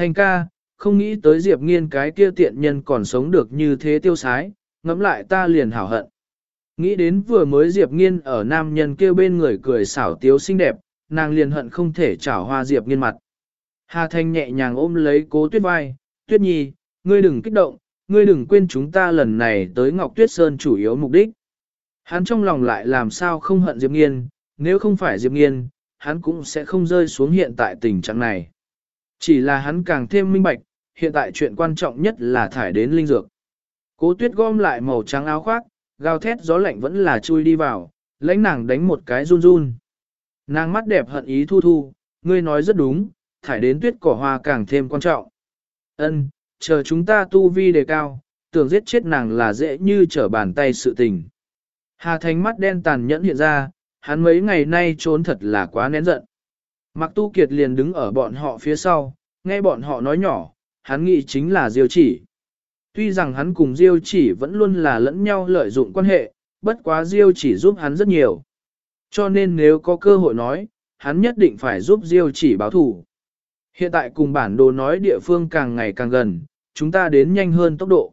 Thành ca, không nghĩ tới Diệp Nghiên cái kia tiện nhân còn sống được như thế tiêu sái, ngẫm lại ta liền hảo hận. Nghĩ đến vừa mới Diệp Nghiên ở nam nhân kia bên người cười xảo tiếu xinh đẹp, nàng liền hận không thể chảo hoa Diệp Nghiên mặt. Hà Thanh nhẹ nhàng ôm lấy cố tuyết vai, tuyết nhi, ngươi đừng kích động, ngươi đừng quên chúng ta lần này tới Ngọc Tuyết Sơn chủ yếu mục đích. Hắn trong lòng lại làm sao không hận Diệp Nghiên, nếu không phải Diệp Nghiên, hắn cũng sẽ không rơi xuống hiện tại tình trạng này. Chỉ là hắn càng thêm minh bạch, hiện tại chuyện quan trọng nhất là thải đến linh dược. Cố tuyết gom lại màu trắng áo khoác, gào thét gió lạnh vẫn là chui đi vào, lãnh nàng đánh một cái run run. Nàng mắt đẹp hận ý thu thu, ngươi nói rất đúng, thải đến tuyết cỏ hoa càng thêm quan trọng. Ân, chờ chúng ta tu vi đề cao, tưởng giết chết nàng là dễ như trở bàn tay sự tình. Hà Thành mắt đen tàn nhẫn hiện ra, hắn mấy ngày nay trốn thật là quá nén giận. Mặc tu kiệt liền đứng ở bọn họ phía sau, nghe bọn họ nói nhỏ, hắn nghĩ chính là diêu chỉ. Tuy rằng hắn cùng diêu chỉ vẫn luôn là lẫn nhau lợi dụng quan hệ, bất quá diêu chỉ giúp hắn rất nhiều. Cho nên nếu có cơ hội nói, hắn nhất định phải giúp diêu chỉ báo thủ. Hiện tại cùng bản đồ nói địa phương càng ngày càng gần, chúng ta đến nhanh hơn tốc độ.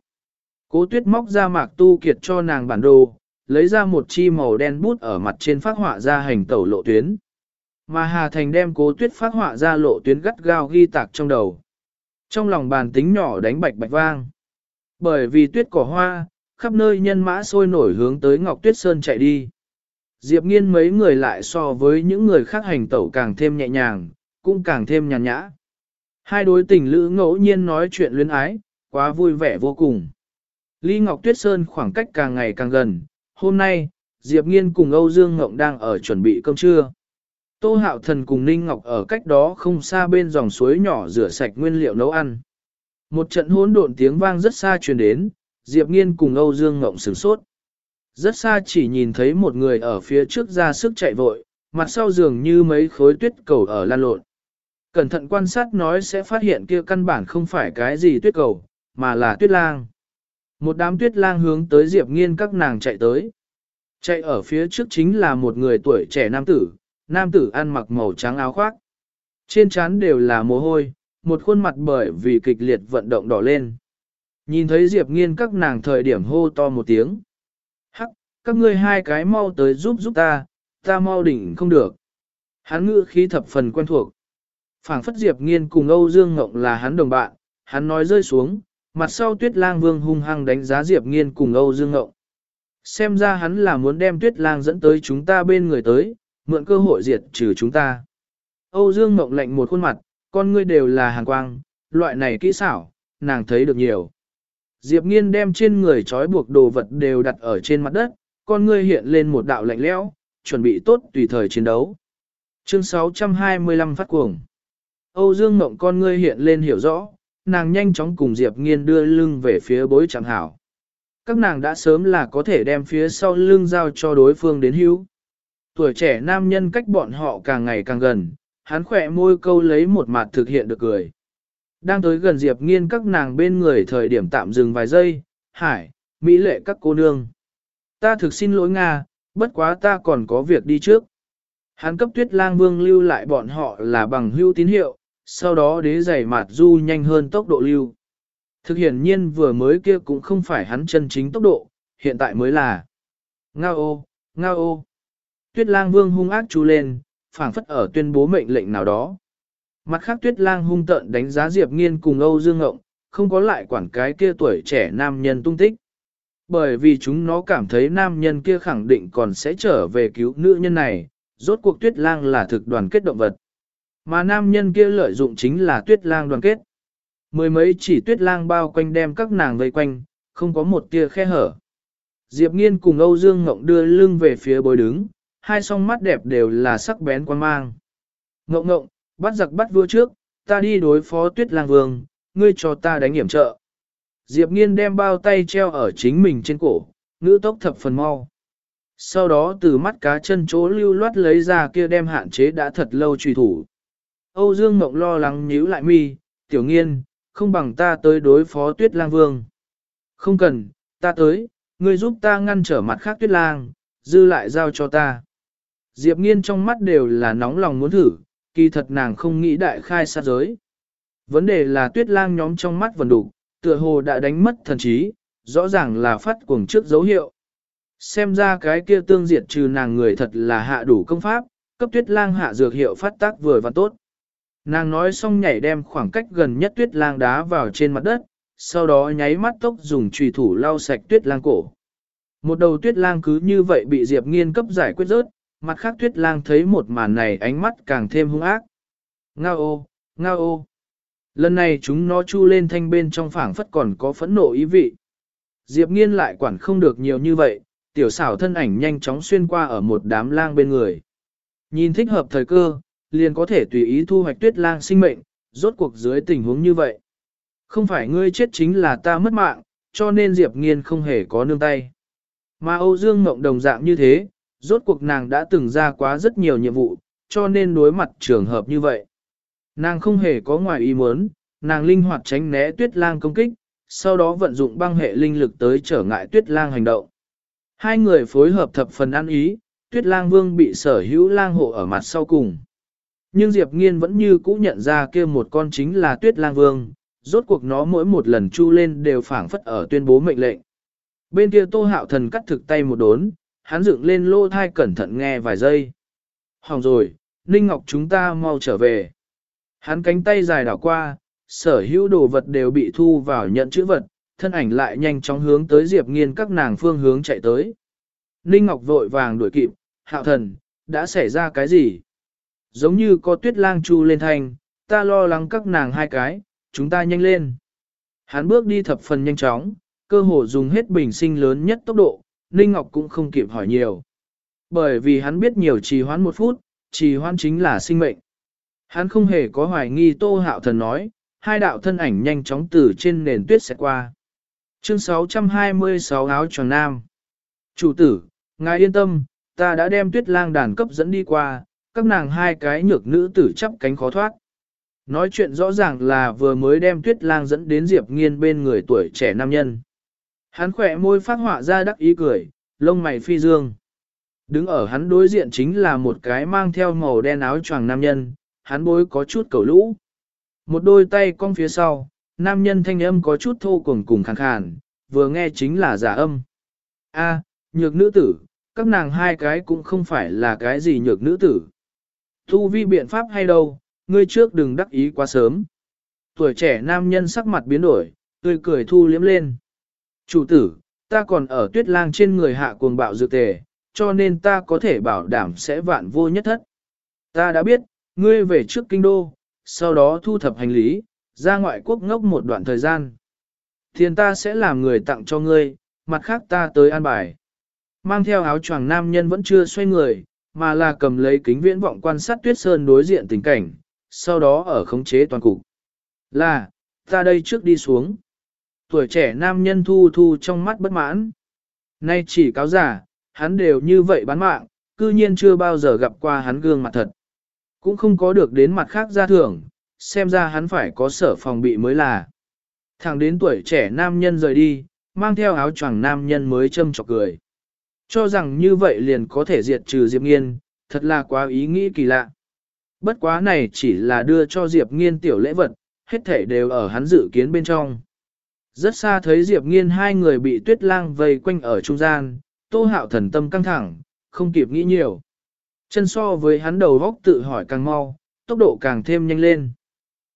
Cố tuyết móc ra mạc tu kiệt cho nàng bản đồ, lấy ra một chi màu đen bút ở mặt trên phát họa ra hành tẩu lộ tuyến. Mà Hà Thành đem cố tuyết phát họa ra lộ tuyến gắt gao ghi tạc trong đầu. Trong lòng bàn tính nhỏ đánh bạch bạch vang. Bởi vì tuyết cỏ hoa, khắp nơi nhân mã sôi nổi hướng tới Ngọc Tuyết Sơn chạy đi. Diệp nghiên mấy người lại so với những người khác hành tẩu càng thêm nhẹ nhàng, cũng càng thêm nhàn nhã. Hai đối tình lữ ngẫu nhiên nói chuyện luyến ái, quá vui vẻ vô cùng. Ly Ngọc Tuyết Sơn khoảng cách càng ngày càng gần, hôm nay, Diệp Nghiên cùng Âu Dương Ngộng đang ở chuẩn bị cơm trưa. Tô Hạo Thần cùng Ninh Ngọc ở cách đó không xa bên dòng suối nhỏ rửa sạch nguyên liệu nấu ăn. Một trận hỗn độn tiếng vang rất xa truyền đến, Diệp Nghiên cùng Âu Dương Ngộng sửng sốt. Rất xa chỉ nhìn thấy một người ở phía trước ra sức chạy vội, mặt sau dường như mấy khối tuyết cầu ở lan lộn. Cẩn thận quan sát nói sẽ phát hiện kia căn bản không phải cái gì tuyết cầu, mà là tuyết lang. Một đám tuyết lang hướng tới Diệp Nghiên các nàng chạy tới. Chạy ở phía trước chính là một người tuổi trẻ nam tử, nam tử ăn mặc màu trắng áo khoác. Trên trán đều là mồ hôi, một khuôn mặt bởi vì kịch liệt vận động đỏ lên. Nhìn thấy Diệp Nghiên các nàng thời điểm hô to một tiếng. Hắc, các ngươi hai cái mau tới giúp giúp ta, ta mau đỉnh không được. Hắn ngữ khí thập phần quen thuộc. phảng phất Diệp Nghiên cùng Âu Dương Ngộng là hắn đồng bạn, hắn nói rơi xuống, mặt sau tuyết lang vương hung hăng đánh giá Diệp Nghiên cùng Âu Dương Ngộng. Xem ra hắn là muốn đem tuyết lang dẫn tới chúng ta bên người tới, mượn cơ hội diệt trừ chúng ta. Âu Dương Ngộng lạnh một khuôn mặt, con ngươi đều là hàng quang, loại này kỹ xảo, nàng thấy được nhiều. Diệp Nghiên đem trên người trói buộc đồ vật đều đặt ở trên mặt đất, con ngươi hiện lên một đạo lạnh lẽo, chuẩn bị tốt tùy thời chiến đấu. Chương 625 phát cuồng. Âu Dương Mộng con ngươi hiện lên hiểu rõ, nàng nhanh chóng cùng Diệp Nghiên đưa lưng về phía bối chẳng hảo. Các nàng đã sớm là có thể đem phía sau lưng giao cho đối phương đến hữu. Tuổi trẻ nam nhân cách bọn họ càng ngày càng gần, hắn khỏe môi câu lấy một mặt thực hiện được cười. Đang tới gần Diệp Nghiên các nàng bên người thời điểm tạm dừng vài giây, hải, mỹ lệ các cô nương. Ta thực xin lỗi Nga, bất quá ta còn có việc đi trước. Hắn cấp tuyết lang vương lưu lại bọn họ là bằng hưu tín hiệu, sau đó đế giày mạt du nhanh hơn tốc độ lưu. Thực hiện nhiên vừa mới kia cũng không phải hắn chân chính tốc độ, hiện tại mới là. Ngao ô, ngao ô. Tuyết lang vương hung ác chú lên, phảng phất ở tuyên bố mệnh lệnh nào đó. Mặt khác tuyết lang hung tợn đánh giá Diệp Nghiên cùng Âu Dương Ngộng, không có lại quản cái kia tuổi trẻ nam nhân tung tích. Bởi vì chúng nó cảm thấy nam nhân kia khẳng định còn sẽ trở về cứu nữ nhân này, rốt cuộc tuyết lang là thực đoàn kết động vật. Mà nam nhân kia lợi dụng chính là tuyết lang đoàn kết. Mười mấy chỉ tuyết lang bao quanh đem các nàng vây quanh, không có một tia khe hở. Diệp Nghiên cùng Âu Dương Ngộng đưa lưng về phía bối đứng, hai song mắt đẹp đều là sắc bén quan mang. Ngộng ngộng, bắt giặc bắt vua trước, ta đi đối phó tuyết lang vương, ngươi cho ta đánh hiểm trợ. Diệp Nghiên đem bao tay treo ở chính mình trên cổ, ngữ tốc thập phần mau. Sau đó từ mắt cá chân chỗ lưu loát lấy ra kia đem hạn chế đã thật lâu trùy thủ. Âu Dương Mộng lo lắng nhíu lại mi, tiểu nghiên, không bằng ta tới đối phó tuyết lang vương. Không cần, ta tới, ngươi giúp ta ngăn trở mặt khác tuyết lang, dư lại giao cho ta. Diệp nghiên trong mắt đều là nóng lòng muốn thử, kỳ thật nàng không nghĩ đại khai sát giới. Vấn đề là tuyết lang nhóm trong mắt vần đục, tựa hồ đã đánh mất thần trí, rõ ràng là phát cuồng trước dấu hiệu. Xem ra cái kia tương diệt trừ nàng người thật là hạ đủ công pháp, cấp tuyết lang hạ dược hiệu phát tác vừa và tốt. Nàng nói xong nhảy đem khoảng cách gần nhất tuyết lang đá vào trên mặt đất, sau đó nháy mắt tốc dùng trùy thủ lau sạch tuyết lang cổ. Một đầu tuyết lang cứ như vậy bị Diệp Nghiên cấp giải quyết rớt, mặt khác tuyết lang thấy một màn này ánh mắt càng thêm hung ác. Ngao ô, ngao ô. Lần này chúng nó chu lên thanh bên trong phảng phất còn có phẫn nộ ý vị. Diệp Nghiên lại quản không được nhiều như vậy, tiểu xảo thân ảnh nhanh chóng xuyên qua ở một đám lang bên người. Nhìn thích hợp thời cơ, liền có thể tùy ý thu hoạch tuyết lang sinh mệnh, rốt cuộc dưới tình huống như vậy. Không phải ngươi chết chính là ta mất mạng, cho nên Diệp Nghiên không hề có nương tay. Mà Âu Dương Ngộng đồng dạng như thế, rốt cuộc nàng đã từng ra quá rất nhiều nhiệm vụ, cho nên đối mặt trường hợp như vậy. Nàng không hề có ngoài ý muốn, nàng linh hoạt tránh né tuyết lang công kích, sau đó vận dụng băng hệ linh lực tới trở ngại tuyết lang hành động. Hai người phối hợp thập phần ăn ý, tuyết lang vương bị sở hữu lang hộ ở mặt sau cùng. Nhưng Diệp Nghiên vẫn như cũ nhận ra kia một con chính là tuyết lang vương, rốt cuộc nó mỗi một lần chu lên đều phảng phất ở tuyên bố mệnh lệnh. Bên kia tô hạo thần cắt thực tay một đốn, hắn dựng lên lô thai cẩn thận nghe vài giây. Hỏng rồi, Ninh Ngọc chúng ta mau trở về. Hắn cánh tay dài đảo qua, sở hữu đồ vật đều bị thu vào nhận chữ vật, thân ảnh lại nhanh chóng hướng tới Diệp Nghiên các nàng phương hướng chạy tới. Ninh Ngọc vội vàng đuổi kịp, hạo thần, đã xảy ra cái gì? Giống như có tuyết lang chu lên thành, ta lo lắng các nàng hai cái, chúng ta nhanh lên. Hắn bước đi thập phần nhanh chóng, cơ hồ dùng hết bình sinh lớn nhất tốc độ, Ninh Ngọc cũng không kịp hỏi nhiều. Bởi vì hắn biết nhiều trì hoãn một phút, trì hoãn chính là sinh mệnh. Hắn không hề có hoài nghi Tô Hạo Thần nói, hai đạo thân ảnh nhanh chóng từ trên nền tuyết sẽ qua. Chương 626 áo tròn nam. Chủ tử, ngài yên tâm, ta đã đem tuyết lang đàn cấp dẫn đi qua, các nàng hai cái nhược nữ tử chắp cánh khó thoát. Nói chuyện rõ ràng là vừa mới đem tuyết lang dẫn đến Diệp Nghiên bên người tuổi trẻ nam nhân. Hắn khỏe môi phát họa ra đắc ý cười, lông mày phi dương. Đứng ở hắn đối diện chính là một cái mang theo màu đen áo choàng nam nhân, hắn bối có chút cầu lũ. Một đôi tay cong phía sau, nam nhân thanh âm có chút thô cùng cùng khàn khàn, vừa nghe chính là giả âm. A, nhược nữ tử, các nàng hai cái cũng không phải là cái gì nhược nữ tử. Thu vi biện pháp hay đâu, ngươi trước đừng đắc ý quá sớm. Tuổi trẻ nam nhân sắc mặt biến đổi, tươi cười thu liếm lên. Chủ tử, ta còn ở tuyết lang trên người hạ cuồng bạo dược tề, cho nên ta có thể bảo đảm sẽ vạn vô nhất thất. Ta đã biết, ngươi về trước kinh đô, sau đó thu thập hành lý, ra ngoại quốc ngốc một đoạn thời gian. Tiền ta sẽ làm người tặng cho ngươi, mặt khác ta tới an bài. Mang theo áo choàng nam nhân vẫn chưa xoay người, mà là cầm lấy kính viễn vọng quan sát tuyết sơn đối diện tình cảnh, sau đó ở khống chế toàn cục. Là, ta đây trước đi xuống. Tuổi trẻ nam nhân thu thu trong mắt bất mãn. Nay chỉ cáo giả, hắn đều như vậy bán mạng, cư nhiên chưa bao giờ gặp qua hắn gương mặt thật. Cũng không có được đến mặt khác ra thưởng, xem ra hắn phải có sở phòng bị mới là. Thẳng đến tuổi trẻ nam nhân rời đi, mang theo áo choàng nam nhân mới châm chọc cười. Cho rằng như vậy liền có thể diệt trừ Diệp Nghiên, thật là quá ý nghĩ kỳ lạ. Bất quá này chỉ là đưa cho Diệp Nghiên tiểu lễ vật, hết thể đều ở hắn dự kiến bên trong. Rất xa thấy Diệp Nghiên hai người bị tuyết lang vây quanh ở trung gian, tô hạo thần tâm căng thẳng, không kịp nghĩ nhiều. Chân so với hắn đầu góc tự hỏi càng mau, tốc độ càng thêm nhanh lên.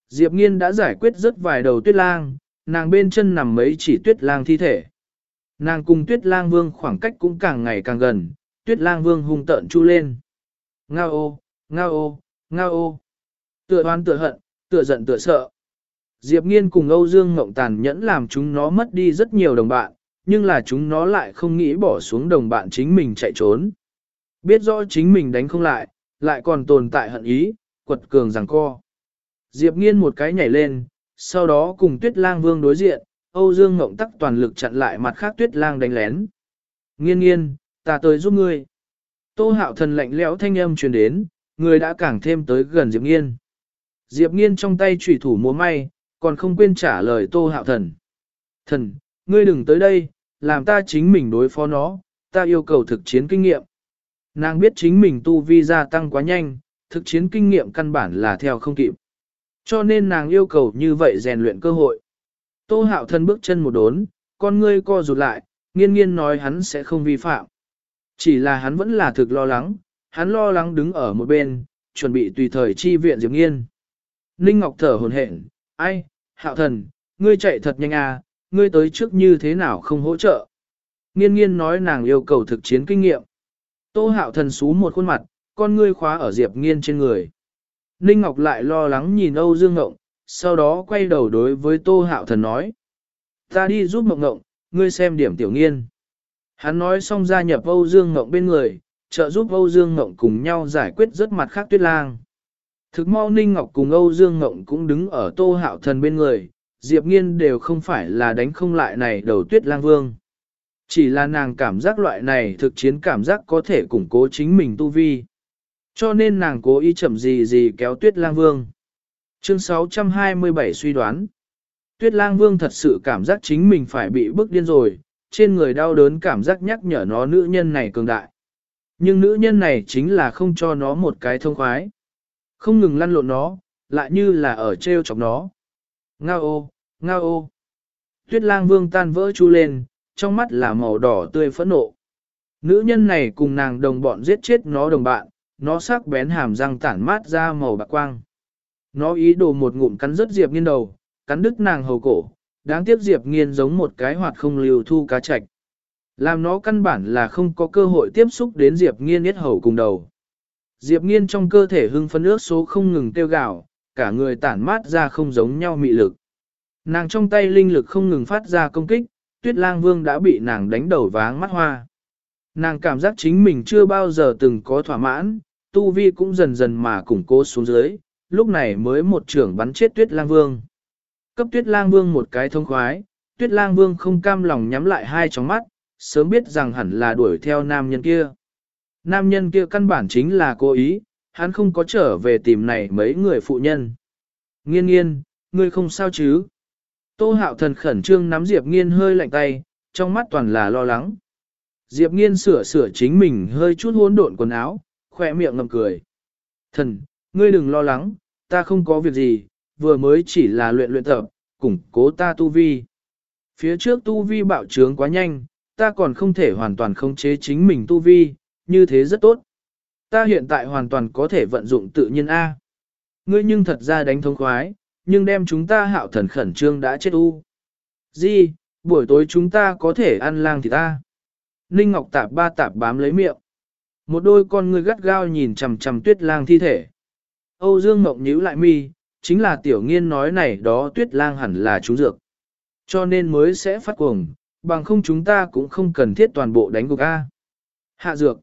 Diệp Nghiên đã giải quyết rất vài đầu tuyết lang, nàng bên chân nằm mấy chỉ tuyết lang thi thể. Nàng cùng tuyết lang vương khoảng cách cũng càng ngày càng gần, tuyết lang vương hung tợn chu lên. Ngao ô, ngao ô, ngao ô. Tựa oan tựa hận, tựa giận tựa sợ. Diệp Nghiên cùng Âu Dương Ngộng tàn nhẫn làm chúng nó mất đi rất nhiều đồng bạn, nhưng là chúng nó lại không nghĩ bỏ xuống đồng bạn chính mình chạy trốn. Biết rõ chính mình đánh không lại, lại còn tồn tại hận ý, quật cường rằng co. Diệp Nghiên một cái nhảy lên, sau đó cùng Tuyết Lang Vương đối diện, Âu Dương Ngộng tắc toàn lực chặn lại mặt khác Tuyết Lang đánh lén. Nghiên nghiên, ta tới giúp ngươi. Tô hạo thần lạnh lẽo thanh âm truyền đến, người đã càng thêm tới gần Diệp Nghiên. Diệp Nghiên trong tay chủy thủ múa may, còn không quên trả lời Tô hạo thần. Thần, ngươi đừng tới đây, làm ta chính mình đối phó nó, ta yêu cầu thực chiến kinh nghiệm. Nàng biết chính mình tu vi gia tăng quá nhanh, thực chiến kinh nghiệm căn bản là theo không kịp. Cho nên nàng yêu cầu như vậy rèn luyện cơ hội. Tô hạo thân bước chân một đốn, con ngươi co rụt lại, nghiên nghiên nói hắn sẽ không vi phạm. Chỉ là hắn vẫn là thực lo lắng, hắn lo lắng đứng ở một bên, chuẩn bị tùy thời chi viện Diệp Nghiên. Ninh Ngọc thở hồn hển, ai, hạo thần, ngươi chạy thật nhanh à, ngươi tới trước như thế nào không hỗ trợ. Nghiên nghiên nói nàng yêu cầu thực chiến kinh nghiệm. Tô hạo thần xú một khuôn mặt, con ngươi khóa ở Diệp Nghiên trên người. Ninh Ngọc lại lo lắng nhìn Âu Dương Ngộng, sau đó quay đầu đối với Tô Hạo Thần nói. Ta đi giúp Ngộng Ngộng, ngươi xem điểm tiểu nghiên. Hắn nói xong gia nhập Âu Dương Ngộng bên người, trợ giúp Âu Dương Ngộng cùng nhau giải quyết rất mặt khác tuyết lang. Thực mau Ninh Ngọc cùng Âu Dương Ngộng cũng đứng ở Tô Hạo Thần bên người, Diệp Nghiên đều không phải là đánh không lại này đầu tuyết lang vương. Chỉ là nàng cảm giác loại này thực chiến cảm giác có thể củng cố chính mình tu vi. Cho nên nàng cố ý chậm gì gì kéo tuyết lang vương. Chương 627 suy đoán. Tuyết lang vương thật sự cảm giác chính mình phải bị bức điên rồi, trên người đau đớn cảm giác nhắc nhở nó nữ nhân này cường đại. Nhưng nữ nhân này chính là không cho nó một cái thông khoái. Không ngừng lăn lộn nó, lại như là ở treo chọc nó. Ngao ô, ngao ô. Tuyết lang vương tan vỡ chu lên, trong mắt là màu đỏ tươi phẫn nộ. Nữ nhân này cùng nàng đồng bọn giết chết nó đồng bạn, nó sắc bén hàm răng tản mát ra màu bạc quang. Nó ý đồ một ngụm cắn rứt Diệp Nghiên đầu, cắn đứt nàng hầu cổ, đáng tiếc Diệp Nghiên giống một cái hoạt không liều thu cá chạch. Làm nó căn bản là không có cơ hội tiếp xúc đến Diệp Nghiên yết hầu cùng đầu. Diệp Nghiên trong cơ thể hưng phấn ước số không ngừng tiêu gạo, cả người tản mát ra không giống nhau mị lực. Nàng trong tay linh lực không ngừng phát ra công kích, Tuyết Lang Vương đã bị nàng đánh đầu váng mắt hoa. Nàng cảm giác chính mình chưa bao giờ từng có thỏa mãn, tu vi cũng dần dần mà củng cố xuống dưới, lúc này mới một trưởng bắn chết tuyết lang vương. Cấp tuyết lang vương một cái thông khoái, tuyết lang vương không cam lòng nhắm lại hai tròng mắt, sớm biết rằng hẳn là đuổi theo nam nhân kia. Nam nhân kia căn bản chính là cố ý, hắn không có trở về tìm này mấy người phụ nhân. Nghiên nghiên, ngươi không sao chứ? Tô hạo thần khẩn trương nắm Diệp nghiên hơi lạnh tay, trong mắt toàn là lo lắng. Diệp nghiên sửa sửa chính mình hơi chút hỗn độn quần áo, khỏe miệng ngầm cười. Thần, ngươi đừng lo lắng, ta không có việc gì, vừa mới chỉ là luyện luyện tập, củng cố ta tu vi. Phía trước tu vi bạo trướng quá nhanh, ta còn không thể hoàn toàn khống chế chính mình tu vi, như thế rất tốt. Ta hiện tại hoàn toàn có thể vận dụng tự nhiên A. Ngươi nhưng thật ra đánh thông khoái, nhưng đem chúng ta hạo thần khẩn trương đã chết u. Di, buổi tối chúng ta có thể ăn lang thì ta. Ninh Ngọc tạp ba tạp bám lấy miệng. Một đôi con người gắt gao nhìn chằm chằm tuyết lang thi thể. Âu Dương Mộng nhíu lại mi, chính là tiểu nghiên nói này đó tuyết lang hẳn là chú dược. Cho nên mới sẽ phát cuồng, bằng không chúng ta cũng không cần thiết toàn bộ đánh gục A. Hạ dược.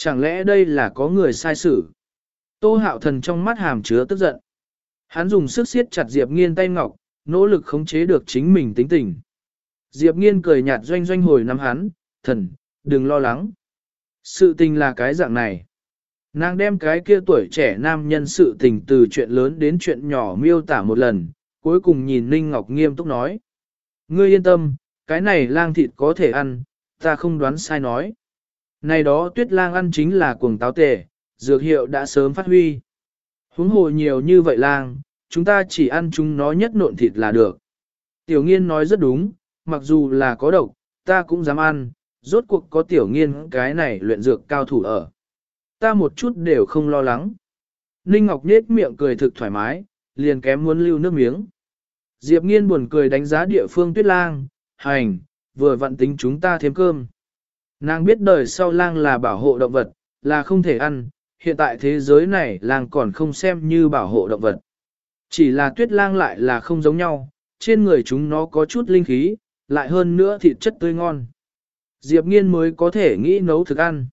Chẳng lẽ đây là có người sai xử? Tô hạo thần trong mắt hàm chứa tức giận. Hắn dùng sức siết chặt Diệp nghiên tay ngọc, nỗ lực khống chế được chính mình tính tình. Diệp nghiên cười nhạt doanh doanh hồi năm hắn, thần, đừng lo lắng. Sự tình là cái dạng này. Nàng đem cái kia tuổi trẻ nam nhân sự tình từ chuyện lớn đến chuyện nhỏ miêu tả một lần, cuối cùng nhìn Ninh Ngọc nghiêm túc nói. Ngươi yên tâm, cái này lang thịt có thể ăn, ta không đoán sai nói. Này đó tuyết lang ăn chính là cuồng táo tể, dược hiệu đã sớm phát huy. Huống hồ nhiều như vậy lang, chúng ta chỉ ăn chúng nó nhất nộn thịt là được. Tiểu nghiên nói rất đúng, mặc dù là có độc, ta cũng dám ăn, rốt cuộc có tiểu nghiên cái này luyện dược cao thủ ở. Ta một chút đều không lo lắng. Ninh Ngọc nết miệng cười thực thoải mái, liền kém muốn lưu nước miếng. Diệp nghiên buồn cười đánh giá địa phương tuyết lang, hành, vừa vận tính chúng ta thêm cơm. Nàng biết đời sau lang là bảo hộ động vật, là không thể ăn, hiện tại thế giới này lang còn không xem như bảo hộ động vật. Chỉ là tuyết lang lại là không giống nhau, trên người chúng nó có chút linh khí, lại hơn nữa thịt chất tươi ngon. Diệp nghiên mới có thể nghĩ nấu thức ăn.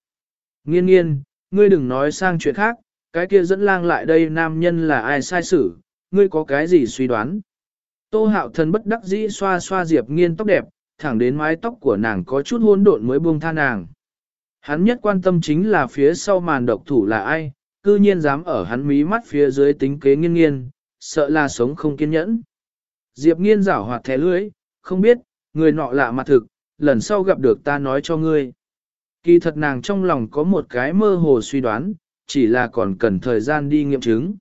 Nghiên nghiên, ngươi đừng nói sang chuyện khác, cái kia dẫn lang lại đây nam nhân là ai sai xử, ngươi có cái gì suy đoán. Tô hạo thần bất đắc dĩ xoa xoa Diệp nghiên tóc đẹp, thẳng đến mái tóc của nàng có chút hỗn độn mới buông tha nàng. Hắn nhất quan tâm chính là phía sau màn độc thủ là ai, cư nhiên dám ở hắn mí mắt phía dưới tính kế nghiên nghiên, sợ là sống không kiên nhẫn. Diệp nghiên rảo hoạt thẻ lưới, không biết, người nọ lạ mặt thực, lần sau gặp được ta nói cho ngươi. Kỳ thật nàng trong lòng có một cái mơ hồ suy đoán, chỉ là còn cần thời gian đi nghiệm chứng.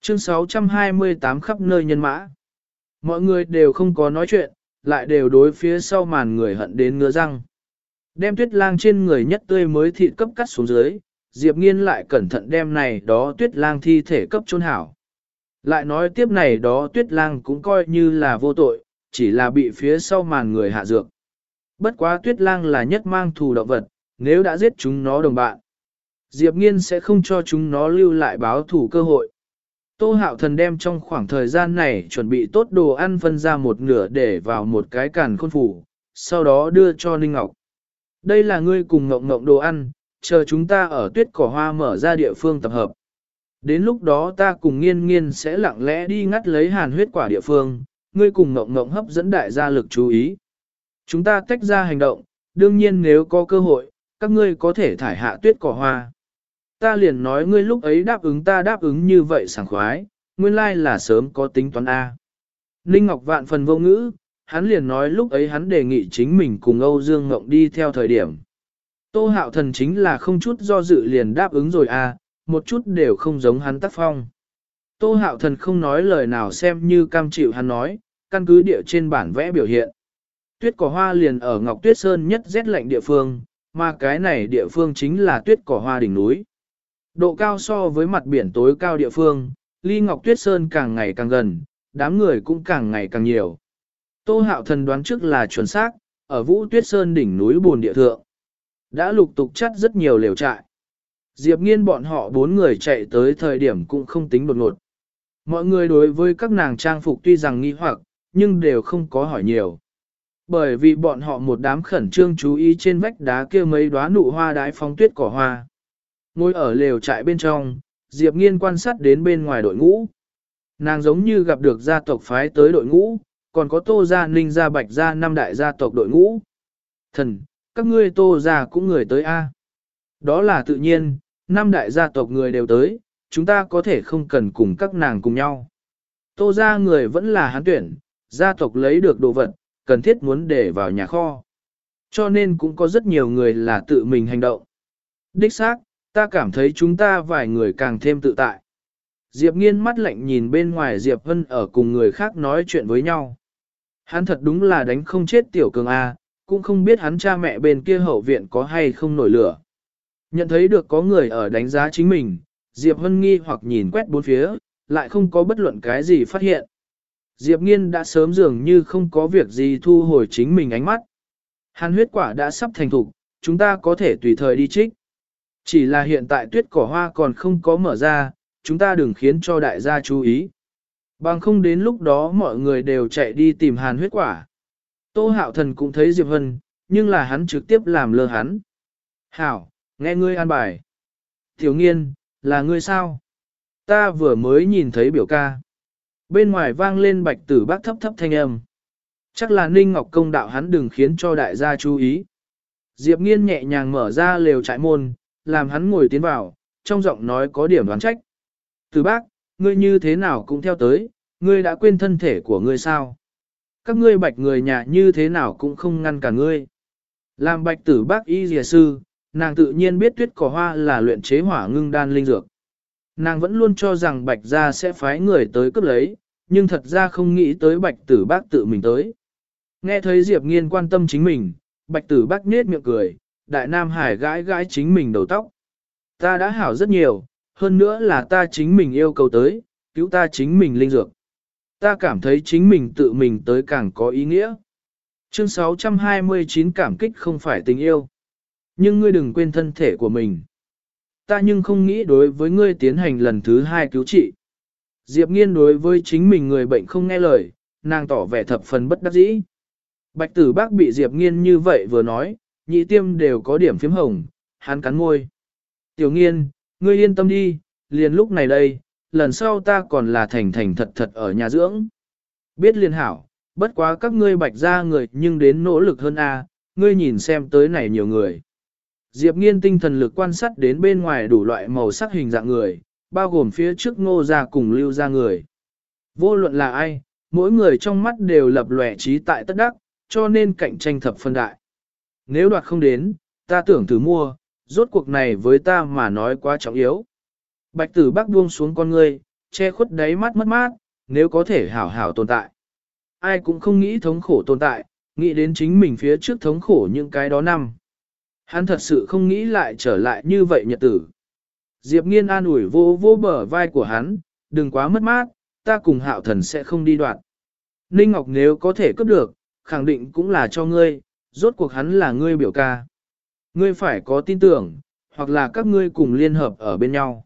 Chương 628 khắp nơi nhân mã. Mọi người đều không có nói chuyện, lại đều đối phía sau màn người hận đến ngứa răng. Đem tuyết lang trên người nhất tươi mới thịt cấp cắt xuống dưới, Diệp Nghiên lại cẩn thận đem này đó tuyết lang thi thể cấp chôn hảo. Lại nói tiếp này đó tuyết lang cũng coi như là vô tội, chỉ là bị phía sau màn người hạ dược. Bất quá tuyết lang là nhất mang thù động vật, nếu đã giết chúng nó đồng bạn. Diệp Nghiên sẽ không cho chúng nó lưu lại báo thủ cơ hội. Tô hạo thần đem trong khoảng thời gian này chuẩn bị tốt đồ ăn phân ra một nửa để vào một cái càn khôn phủ, sau đó đưa cho Ninh Ngọc. Đây là ngươi cùng ngộng ngộng đồ ăn, chờ chúng ta ở tuyết cỏ hoa mở ra địa phương tập hợp. Đến lúc đó ta cùng nghiên nghiên sẽ lặng lẽ đi ngắt lấy hàn huyết quả địa phương, ngươi cùng ngộng ngộng hấp dẫn đại gia lực chú ý. Chúng ta tách ra hành động, đương nhiên nếu có cơ hội, các ngươi có thể thải hạ tuyết cỏ hoa. Ta liền nói ngươi lúc ấy đáp ứng ta đáp ứng như vậy sảng khoái, nguyên lai là sớm có tính toán A. Ninh Ngọc vạn phần vô ngữ, hắn liền nói lúc ấy hắn đề nghị chính mình cùng Âu Dương Ngộng đi theo thời điểm. Tô hạo thần chính là không chút do dự liền đáp ứng rồi A, một chút đều không giống hắn tác phong. Tô hạo thần không nói lời nào xem như cam chịu hắn nói, căn cứ địa trên bản vẽ biểu hiện. Tuyết cỏ hoa liền ở Ngọc Tuyết Sơn nhất rét lạnh địa phương, mà cái này địa phương chính là tuyết cỏ hoa đỉnh núi. Độ cao so với mặt biển tối cao địa phương, ly Ngọc Tuyết Sơn càng ngày càng gần, đám người cũng càng ngày càng nhiều. Tô hạo thần đoán trước là chuẩn xác, ở Vũ Tuyết Sơn đỉnh núi buồn địa thượng. Đã lục tục chắt rất nhiều lều trại. Diệp nghiên bọn họ bốn người chạy tới thời điểm cũng không tính đột ngột. Mọi người đối với các nàng trang phục tuy rằng nghi hoặc, nhưng đều không có hỏi nhiều. Bởi vì bọn họ một đám khẩn trương chú ý trên vách đá kia mấy đóa nụ hoa đái phong tuyết cỏ hoa. Ngồi ở lều trại bên trong, Diệp Nghiên quan sát đến bên ngoài đội ngũ. Nàng giống như gặp được gia tộc phái tới đội ngũ, còn có tô gia ninh gia bạch gia năm đại gia tộc đội ngũ. Thần, các ngươi tô gia cũng người tới A. Đó là tự nhiên, năm đại gia tộc người đều tới, chúng ta có thể không cần cùng các nàng cùng nhau. Tô gia người vẫn là hán tuyển, gia tộc lấy được đồ vật, cần thiết muốn để vào nhà kho. Cho nên cũng có rất nhiều người là tự mình hành động. Đích xác, ta cảm thấy chúng ta vài người càng thêm tự tại. Diệp nghiên mắt lạnh nhìn bên ngoài Diệp Hân ở cùng người khác nói chuyện với nhau. Hắn thật đúng là đánh không chết tiểu cường A, cũng không biết hắn cha mẹ bên kia hậu viện có hay không nổi lửa. Nhận thấy được có người ở đánh giá chính mình, Diệp Hân nghi hoặc nhìn quét bốn phía, lại không có bất luận cái gì phát hiện. Diệp Nghiên đã sớm dường như không có việc gì thu hồi chính mình ánh mắt. Hàn huyết quả đã sắp thành thục, chúng ta có thể tùy thời đi trích. Chỉ là hiện tại tuyết cỏ hoa còn không có mở ra, chúng ta đừng khiến cho đại gia chú ý. Bằng không đến lúc đó mọi người đều chạy đi tìm hàn huyết quả. Tô hạo thần cũng thấy Diệp Hân, nhưng là hắn trực tiếp làm lơ hắn. Hảo, nghe ngươi an bài. Tiểu nghiên, là ngươi sao? Ta vừa mới nhìn thấy biểu ca. Bên ngoài vang lên bạch tử bác thấp thấp thanh âm. Chắc là Ninh Ngọc công đạo hắn đừng khiến cho đại gia chú ý. Diệp nghiên nhẹ nhàng mở ra lều trại môn, làm hắn ngồi tiến vào, trong giọng nói có điểm đoán trách. Từ bác, ngươi như thế nào cũng theo tới, ngươi đã quên thân thể của ngươi sao? Các ngươi bạch người nhà như thế nào cũng không ngăn cả ngươi. Làm bạch tử bác y dìa sư, nàng tự nhiên biết tuyết cỏ hoa là luyện chế hỏa ngưng đan linh dược. Nàng vẫn luôn cho rằng bạch gia sẽ phái người tới cướp lấy, nhưng thật ra không nghĩ tới bạch tử bác tự mình tới. Nghe thấy Diệp Nghiên quan tâm chính mình, bạch tử bác nết miệng cười, đại nam hải gãi gãi chính mình đầu tóc. Ta đã hảo rất nhiều, hơn nữa là ta chính mình yêu cầu tới, cứu ta chính mình linh dược. Ta cảm thấy chính mình tự mình tới càng có ý nghĩa. Chương 629 cảm kích không phải tình yêu. Nhưng ngươi đừng quên thân thể của mình. Ta nhưng không nghĩ đối với ngươi tiến hành lần thứ hai cứu trị. Diệp nghiên đối với chính mình người bệnh không nghe lời, nàng tỏ vẻ thập phần bất đắc dĩ. Bạch tử bác bị Diệp nghiên như vậy vừa nói, nhị tiêm đều có điểm phím hồng, hắn cắn môi. Tiểu nghiên, ngươi yên tâm đi, liền lúc này đây, lần sau ta còn là thành thành thật thật ở nhà dưỡng. Biết liên hảo, bất quá các ngươi bạch ra người nhưng đến nỗ lực hơn a, ngươi nhìn xem tới này nhiều người. Diệp nghiên tinh thần lực quan sát đến bên ngoài đủ loại màu sắc hình dạng người, bao gồm phía trước ngô ra cùng lưu ra người. Vô luận là ai, mỗi người trong mắt đều lập lòe trí tại tất đắc, cho nên cạnh tranh thập phân đại. Nếu đoạt không đến, ta tưởng thử mua, rốt cuộc này với ta mà nói quá trọng yếu. Bạch tử bác buông xuống con ngươi, che khuất đáy mắt mất mát, nếu có thể hảo hảo tồn tại. Ai cũng không nghĩ thống khổ tồn tại, nghĩ đến chính mình phía trước thống khổ những cái đó năm. Hắn thật sự không nghĩ lại trở lại như vậy nhật tử. Diệp nghiên an ủi vô vô bờ vai của hắn, đừng quá mất mát, ta cùng hạo thần sẽ không đi đoạn. Ninh Ngọc nếu có thể cướp được, khẳng định cũng là cho ngươi, rốt cuộc hắn là ngươi biểu ca. Ngươi phải có tin tưởng, hoặc là các ngươi cùng liên hợp ở bên nhau.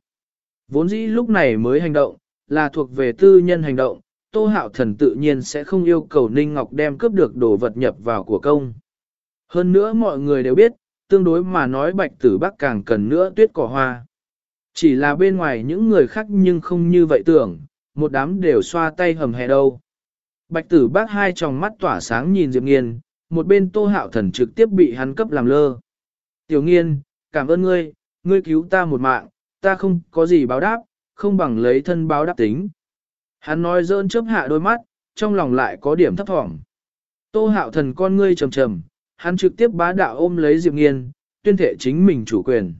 Vốn dĩ lúc này mới hành động, là thuộc về tư nhân hành động, Tô Hạo Thần tự nhiên sẽ không yêu cầu Ninh Ngọc đem cướp được đồ vật nhập vào của công. Hơn nữa mọi người đều biết, tương đối mà nói bạch tử bắc càng cần nữa tuyết cỏ hoa. Chỉ là bên ngoài những người khác nhưng không như vậy tưởng, một đám đều xoa tay hầm hè đâu. Bạch tử bác hai tròng mắt tỏa sáng nhìn Diệp Nghiên, một bên tô hạo thần trực tiếp bị hắn cấp làm lơ. Tiểu nghiên, cảm ơn ngươi, ngươi cứu ta một mạng, ta không có gì báo đáp, không bằng lấy thân báo đáp tính. Hắn nói dơn chớp hạ đôi mắt, trong lòng lại có điểm thấp thỏm. Tô hạo thần con ngươi trầm trầm, hắn trực tiếp bá đạo ôm lấy Diệp Nghiên, tuyên thể chính mình chủ quyền.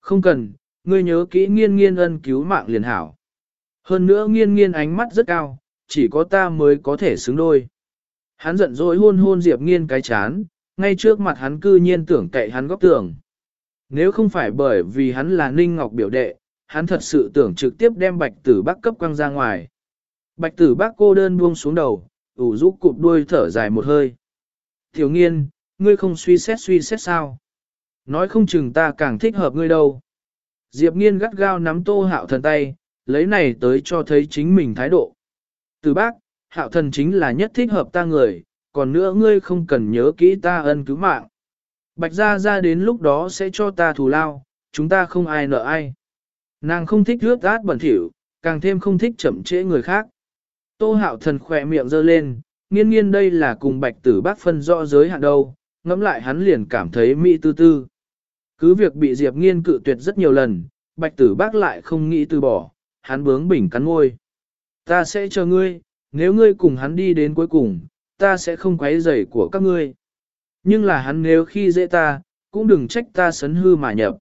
Không cần, ngươi nhớ kỹ nghiên nghiên ân cứu mạng liền hảo. Hơn nữa nghiên nghiên ánh mắt rất cao, chỉ có ta mới có thể xứng đôi. Hắn giận dỗi hôn hôn Diệp nghiên cái chán, ngay trước mặt hắn cư nhiên tưởng cậy hắn góc tưởng. Nếu không phải bởi vì hắn là Ninh Ngọc biểu đệ, hắn thật sự tưởng trực tiếp đem bạch tử bác cấp quăng ra ngoài. Bạch tử bác cô đơn buông xuống đầu, ủ rũ cụp đuôi thở dài một hơi. Thiếu nghiên, ngươi không suy xét suy xét sao? Nói không chừng ta càng thích hợp ngươi đâu. Diệp nghiên gắt gao nắm tô hạo thần tay, lấy này tới cho thấy chính mình thái độ. Từ bác, hạo thần chính là nhất thích hợp ta người, còn nữa ngươi không cần nhớ kỹ ta ân cứu mạng. Bạch gia ra đến lúc đó sẽ cho ta thù lao, chúng ta không ai nợ ai. Nàng không thích rước át bẩn thỉu, càng thêm không thích chậm trễ người khác. Tô hạo thần khỏe miệng giơ lên, nghiên nghiên đây là cùng bạch tử bác phân rõ giới hạn đâu, ngẫm lại hắn liền cảm thấy mỹ tư tư. Cứ việc bị Diệp nghiên cự tuyệt rất nhiều lần, bạch tử bác lại không nghĩ từ bỏ, hắn bướng bỉnh cắn ngôi. Ta sẽ chờ ngươi, nếu ngươi cùng hắn đi đến cuối cùng, ta sẽ không quấy rầy của các ngươi. Nhưng là hắn nếu khi dễ ta, cũng đừng trách ta sấn hư mà nhập.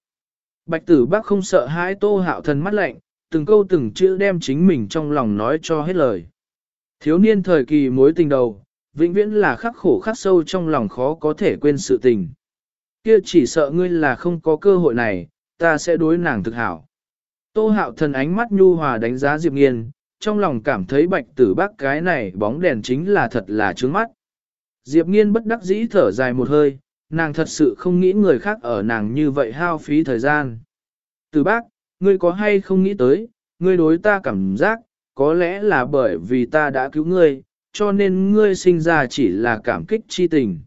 Bạch tử bác không sợ hãi tô hạo thần mắt lạnh, từng câu từng chữ đem chính mình trong lòng nói cho hết lời. Thiếu niên thời kỳ mối tình đầu, vĩnh viễn là khắc khổ khắc sâu trong lòng khó có thể quên sự tình. Kia chỉ sợ ngươi là không có cơ hội này, ta sẽ đối nàng thực hảo. Tô hạo thần ánh mắt nhu hòa đánh giá Diệp Nghiên, trong lòng cảm thấy bạch tử bác cái này bóng đèn chính là thật là trướng mắt. Diệp Nghiên bất đắc dĩ thở dài một hơi, nàng thật sự không nghĩ người khác ở nàng như vậy hao phí thời gian. Tử bác, ngươi có hay không nghĩ tới, ngươi đối ta cảm giác, có lẽ là bởi vì ta đã cứu ngươi, cho nên ngươi sinh ra chỉ là cảm kích chi tình.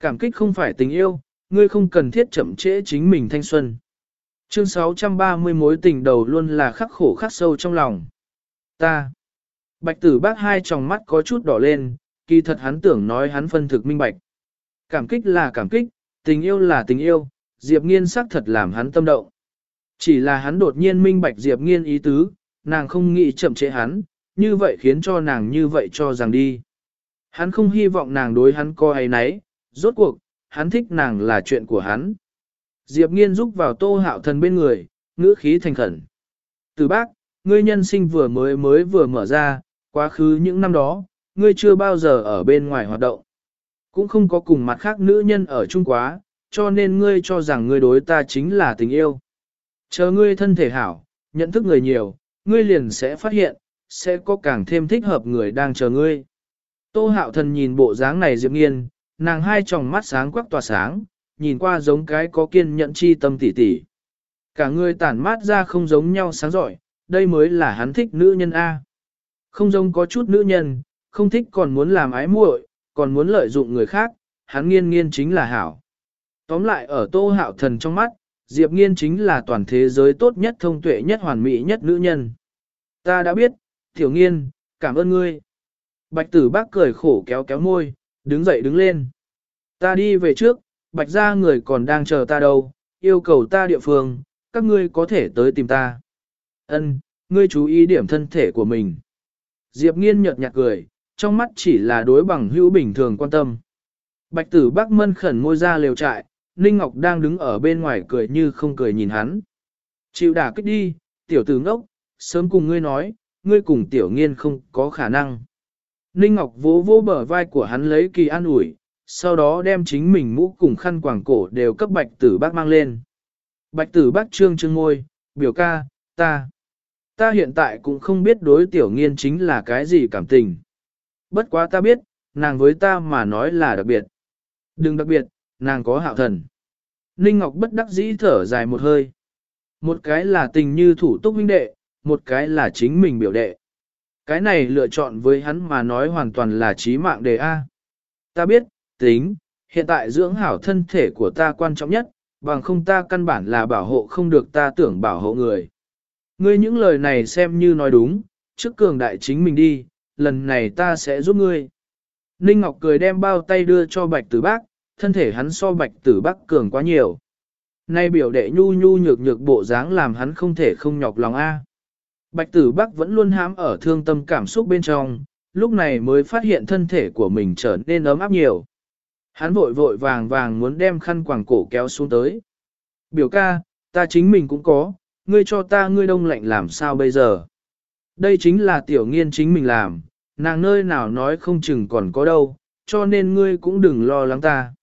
Cảm kích không phải tình yêu, ngươi không cần thiết chậm trễ chính mình thanh xuân. Chương 630 mối tình đầu luôn là khắc khổ khắc sâu trong lòng. Ta. Bạch tử bác hai tròng mắt có chút đỏ lên, kỳ thật hắn tưởng nói hắn phân thực minh bạch. Cảm kích là cảm kích, tình yêu là tình yêu, Diệp Nghiên xác thật làm hắn tâm động. Chỉ là hắn đột nhiên minh bạch Diệp Nghiên ý tứ, nàng không nghĩ chậm trễ hắn, như vậy khiến cho nàng như vậy cho rằng đi. Hắn không hy vọng nàng đối hắn coi ấy nấy, rốt cuộc, hắn thích nàng là chuyện của hắn. Diệp nghiên giúp vào tô hạo thần bên người, ngữ khí thành khẩn. Từ bác, ngươi nhân sinh vừa mới mới vừa mở ra, quá khứ những năm đó, ngươi chưa bao giờ ở bên ngoài hoạt động. Cũng không có cùng mặt khác nữ nhân ở chung quá, cho nên ngươi cho rằng ngươi đối ta chính là tình yêu. Chờ ngươi thân thể hảo, nhận thức người nhiều, ngươi liền sẽ phát hiện, sẽ có càng thêm thích hợp người đang chờ ngươi. Tô hạo thần nhìn bộ dáng này Diệp nghiên, nàng hai tròng mắt sáng quắc tỏa sáng, nhìn qua giống cái có kiên nhẫn chi tâm tỉ tỉ. Cả người tản mát ra không giống nhau sáng giỏi, đây mới là hắn thích nữ nhân A. Không giống có chút nữ nhân, không thích còn muốn làm ái muội, còn muốn lợi dụng người khác, hắn nghiên nghiên chính là hảo. Tóm lại ở tô hạo thần trong mắt, Diệp nghiên chính là toàn thế giới tốt nhất thông tuệ nhất hoàn mỹ nhất nữ nhân. Ta đã biết, tiểu nghiên, cảm ơn ngươi. Bạch tử bác cười khổ kéo kéo môi, đứng dậy đứng lên. Ta đi về trước, bạch ra người còn đang chờ ta đâu, yêu cầu ta địa phương, các ngươi có thể tới tìm ta. Ân, ngươi chú ý điểm thân thể của mình. Diệp nghiên nhợt nhạt cười, trong mắt chỉ là đối bằng hữu bình thường quan tâm. Bạch tử bác mân khẩn môi ra liều trại, Ninh Ngọc đang đứng ở bên ngoài cười như không cười nhìn hắn. Chịu đả kích đi, tiểu tử ngốc, sớm cùng ngươi nói, ngươi cùng tiểu nghiên không có khả năng. Ninh Ngọc vỗ vỗ bờ vai của hắn lấy kỳ an ủi, sau đó đem chính mình mũ cùng khăn quàng cổ đều cấp bạch tử bác mang lên. Bạch tử bác trương trương ngôi, biểu ca, ta. Ta hiện tại cũng không biết đối tiểu nghiên chính là cái gì cảm tình. Bất quá ta biết, nàng với ta mà nói là đặc biệt. Đừng đặc biệt, nàng có hạo thần. Ninh Ngọc bất đắc dĩ thở dài một hơi. Một cái là tình như thủ túc huynh đệ, một cái là chính mình biểu đệ. Cái này lựa chọn với hắn mà nói hoàn toàn là trí mạng đề A. Ta biết, tính, hiện tại dưỡng hảo thân thể của ta quan trọng nhất, bằng không ta căn bản là bảo hộ không được ta tưởng bảo hộ người. Ngươi những lời này xem như nói đúng, trước cường đại chính mình đi, lần này ta sẽ giúp ngươi. Ninh Ngọc cười đem bao tay đưa cho bạch tử bác, thân thể hắn so bạch tử bác cường quá nhiều. Nay biểu đệ nhu nhu nhược nhược bộ dáng làm hắn không thể không nhọc lòng A. Bạch tử bác vẫn luôn hám ở thương tâm cảm xúc bên trong, lúc này mới phát hiện thân thể của mình trở nên ấm áp nhiều. Hắn vội vội vàng vàng muốn đem khăn quàng cổ kéo xuống tới. Biểu ca, ta chính mình cũng có, ngươi cho ta ngươi đông lạnh làm sao bây giờ. Đây chính là tiểu nghiên chính mình làm, nàng nơi nào nói không chừng còn có đâu, cho nên ngươi cũng đừng lo lắng ta.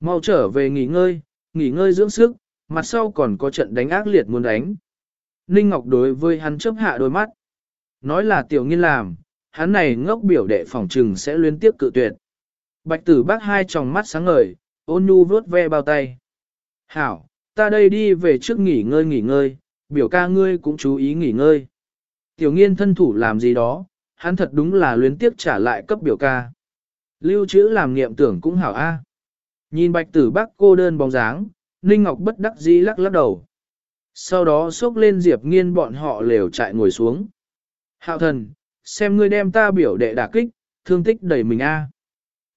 Mau trở về nghỉ ngơi, nghỉ ngơi dưỡng sức, mặt sau còn có trận đánh ác liệt muốn đánh. Ninh Ngọc đối với hắn chấp hạ đôi mắt. Nói là tiểu nghiên làm, hắn này ngốc biểu đệ phòng trừng sẽ liên tiếp cự tuyệt. Bạch tử bác hai tròng mắt sáng ngời, ôn nhu vớt ve bao tay. Hảo, ta đây đi về trước nghỉ ngơi nghỉ ngơi, biểu ca ngươi cũng chú ý nghỉ ngơi. Tiểu nghiên thân thủ làm gì đó, hắn thật đúng là luyến tiếc trả lại cấp biểu ca. Lưu trữ làm niệm tưởng cũng hảo a. À. Nhìn bạch tử bác cô đơn bóng dáng, Ninh Ngọc bất đắc dĩ lắc lắc đầu. Sau đó xốc lên Diệp nghiên bọn họ lều chạy ngồi xuống. Hạo thần, xem ngươi đem ta biểu đệ đả kích, thương tích đẩy mình a. À.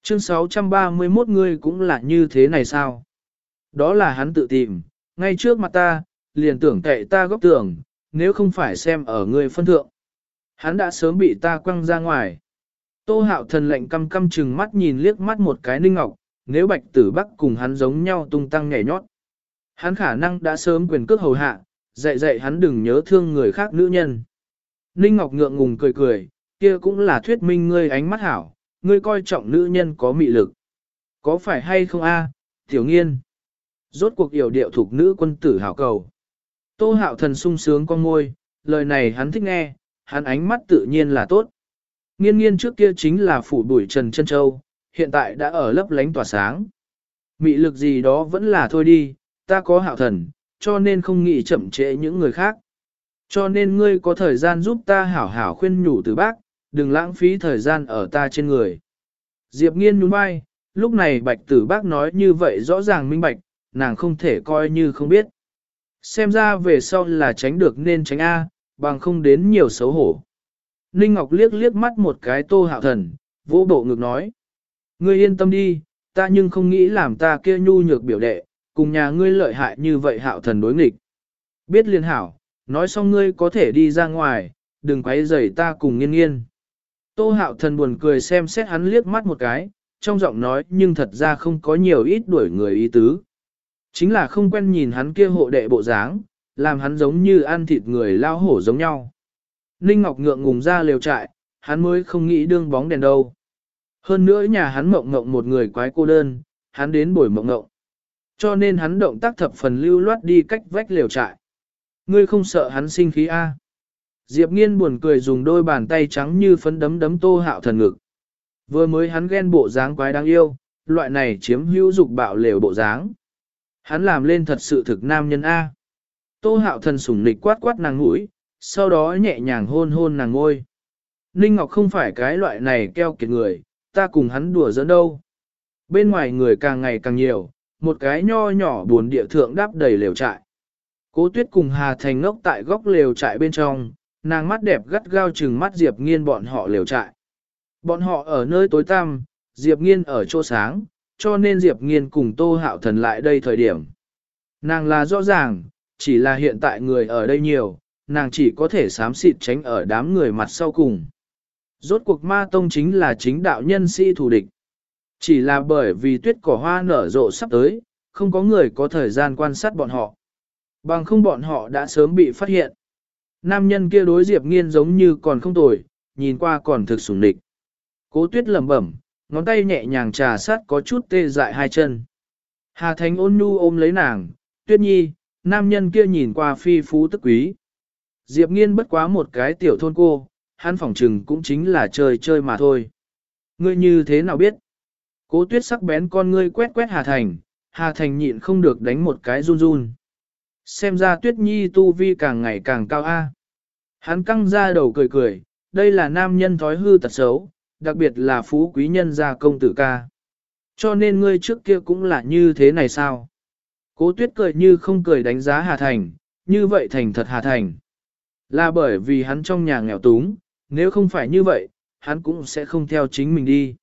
Chương 631 ngươi cũng là như thế này sao? Đó là hắn tự tìm, ngay trước mặt ta, liền tưởng cậy ta góc tưởng, nếu không phải xem ở ngươi phân thượng. Hắn đã sớm bị ta quăng ra ngoài. Tô hạo thần lệnh căm căm chừng mắt nhìn liếc mắt một cái ninh ngọc, nếu bạch tử bắc cùng hắn giống nhau tung tăng nhảy nhót. Hắn khả năng đã sớm quyền cước hầu hạ, dạy dạy hắn đừng nhớ thương người khác nữ nhân. Ninh Ngọc ngượng ngùng cười cười, kia cũng là thuyết minh ngươi ánh mắt hảo, ngươi coi trọng nữ nhân có mị lực. Có phải hay không a, tiểu nghiên? Rốt cuộc hiểu điệu thuộc nữ quân tử hảo cầu. Tô hạo thần sung sướng con môi, lời này hắn thích nghe, hắn ánh mắt tự nhiên là tốt. Nghiên nghiên trước kia chính là phủ đuổi Trần Chân Châu, hiện tại đã ở lấp lánh tỏa sáng. Mị lực gì đó vẫn là thôi đi, ta có hạo thần, cho nên không nghĩ chậm trễ những người khác. Cho nên ngươi có thời gian giúp ta hảo hảo khuyên nhủ từ bác, đừng lãng phí thời gian ở ta trên người. Diệp nghiên nhún vai, lúc này bạch tử bác nói như vậy rõ ràng minh bạch, nàng không thể coi như không biết. Xem ra về sau là tránh được nên tránh A, bằng không đến nhiều xấu hổ. Ninh Ngọc liếc liếc mắt một cái tô hạo thần, vỗ bộ ngực nói. Ngươi yên tâm đi, ta nhưng không nghĩ làm ta kia nhu nhược biểu đệ, cùng nhà ngươi lợi hại như vậy hạo thần đối nghịch. Biết liên hảo, nói xong ngươi có thể đi ra ngoài, đừng quấy rầy ta cùng nghiên nghiên. Tô hạo thần buồn cười xem xét hắn liếc mắt một cái, trong giọng nói nhưng thật ra không có nhiều ít đuổi người ý tứ. Chính là không quen nhìn hắn kia hộ đệ bộ dáng, làm hắn giống như ăn thịt người lao hổ giống nhau. Ninh Ngọc ngượng ngùng ra lều trại, hắn mới không nghĩ đương bóng đèn đâu. Hơn nữa nhà hắn mộng mộng một người quái cô đơn, hắn đến bồi mộng mộng. Cho nên hắn động tác thập phần lưu loát đi cách vách lều trại. Ngươi không sợ hắn sinh khí A. Diệp nghiên buồn cười dùng đôi bàn tay trắng như phấn đấm đấm tô hạo thần ngực. Vừa mới hắn ghen bộ dáng quái đáng yêu, loại này chiếm hữu dục bạo lều bộ dáng. Hắn làm lên thật sự thực nam nhân A. Tô hạo thần sủng nịch quát quát nàng mũi, sau đó nhẹ nhàng hôn hôn nàng ngôi. Ninh Ngọc không phải cái loại này keo kiệt người, ta cùng hắn đùa giỡn đâu. Bên ngoài người càng ngày càng nhiều, một cái nho nhỏ buồn địa thượng đáp đầy lều trại. Cố tuyết cùng Hà Thành ngốc tại góc lều trại bên trong, nàng mắt đẹp gắt gao chừng mắt Diệp Nghiên bọn họ lều trại. Bọn họ ở nơi tối tăm, Diệp Nghiên ở chỗ sáng, cho nên Diệp Nghiên cùng Tô Hạo Thần lại đây thời điểm. Nàng là rõ ràng, chỉ là hiện tại người ở đây nhiều, nàng chỉ có thể sám xịt tránh ở đám người mặt sau cùng. Rốt cuộc ma tông chính là chính đạo nhân sĩ thù địch. Chỉ là bởi vì tuyết cỏ hoa nở rộ sắp tới, không có người có thời gian quan sát bọn họ. Bằng không bọn họ đã sớm bị phát hiện. Nam nhân kia đối Diệp Nghiên giống như còn không tồi, nhìn qua còn thực sủng địch. Cố tuyết lẩm bẩm, ngón tay nhẹ nhàng trà sát có chút tê dại hai chân. Hà Thánh ôn nhu ôm lấy nàng, tuyết nhi, nam nhân kia nhìn qua phi phú tức quý. Diệp nghiên bất quá một cái tiểu thôn cô, hắn phỏng trừng cũng chính là chơi chơi mà thôi. Ngươi như thế nào biết? Cố tuyết sắc bén con ngươi quét quét Hà Thành, Hà Thành nhịn không được đánh một cái run run. Xem ra tuyết nhi tu vi càng ngày càng cao a. Hắn căng ra đầu cười cười, đây là nam nhân thói hư tật xấu, đặc biệt là phú quý nhân gia công tử ca. Cho nên ngươi trước kia cũng là như thế này sao? Cố tuyết cười như không cười đánh giá Hà Thành, như vậy thành thật Hà Thành. Là bởi vì hắn trong nhà nghèo túng, nếu không phải như vậy, hắn cũng sẽ không theo chính mình đi.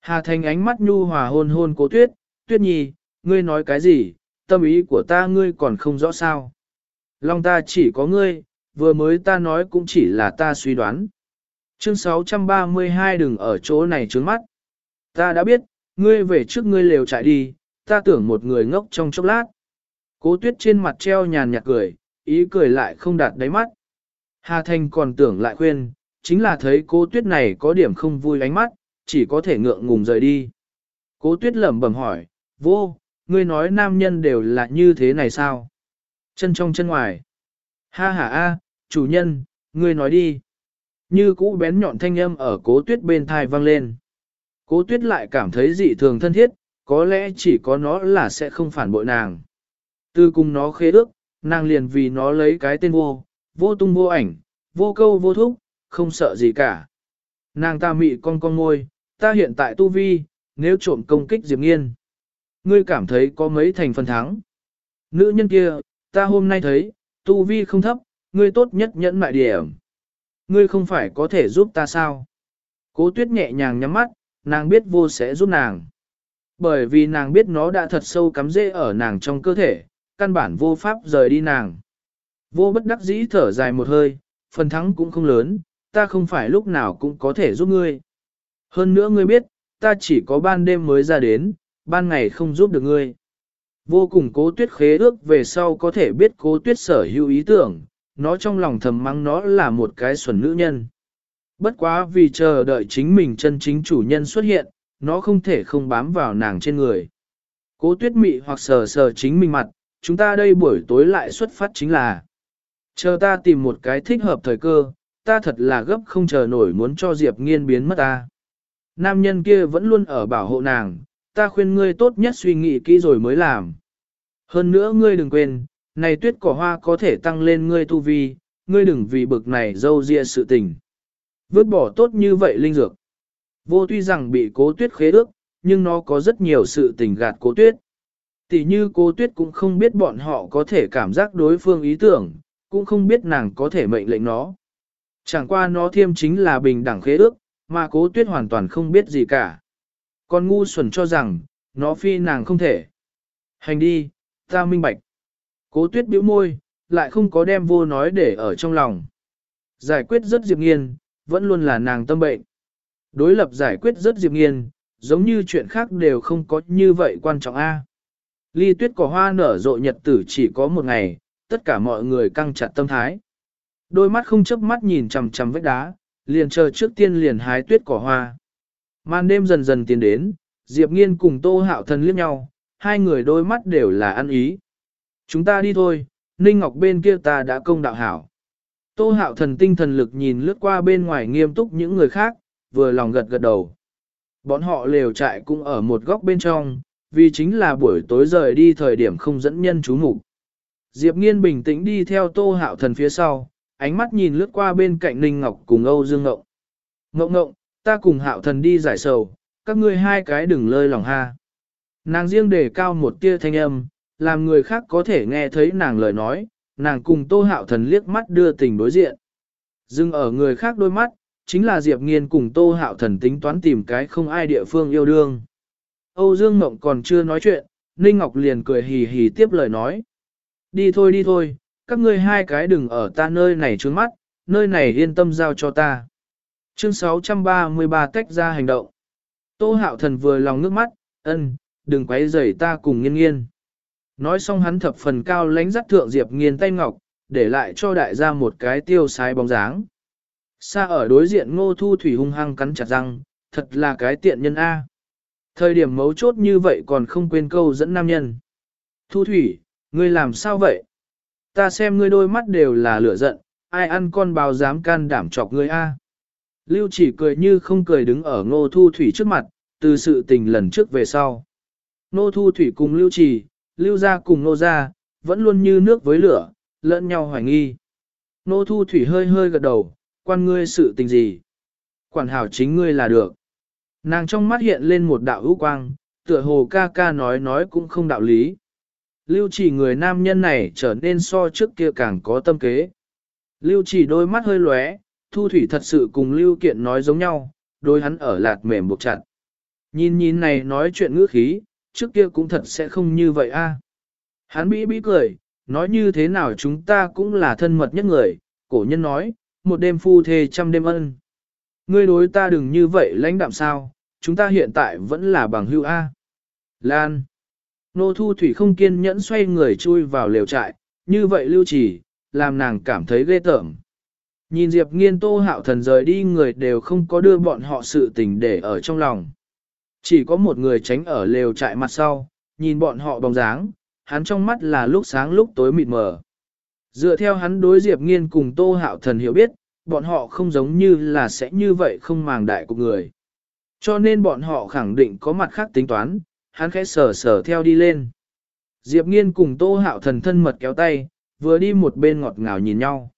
Hà Thành ánh mắt nhu hòa hôn hôn cố tuyết, tuyết nhi, ngươi nói cái gì, tâm ý của ta ngươi còn không rõ sao. Long ta chỉ có ngươi, vừa mới ta nói cũng chỉ là ta suy đoán. Chương 632 đừng ở chỗ này trướng mắt. Ta đã biết, ngươi về trước ngươi lều chạy đi, ta tưởng một người ngốc trong chốc lát. Cố tuyết trên mặt treo nhàn nhạt cười, ý cười lại không đạt đáy mắt. Hà Thanh còn tưởng lại khuyên, chính là thấy cố tuyết này có điểm không vui ánh mắt, chỉ có thể ngượng ngùng rời đi. Cố tuyết lẩm bẩm hỏi, vô, ngươi nói nam nhân đều là như thế này sao? Chân trong chân ngoài. Ha ha a, chủ nhân, ngươi nói đi. Như cũ bén nhọn thanh âm ở cố tuyết bên thai vang lên. Cố tuyết lại cảm thấy dị thường thân thiết, có lẽ chỉ có nó là sẽ không phản bội nàng. Từ cùng nó khế ước, nàng liền vì nó lấy cái tên vô, vô tung vô ảnh, vô câu vô thúc, không sợ gì cả. Nàng ta mị con con ngôi, ta hiện tại tu vi, nếu trộm công kích Diệp Nghiên. Ngươi cảm thấy có mấy thành phần thắng. Nữ nhân kia, ta hôm nay thấy, tu vi không thấp, ngươi tốt nhất nhẫn mại điểm. Ngươi không phải có thể giúp ta sao? Cố tuyết nhẹ nhàng nhắm mắt, nàng biết vô sẽ giúp nàng. Bởi vì nàng biết nó đã thật sâu cắm rễ ở nàng trong cơ thể, căn bản vô pháp rời đi nàng. Vô bất đắc dĩ thở dài một hơi, phần thắng cũng không lớn, ta không phải lúc nào cũng có thể giúp ngươi. Hơn nữa ngươi biết, ta chỉ có ban đêm mới ra đến, ban ngày không giúp được ngươi. Vô cùng cố tuyết khế ước về sau có thể biết cố tuyết sở hữu ý tưởng, nó trong lòng thầm mắng nó là một cái xuẩn nữ nhân. Bất quá vì chờ đợi chính mình chân chính chủ nhân xuất hiện, nó không thể không bám vào nàng trên người. Cố tuyết mị hoặc sờ sờ chính mình mặt, chúng ta đây buổi tối lại xuất phát chính là chờ ta tìm một cái thích hợp thời cơ, ta thật là gấp không chờ nổi muốn cho Diệp nghiên biến mất ta. Nam nhân kia vẫn luôn ở bảo hộ nàng, ta khuyên ngươi tốt nhất suy nghĩ kỹ rồi mới làm. Hơn nữa ngươi đừng quên, này tuyết cỏ hoa có thể tăng lên ngươi tu vi, ngươi đừng vì bực này dâu ria sự tình. Vứt bỏ tốt như vậy linh dược. Vô tuy rằng bị cố tuyết khế ước, nhưng nó có rất nhiều sự tình gạt cố tuyết. Tỷ như cố tuyết cũng không biết bọn họ có thể cảm giác đối phương ý tưởng, cũng không biết nàng có thể mệnh lệnh nó. Chẳng qua nó thiêm chính là bình đẳng khế ước, mà cố tuyết hoàn toàn không biết gì cả. con ngu xuẩn cho rằng, nó phi nàng không thể. Hành đi, ta minh bạch. Cố tuyết bĩu môi, lại không có đem vô nói để ở trong lòng. Giải quyết rất diệp nghiên, vẫn luôn là nàng tâm bệnh. Đối lập giải quyết rất diệp nghiên, giống như chuyện khác đều không có như vậy quan trọng a. Ly tuyết cỏ hoa nở rộ nhật tử chỉ có một ngày, tất cả mọi người căng chặt tâm thái. Đôi mắt không chớp mắt nhìn chằm chằm vách đá, liền chờ trước tiên liền hái tuyết cỏ hoa. Màn đêm dần dần tiến đến, Diệp Nghiên cùng Tô Hạo Thần liếc nhau, hai người đôi mắt đều là ăn ý. Chúng ta đi thôi, Ninh Ngọc bên kia ta đã công đạo hảo. Tô Hạo Thần tinh thần lực nhìn lướt qua bên ngoài nghiêm túc những người khác, vừa lòng gật gật đầu. Bọn họ lều trại cũng ở một góc bên trong, vì chính là buổi tối rời đi thời điểm không dẫn nhân chú mục. Diệp Nghiên bình tĩnh đi theo Tô Hạo Thần phía sau, ánh mắt nhìn lướt qua bên cạnh Ninh Ngọc cùng Âu Dương Ngộng. Ngộng ngộng, ta cùng Hạo Thần đi giải sầu, các ngươi hai cái đừng lơi lòng ha. Nàng riêng để cao một tia thanh âm, làm người khác có thể nghe thấy nàng lời nói, nàng cùng Tô Hạo Thần liếc mắt đưa tình đối diện. Dưng ở người khác đôi mắt, chính là Diệp Nghiên cùng Tô Hạo Thần tính toán tìm cái không ai địa phương yêu đương. Âu Dương Mộng còn chưa nói chuyện, Ninh Ngọc liền cười hì hì tiếp lời nói. Đi thôi đi thôi, các ngươi hai cái đừng ở ta nơi này trướng mắt, nơi này yên tâm giao cho ta. Chương 633 tách ra hành động. Tô hạo thần vừa lòng nước mắt, ân, đừng quấy rầy ta cùng nghiên nghiên. Nói xong hắn thập phần cao lánh dắt thượng Diệp nghiên tay ngọc, để lại cho đại gia một cái tiêu sái bóng dáng. Xa ở đối diện ngô thu thủy hung hăng cắn chặt răng, thật là cái tiện nhân A. Thời điểm mấu chốt như vậy còn không quên câu dẫn nam nhân. Thu thủy, ngươi làm sao vậy? Ta xem ngươi đôi mắt đều là lửa giận, ai ăn con báo dám can đảm chọc ngươi A. Lưu chỉ cười như không cười đứng ở ngô thu thủy trước mặt, từ sự tình lần trước về sau. Ngô thu thủy cùng lưu chỉ, lưu ra cùng Nô ra, vẫn luôn như nước với lửa, lẫn nhau hoài nghi. Nô thu thủy hơi hơi gật đầu, quan ngươi sự tình gì? Quản hảo chính ngươi là được. Nàng trong mắt hiện lên một đạo hữu quang, tựa hồ ca ca nói nói cũng không đạo lý. Lưu chỉ người nam nhân này trở nên so trước kia càng có tâm kế. Lưu chỉ đôi mắt hơi lóe, thu thủy thật sự cùng Lưu kiện nói giống nhau, đôi hắn ở lạt mềm buộc chặt. Nhìn nhìn này nói chuyện ngữ khí, trước kia cũng thật sẽ không như vậy a. Hắn bĩ bĩ cười, nói như thế nào chúng ta cũng là thân mật nhất người, cổ nhân nói, một đêm phu thê trăm đêm ân. Ngươi đối ta đừng như vậy lãnh đạm sao, chúng ta hiện tại vẫn là bằng hữu A. Lan. Nô thu thủy không kiên nhẫn xoay người chui vào lều trại, như vậy lưu trì làm nàng cảm thấy ghê tởm. Nhìn Diệp nghiên tô hạo thần rời đi người đều không có đưa bọn họ sự tình để ở trong lòng. Chỉ có một người tránh ở lều trại mặt sau, nhìn bọn họ bóng dáng, hắn trong mắt là lúc sáng lúc tối mịt mờ. Dựa theo hắn đối Diệp nghiên cùng tô hạo thần hiểu biết, bọn họ không giống như là sẽ như vậy không màng đại của người. Cho nên bọn họ khẳng định có mặt khác tính toán, hắn khẽ sờ sờ theo đi lên. Diệp nghiên cùng tô hạo thần thân mật kéo tay, vừa đi một bên ngọt ngào nhìn nhau.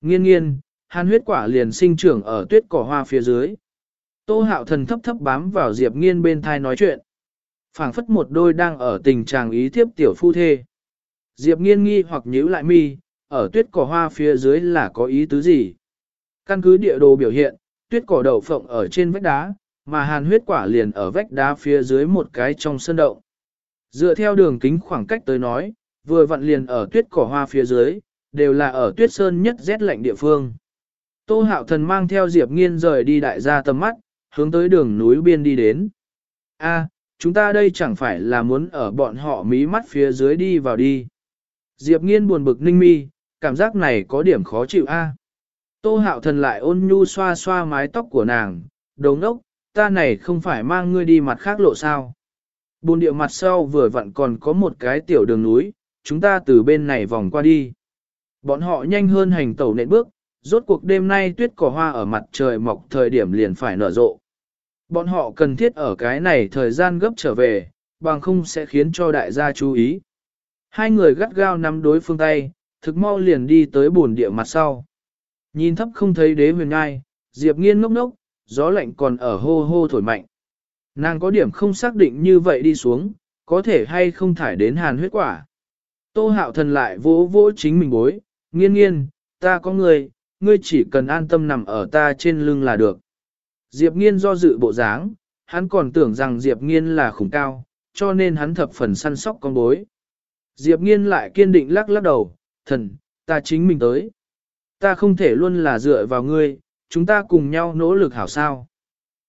Nghiên nghiên, hắn huyết quả liền sinh trưởng ở tuyết cỏ hoa phía dưới. Tô hạo thần thấp thấp bám vào Diệp nghiên bên thai nói chuyện. phảng phất một đôi đang ở tình trạng ý thiếp tiểu phu thê. Diệp nghiên nghi hoặc nhíu lại mi, ở tuyết cỏ hoa phía dưới là có ý tứ gì? Căn cứ địa đồ biểu hiện, tuyết cỏ đậu phộng ở trên vách đá, mà hàn huyết quả liền ở vách đá phía dưới một cái trong sân đậu. Dựa theo đường kính khoảng cách tới nói, vừa vặn liền ở tuyết cỏ hoa phía dưới, đều là ở tuyết sơn nhất rét lạnh địa phương. Tô hạo thần mang theo Diệp nghiên rời đi đại gia tầm mắt, hướng tới đường núi biên đi đến. A, chúng ta đây chẳng phải là muốn ở bọn họ mí mắt phía dưới đi vào đi. Diệp nghiên buồn bực ninh mi, cảm giác này có điểm khó chịu a. Tô hạo thần lại ôn nhu xoa xoa mái tóc của nàng, đồ ốc, ta này không phải mang ngươi đi mặt khác lộ sao. Bồn địa mặt sau vừa vặn còn có một cái tiểu đường núi, chúng ta từ bên này vòng qua đi. Bọn họ nhanh hơn hành tẩu nện bước, rốt cuộc đêm nay tuyết cỏ hoa ở mặt trời mọc thời điểm liền phải nở rộ. Bọn họ cần thiết ở cái này thời gian gấp trở về, bằng không sẽ khiến cho đại gia chú ý. Hai người gắt gao nắm đối phương tay, thực mau liền đi tới bồn địa mặt sau. Nhìn thấp không thấy đế huyền ngai, Diệp nghiên ngốc ngốc, gió lạnh còn ở hô hô thổi mạnh. Nàng có điểm không xác định như vậy đi xuống, có thể hay không thải đến hàn huyết quả. Tô hạo thần lại vỗ vỗ chính mình bối, nghiên nghiên, ta có người, ngươi chỉ cần an tâm nằm ở ta trên lưng là được. Diệp nghiên do dự bộ dáng, hắn còn tưởng rằng Diệp nghiên là khủng cao, cho nên hắn thập phần săn sóc con bối. Diệp nghiên lại kiên định lắc lắc đầu, thần, ta chính mình tới. Ta không thể luôn là dựa vào ngươi, chúng ta cùng nhau nỗ lực hảo sao.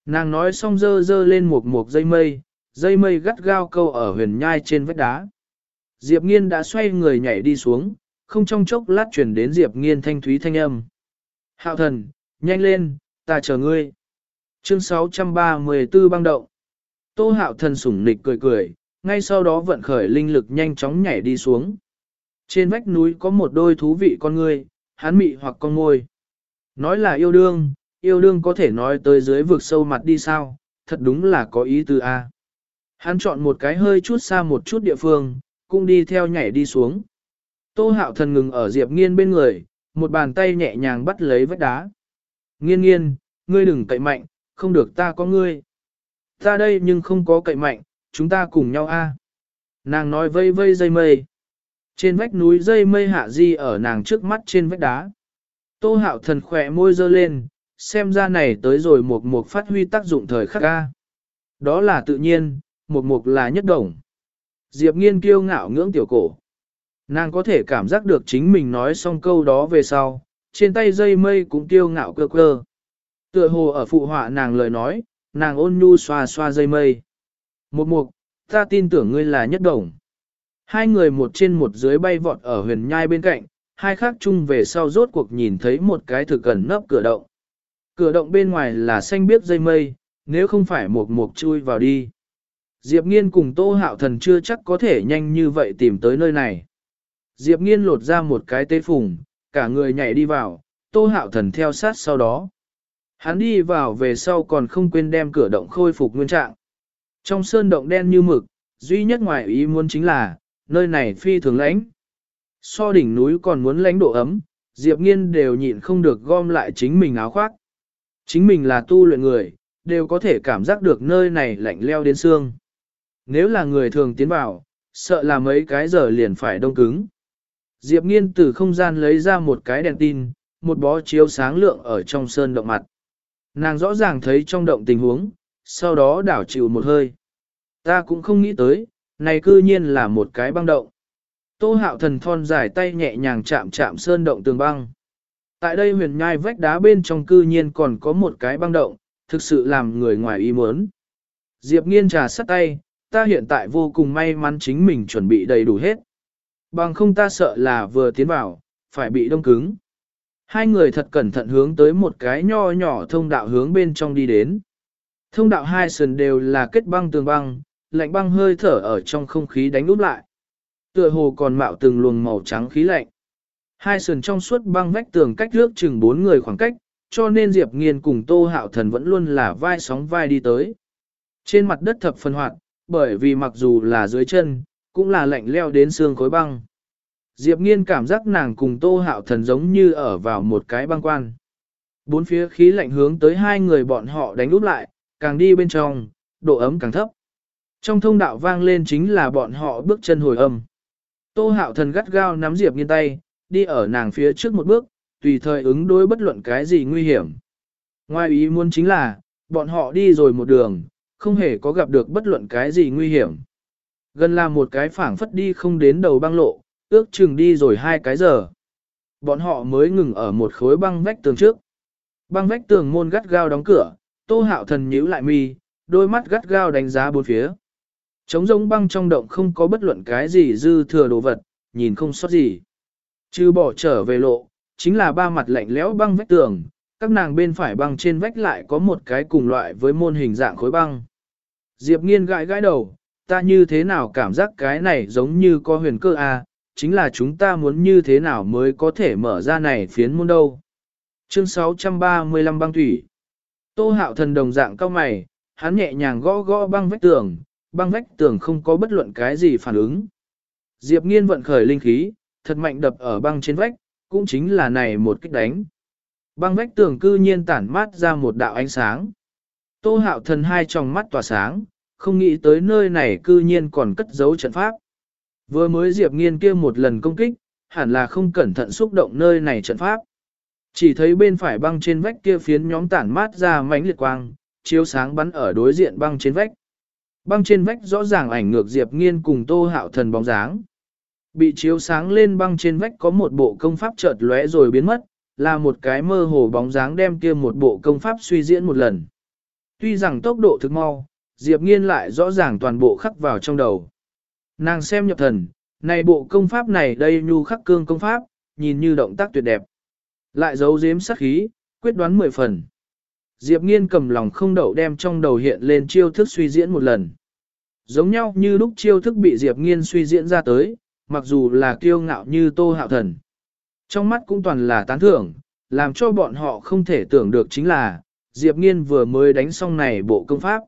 Nàng nói xong dơ dơ lên một một dây mây, dây mây gắt gao câu ở huyền nhai trên vách đá. Diệp nghiên đã xoay người nhảy đi xuống, không trong chốc lát chuyển đến Diệp nghiên thanh thúy thanh âm. Hạo thần, nhanh lên, ta chờ ngươi. Chương 634 băng động. Tô hạo thần sủng nịch cười cười, ngay sau đó vận khởi linh lực nhanh chóng nhảy đi xuống. Trên vách núi có một đôi thú vị con ngươi, hắn mị hoặc con ngôi. Nói là yêu đương, yêu đương có thể nói tới dưới vực sâu mặt đi sao, thật đúng là có ý tư A. Hắn chọn một cái hơi chút xa một chút địa phương, cũng đi theo nhảy đi xuống. Tô hạo thần ngừng ở Diệp nghiên bên người, một bàn tay nhẹ nhàng bắt lấy vách đá. Nghiên nghiên, ngươi đừng cậy mạnh, không được ta có ngươi. Ta đây nhưng không có cậy mạnh, chúng ta cùng nhau a. Nàng nói vây vây dây mây. Trên vách núi dây mây hạ di ở nàng trước mắt trên vách đá. Tô hạo thần khỏe môi dơ lên, xem ra này tới rồi một mục phát huy tác dụng thời khắc ca. Đó là tự nhiên, một mục là nhất đồng. Diệp nghiên kiêu ngạo ngưỡng tiểu cổ. Nàng có thể cảm giác được chính mình nói xong câu đó về sau, trên tay dây mây cũng kiêu ngạo cơ cơ. Tựa hồ ở phụ họa nàng lời nói, nàng ôn nhu xoa xoa dây mây. Một mục, ta tin tưởng ngươi là nhất đồng. Hai người một trên một dưới bay vọt ở huyền nhai bên cạnh, hai khác chung về sau rốt cuộc nhìn thấy một cái thực gần nấp cửa động. Cửa động bên ngoài là xanh biếc dây mây, nếu không phải một mục chui vào đi. Diệp Nghiên cùng Tô Hạo Thần chưa chắc có thể nhanh như vậy tìm tới nơi này. Diệp Nghiên lột ra một cái tế phùng, cả người nhảy đi vào, Tô Hạo Thần theo sát sau đó. Hắn đi vào về sau còn không quên đem cửa động khôi phục nguyên trạng. Trong sơn động đen như mực, duy nhất ngoài ý muốn chính là, nơi này phi thường lãnh. So đỉnh núi còn muốn lãnh độ ấm, Diệp Nghiên đều nhịn không được gom lại chính mình áo khoác. Chính mình là tu luyện người, đều có thể cảm giác được nơi này lạnh leo đến xương. Nếu là người thường tiến vào, sợ là mấy cái giờ liền phải đông cứng. Diệp Nghiên từ không gian lấy ra một cái đèn tin, một bó chiếu sáng lượng ở trong sơn động mặt. Nàng rõ ràng thấy trong động tình huống, sau đó đảo chịu một hơi. Ta cũng không nghĩ tới, này cư nhiên là một cái băng động. Tô hạo thần thon dài tay nhẹ nhàng chạm chạm sơn động tường băng. Tại đây huyền nhai vách đá bên trong cư nhiên còn có một cái băng động, thực sự làm người ngoài ý muốn. Diệp nghiên trà sắt tay, ta hiện tại vô cùng may mắn chính mình chuẩn bị đầy đủ hết. Bằng không ta sợ là vừa tiến vào, phải bị đông cứng. Hai người thật cẩn thận hướng tới một cái nho nhỏ thông đạo hướng bên trong đi đến. Thông đạo hai sườn đều là kết băng tường băng, lạnh băng hơi thở ở trong không khí đánh úp lại. Tựa hồ còn mạo từng luồng màu trắng khí lạnh. Hai sườn trong suốt băng vách tường cách nước chừng bốn người khoảng cách, cho nên Diệp Nghiên cùng Tô Hạo Thần vẫn luôn là vai sóng vai đi tới. Trên mặt đất thập phân hoạt, bởi vì mặc dù là dưới chân, cũng là lạnh leo đến xương khối băng. Diệp Nghiên cảm giác nàng cùng Tô Hạo Thần giống như ở vào một cái băng quan. Bốn phía khí lạnh hướng tới hai người bọn họ đánh úp lại, càng đi bên trong, độ ấm càng thấp. Trong thông đạo vang lên chính là bọn họ bước chân hồi âm. Tô Hạo Thần gắt gao nắm Diệp Nghiên tay, đi ở nàng phía trước một bước, tùy thời ứng đối bất luận cái gì nguy hiểm. Ngoài ý muốn chính là, bọn họ đi rồi một đường, không hề có gặp được bất luận cái gì nguy hiểm. Gần là một cái phảng phất đi không đến đầu băng lộ, ước chừng đi rồi hai cái giờ. Bọn họ mới ngừng ở một khối băng vách tường trước. Băng vách tường môn gắt gao đóng cửa, tô hạo thần nhíu lại mi, đôi mắt gắt gao đánh giá bốn phía. Trống rỗng băng trong động không có bất luận cái gì dư thừa đồ vật, nhìn không sót gì. Chứ bỏ trở về lộ, chính là ba mặt lạnh lẽo băng vách tường, các nàng bên phải băng trên vách lại có một cái cùng loại với môn hình dạng khối băng. Diệp nghiên gãi gãi đầu, ta như thế nào cảm giác cái này giống như có huyền cơ a, à, chính là chúng ta muốn như thế nào mới có thể mở ra này phiến môn đâu. Chương 635 băng thủy. Tô hạo thần đồng dạng cao mày, hắn nhẹ nhàng gõ gõ băng vách tường, băng vách tường không có bất luận cái gì phản ứng. Diệp nghiên vận khởi linh khí, thật mạnh đập ở băng trên vách, cũng chính là này một kích đánh. Băng vách tường cư nhiên tản mát ra một đạo ánh sáng. Tô hạo thần hai tròng mắt tỏa sáng, không nghĩ tới nơi này cư nhiên còn cất giấu trận pháp. Vừa mới Diệp Nghiên kia một lần công kích, hẳn là không cẩn thận xúc động nơi này trận pháp. Chỉ thấy bên phải băng trên vách kia phiến nhóm tản mát ra mảnh liệt quang, chiếu sáng bắn ở đối diện băng trên vách. Băng trên vách rõ ràng ảnh ngược Diệp Nghiên cùng Tô Hạo Thần bóng dáng. Bị chiếu sáng lên băng trên vách có một bộ công pháp chợt lóe rồi biến mất, là một cái mơ hồ bóng dáng đem kia một bộ công pháp suy diễn một lần. Tuy rằng tốc độ thực mau, Diệp Nghiên lại rõ ràng toàn bộ khắc vào trong đầu. Nàng xem nhập thần, này bộ công pháp này đây nhu khắc cương công pháp, nhìn như động tác tuyệt đẹp. Lại giấu giếm sắc khí, quyết đoán mười phần. Diệp Nghiên cầm lòng không đậu đem trong đầu hiện lên chiêu thức suy diễn một lần. Giống nhau như lúc chiêu thức bị Diệp Nghiên suy diễn ra tới, mặc dù là kiêu ngạo như Tô Hạo Thần. Trong mắt cũng toàn là tán thưởng, làm cho bọn họ không thể tưởng được chính là, Diệp Nghiên vừa mới đánh xong này bộ công pháp.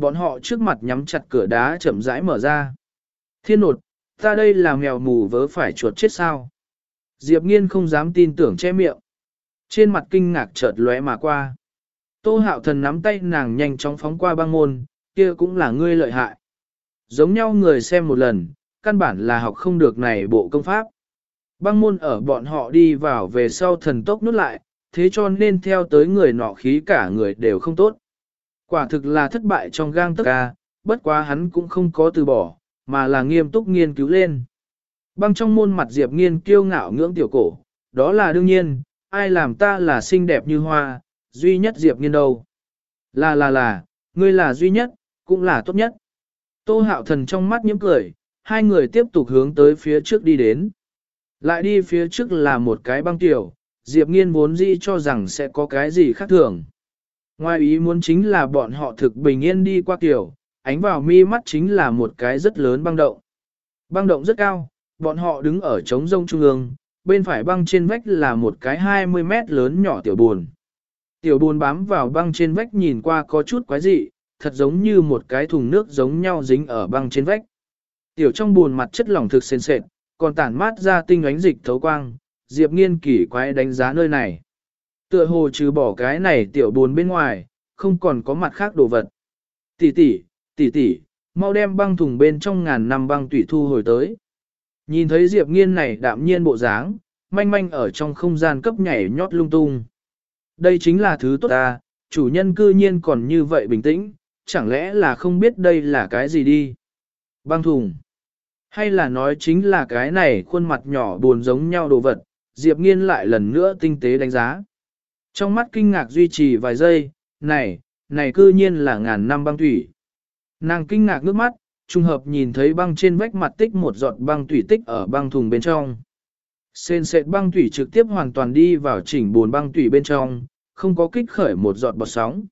Bọn họ trước mặt nhắm chặt cửa đá chậm rãi mở ra. Thiên nột, ta đây là mèo mù vớ phải chuột chết sao. Diệp Nghiên không dám tin tưởng che miệng. Trên mặt kinh ngạc chợt lóe mà qua. Tô hạo thần nắm tay nàng nhanh chóng phóng qua băng môn, kia cũng là ngươi lợi hại. Giống nhau người xem một lần, căn bản là học không được này bộ công pháp. Băng môn ở bọn họ đi vào về sau thần tốc nút lại, thế cho nên theo tới người nọ khí cả người đều không tốt. Quả thực là thất bại trong gang tất ca, bất quá hắn cũng không có từ bỏ, mà là nghiêm túc nghiên cứu lên. Băng trong môn mặt Diệp nghiên kiêu ngạo ngưỡng tiểu cổ, đó là đương nhiên, ai làm ta là xinh đẹp như hoa, duy nhất Diệp nghiên đâu. Là là là, ngươi là duy nhất, cũng là tốt nhất. Tô hạo thần trong mắt nhiễm cười, hai người tiếp tục hướng tới phía trước đi đến. Lại đi phía trước là một cái băng tiểu, Diệp Nghiên vốn dĩ cho rằng sẽ có cái gì khác thường. Ngoài ý muốn chính là bọn họ thực bình yên đi qua kiểu, ánh vào mi mắt chính là một cái rất lớn băng động. Băng động rất cao, bọn họ đứng ở trống rông trung ương, bên phải băng trên vách là một cái 20 mét lớn nhỏ tiểu buồn. Tiểu buồn bám vào băng trên vách nhìn qua có chút quái dị, thật giống như một cái thùng nước giống nhau dính ở băng trên vách. Tiểu trong buồn mặt chất lỏng thực sền sệt, còn tản mát ra tinh ánh dịch thấu quang, Diệp Nghiên kỳ quái đánh giá nơi này. Tựa hồ trừ bỏ cái này tiểu buồn bên ngoài, không còn có mặt khác đồ vật. Tỷ tỷ, tỷ tỷ, mau đem băng thùng bên trong ngàn năm băng tủy thu hồi tới. Nhìn thấy Diệp Nghiên này đạm nhiên bộ dáng, manh manh ở trong không gian cấp nhảy nhót lung tung. Đây chính là thứ tốt ta, chủ nhân cư nhiên còn như vậy bình tĩnh, chẳng lẽ là không biết đây là cái gì đi. Băng thùng. Hay là nói chính là cái này khuôn mặt nhỏ buồn giống nhau đồ vật, Diệp Nghiên lại lần nữa tinh tế đánh giá. Trong mắt kinh ngạc duy trì vài giây, này, này cư nhiên là ngàn năm băng thủy. Nàng kinh ngạc nước mắt, trùng hợp nhìn thấy băng trên vách mặt tích một giọt băng thủy tích ở băng thùng bên trong. Sên sệt băng thủy trực tiếp hoàn toàn đi vào chỉnh buồn băng thủy bên trong, không có kích khởi một giọt bọt sóng.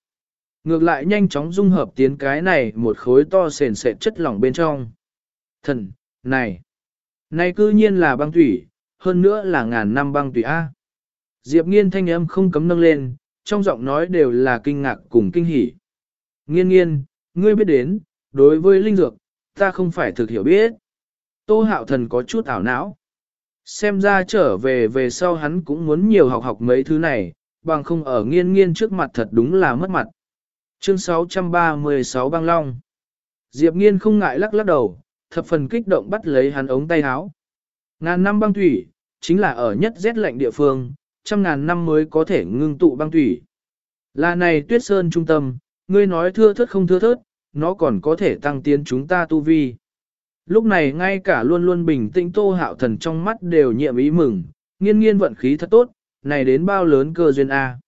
Ngược lại nhanh chóng dung hợp tiến cái này một khối to sền sệt chất lỏng bên trong. Thần, này, này cư nhiên là băng thủy, hơn nữa là ngàn năm băng thủy A. Diệp nghiên thanh âm không cấm nâng lên, trong giọng nói đều là kinh ngạc cùng kinh hỉ. Nghiên nghiên, ngươi biết đến, đối với linh dược, ta không phải thực hiểu biết. Tô hạo thần có chút ảo não. Xem ra trở về về sau hắn cũng muốn nhiều học học mấy thứ này, bằng không ở nghiên nghiên trước mặt thật đúng là mất mặt. Chương 636 băng long. Diệp nghiên không ngại lắc lắc đầu, thập phần kích động bắt lấy hắn ống tay áo. Ngàn năm băng thủy, chính là ở nhất rét lạnh địa phương, trăm ngàn năm mới có thể ngưng tụ băng thủy. Là này tuyết sơn trung tâm, ngươi nói thưa thớt không thưa thớt, nó còn có thể tăng tiến chúng ta tu vi. Lúc này ngay cả luôn luôn bình tĩnh tô hạo thần trong mắt đều nhiệm ý mừng, nghiên nghiên vận khí thật tốt, này đến bao lớn cơ duyên A.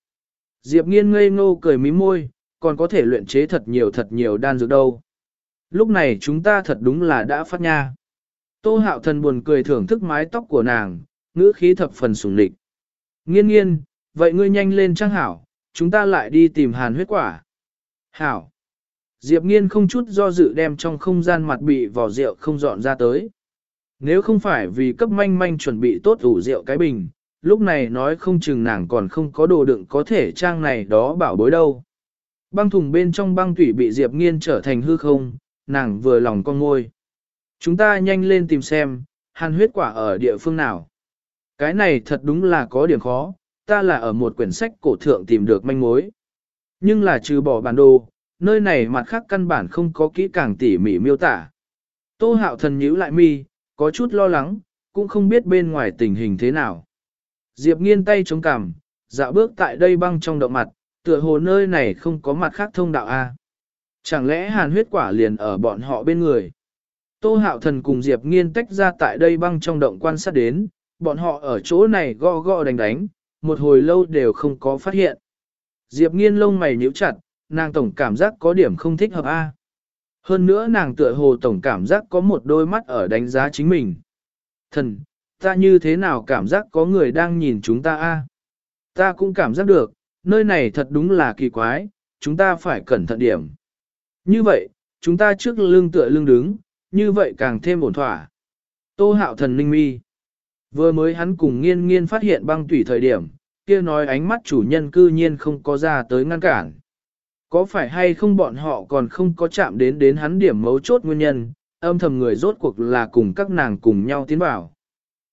Diệp nghiên ngây ngô cười mí môi, còn có thể luyện chế thật nhiều thật nhiều đan dược đâu. Lúc này chúng ta thật đúng là đã phát nha. Tô hạo thần buồn cười thưởng thức mái tóc của nàng, ngữ khí thập phần sủng lịch. Nghiên nghiên, vậy ngươi nhanh lên trang hảo, chúng ta lại đi tìm hàn huyết quả. Hảo. Diệp nghiên không chút do dự đem trong không gian mặt bị vỏ rượu không dọn ra tới. Nếu không phải vì cấp manh manh chuẩn bị tốt ủ rượu cái bình, lúc này nói không chừng nàng còn không có đồ đựng có thể trang này đó bảo bối đâu. Băng thùng bên trong băng thủy bị Diệp nghiên trở thành hư không, nàng vừa lòng con ngôi. Chúng ta nhanh lên tìm xem, hàn huyết quả ở địa phương nào. Cái này thật đúng là có điểm khó, ta là ở một quyển sách cổ thượng tìm được manh mối. Nhưng là trừ bỏ bản đồ, nơi này mặt khác căn bản không có kỹ càng tỉ mỉ miêu tả. Tô hạo thần nhíu lại mi, có chút lo lắng, cũng không biết bên ngoài tình hình thế nào. Diệp nghiên tay chống cằm, dạo bước tại đây băng trong động mặt, tựa hồ nơi này không có mặt khác thông đạo A. Chẳng lẽ hàn huyết quả liền ở bọn họ bên người? Tô hạo thần cùng Diệp nghiên tách ra tại đây băng trong động quan sát đến, bọn họ ở chỗ này gõ gõ đánh đánh, một hồi lâu đều không có phát hiện. Diệp nghiên lông mày nhíu chặt, nàng tổng cảm giác có điểm không thích hợp A. Hơn nữa nàng tựa hồ tổng cảm giác có một đôi mắt ở đánh giá chính mình. Thần, ta như thế nào cảm giác có người đang nhìn chúng ta A. Ta cũng cảm giác được, nơi này thật đúng là kỳ quái, chúng ta phải cẩn thận điểm. Như vậy, chúng ta trước lưng tựa lưng đứng, như vậy càng thêm ổn thỏa. Tô hạo thần linh mi. Vừa mới hắn cùng nghiên nghiên phát hiện băng tủy thời điểm, kia nói ánh mắt chủ nhân cư nhiên không có ra tới ngăn cản. Có phải hay không bọn họ còn không có chạm đến đến hắn điểm mấu chốt nguyên nhân, âm thầm người rốt cuộc là cùng các nàng cùng nhau tiến vào.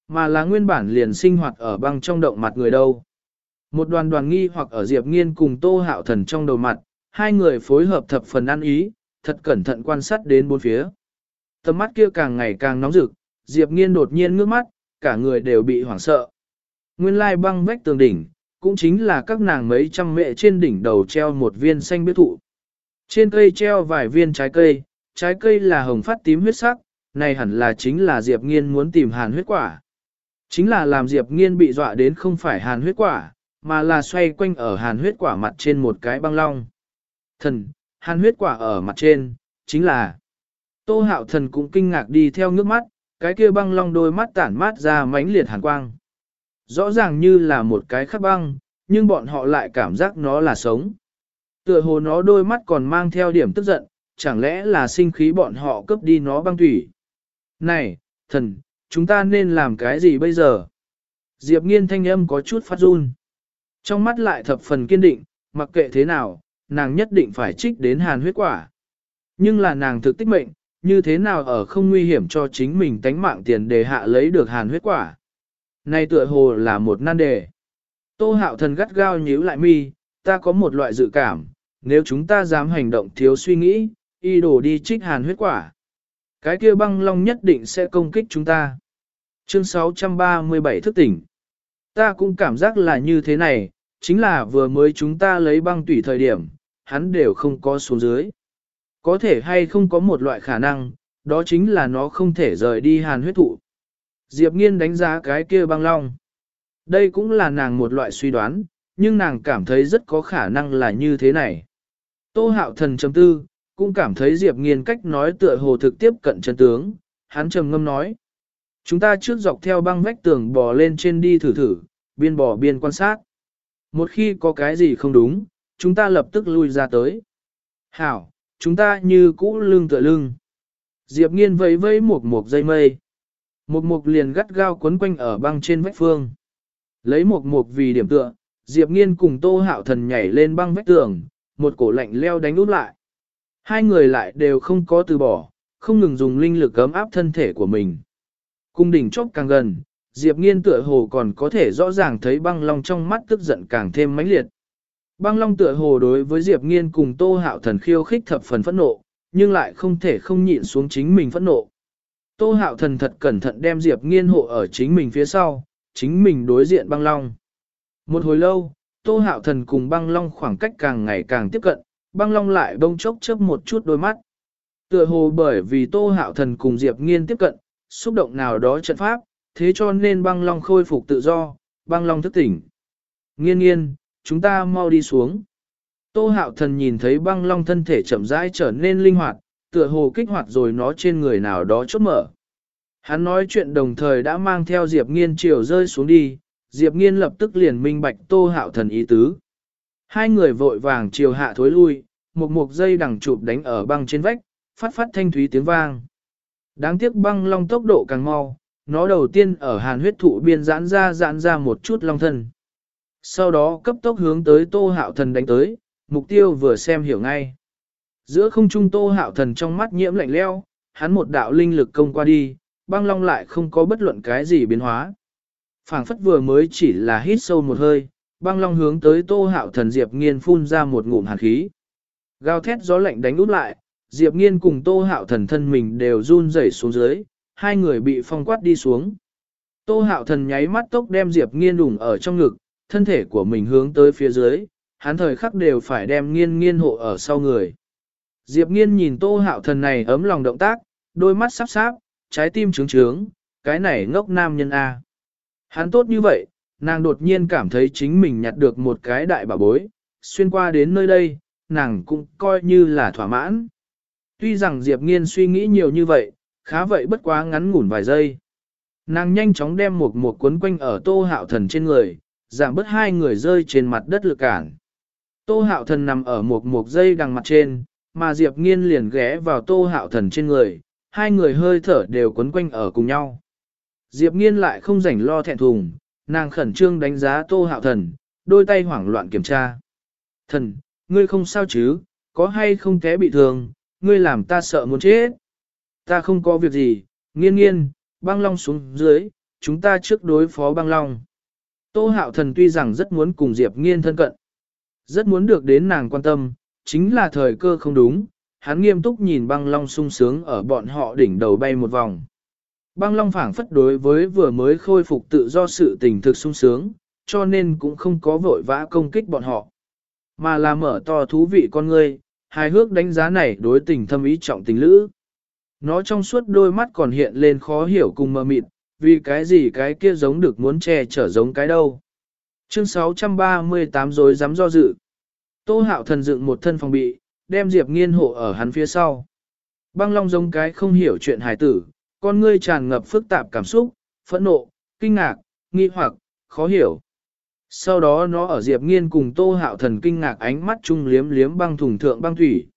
Mà là nguyên bản liền sinh hoạt ở băng trong động mặt người đâu. Một đoàn đoàn nghi hoặc ở Diệp Nghiên cùng Tô Hạo Thần trong đầu mặt, hai người phối hợp thập phần ăn ý, thật cẩn thận quan sát đến bốn phía. Tầm mắt kia càng ngày càng nóng rực, Diệp Nghiên đột nhiên ngước mắt, cả người đều bị hoảng sợ. Nguyên lai băng vách tường đỉnh, cũng chính là các nàng mấy trăm mẹ trên đỉnh đầu treo một viên xanh biết thụ. Trên cây treo vài viên trái cây, trái cây là hồng phát tím huyết sắc, này hẳn là chính là Diệp Nghiên muốn tìm hàn huyết quả. Chính là làm Diệp Nghiên bị dọa đến không phải hàn huyết quả, mà là xoay quanh ở hàn huyết quả mặt trên một cái băng long. Thần, hàn huyết quả ở mặt trên, chính là Tô hạo thần cũng kinh ngạc đi theo nước mắt, cái kia băng long đôi mắt tản mát ra mãnh liệt hàn quang. Rõ ràng như là một cái khắc băng, nhưng bọn họ lại cảm giác nó là sống. Tựa hồ nó đôi mắt còn mang theo điểm tức giận, chẳng lẽ là sinh khí bọn họ cướp đi nó băng thủy. Này, thần, chúng ta nên làm cái gì bây giờ? Diệp nghiên thanh âm có chút phát run. Trong mắt lại thập phần kiên định, mặc kệ thế nào, nàng nhất định phải trích đến hàn huyết quả. Nhưng là nàng thực tích mệnh, như thế nào ở không nguy hiểm cho chính mình tánh mạng tiền để hạ lấy được hàn huyết quả. Này tựa hồ là một nan đề. Tô hạo thần gắt gao nhíu lại mi, ta có một loại dự cảm, nếu chúng ta dám hành động thiếu suy nghĩ, y đổ đi trích hàn huyết quả. Cái kia băng long nhất định sẽ công kích chúng ta. Chương 637 thức tỉnh. Ta cũng cảm giác là như thế này, chính là vừa mới chúng ta lấy băng tủy thời điểm, hắn đều không có xuống dưới. Có thể hay không có một loại khả năng, đó chính là nó không thể rời đi hàn huyết thụ. Diệp nghiên đánh giá cái kia băng long. Đây cũng là nàng một loại suy đoán, nhưng nàng cảm thấy rất có khả năng là như thế này. Tô hạo thần chấm tư, cũng cảm thấy Diệp nghiên cách nói tựa hồ thực tiếp cận chân tướng, hắn trầm ngâm nói. Chúng ta trước dọc theo băng vách tường bò lên trên đi thử thử, biên bò biên quan sát. Một khi có cái gì không đúng, chúng ta lập tức lui ra tới. Hảo, chúng ta như cũ lưng tựa lưng. Diệp nghiên vẫy vẫy một một dây mây. Một mục liền gắt gao quấn quanh ở băng trên vách phương. Lấy một mục vì điểm tựa, Diệp nghiên cùng tô hạo thần nhảy lên băng vách tường, một cổ lạnh leo đánh út lại. Hai người lại đều không có từ bỏ, không ngừng dùng linh lực cấm áp thân thể của mình. Cung đỉnh chốc càng gần, Diệp nghiên tựa hồ còn có thể rõ ràng thấy băng long trong mắt tức giận càng thêm mãnh liệt. Băng long tựa hồ đối với Diệp nghiên cùng tô hạo thần khiêu khích thập phần phẫn nộ, nhưng lại không thể không nhịn xuống chính mình phẫn nộ. Tô hạo thần thật cẩn thận đem Diệp nghiên hộ ở chính mình phía sau, chính mình đối diện băng long. Một hồi lâu, tô hạo thần cùng băng long khoảng cách càng ngày càng tiếp cận, băng long lại bông chốc chớp một chút đôi mắt. Tựa hồ bởi vì tô hạo thần cùng Diệp nghiên tiếp cận, xúc động nào đó trận pháp, thế cho nên băng long khôi phục tự do, băng long thức tỉnh. Nghiên nghiên, chúng ta mau đi xuống. Tô hạo thần nhìn thấy băng long thân thể chậm rãi trở nên linh hoạt, tựa hồ kích hoạt rồi nó trên người nào đó chốt mở. Hắn nói chuyện đồng thời đã mang theo Diệp Nghiên chiều rơi xuống đi, Diệp Nghiên lập tức liền minh bạch tô hạo thần ý tứ. Hai người vội vàng chiều hạ thối lui, một mục dây đằng chụp đánh ở băng trên vách, phát phát thanh thúy tiếng vang. Đáng tiếc băng long tốc độ càng mau, nó đầu tiên ở hàn huyết thụ biên giãn ra giãn ra một chút long thân. Sau đó cấp tốc hướng tới tô hạo thần đánh tới, mục tiêu vừa xem hiểu ngay. Giữa không trung tô hạo thần trong mắt nhiễm lạnh leo, hắn một đạo linh lực công qua đi, băng long lại không có bất luận cái gì biến hóa. phảng phất vừa mới chỉ là hít sâu một hơi, băng long hướng tới tô hạo thần Diệp Nghiên phun ra một ngụm hàn khí. Gào thét gió lạnh đánh út lại, Diệp Nghiên cùng tô hạo thần thân mình đều run rẩy xuống dưới, hai người bị phong quát đi xuống. Tô hạo thần nháy mắt tốc đem Diệp Nghiên đủng ở trong ngực, thân thể của mình hướng tới phía dưới, hắn thời khắc đều phải đem nghiên nghiên hộ ở sau người. Diệp nghiên nhìn tô hạo thần này ấm lòng động tác, đôi mắt sắp sáp, trái tim trướng trướng, cái này ngốc nam nhân A. Hắn tốt như vậy, nàng đột nhiên cảm thấy chính mình nhặt được một cái đại bảo bối, xuyên qua đến nơi đây, nàng cũng coi như là thỏa mãn. Tuy rằng Diệp nghiên suy nghĩ nhiều như vậy, khá vậy bất quá ngắn ngủn vài giây. Nàng nhanh chóng đem một một cuốn quanh ở tô hạo thần trên người, giảm bớt hai người rơi trên mặt đất lực cản. Tô hạo thần nằm ở một một dây đằng mặt trên, mà Diệp nghiên liền ghé vào tô hạo thần trên người, hai người hơi thở đều quấn quanh ở cùng nhau. Diệp nghiên lại không rảnh lo thẹn thùng, nàng khẩn trương đánh giá tô hạo thần, đôi tay hoảng loạn kiểm tra. Thần, ngươi không sao chứ, có hay không té bị thương, ngươi làm ta sợ muốn chết. Ta không có việc gì, nghiên nghiên, băng long xuống dưới, chúng ta trước đối phó băng long. Tô hạo thần tuy rằng rất muốn cùng Diệp nghiên thân cận, rất muốn được đến nàng quan tâm, chính là thời cơ không đúng, hắn nghiêm túc nhìn băng long sung sướng ở bọn họ đỉnh đầu bay một vòng. Băng long phảng phất đối với vừa mới khôi phục tự do sự tình thực sung sướng, cho nên cũng không có vội vã công kích bọn họ. Mà là mở to thú vị con ngươi, hài hước đánh giá này đối tình thâm ý trọng tình lữ. Nó trong suốt đôi mắt còn hiện lên khó hiểu cùng mơ mịt, vì cái gì cái kia giống được muốn che chở giống cái đâu. Chương 638 rồi dám do dự. Tô hạo thần dựng một thân phòng bị, đem Diệp nghiên hộ ở hắn phía sau. Băng long giống cái không hiểu chuyện hài tử, con ngươi tràn ngập phức tạp cảm xúc, phẫn nộ, kinh ngạc, nghi hoặc, khó hiểu. Sau đó nó ở Diệp Nghiên cùng Tô Hạo Thần kinh ngạc ánh mắt chung liếm liếm băng thùng thượng băng thủy.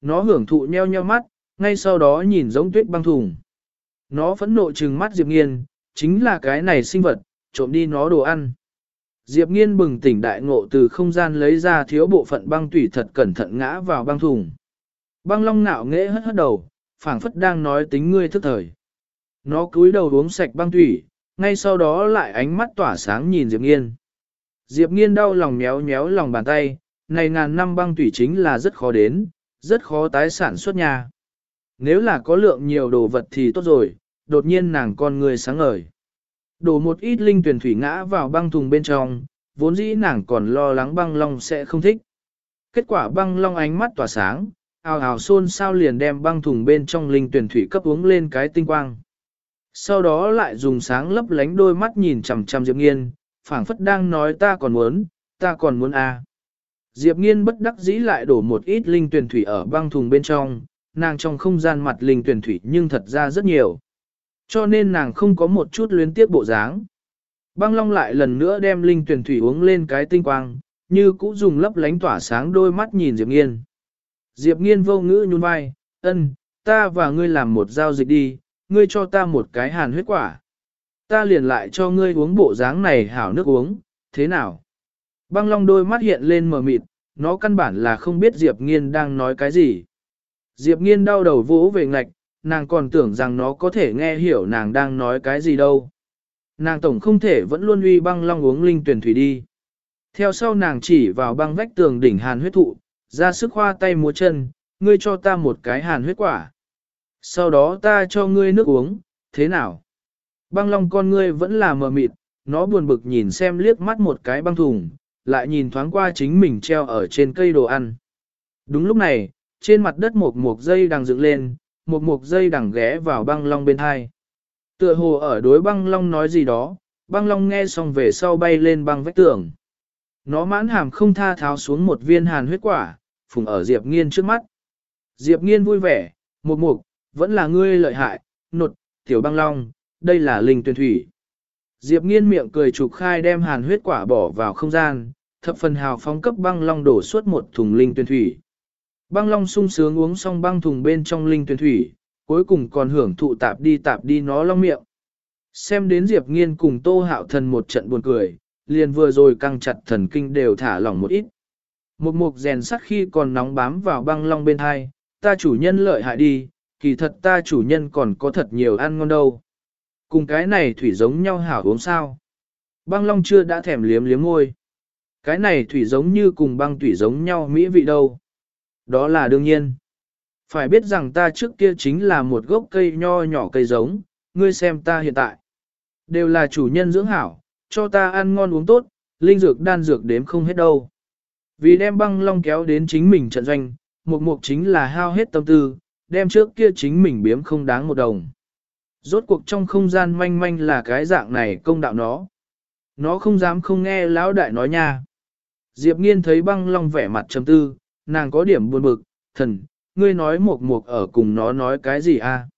Nó hưởng thụ nheo nheo mắt, ngay sau đó nhìn giống tuyết băng thùng. Nó phẫn nộ trừng mắt Diệp Nghiên, chính là cái này sinh vật, trộm đi nó đồ ăn. Diệp Nghiên bừng tỉnh đại ngộ từ không gian lấy ra thiếu bộ phận băng thủy thật cẩn thận ngã vào băng thùng. Băng long nạo nghễ hất hất đầu, phảng phất đang nói tính ngươi thức thời. Nó cúi đầu uống sạch băng thủy, ngay sau đó lại ánh mắt tỏa sáng nhìn Diệp Nghiên. Diệp Nghiên đau lòng méo méo lòng bàn tay, này ngàn năm băng thủy chính là rất khó đến, rất khó tái sản xuất nha. Nếu là có lượng nhiều đồ vật thì tốt rồi, đột nhiên nàng con người sáng ngời. Đổ một ít linh tuyển thủy ngã vào băng thùng bên trong, vốn dĩ nàng còn lo lắng băng long sẽ không thích. Kết quả băng long ánh mắt tỏa sáng, ào ào xôn sao liền đem băng thùng bên trong linh tuyển thủy cấp uống lên cái tinh quang. Sau đó lại dùng sáng lấp lánh đôi mắt nhìn chằm chằm Diệp Nghiên, phảng phất đang nói ta còn muốn, ta còn muốn a. À. Diệp Nghiên bất đắc dĩ lại đổ một ít linh tuyển thủy ở băng thùng bên trong, nàng trong không gian mặt linh tuyển thủy nhưng thật ra rất nhiều. Cho nên nàng không có một chút luyến tiếc bộ dáng. Băng Long lại lần nữa đem linh tuyển thủy uống lên cái tinh quang, như cũ dùng lấp lánh tỏa sáng đôi mắt nhìn Diệp Nghiên. Diệp Nghiên vô ngữ nhún vai, ân, ta và ngươi làm một giao dịch đi, ngươi cho ta một cái hàn huyết quả. Ta liền lại cho ngươi uống bộ dáng này hảo nước uống, thế nào? Băng long đôi mắt hiện lên mờ mịt, nó căn bản là không biết Diệp Nghiên đang nói cái gì. Diệp Nghiên đau đầu vỗ về ngạch, nàng còn tưởng rằng nó có thể nghe hiểu nàng đang nói cái gì đâu. Nàng tổng không thể vẫn luôn uy băng long uống linh tuyển thủy đi. Theo sau nàng chỉ vào băng vách tường đỉnh hàn huyết thụ, ra sức khoa tay múa chân, ngươi cho ta một cái hàn huyết quả. Sau đó ta cho ngươi nước uống, thế nào? Băng long con ngươi vẫn là mờ mịt, nó buồn bực nhìn xem liếc mắt một cái băng thùng, lại nhìn thoáng qua chính mình treo ở trên cây đồ ăn. Đúng lúc này, trên mặt đất một một dây đang dựng lên, một mục dây đằng ghé vào băng long bên hai. Tựa hồ ở đối băng long nói gì đó, băng long nghe xong về sau bay lên băng vách tường. Nó mãn hàm không tha tháo xuống một viên hàn huyết quả, phùng ở Diệp Nghiên trước mắt. Diệp Nghiên vui vẻ, một mục, vẫn là ngươi lợi hại, nột, tiểu băng long, đây là linh tuyển thủy. Diệp Nghiên miệng cười trục khai đem hàn huyết quả bỏ vào không gian, thập phần hào phóng cấp băng long đổ suốt một thùng linh tuyển thủy. Băng long sung sướng uống xong băng thùng bên trong linh tuyển thủy, cuối cùng còn hưởng thụ tạp đi tạp đi nó long miệng. Xem đến Diệp Nghiên cùng Tô Hạo Thần một trận buồn cười, liền vừa rồi căng chặt thần kinh đều thả lỏng một ít. Một mục rèn sắt khi còn nóng bám vào băng long bên hai, ta chủ nhân lợi hại đi, kỳ thật ta chủ nhân còn có thật nhiều ăn ngon đâu. Cùng cái này thủy giống nhau hảo uống sao. Băng long chưa đã thèm liếm liếm ngôi. Cái này thủy giống như cùng băng thủy giống nhau mỹ vị đâu. Đó là đương nhiên. Phải biết rằng ta trước kia chính là một gốc cây nho nhỏ cây giống, ngươi xem ta hiện tại. Đều là chủ nhân dưỡng hảo, cho ta ăn ngon uống tốt, linh dược đan dược đếm không hết đâu. Vì đem băng long kéo đến chính mình trận doanh, mục mục chính là hao hết tâm tư, đem trước kia chính mình biếm không đáng một đồng. Rốt cuộc trong không gian manh manh là cái dạng này công đạo nó. Nó không dám không nghe lão đại nói nha. Diệp nghiên thấy băng long vẻ mặt trầm tư, nàng có điểm buồn bực, thần, ngươi nói mộc mộc ở cùng nó nói cái gì a? À?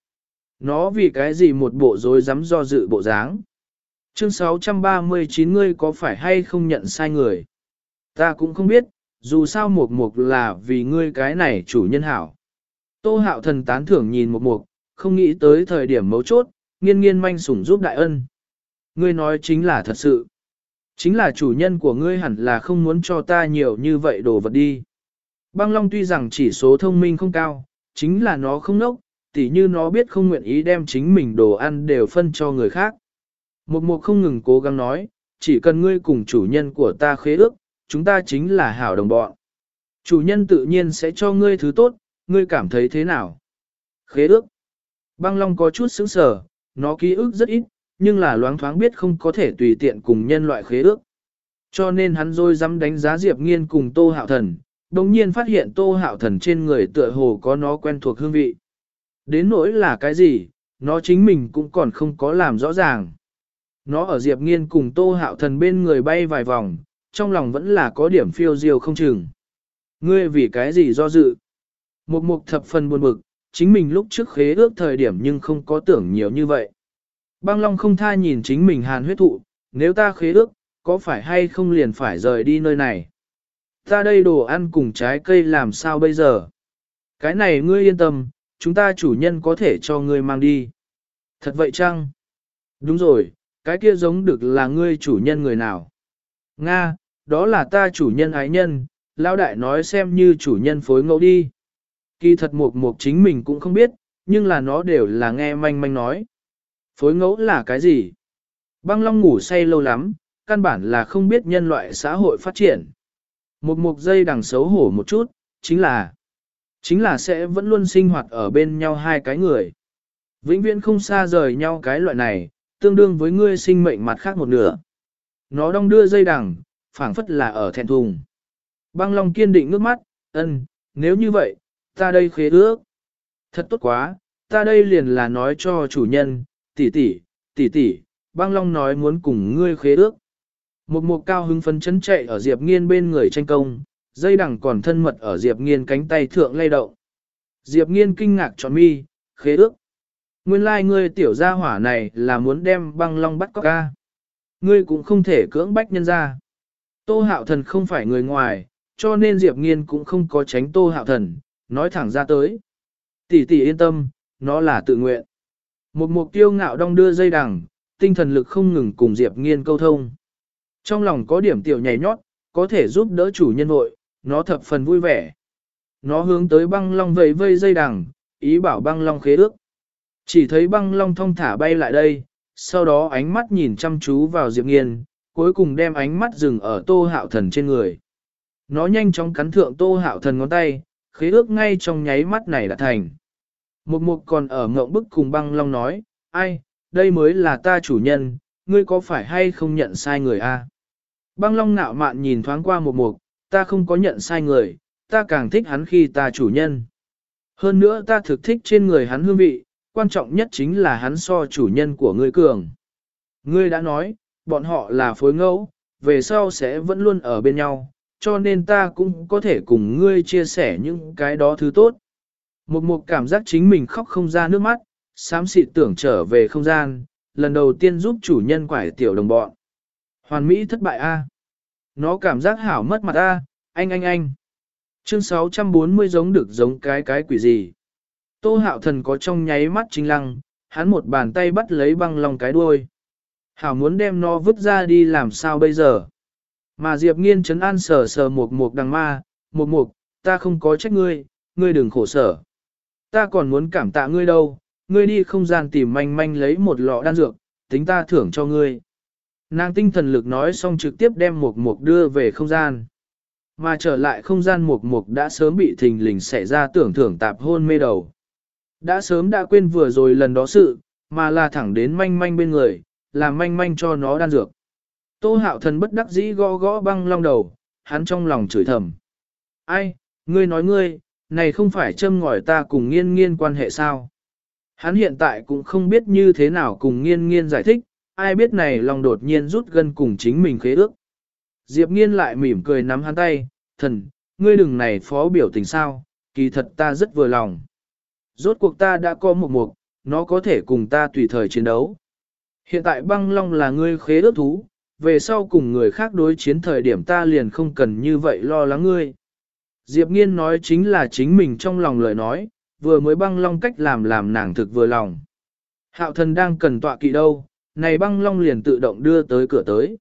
Nó vì cái gì một bộ dối dám do dự bộ dáng. Chương 639 ngươi có phải hay không nhận sai người? Ta cũng không biết, dù sao mộc mộc là vì ngươi cái này chủ nhân hảo. Tô hạo thần tán thưởng nhìn mộc mộc, không nghĩ tới thời điểm mấu chốt, nghiên nghiên manh sủng giúp đại ân. Ngươi nói chính là thật sự. Chính là chủ nhân của ngươi hẳn là không muốn cho ta nhiều như vậy đồ vật đi. Băng Long tuy rằng chỉ số thông minh không cao, chính là nó không nốc, tỉ như nó biết không nguyện ý đem chính mình đồ ăn đều phân cho người khác. Một mục không ngừng cố gắng nói, chỉ cần ngươi cùng chủ nhân của ta khế ước, chúng ta chính là hảo đồng bọn. Chủ nhân tự nhiên sẽ cho ngươi thứ tốt, ngươi cảm thấy thế nào? Khế ước. Băng Long có chút sững sờ, nó ký ức rất ít, nhưng là loáng thoáng biết không có thể tùy tiện cùng nhân loại khế ước. Cho nên hắn rồi dám đánh giá Diệp Nghiên cùng Tô Hạo Thần, đồng nhiên phát hiện Tô Hạo Thần trên người tựa hồ có nó quen thuộc hương vị. Đến nỗi là cái gì, nó chính mình cũng còn không có làm rõ ràng. Nó ở Diệp Nghiên cùng Tô Hạo Thần bên người bay vài vòng, trong lòng vẫn là có điểm phiêu diêu không chừng. Ngươi vì cái gì do dự? Một mục thập phần buồn bực, chính mình lúc trước khế ước thời điểm nhưng không có tưởng nhiều như vậy. Băng Long không tha nhìn chính mình hàn huyết thụ, nếu ta khế ước, có phải hay không liền phải rời đi nơi này? Ta đây đồ ăn cùng trái cây làm sao bây giờ? Cái này ngươi yên tâm, chúng ta chủ nhân có thể cho ngươi mang đi. Thật vậy chăng? Đúng rồi, cái kia giống được là ngươi chủ nhân người nào? Nga, đó là ta chủ nhân ái nhân, lão đại nói xem như chủ nhân phối ngẫu đi. Kỳ thật mục mục chính mình cũng không biết, nhưng là nó đều là nghe manh manh nói. Phối ngẫu là cái gì? Băng long ngủ say lâu lắm, căn bản là không biết nhân loại xã hội phát triển. Một mục dây đằng xấu hổ một chút, chính là chính là sẽ vẫn luôn sinh hoạt ở bên nhau hai cái người. Vĩnh viễn không xa rời nhau cái loại này, tương đương với ngươi sinh mệnh mặt khác một nửa. Nó đong đưa dây đằng, phảng phất là ở thẹn thùng. Băng Long kiên định nước mắt, ân, nếu như vậy, ta đây khế ước. Thật tốt quá, ta đây liền là nói cho chủ nhân, tỷ tỷ, tỷ tỷ, băng Long nói muốn cùng ngươi khế ước. Một mục cao hứng phấn chấn chạy ở Diệp Nghiên bên người tranh công, dây đằng còn thân mật ở Diệp Nghiên cánh tay thượng lay động. Diệp Nghiên kinh ngạc tròn mi, khế ước. Nguyên lai like ngươi tiểu gia hỏa này là muốn đem băng long bắt cóc ca. Ngươi cũng không thể cưỡng bách nhân ra. Tô hạo thần không phải người ngoài, cho nên Diệp Nghiên cũng không có tránh tô hạo thần, nói thẳng ra tới. Tỷ tỷ yên tâm, nó là tự nguyện. Một mục tiêu ngạo đong đưa dây đằng, tinh thần lực không ngừng cùng Diệp Nghiên câu thông. Trong lòng có điểm tiểu nhảy nhót, có thể giúp đỡ chủ nhân vội, nó thập phần vui vẻ. Nó hướng tới băng long vầy vây dây đằng, ý bảo băng long khế ước. Chỉ thấy băng long thong thả bay lại đây, sau đó ánh mắt nhìn chăm chú vào Diệp Nghiên, cuối cùng đem ánh mắt dừng ở tô hạo thần trên người. Nó nhanh chóng cắn thượng tô hạo thần ngón tay, khế ước ngay trong nháy mắt này đã thành. Một mục còn ở ngộng bức cùng băng long nói, ai, đây mới là ta chủ nhân, ngươi có phải hay không nhận sai người a? Băng long nạo mạn nhìn thoáng qua một mục, ta không có nhận sai người, ta càng thích hắn khi ta chủ nhân. Hơn nữa ta thực thích trên người hắn hương vị, quan trọng nhất chính là hắn so chủ nhân của ngươi cường. Ngươi đã nói, bọn họ là phối ngẫu, về sau sẽ vẫn luôn ở bên nhau, cho nên ta cũng có thể cùng ngươi chia sẻ những cái đó thứ tốt. Một mục cảm giác chính mình khóc không ra nước mắt, xám xịt tưởng trở về không gian, lần đầu tiên giúp chủ nhân quải tiểu đồng bọn. Hoàn Mỹ thất bại a. Nó cảm giác hảo mất mặt a, anh anh anh. Chương 640 giống được giống cái cái quỷ gì. Tô hạo thần có trong nháy mắt chính lăng, hắn một bàn tay bắt lấy băng lòng cái đuôi. Hảo muốn đem nó vứt ra đi làm sao bây giờ. Mà Diệp nghiên chấn an sờ sờ một một đằng ma, một một, ta không có trách ngươi, ngươi đừng khổ sở. Ta còn muốn cảm tạ ngươi đâu, ngươi đi không gian tìm manh manh lấy một lọ đan dược, tính ta thưởng cho ngươi. Nàng tinh thần lực nói xong trực tiếp đem một mục đưa về không gian. Mà trở lại không gian mục mục đã sớm bị thình lình xảy ra tưởng thưởng tạp hôn mê đầu. Đã sớm đã quên vừa rồi lần đó sự, mà là thẳng đến manh manh bên người, làm manh manh cho nó đan dược. Tô hạo thần bất đắc dĩ gõ gõ băng long đầu, hắn trong lòng chửi thầm. Ai, ngươi nói ngươi, này không phải châm ngòi ta cùng nghiên nghiên quan hệ sao? Hắn hiện tại cũng không biết như thế nào cùng nghiên nghiên giải thích, ai biết này lòng đột nhiên rút gân cùng chính mình khế ước. Diệp nghiên lại mỉm cười nắm hắn tay, thần, ngươi đừng này phó biểu tình sao, kỳ thật ta rất vừa lòng. Rốt cuộc ta đã có một mục, nó có thể cùng ta tùy thời chiến đấu. Hiện tại băng long là ngươi khế ước thú, về sau cùng người khác đối chiến thời điểm ta liền không cần như vậy lo lắng ngươi. Diệp nghiên nói chính là chính mình trong lòng lời nói, vừa mới băng long cách làm làm nàng thực vừa lòng. Hạo thần đang cần tọa kỵ đâu, này băng long liền tự động đưa tới cửa tới.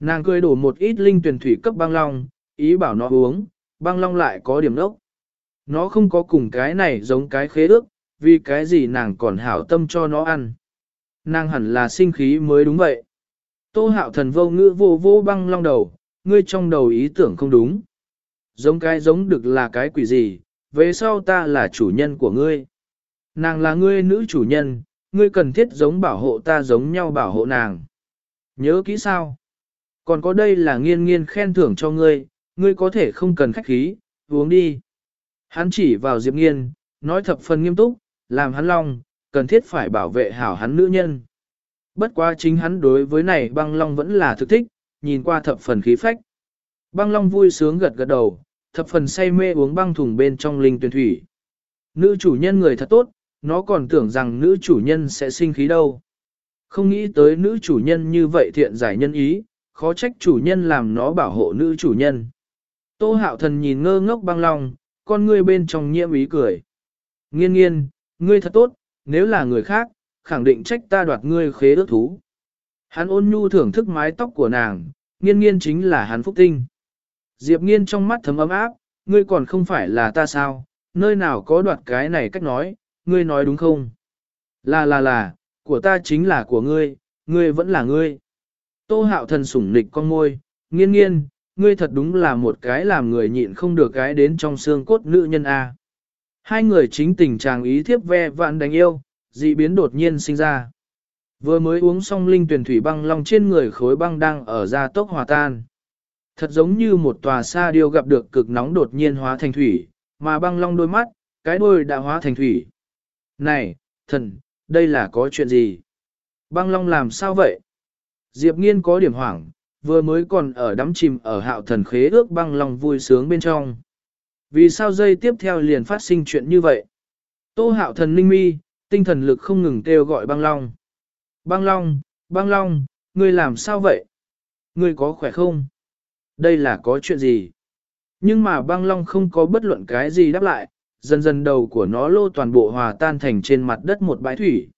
Nàng cười đổ một ít linh tuyển thủy cấp băng long, ý bảo nó uống, băng long lại có điểm đốc. Nó không có cùng cái này giống cái khế ước, vì cái gì nàng còn hảo tâm cho nó ăn. Nàng hẳn là sinh khí mới đúng vậy. Tô hạo thần vô ngữ vô vô băng long đầu, ngươi trong đầu ý tưởng không đúng. Giống cái giống được là cái quỷ gì, về sau ta là chủ nhân của ngươi. Nàng là ngươi nữ chủ nhân, ngươi cần thiết giống bảo hộ ta giống nhau bảo hộ nàng. Nhớ kỹ sao? Còn có đây là nghiên nghiên khen thưởng cho ngươi, ngươi có thể không cần khách khí, uống đi. Hắn chỉ vào Diệp Nghiên, nói thập phần nghiêm túc, làm hắn long, cần thiết phải bảo vệ hảo hắn nữ nhân. Bất quá chính hắn đối với này băng long vẫn là thực thích, nhìn qua thập phần khí phách. Băng long vui sướng gật gật đầu, thập phần say mê uống băng thùng bên trong linh tuyển thủy. Nữ chủ nhân người thật tốt, nó còn tưởng rằng nữ chủ nhân sẽ sinh khí đâu. Không nghĩ tới nữ chủ nhân như vậy thiện giải nhân ý, khó trách chủ nhân làm nó bảo hộ nữ chủ nhân. Tô hạo thần nhìn ngơ ngốc băng lòng, con ngươi bên trong nhiễm ý cười. Nghiên nghiên, ngươi thật tốt, nếu là người khác, khẳng định trách ta đoạt ngươi khế ước thú. Hắn ôn nhu thưởng thức mái tóc của nàng, nghiên nghiên chính là hắn phúc tinh. Diệp nghiên trong mắt thấm ấm áp, ngươi còn không phải là ta sao, nơi nào có đoạt cái này cách nói, ngươi nói đúng không? Là là là, của ta chính là của ngươi, ngươi vẫn là ngươi. Tô hạo thần sủng nịch con môi, nghiên nghiên, ngươi thật đúng là một cái làm người nhịn không được cái đến trong xương cốt nữ nhân A. Hai người chính tình chàng ý thiếp ve vạn đánh yêu, dị biến đột nhiên sinh ra. Vừa mới uống xong linh tuyển thủy băng long trên người khối băng đang ở ra tốc hòa tan. Thật giống như một tòa sa điêu gặp được cực nóng đột nhiên hóa thành thủy, mà băng long đôi mắt, cái đôi đã hóa thành thủy. Này, thần, đây là có chuyện gì? Băng long làm sao vậy? Diệp nghiên có điểm hoảng, vừa mới còn ở đắm chìm ở hạo thần khế ước băng long vui sướng bên trong. Vì sao dây tiếp theo liền phát sinh chuyện như vậy? Tô hạo thần linh mi, tinh thần lực không ngừng kêu gọi băng long. Băng long, băng long, ngươi làm sao vậy? Ngươi có khỏe không? Đây là có chuyện gì? Nhưng mà băng long không có bất luận cái gì đáp lại, dần dần đầu của nó lô toàn bộ hòa tan thành trên mặt đất một bãi thủy.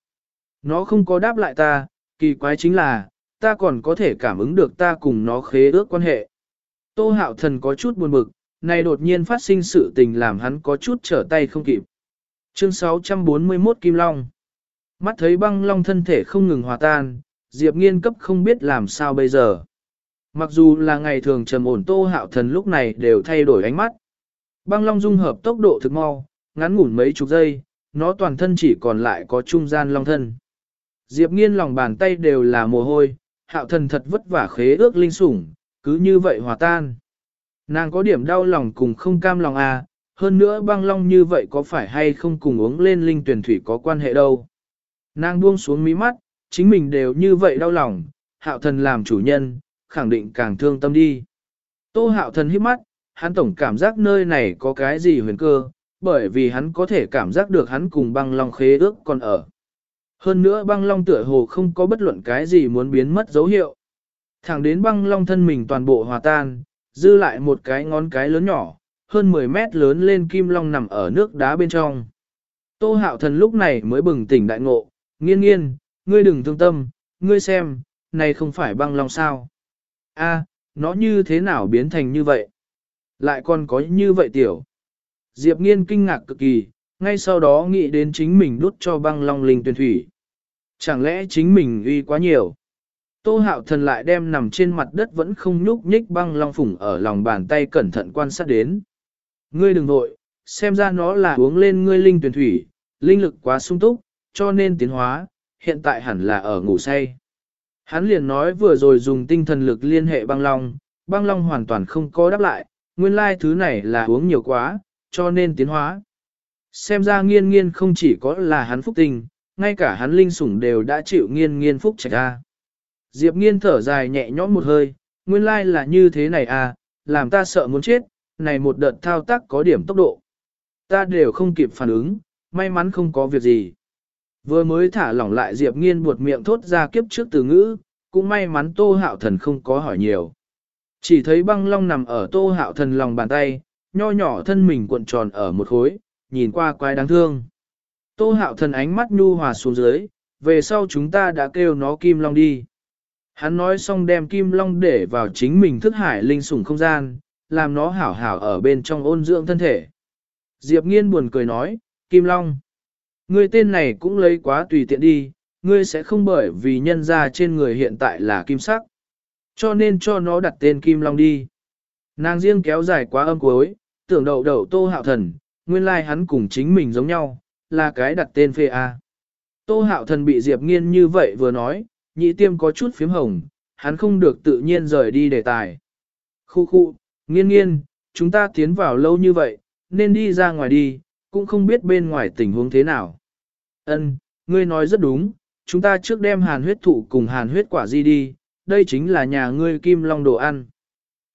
Nó không có đáp lại ta, kỳ quái chính là, ta còn có thể cảm ứng được ta cùng nó khế ước quan hệ. Tô hạo thần có chút buồn bực, này đột nhiên phát sinh sự tình làm hắn có chút trở tay không kịp. Chương 641 Kim Long Mắt thấy băng long thân thể không ngừng hòa tan, Diệp nghiên cấp không biết làm sao bây giờ. Mặc dù là ngày thường trầm ổn tô hạo thần lúc này đều thay đổi ánh mắt. Băng long dung hợp tốc độ thực mau, ngắn ngủn mấy chục giây, nó toàn thân chỉ còn lại có trung gian long thân. Diệp nghiên lòng bàn tay đều là mồ hôi, hạo thần thật vất vả khế ước linh sủng, cứ như vậy hòa tan. Nàng có điểm đau lòng cùng không cam lòng à, hơn nữa băng long như vậy có phải hay không cùng uống lên linh tuyển thủy có quan hệ đâu. Nàng buông xuống mí mắt, chính mình đều như vậy đau lòng, hạo thần làm chủ nhân, khẳng định càng thương tâm đi. Tô hạo thần hít mắt, hắn tổng cảm giác nơi này có cái gì huyền cơ, bởi vì hắn có thể cảm giác được hắn cùng băng long khế ước còn ở. Hơn nữa băng long tựa hồ không có bất luận cái gì muốn biến mất dấu hiệu. Thẳng đến băng long thân mình toàn bộ hòa tan, dư lại một cái ngón cái lớn nhỏ, hơn 10 mét lớn lên kim long nằm ở nước đá bên trong. Tô hạo thần lúc này mới bừng tỉnh đại ngộ, nghiên nghiên, ngươi đừng thương tâm, ngươi xem, này không phải băng long sao. A, nó như thế nào biến thành như vậy? Lại còn có như vậy tiểu. Diệp nghiên kinh ngạc cực kỳ, ngay sau đó nghĩ đến chính mình đút cho băng long linh tuyển thủy. Chẳng lẽ chính mình uy quá nhiều? Tô hạo thần lại đem nằm trên mặt đất vẫn không nhúc nhích băng long phủng ở lòng bàn tay cẩn thận quan sát đến. Ngươi đừng nội, xem ra nó là uống lên ngươi linh tuyển thủy, linh lực quá sung túc, cho nên tiến hóa, hiện tại hẳn là ở ngủ say. Hắn liền nói vừa rồi dùng tinh thần lực liên hệ băng long, băng long hoàn toàn không có đáp lại, nguyên lai thứ này là uống nhiều quá, cho nên tiến hóa. Xem ra nghiên nghiên không chỉ có là hắn phúc tình, ngay cả hắn linh sủng đều đã chịu nghiên nghiên phúc trạch ra. Diệp nghiên thở dài nhẹ nhõm một hơi, nguyên lai là như thế này à, làm ta sợ muốn chết, này một đợt thao tác có điểm tốc độ. Ta đều không kịp phản ứng, may mắn không có việc gì. Vừa mới thả lỏng lại Diệp nghiên buột miệng thốt ra kiếp trước từ ngữ, cũng may mắn tô hạo thần không có hỏi nhiều. Chỉ thấy băng long nằm ở tô hạo thần lòng bàn tay, nho nhỏ thân mình cuộn tròn ở một khối, nhìn qua quái đáng thương. Tô hạo thần ánh mắt nhu hòa xuống dưới, về sau chúng ta đã kêu nó kim long đi. Hắn nói xong đem kim long để vào chính mình thức hải linh sủng không gian, làm nó hảo hảo ở bên trong ôn dưỡng thân thể. Diệp nghiên buồn cười nói, kim long. Ngươi tên này cũng lấy quá tùy tiện đi, ngươi sẽ không bởi vì nhân ra trên người hiện tại là kim sắc. Cho nên cho nó đặt tên kim long đi. Nàng riêng kéo dài quá âm cuối, tưởng đậu đậu tô hạo thần, nguyên lai like hắn cùng chính mình giống nhau, là cái đặt tên phê A. Tô hạo thần bị Diệp nghiên như vậy vừa nói, nhị tiêm có chút phím hồng, hắn không được tự nhiên rời đi đề tài. Khu khu, nghiên nghiên, chúng ta tiến vào lâu như vậy, nên đi ra ngoài đi, cũng không biết bên ngoài tình huống thế nào. Ân, ngươi nói rất đúng, chúng ta trước đem hàn huyết thụ cùng hàn huyết quả di đi, đây chính là nhà ngươi kim long đồ ăn.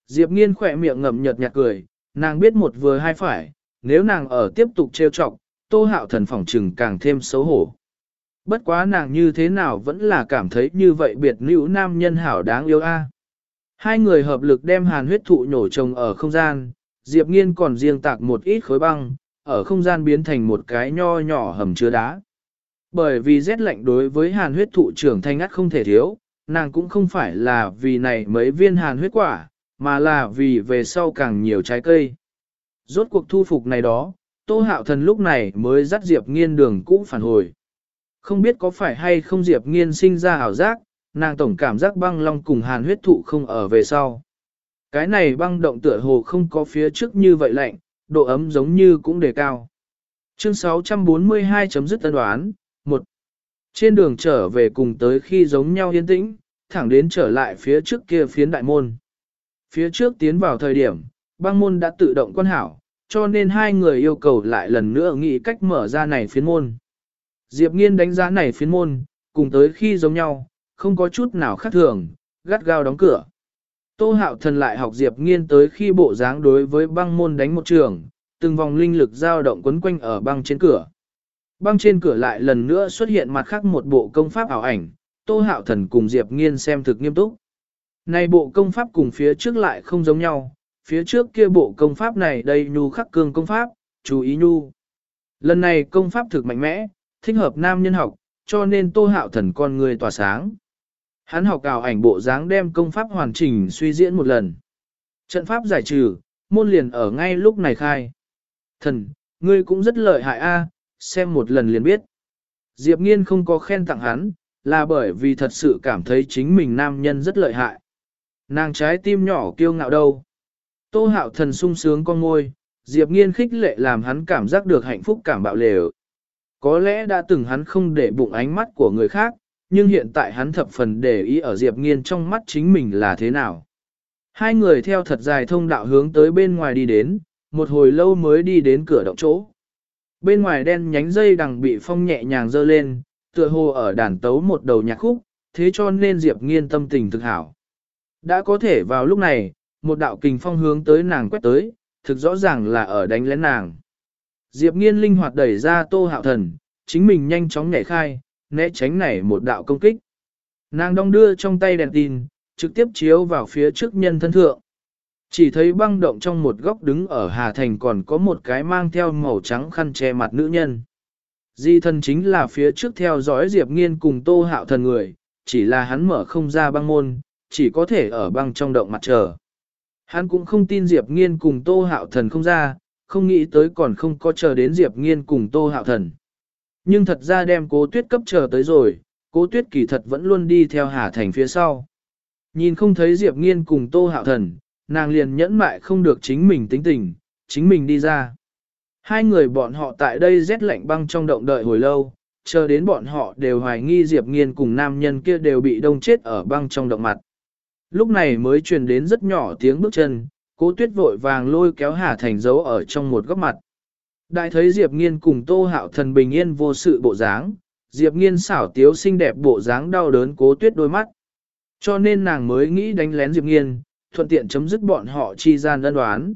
Diệp nghiên khỏe miệng ngậm nhật nhạt cười, nàng biết một vừa hai phải, nếu nàng ở tiếp tục trêu chọc, tô hạo thần phỏng trừng càng thêm xấu hổ. Bất quá nàng như thế nào vẫn là cảm thấy như vậy biệt nữ nam nhân hảo đáng yêu a. Hai người hợp lực đem hàn huyết thụ nhổ trồng ở không gian, Diệp Nghiên còn riêng tạc một ít khối băng, ở không gian biến thành một cái nho nhỏ hầm chứa đá. Bởi vì rét lạnh đối với hàn huyết thụ trưởng thanh ngắt không thể thiếu, nàng cũng không phải là vì này mấy viên hàn huyết quả, mà là vì về sau càng nhiều trái cây. Rốt cuộc thu phục này đó, Tô Hạo Thần lúc này mới dắt Diệp Nghiên đường cũ phản hồi. Không biết có phải hay không Diệp Nghiên sinh ra ảo giác, nàng tổng cảm giác băng long cùng hàn huyết thụ không ở về sau. Cái này băng động tựa hồ không có phía trước như vậy lạnh, độ ấm giống như cũng đề cao. Chương 642 chấm dứt tân đoán, 1. Trên đường trở về cùng tới khi giống nhau yên tĩnh, thẳng đến trở lại phía trước kia phiến đại môn. Phía trước tiến vào thời điểm, băng môn đã tự động quan hảo, cho nên hai người yêu cầu lại lần nữa nghĩ cách mở ra này phiến môn. Diệp Nghiên đánh giá này phiến môn, cùng tới khi giống nhau, không có chút nào khác thường, gắt gao đóng cửa. Tô hạo thần lại học Diệp Nghiên tới khi bộ dáng đối với băng môn đánh một trường, từng vòng linh lực dao động quấn quanh ở băng trên cửa. Băng trên cửa lại lần nữa xuất hiện mặt khác một bộ công pháp ảo ảnh, Tô Hạo Thần cùng Diệp Nghiên xem thực nghiêm túc. Này bộ công pháp cùng phía trước lại không giống nhau, phía trước kia bộ công pháp này đây nhu khắc cương công pháp, chú ý nhu. Lần này công pháp thực mạnh mẽ, thích hợp nam nhân học, cho nên Tô Hạo Thần con người tỏa sáng. Hắn học ảo ảnh bộ dáng đem công pháp hoàn chỉnh suy diễn một lần. Trận pháp giải trừ, môn liền ở ngay lúc này khai. Thần, ngươi cũng rất lợi hại a, xem một lần liền biết. Diệp Nghiên không có khen tặng hắn, là bởi vì thật sự cảm thấy chính mình nam nhân rất lợi hại. Nàng trái tim nhỏ kiêu ngạo đâu. Tô hạo thần sung sướng con ngôi, Diệp Nghiên khích lệ làm hắn cảm giác được hạnh phúc cảm bạo lều. Có lẽ đã từng hắn không để bụng ánh mắt của người khác, nhưng hiện tại hắn thập phần để ý ở Diệp Nghiên trong mắt chính mình là thế nào. Hai người theo thật dài thông đạo hướng tới bên ngoài đi đến, một hồi lâu mới đi đến cửa động chỗ. Bên ngoài đen nhánh dây đằng bị phong nhẹ nhàng dơ lên, tựa hồ ở đàn tấu một đầu nhạc khúc, thế cho nên Diệp Nghiên tâm tình thực hảo. Đã có thể vào lúc này, một đạo kình phong hướng tới nàng quét tới, thực rõ ràng là ở đánh lén nàng. Diệp Nghiên linh hoạt đẩy ra Tô Hạo Thần, chính mình nhanh chóng nhảy khai, né tránh này một đạo công kích. Nàng đong đưa trong tay đèn tin, trực tiếp chiếu vào phía trước nhân thân thượng. Chỉ thấy băng động trong một góc đứng ở Hà Thành còn có một cái mang theo màu trắng khăn che mặt nữ nhân. Di thần chính là phía trước theo dõi Diệp Nghiên cùng Tô Hạo Thần người, chỉ là hắn mở không ra băng môn, chỉ có thể ở băng trong động mặt chờ. Hắn cũng không tin Diệp Nghiên cùng Tô Hạo Thần không ra, không nghĩ tới còn không có chờ đến Diệp Nghiên cùng Tô Hạo Thần. Nhưng thật ra đem cố tuyết cấp chờ tới rồi, cố tuyết kỳ thật vẫn luôn đi theo Hà Thành phía sau. Nhìn không thấy Diệp Nghiên cùng Tô Hạo Thần, nàng liền nhẫn mại không được chính mình tính tình, chính mình đi ra. Hai người bọn họ tại đây rét lạnh băng trong động đợi hồi lâu, chờ đến bọn họ đều hoài nghi Diệp Nghiên cùng nam nhân kia đều bị đông chết ở băng trong động mặt. Lúc này mới truyền đến rất nhỏ tiếng bước chân, cố tuyết vội vàng lôi kéo Hà Thành giấu ở trong một góc mặt. Đại thấy Diệp Nghiên cùng Tô Hạo Thần bình yên vô sự bộ dáng, Diệp Nghiên xảo tiếu xinh đẹp bộ dáng đau đớn cố tuyết đôi mắt. Cho nên nàng mới nghĩ đánh lén Diệp Nghiên, thuận tiện chấm dứt bọn họ chi gian đơn đoán.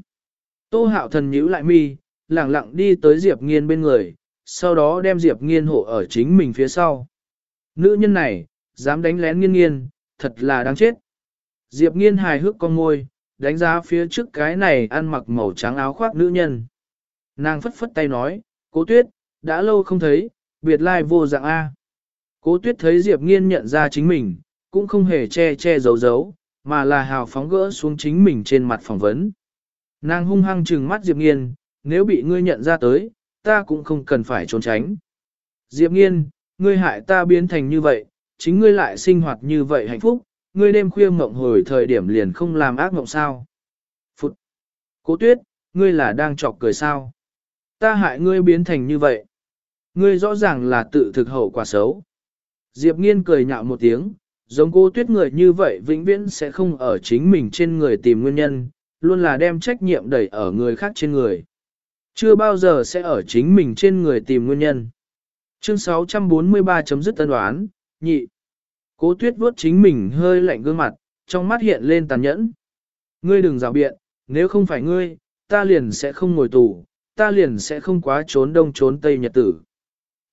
Tô Hạo Thần nhíu lại mi, lặng lặng đi tới Diệp Nghiên bên người, sau đó đem Diệp Nghiên hộ ở chính mình phía sau. Nữ nhân này, dám đánh lén nghiên nghiên, thật là đáng chết. Diệp Nghiên hài hước con môi, đánh giá phía trước cái này ăn mặc màu trắng áo khoác nữ nhân. Nàng phất phất tay nói, cố tuyết, đã lâu không thấy, biệt lai vô dạng A. Cố tuyết thấy Diệp Nghiên nhận ra chính mình, cũng không hề che che giấu giấu, mà là hào phóng gỡ xuống chính mình trên mặt phỏng vấn. Nàng hung hăng trừng mắt Diệp Nghiên, nếu bị ngươi nhận ra tới, ta cũng không cần phải trốn tránh. Diệp Nghiên, ngươi hại ta biến thành như vậy, chính ngươi lại sinh hoạt như vậy hạnh phúc, ngươi đêm khuya mộng hồi thời điểm liền không làm ác mộng sao. Phụt! Cố tuyết, ngươi là đang chọc cười sao? Ta hại ngươi biến thành như vậy. Ngươi rõ ràng là tự thực hậu quả xấu. Diệp nghiên cười nhạo một tiếng, giống cô tuyết người như vậy vĩnh viễn sẽ không ở chính mình trên người tìm nguyên nhân, luôn là đem trách nhiệm đẩy ở người khác trên người. Chưa bao giờ sẽ ở chính mình trên người tìm nguyên nhân. Chương 643 chấm dứt tân đoán, nhị. Cố tuyết vuốt chính mình hơi lạnh gương mặt, trong mắt hiện lên tàn nhẫn. Ngươi đừng rào biện, nếu không phải ngươi, ta liền sẽ không ngồi tù, ta liền sẽ không quá trốn đông trốn tây nhật tử.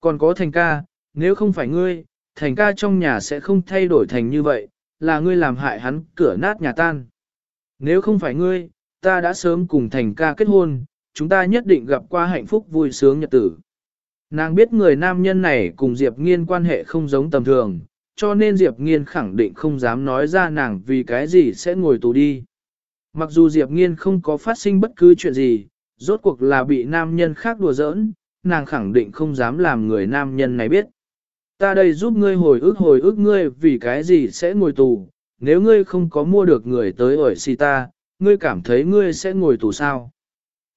Còn có thành ca, nếu không phải ngươi, thành ca trong nhà sẽ không thay đổi thành như vậy, là ngươi làm hại hắn cửa nát nhà tan. Nếu không phải ngươi, ta đã sớm cùng thành ca kết hôn, chúng ta nhất định gặp qua hạnh phúc vui sướng nhật tử. Nàng biết người nam nhân này cùng Diệp Nghiên quan hệ không giống tầm thường, cho nên Diệp Nghiên khẳng định không dám nói ra nàng vì cái gì sẽ ngồi tù đi. Mặc dù Diệp Nghiên không có phát sinh bất cứ chuyện gì, rốt cuộc là bị nam nhân khác đùa giỡn, nàng khẳng định không dám làm người nam nhân này biết. Ta đây giúp ngươi hồi ức hồi ức ngươi vì cái gì sẽ ngồi tù, nếu ngươi không có mua được người tới ở si ta, ngươi cảm thấy ngươi sẽ ngồi tù sao?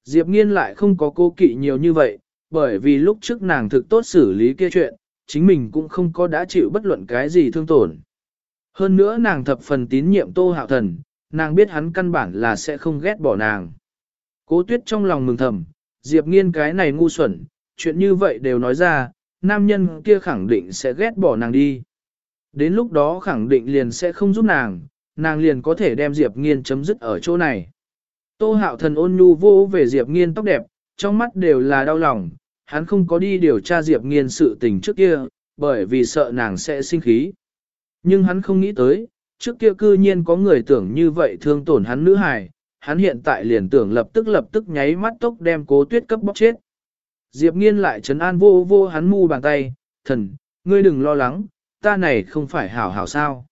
Diệp nghiên lại không có cô kỵ nhiều như vậy, bởi vì lúc trước nàng thực tốt xử lý kia chuyện, chính mình cũng không có đã chịu bất luận cái gì thương tổn. Hơn nữa nàng thập phần tín nhiệm tô hạo thần, nàng biết hắn căn bản là sẽ không ghét bỏ nàng. Cố tuyết trong lòng mừng thầm, Diệp nghiên cái này ngu xuẩn, chuyện như vậy đều nói ra, nam nhân kia khẳng định sẽ ghét bỏ nàng đi. Đến lúc đó khẳng định liền sẽ không giúp nàng, nàng liền có thể đem Diệp nghiên chấm dứt ở chỗ này. Tô hạo thần ôn nhu vô về Diệp nghiên tóc đẹp, trong mắt đều là đau lòng, hắn không có đi điều tra Diệp nghiên sự tình trước kia, bởi vì sợ nàng sẽ sinh khí. Nhưng hắn không nghĩ tới, trước kia cư nhiên có người tưởng như vậy thương tổn hắn nữ hài, hắn hiện tại liền tưởng lập tức lập tức nháy mắt tốc đem cố tuyết cấp bóc chết. Diệp nghiên lại trấn an vô vô hắn mu bàn tay, thần, ngươi đừng lo lắng, ta này không phải hảo hảo sao.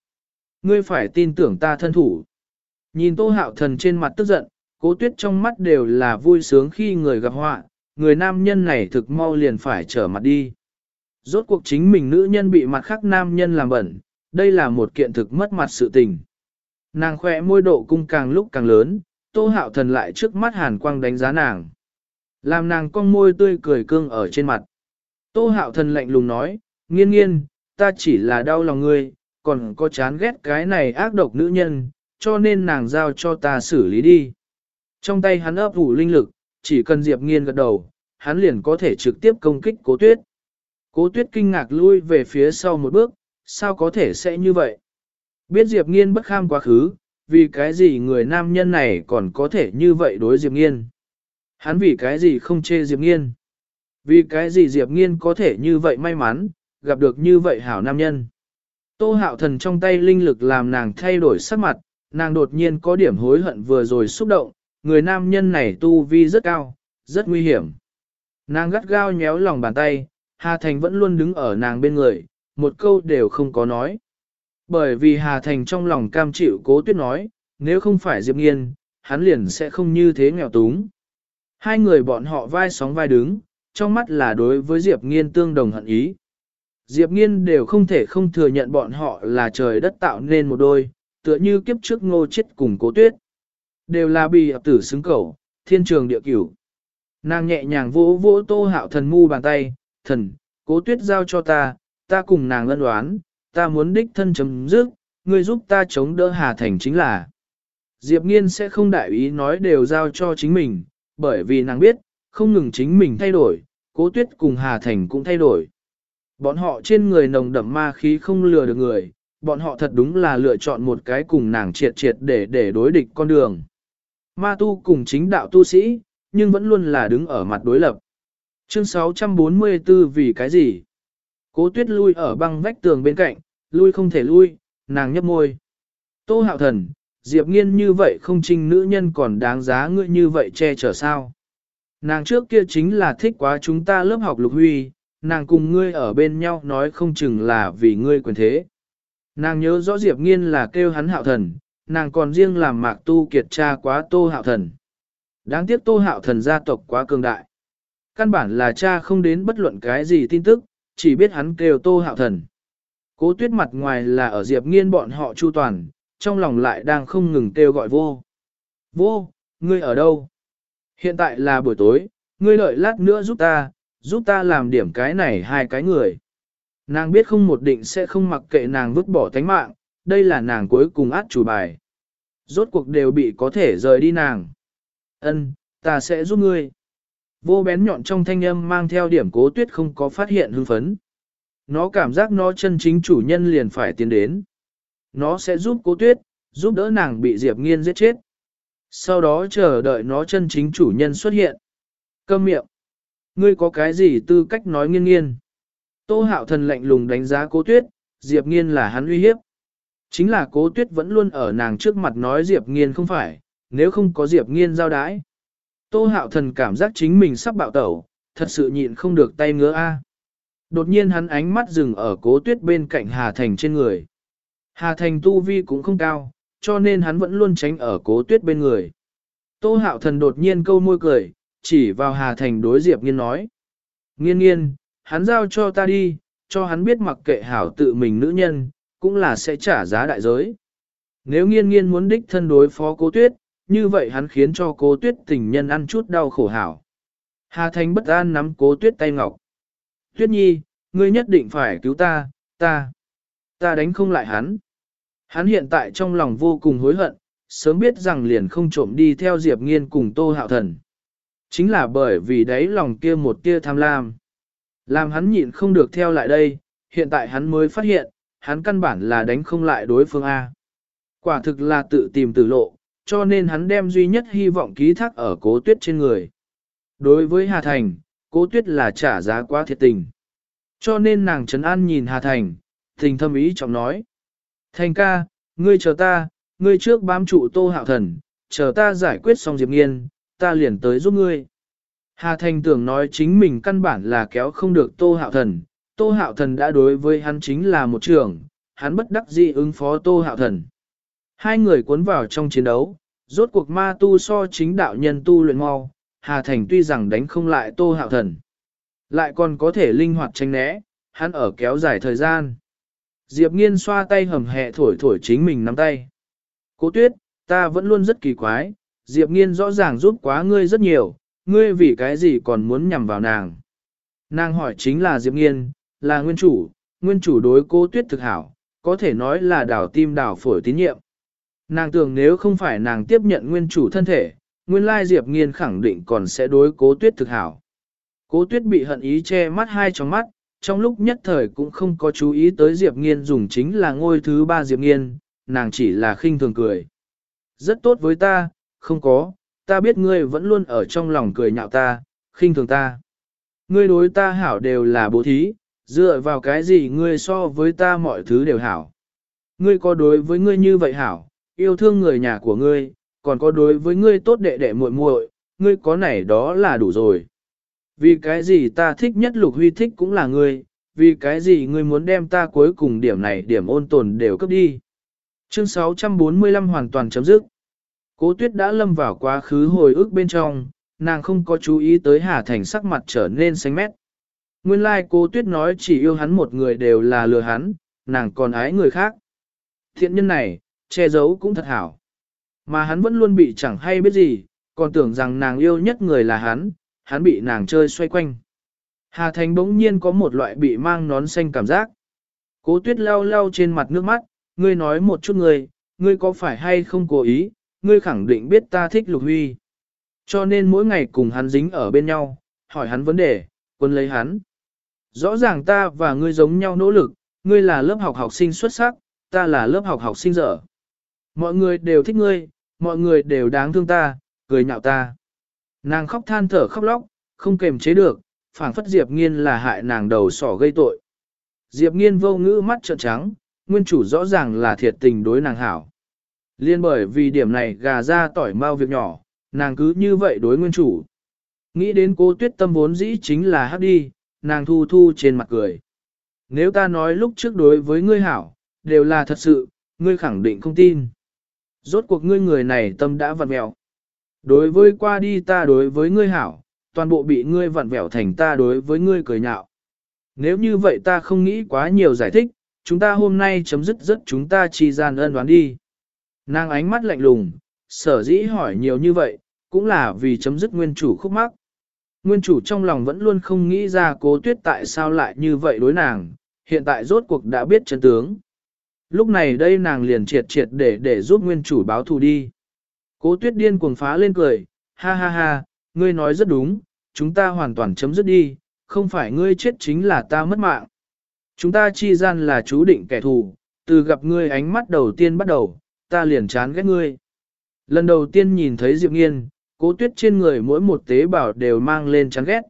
Ngươi phải tin tưởng ta thân thủ. Nhìn tô hạo thần trên mặt tức giận, cố tuyết trong mắt đều là vui sướng khi người gặp họa, người nam nhân này thực mau liền phải trở mặt đi. Rốt cuộc chính mình nữ nhân bị mặt khác nam nhân làm bẩn, đây là một kiện thực mất mặt sự tình. Nàng khỏe môi độ cung càng lúc càng lớn, tô hạo thần lại trước mắt hàn quang đánh giá nàng. Làm nàng con môi tươi cười cương ở trên mặt. Tô hạo thần lạnh lùng nói, nghiên nghiên, ta chỉ là đau lòng ngươi, còn có chán ghét cái này ác độc nữ nhân, cho nên nàng giao cho ta xử lý đi. Trong tay hắn ấp ủ linh lực, chỉ cần Diệp Nghiên gật đầu, hắn liền có thể trực tiếp công kích cố tuyết. Cố tuyết kinh ngạc lui về phía sau một bước, sao có thể sẽ như vậy? Biết Diệp Nghiên bất kham quá khứ, vì cái gì người nam nhân này còn có thể như vậy đối Diệp Nghiên? Hắn vì cái gì không chê Diệp Nghiên? Vì cái gì Diệp Nghiên có thể như vậy may mắn, gặp được như vậy hảo nam nhân? Tô hạo thần trong tay linh lực làm nàng thay đổi sắc mặt, nàng đột nhiên có điểm hối hận vừa rồi xúc động, người nam nhân này tu vi rất cao, rất nguy hiểm. Nàng gắt gao nhéo lòng bàn tay, Hà Thành vẫn luôn đứng ở nàng bên người, một câu đều không có nói. Bởi vì Hà Thành trong lòng cam chịu cố tuyết nói, nếu không phải Diệp Nghiên, hắn liền sẽ không như thế nghèo túng. Hai người bọn họ vai sóng vai đứng, trong mắt là đối với Diệp Nghiên tương đồng hận ý. Diệp Nghiên đều không thể không thừa nhận bọn họ là trời đất tạo nên một đôi, tựa như kiếp trước ngô chết cùng cố tuyết. Đều là bị tử xứng cầu, thiên trường địa cửu. Nàng nhẹ nhàng vỗ vỗ tô hạo thần mu bàn tay, thần, cố tuyết giao cho ta, ta cùng nàng lân đoán, ta muốn đích thân chấm dứt, ngươi giúp ta chống đỡ Hà Thành chính là. Diệp Nghiên sẽ không đại ý nói đều giao cho chính mình, bởi vì nàng biết, không ngừng chính mình thay đổi, cố tuyết cùng Hà Thành cũng thay đổi. Bọn họ trên người nồng đậm ma khí không lừa được người, bọn họ thật đúng là lựa chọn một cái cùng nàng triệt triệt để để đối địch con đường. Ma tu cùng chính đạo tu sĩ, nhưng vẫn luôn là đứng ở mặt đối lập. Chương 644 vì cái gì? Cố tuyết lui ở băng vách tường bên cạnh, lui không thể lui, nàng nhấp môi. Tô hạo thần, Diệp nghiên như vậy không trinh nữ nhân còn đáng giá ngươi như vậy che chở sao? Nàng trước kia chính là thích quá chúng ta lớp học lục huy, nàng cùng ngươi ở bên nhau nói không chừng là vì ngươi quyền thế. Nàng nhớ rõ Diệp nghiên là kêu hắn hạo thần, nàng còn riêng làm mạc tu kiệt cha quá tô hạo thần. Đáng tiếc tô hạo thần gia tộc quá cường đại. Căn bản là cha không đến bất luận cái gì tin tức, chỉ biết hắn kêu tô hạo thần. Cố tuyết mặt ngoài là ở diệp nghiên bọn họ chu toàn, trong lòng lại đang không ngừng kêu gọi vô. Vô, ngươi ở đâu? Hiện tại là buổi tối, ngươi đợi lát nữa giúp ta, giúp ta làm điểm cái này hai cái người. Nàng biết không một định sẽ không mặc kệ nàng vứt bỏ tánh mạng, đây là nàng cuối cùng át chủ bài. Rốt cuộc đều bị có thể rời đi nàng. Ân, ta sẽ giúp ngươi. Vô bén nhọn trong thanh âm mang theo điểm cố tuyết không có phát hiện hưng phấn. Nó cảm giác nó chân chính chủ nhân liền phải tiến đến. Nó sẽ giúp cố tuyết, giúp đỡ nàng bị Diệp Nghiên giết chết. Sau đó chờ đợi nó chân chính chủ nhân xuất hiện. Câm miệng. Ngươi có cái gì tư cách nói nghiên nghiên? Tô hạo thần lạnh lùng đánh giá cố tuyết, Diệp nghiên là hắn uy hiếp. Chính là cố tuyết vẫn luôn ở nàng trước mặt nói Diệp nghiên không phải, nếu không có Diệp nghiên giao đái. Tô hạo thần cảm giác chính mình sắp bạo tẩu, thật sự nhịn không được tay ngứa a. Đột nhiên hắn ánh mắt dừng ở cố tuyết bên cạnh Hà Thành trên người. Hà Thành tu vi cũng không cao, cho nên hắn vẫn luôn tránh ở cố tuyết bên người. Tô hạo thần đột nhiên câu môi cười, chỉ vào Hà Thành đối Diệp Nghiên nói. Nghiên nghiên, hắn giao cho ta đi, cho hắn biết mặc kệ hảo tự mình nữ nhân, cũng là sẽ trả giá đại giới. Nếu nghiên nghiên muốn đích thân đối phó cố tuyết, như vậy hắn khiến cho cố tuyết tình nhân ăn chút đau khổ hảo. Hà Thành bất an nắm cố tuyết tay ngọc. Tuyết nhi, ngươi nhất định phải cứu ta, ta, ta đánh không lại hắn. Hắn hiện tại trong lòng vô cùng hối hận, sớm biết rằng liền không trộm đi theo Diệp Nghiên cùng Tô Hạo Thần. Chính là bởi vì đấy lòng kia một tia tham lam. Làm hắn nhịn không được theo lại đây, hiện tại hắn mới phát hiện, hắn căn bản là đánh không lại đối phương A. Quả thực là tự tìm tử lộ, cho nên hắn đem duy nhất hy vọng ký thác ở cố tuyết trên người. Đối với Hà Thành, cố tuyết là trả giá quá thiệt tình. Cho nên nàng trấn an nhìn Hà Thành, tình thâm ý trọng nói. Thành ca, ngươi chờ ta, ngươi trước bám trụ tô hạo thần, chờ ta giải quyết xong Diệp Nghiên, ta liền tới giúp ngươi. Hà Thành tưởng nói chính mình căn bản là kéo không được tô hạo thần, tô hạo thần đã đối với hắn chính là một trưởng, hắn bất đắc dĩ ứng phó tô hạo thần. Hai người cuốn vào trong chiến đấu, rốt cuộc ma tu so chính đạo nhân tu luyện mau, Hà Thành tuy rằng đánh không lại tô hạo thần, lại còn có thể linh hoạt tranh né, hắn ở kéo dài thời gian. Diệp nghiên xoa tay hầm hẹ thổi thổi chính mình nắm tay. Cố tuyết, ta vẫn luôn rất kỳ quái, Diệp nghiên rõ ràng giúp quá ngươi rất nhiều, ngươi vì cái gì còn muốn nhằm vào nàng. Nàng hỏi chính là Diệp nghiên, là nguyên chủ, nguyên chủ đối cố tuyết thực hảo, có thể nói là đảo tim đảo phổi tín nhiệm. Nàng tưởng nếu không phải nàng tiếp nhận nguyên chủ thân thể, nguyên lai Diệp nghiên khẳng định còn sẽ đối cố tuyết thực hảo. Cố tuyết bị hận ý che mắt hai trong mắt, trong lúc nhất thời cũng không có chú ý tới Diệp Nghiên dùng chính là ngôi thứ ba Diệp Nghiên, nàng chỉ là khinh thường cười. Rất tốt với ta, không có, ta biết ngươi vẫn luôn ở trong lòng cười nhạo ta, khinh thường ta. Ngươi đối ta hảo đều là bố thí, dựa vào cái gì ngươi so với ta mọi thứ đều hảo. Ngươi có đối với ngươi như vậy hảo, yêu thương người nhà của ngươi, còn có đối với ngươi tốt đệ đệ muội muội, ngươi có này đó là đủ rồi. Vì cái gì ta thích nhất lục huy thích cũng là ngươi, vì cái gì ngươi muốn đem ta cuối cùng điểm này điểm ôn tồn đều cấp đi. Chương 645 hoàn toàn chấm dứt. Cố tuyết đã lâm vào quá khứ hồi ức bên trong, nàng không có chú ý tới Hà Thành sắc mặt trở nên xanh mét. Nguyên lai like cố tuyết nói chỉ yêu hắn một người đều là lừa hắn, nàng còn ái người khác. Thiện nhân này, che giấu cũng thật hảo. Mà hắn vẫn luôn bị chẳng hay biết gì, còn tưởng rằng nàng yêu nhất người là hắn, hắn bị nàng chơi xoay quanh. Hà Thành bỗng nhiên có một loại bị mang nón xanh cảm giác. Cố tuyết lau lau trên mặt nước mắt, ngươi nói một chút ngươi, ngươi có phải hay không cố ý, ngươi khẳng định biết ta thích Lục Huy. Cho nên mỗi ngày cùng hắn dính ở bên nhau, hỏi hắn vấn đề, quân lấy hắn. Rõ ràng ta và ngươi giống nhau nỗ lực, ngươi là lớp học học sinh xuất sắc, ta là lớp học học sinh dở. Mọi người đều thích ngươi, mọi người đều đáng thương ta, cười nhạo ta. Nàng khóc than thở khóc lóc, không kềm chế được, phảng phất Diệp Nghiên là hại nàng đầu sỏ gây tội. Diệp Nghiên vô ngữ mắt trợn trắng, nguyên chủ rõ ràng là thiệt tình đối nàng hảo. Liên bởi vì điểm này gà ra tỏi mau việc nhỏ, nàng cứ như vậy đối nguyên chủ. Nghĩ đến cố tuyết tâm vốn dĩ chính là hắc đi, nàng thu thu trên mặt cười. Nếu ta nói lúc trước đối với ngươi hảo, đều là thật sự, ngươi khẳng định không tin. Rốt cuộc ngươi người này tâm đã vặn mẹo. Đối với qua đi ta đối với ngươi hảo, toàn bộ bị ngươi vặn vẹo thành ta đối với ngươi cười nhạo. Nếu như vậy ta không nghĩ quá nhiều giải thích, chúng ta hôm nay chấm dứt rất chúng ta chi gian ân đoán đi. Nàng ánh mắt lạnh lùng, sở dĩ hỏi nhiều như vậy, cũng là vì chấm dứt nguyên chủ khúc mắc. Nguyên chủ trong lòng vẫn luôn không nghĩ ra cố tuyết tại sao lại như vậy đối nàng, hiện tại rốt cuộc đã biết chân tướng. Lúc này đây nàng liền triệt triệt để để giúp nguyên chủ báo thù đi. Cố tuyết điên cuồng phá lên cười, ha ha ha, ngươi nói rất đúng, chúng ta hoàn toàn chấm dứt đi, không phải ngươi chết chính là ta mất mạng. Chúng ta chi gian là chú định kẻ thù, từ gặp ngươi ánh mắt đầu tiên bắt đầu, ta liền chán ghét ngươi. Lần đầu tiên nhìn thấy Diệp Nghiên, Cố tuyết trên người mỗi một tế bào đều mang lên chán ghét.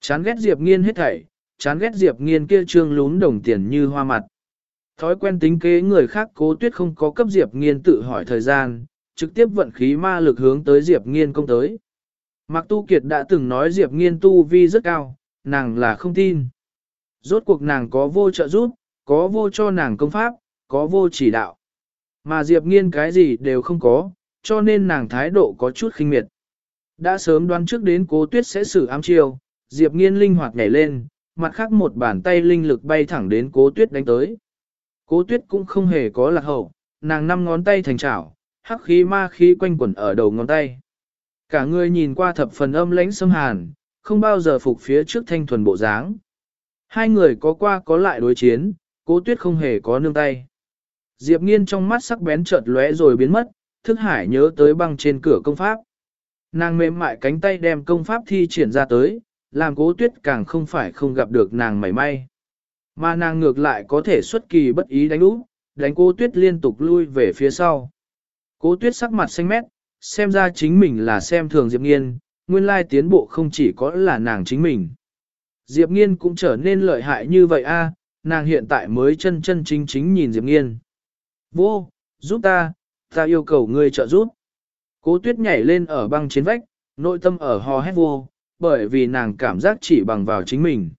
Chán ghét Diệp Nghiên hết thảy, chán ghét Diệp Nghiên kia trương lún đồng tiền như hoa mặt. Thói quen tính kế người khác cố tuyết không có cấp Diệp Nghiên tự hỏi thời gian, trực tiếp vận khí ma lực hướng tới Diệp Nghiên công tới. Mạc Tu Kiệt đã từng nói Diệp Nghiên tu vi rất cao, nàng là không tin. Rốt cuộc nàng có vô trợ giúp, có vô cho nàng công pháp, có vô chỉ đạo. Mà Diệp Nghiên cái gì đều không có, cho nên nàng thái độ có chút khinh miệt. Đã sớm đoán trước đến cố tuyết sẽ xử ám chiêu, Diệp Nghiên linh hoạt nhảy lên, mặt khác một bàn tay linh lực bay thẳng đến cố tuyết đánh tới. Cố tuyết cũng không hề có lạc hậu, nàng năm ngón tay thành chảo, hắc khí ma khí quanh quẩn ở đầu ngón tay. Cả người nhìn qua thập phần âm lãnh xâm hàn, không bao giờ phục phía trước thanh thuần bộ dáng. Hai người có qua có lại đối chiến, cố tuyết không hề có nương tay. Diệp nghiên trong mắt sắc bén chợt lóe rồi biến mất, thức hải nhớ tới băng trên cửa công pháp. Nàng mềm mại cánh tay đem công pháp thi triển ra tới, làm cố tuyết càng không phải không gặp được nàng mảy may. Mà nàng ngược lại có thể xuất kỳ bất ý đánh úp, đánh cố tuyết liên tục lui về phía sau. Cố tuyết sắc mặt xanh mét, xem ra chính mình là xem thường Diệp Nghiên, nguyên lai tiến bộ không chỉ có là nàng chính mình. Diệp Nghiên cũng trở nên lợi hại như vậy a, nàng hiện tại mới chân chân chính chính nhìn Diệp Nghiên. Vô, giúp ta, ta yêu cầu ngươi trợ giúp. Cố tuyết nhảy lên ở băng chiến vách, nội tâm ở hò hét vô, bởi vì nàng cảm giác chỉ bằng vào chính mình.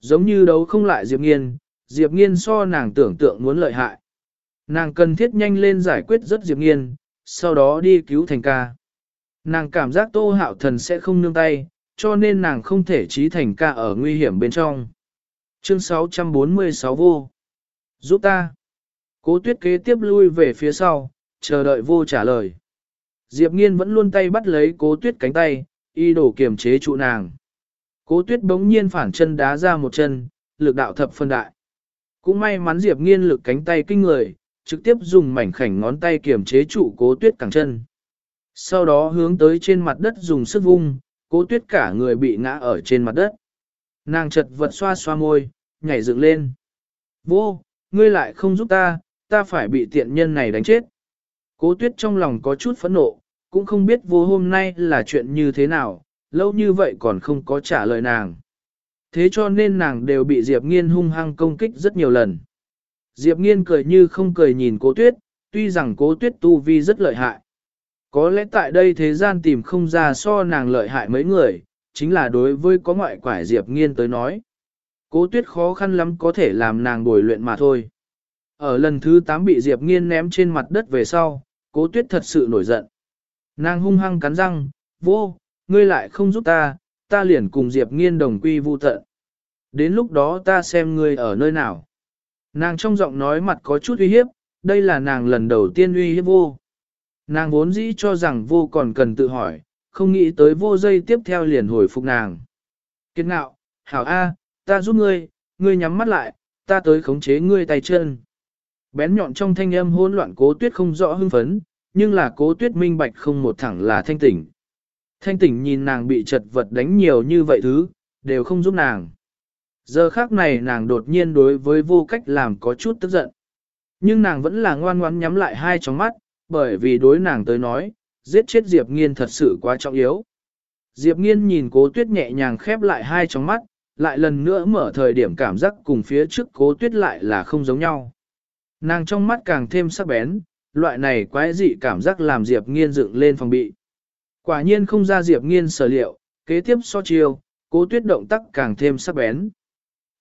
Giống như đấu không lại Diệp Nghiên, Diệp Nghiên so nàng tưởng tượng muốn lợi hại. Nàng cần thiết nhanh lên giải quyết rất Diệp Nghiên, sau đó đi cứu thành ca. Nàng cảm giác tô hạo thần sẽ không nương tay, cho nên nàng không thể trí thành ca ở nguy hiểm bên trong. Chương 646 vô. Giúp ta. Cố tuyết kế tiếp lui về phía sau, chờ đợi vô trả lời. Diệp nghiên vẫn luôn tay bắt lấy cố tuyết cánh tay, y đổ kiềm chế trụ nàng. Cố tuyết bỗng nhiên phản chân đá ra một chân, lực đạo thập phân đại. Cũng may mắn Diệp nghiên lực cánh tay kinh người, trực tiếp dùng mảnh khảnh ngón tay kiềm chế trụ cố tuyết cẳng chân. Sau đó hướng tới trên mặt đất dùng sức vung, cố tuyết cả người bị ngã ở trên mặt đất. Nàng chật vật xoa xoa môi, nhảy dựng lên. Vô, ngươi lại không giúp ta, ta phải bị tiện nhân này đánh chết. Cố tuyết trong lòng có chút phẫn nộ, cũng không biết vô hôm nay là chuyện như thế nào, lâu như vậy còn không có trả lời nàng. Thế cho nên nàng đều bị Diệp Nghiên hung hăng công kích rất nhiều lần. Diệp Nghiên cười như không cười nhìn cố tuyết, tuy rằng cố tuyết tu vi rất lợi hại. Có lẽ tại đây thế gian tìm không ra so nàng lợi hại mấy người, chính là đối với có ngoại quải Diệp Nghiên tới nói. Cố tuyết khó khăn lắm có thể làm nàng bồi luyện mà thôi. Ở lần thứ 8 bị Diệp Nghiên ném trên mặt đất về sau, cố tuyết thật sự nổi giận. Nàng hung hăng cắn răng, vô, ngươi lại không giúp ta, ta liền cùng Diệp Nghiên đồng quy vu tận. Đến lúc đó ta xem ngươi ở nơi nào. Nàng trong giọng nói mặt có chút uy hiếp, đây là nàng lần đầu tiên uy hiếp vô. Nàng vốn dĩ cho rằng vô còn cần tự hỏi, không nghĩ tới vô dây tiếp theo liền hồi phục nàng. Kiệt Nạo, hảo A, ta giúp ngươi, ngươi nhắm mắt lại, ta tới khống chế ngươi tay chân. Bén nhọn trong thanh âm hỗn loạn cố tuyết không rõ hưng phấn, nhưng là cố tuyết minh bạch không một thẳng là thanh tỉnh. Thanh tỉnh nhìn nàng bị chật vật đánh nhiều như vậy thứ, đều không giúp nàng. Giờ khác này nàng đột nhiên đối với vô cách làm có chút tức giận. Nhưng nàng vẫn là ngoan ngoãn nhắm lại hai tròng mắt, bởi vì đối nàng tới nói, giết chết Diệp Nghiên thật sự quá trọng yếu. Diệp Nghiên nhìn cố tuyết nhẹ nhàng khép lại hai tròng mắt, lại lần nữa mở thời điểm cảm giác cùng phía trước cố tuyết lại là không giống nhau. Nàng trong mắt càng thêm sắc bén, loại này quái dị cảm giác làm Diệp Nghiên dựng lên phòng bị. Quả nhiên không ra Diệp Nghiên sở liệu, kế tiếp so chiêu, cố tuyết động tác càng thêm sắc bén.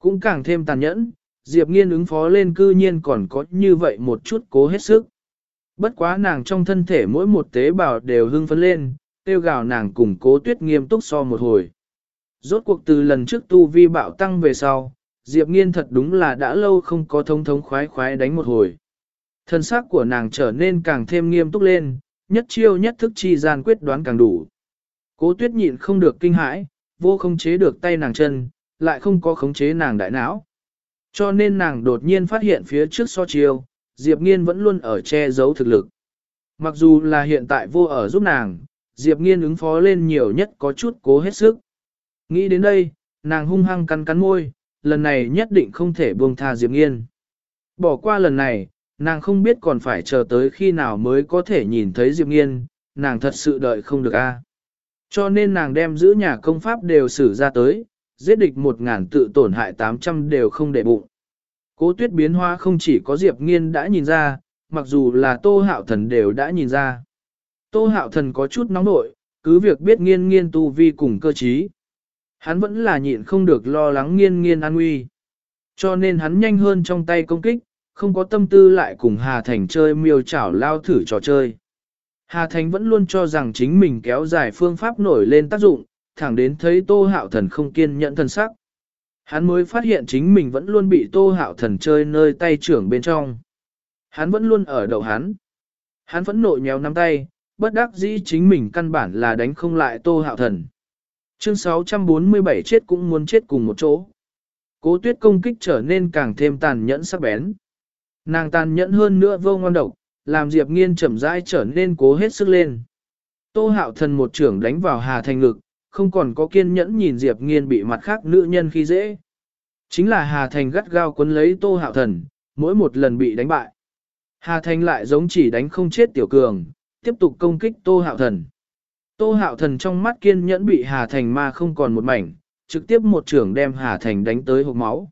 Cũng càng thêm tàn nhẫn, Diệp Nghiên ứng phó lên cư nhiên còn có như vậy một chút cố hết sức. Bất quá nàng trong thân thể mỗi một tế bào đều hưng phấn lên, tiêu gào nàng cùng cố tuyết nghiêm túc so một hồi. Rốt cuộc từ lần trước tu vi bạo tăng về sau, Diệp Nghiên thật đúng là đã lâu không có thông thống khoái khoái đánh một hồi. Thân xác của nàng trở nên càng thêm nghiêm túc lên, nhất chiêu nhất thức chi gian quyết đoán càng đủ. Cố tuyết nhịn không được kinh hãi, vô không chế được tay nàng chân, lại không có khống chế nàng đại não. Cho nên nàng đột nhiên phát hiện phía trước so chiêu, Diệp Nghiên vẫn luôn ở che giấu thực lực. Mặc dù là hiện tại vô ở giúp nàng, Diệp Nghiên ứng phó lên nhiều nhất có chút cố hết sức. Nghĩ đến đây, nàng hung hăng cắn cắn môi, lần này nhất định không thể buông tha Diệp Nghiên. Bỏ qua lần này, nàng không biết còn phải chờ tới khi nào mới có thể nhìn thấy Diệp Nghiên, nàng thật sự đợi không được a. Cho nên nàng đem giữ nhà công pháp đều xử ra tới, giết địch một ngàn tự tổn hại tám trăm đều không để bụng. Cố tuyết biến hóa không chỉ có Diệp Nghiên đã nhìn ra, mặc dù là Tô Hạo Thần đều đã nhìn ra. Tô Hạo Thần có chút nóng nội, cứ việc biết nghiên nghiên tu vi cùng cơ trí. Hắn vẫn là nhịn không được lo lắng nghiên nghiên an nguy. Cho nên hắn nhanh hơn trong tay công kích, không có tâm tư lại cùng Hà Thành chơi miêu chảo lao thử trò chơi. Hà Thành vẫn luôn cho rằng chính mình kéo dài phương pháp nổi lên tác dụng, thẳng đến thấy Tô Hạo Thần không kiên nhẫn thân sắc. Hắn mới phát hiện chính mình vẫn luôn bị Tô Hạo Thần chơi nơi tay trưởng bên trong. Hắn vẫn luôn ở đầu hắn. Hắn vẫn nộ nhéo nắm tay, bất đắc dĩ chính mình căn bản là đánh không lại Tô Hạo Thần. Chương 647 chết cũng muốn chết cùng một chỗ. Cố tuyết công kích trở nên càng thêm tàn nhẫn sắc bén. Nàng tàn nhẫn hơn nữa vô ngon độc, làm Diệp Nghiên chậm rãi trở nên cố hết sức lên. Tô hạo thần một trưởng đánh vào Hà Thành ngực, không còn có kiên nhẫn nhìn Diệp Nghiên bị mặt khác nữ nhân khi dễ. Chính là Hà Thành gắt gao quấn lấy Tô hạo thần, mỗi một lần bị đánh bại. Hà Thành lại giống chỉ đánh không chết tiểu cường, tiếp tục công kích Tô hạo thần. Tô hạo thần trong mắt kiên nhẫn bị Hà Thành ma không còn một mảnh, trực tiếp một trưởng đem Hà Thành đánh tới hộp máu.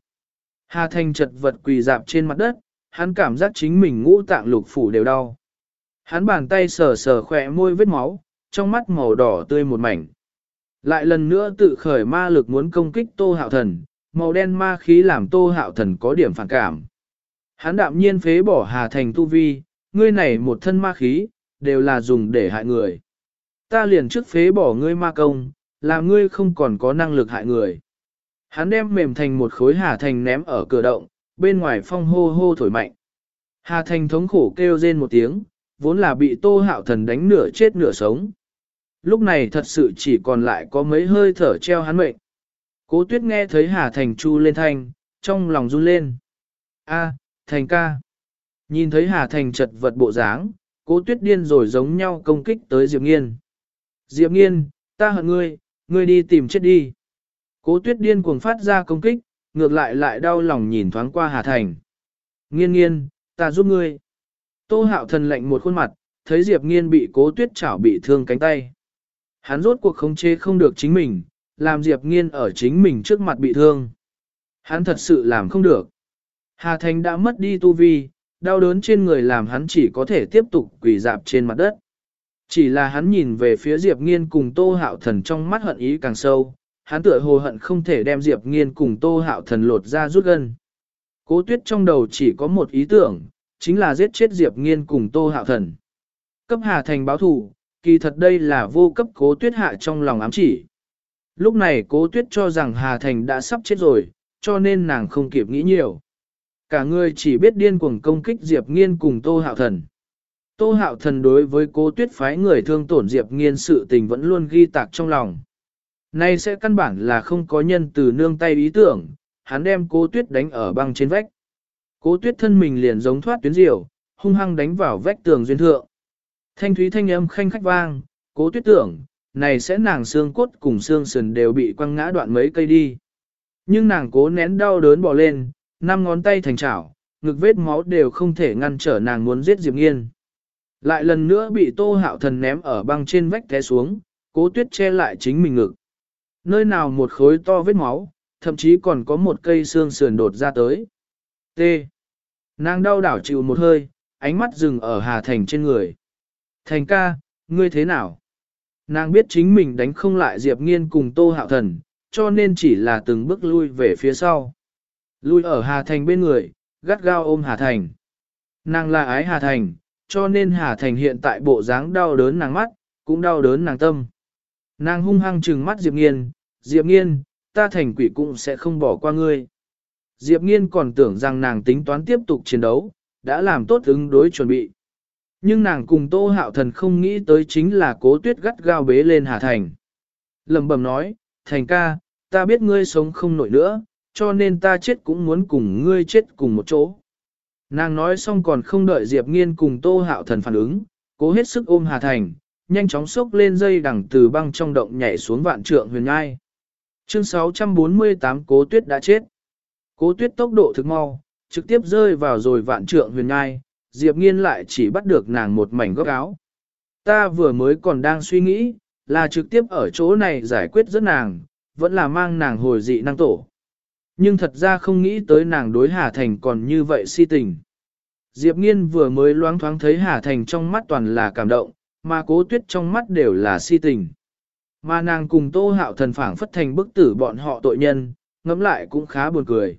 Hà Thành chật vật quỳ dạp trên mặt đất, hắn cảm giác chính mình ngũ tạng lục phủ đều đau. Hắn bàn tay sờ sờ khỏe môi vết máu, trong mắt màu đỏ tươi một mảnh. Lại lần nữa tự khởi ma lực muốn công kích Tô Hạo Thần, màu đen ma khí làm Tô Hạo Thần có điểm phản cảm. Hắn đạm nhiên phế bỏ Hà Thành tu vi, ngươi này một thân ma khí, đều là dùng để hại người. Ta liền trước phế bỏ ngươi ma công, làm ngươi không còn có năng lực hại người. Hắn đem mềm thành một khối Hà Thành ném ở cửa động, bên ngoài phong hô hô thổi mạnh. Hà Thành thống khổ kêu rên một tiếng, vốn là bị Tô Hạo Thần đánh nửa chết nửa sống. Lúc này thật sự chỉ còn lại có mấy hơi thở treo hắn mệnh. Cố tuyết nghe thấy Hà Thành chu lên thanh, trong lòng run lên. A, Thành ca. Nhìn thấy Hà Thành chật vật bộ dáng, cố tuyết điên rồi giống nhau công kích tới Diệp Nghiên. Diệp Nghiên, ta hận ngươi, ngươi đi tìm chết đi. Cố tuyết điên cuồng phát ra công kích, ngược lại lại đau lòng nhìn thoáng qua Hà Thành. Nghiên nghiên, ta giúp ngươi. Tô hạo thần lệnh một khuôn mặt, thấy Diệp nghiên bị cố tuyết chảo bị thương cánh tay. Hắn rốt cuộc khống chế không được chính mình, làm Diệp nghiên ở chính mình trước mặt bị thương. Hắn thật sự làm không được. Hà Thành đã mất đi tu vi, đau đớn trên người làm hắn chỉ có thể tiếp tục quỳ dạp trên mặt đất. Chỉ là hắn nhìn về phía Diệp Nghiên cùng Tô Hạo Thần trong mắt hận ý càng sâu, hắn tựa hồ hận không thể đem Diệp Nghiên cùng Tô Hạo Thần lột ra rút gân. Cố tuyết trong đầu chỉ có một ý tưởng, chính là giết chết Diệp Nghiên cùng Tô Hạo Thần. Cấp Hà Thành báo thù, kỳ thật đây là vô cấp cố tuyết hạ trong lòng ám chỉ. Lúc này cố tuyết cho rằng Hà Thành đã sắp chết rồi, cho nên nàng không kịp nghĩ nhiều. Cả người chỉ biết điên cuồng công kích Diệp Nghiên cùng Tô Hạo Thần. Tô Hạo Thần đối với cố tuyết phái người thương tổn Diệp Nghiên sự tình vẫn luôn ghi tạc trong lòng. Nay sẽ căn bản là không có nhân từ nương tay ý tưởng, hắn đem cố tuyết đánh ở băng trên vách. Cố tuyết thân mình liền giống thoát tuyến diều, hung hăng đánh vào vách tường duyên thượng. Thanh thúy thanh âm khanh khách vang, cố tuyết tưởng, này sẽ nàng xương cốt cùng xương sườn đều bị quăng ngã đoạn mấy cây đi. Nhưng nàng cố nén đau đớn bỏ lên, năm ngón tay thành chảo, ngực vết máu đều không thể ngăn trở nàng muốn giết Diệp Nghiên. Lại lần nữa bị tô hạo thần ném ở băng trên vách té xuống, cố tuyết che lại chính mình ngực nơi nào một khối to vết máu, thậm chí còn có một cây xương sườn đột ra tới. T. Nàng đau đảo chịu một hơi, ánh mắt dừng ở Hà Thành trên người. Thành ca, ngươi thế nào? Nàng biết chính mình đánh không lại Diệp Nghiên cùng Tô Hạo Thần, cho nên chỉ là từng bước lui về phía sau. Lui ở Hà Thành bên người, gắt gao ôm Hà Thành. Nàng là ái Hà Thành, cho nên Hà Thành hiện tại bộ dáng đau đớn nàng mắt, cũng đau đớn nàng tâm. Nàng hung hăng trừng mắt Diệp Nghiên, Diệp Nghiên, ta thành quỷ cũng sẽ không bỏ qua ngươi. Diệp Nghiên còn tưởng rằng nàng tính toán tiếp tục chiến đấu, đã làm tốt ứng đối chuẩn bị. Nhưng nàng cùng Tô Hạo Thần không nghĩ tới chính là cố tuyết gắt gao bế lên Hà Thành. Lầm bầm nói, Thành ca, ta biết ngươi sống không nổi nữa, cho nên ta chết cũng muốn cùng ngươi chết cùng một chỗ. Nàng nói xong còn không đợi Diệp Nghiên cùng Tô Hạo Thần phản ứng, cố hết sức ôm Hà Thành, nhanh chóng xốc lên dây đằng từ băng trong động nhảy xuống vạn trượng huyền ngai. Chương 648 Cố Tuyết đã chết. Cố Tuyết tốc độ thực mau, trực tiếp rơi vào rồi vạn trượng huyền ngai, Diệp Nghiên lại chỉ bắt được nàng một mảnh góc áo. Ta vừa mới còn đang suy nghĩ, là trực tiếp ở chỗ này giải quyết rất nàng, vẫn là mang nàng hồi dị năng tổ. Nhưng thật ra không nghĩ tới nàng đối Hà Thành còn như vậy si tình. Diệp Nghiên vừa mới loáng thoáng thấy Hà Thành trong mắt toàn là cảm động, mà cố tuyết trong mắt đều là si tình. Mà nàng cùng Tô Hạo Thần phảng phất thành bức tử bọn họ tội nhân, ngẫm lại cũng khá buồn cười.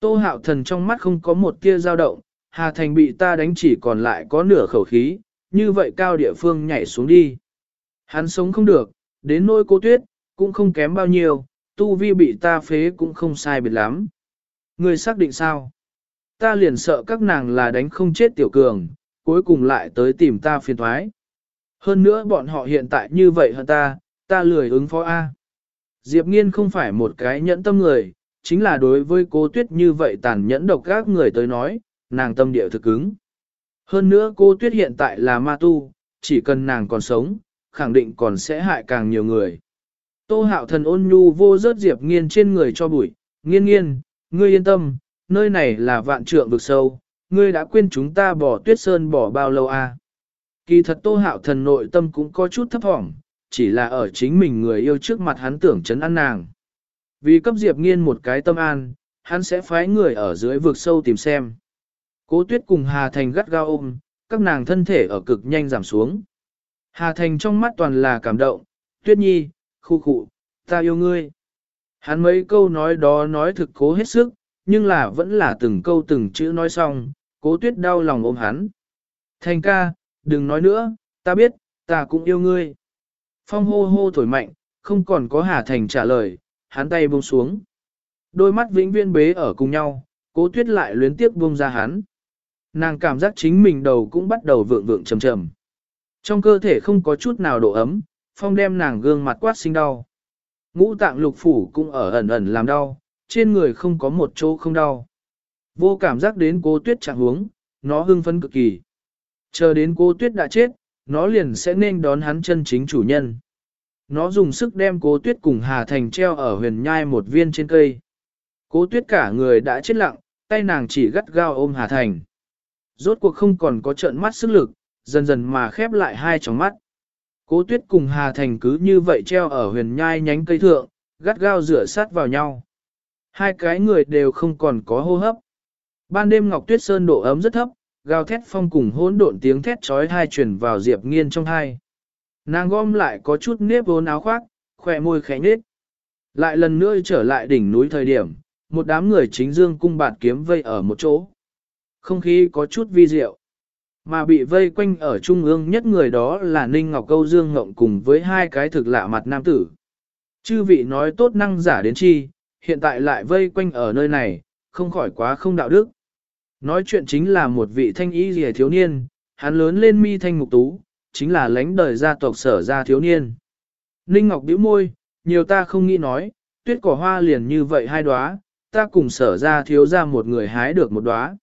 Tô Hạo Thần trong mắt không có một tia dao động, Hà Thành bị ta đánh chỉ còn lại có nửa khẩu khí, như vậy cao địa phương nhảy xuống đi. Hắn sống không được, đến nỗi cô tuyết, cũng không kém bao nhiêu, tu vi bị ta phế cũng không sai biệt lắm. Người xác định sao? Ta liền sợ các nàng là đánh không chết tiểu cường, cuối cùng lại tới tìm ta phiền thoái. Hơn nữa bọn họ hiện tại như vậy hơn ta, ta lười ứng phó A. Diệp Nghiên không phải một cái nhẫn tâm người, chính là đối với cố tuyết như vậy tàn nhẫn độc các người tới nói, nàng tâm địa thực cứng. Hơn nữa cô tuyết hiện tại là ma tu, chỉ cần nàng còn sống, khẳng định còn sẽ hại càng nhiều người. Tô hạo thần ôn nhu vô rớt Diệp Nghiên trên người cho bụi, nghiên nghiên, ngươi yên tâm, nơi này là vạn trượng vực sâu, ngươi đã quên chúng ta bỏ tuyết sơn bỏ bao lâu à? Kỳ thật tô hạo thần nội tâm cũng có chút thấp thỏm, chỉ là ở chính mình người yêu trước mặt hắn tưởng chấn an nàng. Vì cấp Diệp Nghiên một cái tâm an, hắn sẽ phái người ở dưới vực sâu tìm xem. Cố tuyết cùng Hà Thành gắt gao ôm, các nàng thân thể ở cực nhanh giảm xuống. Hà Thành trong mắt toàn là cảm động, tuyết nhi, khu khụ, ta yêu ngươi. Hắn mấy câu nói đó nói thực cố hết sức, nhưng là vẫn là từng câu từng chữ nói xong, cố tuyết đau lòng ôm hắn. Thành ca, đừng nói nữa, ta biết, ta cũng yêu ngươi. Phong hô hô thổi mạnh, không còn có Hà Thành trả lời, hắn tay buông xuống. Đôi mắt vĩnh viên bế ở cùng nhau, cố tuyết lại luyến tiếc buông ra hắn. Nàng cảm giác chính mình đầu cũng bắt đầu vượng vượng trầm trầm. Trong cơ thể không có chút nào độ ấm, phong đem nàng gương mặt quát sinh đau. Ngũ tạng lục phủ cũng ở ẩn ẩn làm đau, trên người không có một chỗ không đau. Vô cảm giác đến cố tuyết trạng huống, nó hưng phấn cực kỳ. Chờ đến cố tuyết đã chết, nó liền sẽ nên đón hắn chân chính chủ nhân. Nó dùng sức đem cố tuyết cùng Hà Thành treo ở huyền nhai một viên trên cây. Cố tuyết cả người đã chết lặng, tay nàng chỉ gắt gao ôm Hà Thành. Rốt cuộc không còn có trợn mắt sức lực, dần dần mà khép lại hai tròng mắt. Cố tuyết cùng Hà Thành cứ như vậy treo ở huyền nhai nhánh cây thượng, gắt gao rửa sát vào nhau. Hai cái người đều không còn có hô hấp. Ban đêm Ngọc Tuyết Sơn độ ấm rất thấp, gào thét phong cùng hỗn độn tiếng thét trói hai truyền vào Diệp Nghiên trong hai. Nàng gom lại có chút nếp vốn áo khoác, khỏe môi khẽ nhếch. Lại lần nữa trở lại đỉnh núi thời điểm, một đám người chính dương cung bạt kiếm vây ở một chỗ. Không khí có chút vi diệu. Mà bị vây quanh ở trung ương nhất người đó là Ninh Ngọc Câu Dương Ngộng cùng với hai cái thực lạ mặt nam tử. Chư vị nói tốt năng giả đến chi, hiện tại lại vây quanh ở nơi này, không khỏi quá không đạo đức. Nói chuyện chính là một vị thanh y rìa thiếu niên, hắn lớn lên mi thanh mục tú, chính là lãnh đời gia tộc sở gia thiếu niên. Ninh Ngọc bĩu môi, nhiều ta không nghĩ nói, tuyết cỏ hoa liền như vậy hai đóa, ta cùng sở gia thiếu gia một người hái được một đóa.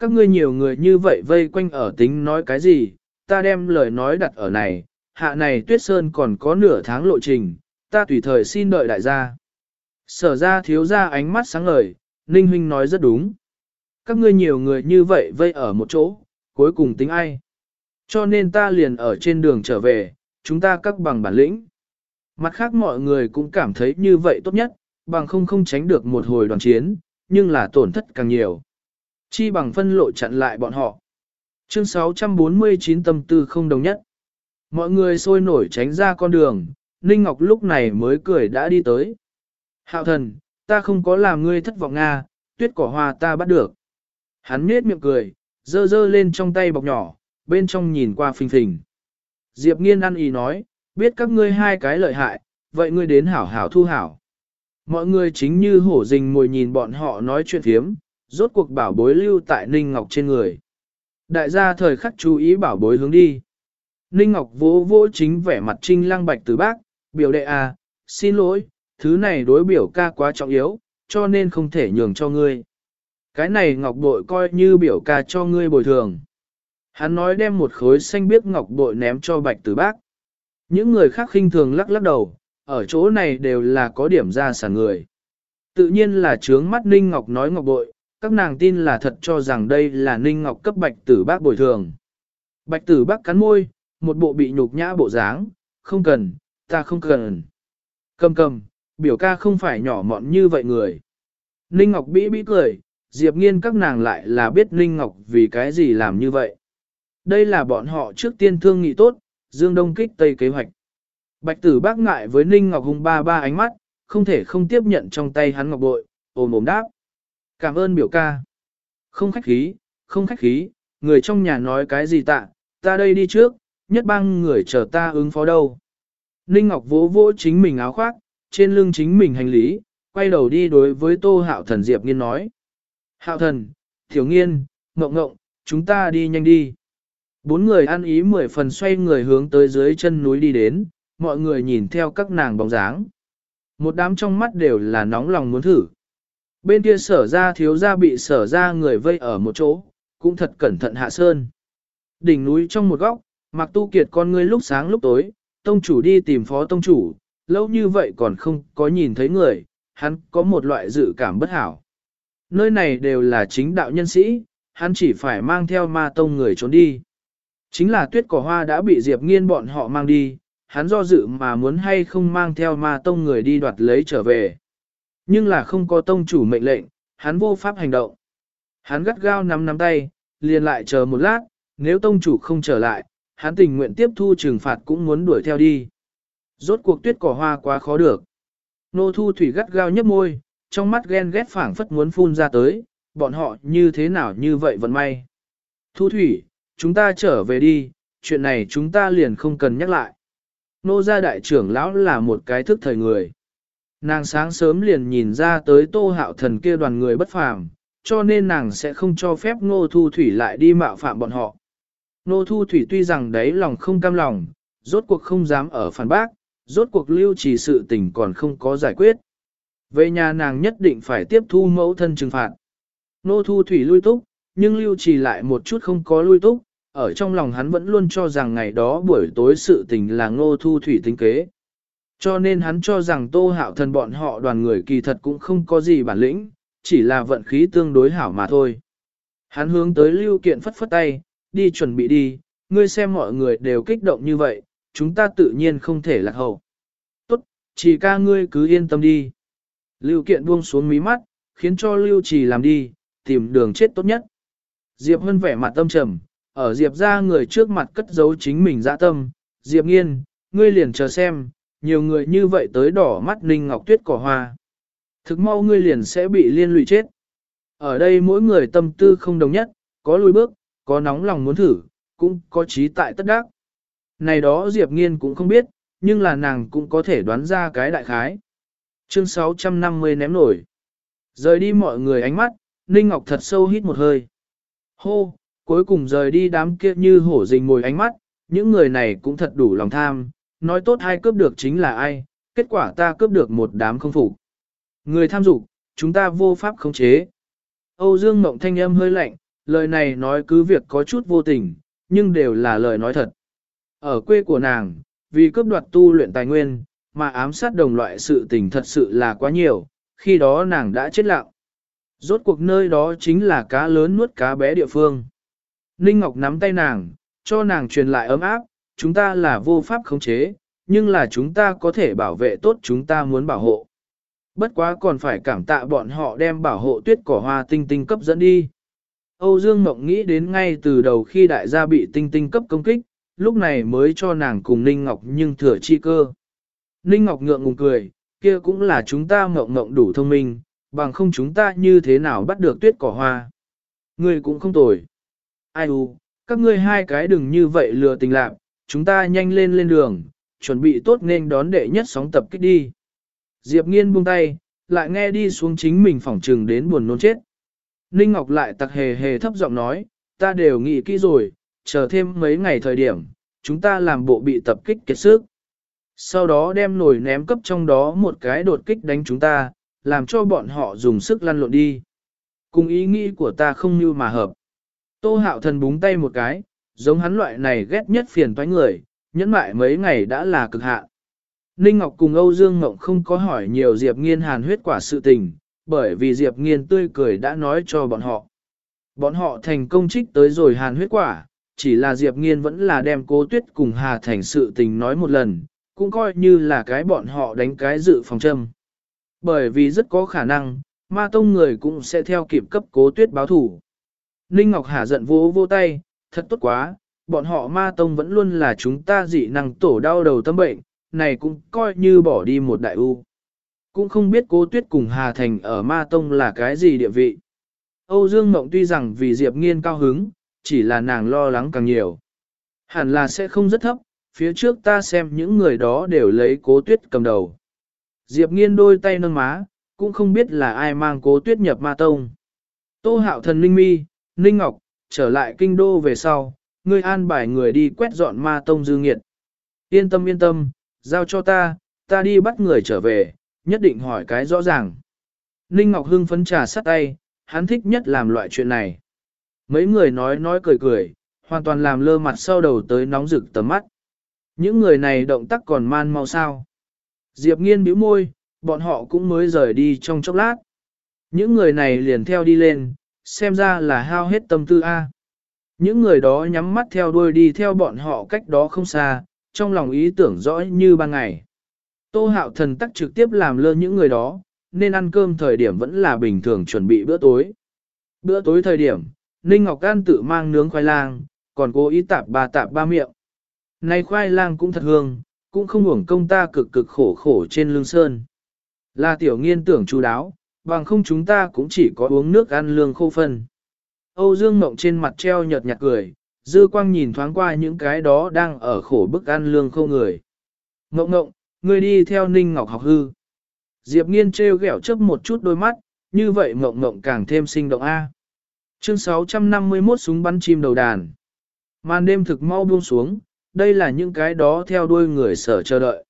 Các ngươi nhiều người như vậy vây quanh ở tính nói cái gì, ta đem lời nói đặt ở này, hạ này tuyết sơn còn có nửa tháng lộ trình, ta tùy thời xin đợi đại gia. Sở ra thiếu ra ánh mắt sáng ngời, Ninh Huynh nói rất đúng. Các ngươi nhiều người như vậy vây ở một chỗ, cuối cùng tính ai. Cho nên ta liền ở trên đường trở về, chúng ta các bằng bản lĩnh. Mặt khác mọi người cũng cảm thấy như vậy tốt nhất, bằng không không tránh được một hồi đoàn chiến, nhưng là tổn thất càng nhiều. Chi bằng phân lộ chặn lại bọn họ. Chương 649 tâm tư không đồng nhất. Mọi người sôi nổi tránh ra con đường, Ninh Ngọc lúc này mới cười đã đi tới. Hạo thần, ta không có làm ngươi thất vọng Nga, tuyết cỏ hoa ta bắt được. Hắn nết miệng cười, dơ dơ lên trong tay bọc nhỏ, bên trong nhìn qua phình phình. Diệp nghiên ăn ý nói, biết các ngươi hai cái lợi hại, vậy ngươi đến hảo hảo thu hảo. Mọi người chính như hổ rình mồi nhìn bọn họ nói chuyện thiếm, rốt cuộc bảo bối lưu tại Ninh Ngọc trên người. Đại gia thời khắc chú ý bảo bối hướng đi. Ninh Ngọc vỗ vỗ chính vẻ mặt trinh lang bạch từ bác, biểu đệ à, xin lỗi, thứ này đối biểu ca quá trọng yếu, cho nên không thể nhường cho ngươi. Cái này ngọc bội coi như biểu ca cho ngươi bồi thường. Hắn nói đem một khối xanh biếc ngọc bội ném cho bạch tử bác. Những người khác khinh thường lắc lắc đầu, ở chỗ này đều là có điểm ra sản người. Tự nhiên là trướng mắt Ninh Ngọc nói ngọc bội, các nàng tin là thật cho rằng đây là Ninh Ngọc cấp bạch tử bác bồi thường. Bạch tử bác cắn môi, một bộ bị nhục nhã bộ dáng, không cần, ta không cần. Cầm cầm, biểu ca không phải nhỏ mọn như vậy người. Ninh Ngọc bĩ bĩ cười, Diệp nghiên các nàng lại là biết Ninh Ngọc vì cái gì làm như vậy. Đây là bọn họ trước tiên thương nghị tốt, Dương Đông kích Tây kế hoạch. Bạch tử bác ngại với Ninh Ngọc hung ba ba ánh mắt, không thể không tiếp nhận trong tay hắn ngọc bội, ôm ôm đáp. Cảm ơn biểu ca. Không khách khí, không khách khí, người trong nhà nói cái gì tạ, ta đây đi trước, nhất bang người chờ ta ứng phó đâu. Ninh Ngọc vỗ vỗ chính mình áo khoác, trên lưng chính mình hành lý, quay đầu đi đối với Tô Hạo Thần Diệp Nghiên nói. Hạo Thần, Thiếu Nghiên, Ngộng Ngộng, chúng ta đi nhanh đi. Bốn người ăn ý mười phần xoay người hướng tới dưới chân núi đi đến, mọi người nhìn theo các nàng bóng dáng. Một đám trong mắt đều là nóng lòng muốn thử. Bên kia sở ra thiếu ra bị sở ra người vây ở một chỗ, cũng thật cẩn thận hạ sơn. Đỉnh núi trong một góc, mặc tu kiệt con ngươi lúc sáng lúc tối, tông chủ đi tìm phó tông chủ, lâu như vậy còn không có nhìn thấy người, hắn có một loại dự cảm bất hảo. Nơi này đều là chính đạo nhân sĩ, hắn chỉ phải mang theo ma tông người trốn đi. Chính là tuyết cỏ hoa đã bị Diệp nghiên bọn họ mang đi, hắn do dự mà muốn hay không mang theo ma tông người đi đoạt lấy trở về. Nhưng là không có tông chủ mệnh lệnh, hắn vô pháp hành động. Hắn gắt gao nắm nắm tay, liền lại chờ một lát, nếu tông chủ không trở lại, hắn tình nguyện tiếp thu trừng phạt cũng muốn đuổi theo đi. Rốt cuộc tuyết cỏ hoa quá khó được. Nô thu thủy gắt gao nhấp môi, trong mắt ghen ghét phảng phất muốn phun ra tới, bọn họ như thế nào như vậy vẫn may. Thu thủy, chúng ta trở về đi, chuyện này chúng ta liền không cần nhắc lại. Nô gia đại trưởng lão là một cái thức thời người. Nàng sáng sớm liền nhìn ra tới tô hạo thần kia đoàn người bất phàm, cho nên nàng sẽ không cho phép Ngô Thu Thủy lại đi mạo phạm bọn họ. Ngô Thu Thủy tuy rằng đấy lòng không cam lòng, rốt cuộc không dám ở phản bác, rốt cuộc lưu trì sự tình còn không có giải quyết. Về nhà nàng nhất định phải tiếp thu mẫu thân trừng phạt. Ngô Thu Thủy lui túc, nhưng lưu trì lại một chút không có lui túc, ở trong lòng hắn vẫn luôn cho rằng ngày đó buổi tối sự tình là Ngô Thu Thủy tính kế. Cho nên hắn cho rằng Tô Hạo Thần bọn họ đoàn người kỳ thật cũng không có gì bản lĩnh, chỉ là vận khí tương đối hảo mà thôi. Hắn hướng tới lưu kiện phất phất tay, đi chuẩn bị đi, ngươi xem mọi người đều kích động như vậy, chúng ta tự nhiên không thể lạc hậu. Tốt, chỉ ca ngươi cứ yên tâm đi. Lưu kiện buông xuống mí mắt, khiến cho lưu trì làm đi, tìm đường chết tốt nhất. Diệp Hân vẻ mặt tâm trầm, ở Diệp ra người trước mặt cất giấu chính mình dạ tâm. Diệp nghiên, ngươi liền chờ xem, nhiều người như vậy tới đỏ mắt Ninh Ngọc Tuyết cỏ hoa. Thực mau ngươi liền sẽ bị liên lụy chết. Ở đây mỗi người tâm tư không đồng nhất, có lùi bước, có nóng lòng muốn thử, cũng có trí tại tất đắc. Này đó Diệp Nghiên cũng không biết, nhưng là nàng cũng có thể đoán ra cái đại khái. Chương 650 ném nổi. Rời đi mọi người ánh mắt, Ninh Ngọc thật sâu hít một hơi. Hô, cuối cùng rời đi đám kia như hổ rình mồi ánh mắt, những người này cũng thật đủ lòng tham, nói tốt hai cướp được chính là ai, kết quả ta cướp được một đám không phục. Người tham dục, chúng ta vô pháp khống chế. Âu Dương Mộng thanh âm hơi lạnh, lời này nói cứ việc có chút vô tình, nhưng đều là lời nói thật. Ở quê của nàng, vì cướp đoạt tu luyện tài nguyên, mà ám sát đồng loại sự tình thật sự là quá nhiều, khi đó nàng đã chết lặng. Rốt cuộc nơi đó chính là cá lớn nuốt cá bé địa phương. Ninh Ngọc nắm tay nàng, cho nàng truyền lại ấm áp, chúng ta là vô pháp khống chế, nhưng là chúng ta có thể bảo vệ tốt chúng ta muốn bảo hộ. Bất quá còn phải cảm tạ bọn họ đem bảo hộ tuyết cỏ hoa tinh tinh cấp dẫn đi. Âu Dương Mộng nghĩ đến ngay từ đầu khi đại gia bị tinh tinh cấp công kích, lúc này mới cho nàng cùng Ninh Ngọc nhưng thừa chi cơ. Ninh Ngọc ngượng ngùng cười, kia cũng là chúng ta mộng mộng đủ thông minh, bằng không chúng ta như thế nào bắt được tuyết cỏ hoa. Ngươi cũng không tồi. Ai u, các ngươi hai cái đừng như vậy lừa tình lạc, chúng ta nhanh lên lên đường, chuẩn bị tốt nên đón đệ nhất sóng tập kích đi. Diệp nghiên buông tay, lại nghe đi xuống chính mình phỏng trừng đến buồn nôn chết. Ninh Ngọc lại tặc hề hề thấp giọng nói, ta đều nghĩ kỹ rồi, chờ thêm mấy ngày thời điểm, chúng ta làm bộ bị tập kích kiệt sức. Sau đó đem nổi ném cấp trong đó một cái đột kích đánh chúng ta, làm cho bọn họ dùng sức lăn lộn đi. Cùng ý nghĩ của ta không như mà hợp. Tô hạo thần búng tay một cái, giống hắn loại này ghét nhất phiền toái người, nhẫn mại mấy ngày đã là cực hạn. Ninh Ngọc cùng Âu Dương Ngộng không có hỏi nhiều Diệp Nghiên hàn huyết quả sự tình, bởi vì Diệp Nghiên tươi cười đã nói cho bọn họ. Bọn họ thành công trích tới rồi hàn huyết quả, chỉ là Diệp Nghiên vẫn là đem cố tuyết cùng Hà Thành sự tình nói một lần, cũng coi như là cái bọn họ đánh cái dự phòng châm. Bởi vì rất có khả năng, ma tông người cũng sẽ theo kịp cấp cố tuyết báo thủ. Ninh Ngọc Hà giận vô vô tay, thật tốt quá, bọn họ ma tông vẫn luôn là chúng ta dị năng tổ đau đầu tâm bệnh, này cũng coi như bỏ đi một đại ưu. Cũng không biết cố tuyết cùng Hà Thành ở ma tông là cái gì địa vị. Âu Dương Mộng tuy rằng vì Diệp Nghiên cao hứng, chỉ là nàng lo lắng càng nhiều. Hẳn là sẽ không rất thấp, phía trước ta xem những người đó đều lấy cố tuyết cầm đầu. Diệp Nghiên đôi tay nâng má, cũng không biết là ai mang cố tuyết nhập ma tông. Tô hạo thần Ninh Mi, Ninh Ngọc, trở lại kinh đô về sau, ngươi an bài người đi quét dọn ma tông dư nghiệt. Yên tâm yên tâm, giao cho ta, ta đi bắt người trở về, nhất định hỏi cái rõ ràng. Ninh Ngọc Hưng phấn trà sắt tay, hắn thích nhất làm loại chuyện này. Mấy người nói nói cười cười, hoàn toàn làm lơ mặt sau đầu tới nóng rực tầm mắt. Những người này động tác còn man mau sao. Diệp nghiên bĩu môi, bọn họ cũng mới rời đi trong chốc lát. Những người này liền theo đi lên, xem ra là hao hết tâm tư A. Những người đó nhắm mắt theo đuôi đi theo bọn họ cách đó không xa, trong lòng ý tưởng rõ như ban ngày. Tô hạo thần tắc trực tiếp làm lơ những người đó, nên ăn cơm thời điểm vẫn là bình thường chuẩn bị bữa tối. Bữa tối thời điểm, Ninh Ngọc Can tự mang nướng khoai lang, còn cố ý tạp ba tạp ba miệng. Này khoai lang cũng thật hương, cũng không hưởng công ta cực cực khổ khổ trên lương sơn. Là tiểu nghiên tưởng chú đáo, bằng không chúng ta cũng chỉ có uống nước ăn lương khô phân. Âu Dương ngọng trên mặt treo nhợt nhạt cười, dư quang nhìn thoáng qua những cái đó đang ở khổ bức ăn lương khô người. Ngộng ngộng, ngươi đi theo Ninh Ngọc học hư. Diệp nghiên treo ghẹo chớp một chút đôi mắt, như vậy ngộng ngộng càng thêm sinh động A. Chương 651 súng bắn chim đầu đàn. Màn đêm thực mau buông xuống, đây là những cái đó theo đuôi người sở chờ đợi.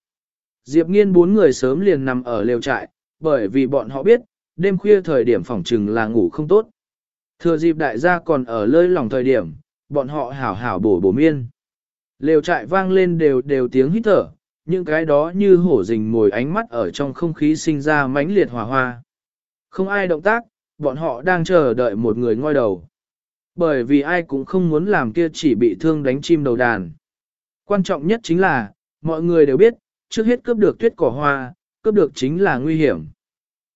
Diệp nghiên bốn người sớm liền nằm ở lều trại, bởi vì bọn họ biết, đêm khuya thời điểm phòng trừng là ngủ không tốt. Thừa dịp đại gia còn ở lơi lòng thời điểm, bọn họ hảo hảo bổ bổ miên. Lều trại vang lên đều đều tiếng hít thở, những cái đó như hổ rình mồi ánh mắt ở trong không khí sinh ra mãnh liệt hòa hoa. Không ai động tác, bọn họ đang chờ đợi một người ngoi đầu. Bởi vì ai cũng không muốn làm kia chỉ bị thương đánh chim đầu đàn. Quan trọng nhất chính là, mọi người đều biết, trước hết cướp được tuyết cỏ hoa, cướp được chính là nguy hiểm.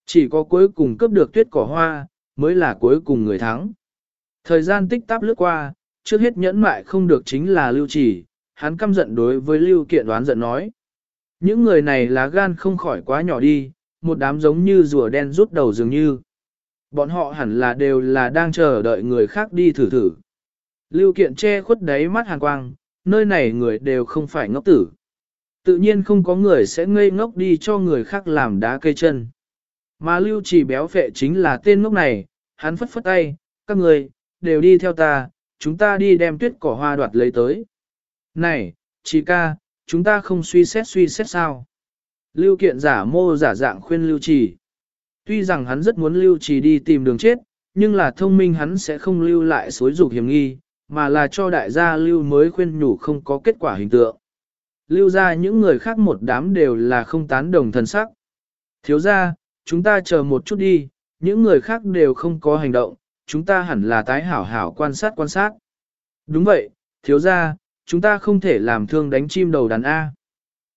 Chỉ có cuối cùng cướp được tuyết cỏ hoa, mới là cuối cùng người thắng. Thời gian tích tắp lướt qua, trước hết nhẫn mại không được chính là lưu trì hắn căm giận đối với lưu kiện đoán giận nói. Những người này lá gan không khỏi quá nhỏ đi, một đám giống như rùa đen rút đầu dường như. Bọn họ hẳn là đều là đang chờ đợi người khác đi thử thử. Lưu kiện che khuất đáy mắt hàn quang, nơi này người đều không phải ngốc tử. Tự nhiên không có người sẽ ngây ngốc đi cho người khác làm đá cây chân. Mà lưu chỉ béo phệ chính là tên ngốc này, hắn phất phất tay, các người, đều đi theo ta, chúng ta đi đem tuyết cỏ hoa đoạt lấy tới. Này, chị ca, chúng ta không suy xét suy xét sao. Lưu kiện giả mô giả dạng khuyên lưu trì. Tuy rằng hắn rất muốn lưu trì đi tìm đường chết, nhưng là thông minh hắn sẽ không lưu lại xối dục hiểm nghi, mà là cho đại gia lưu mới khuyên nhủ không có kết quả hình tượng. Lưu ra những người khác một đám đều là không tán đồng thần sắc. Thiếu ra, chúng ta chờ một chút đi, những người khác đều không có hành động, chúng ta hẳn là tái hảo hảo quan sát quan sát. Đúng vậy, thiếu ra, chúng ta không thể làm thương đánh chim đầu đàn A.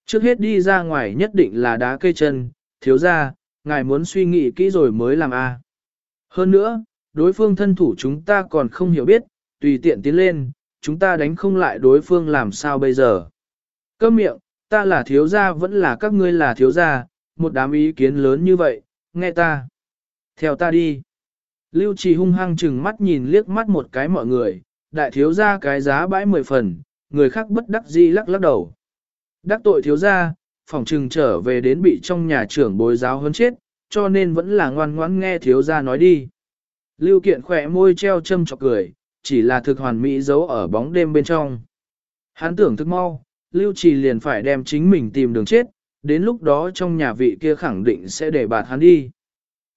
Trước hết đi ra ngoài nhất định là đá cây chân, thiếu ra, ngài muốn suy nghĩ kỹ rồi mới làm A. Hơn nữa, đối phương thân thủ chúng ta còn không hiểu biết, tùy tiện tiến lên, chúng ta đánh không lại đối phương làm sao bây giờ. Câm miệng, ta là thiếu gia vẫn là các ngươi là thiếu gia, một đám ý kiến lớn như vậy, nghe ta. Theo ta đi. Lưu trì hung hăng chừng mắt nhìn liếc mắt một cái mọi người, đại thiếu gia cái giá bãi mười phần, người khác bất đắc dĩ lắc lắc đầu. Đắc tội thiếu gia, phòng trừng trở về đến bị trong nhà trưởng bối giáo hơn chết, cho nên vẫn là ngoan ngoãn nghe thiếu gia nói đi. Lưu kiện khỏe môi treo châm chọc cười, chỉ là thực hoàn mỹ giấu ở bóng đêm bên trong. Hắn tưởng thức mau, Lưu Trì liền phải đem chính mình tìm đường chết, đến lúc đó trong nhà vị kia khẳng định sẽ để bạt hắn đi.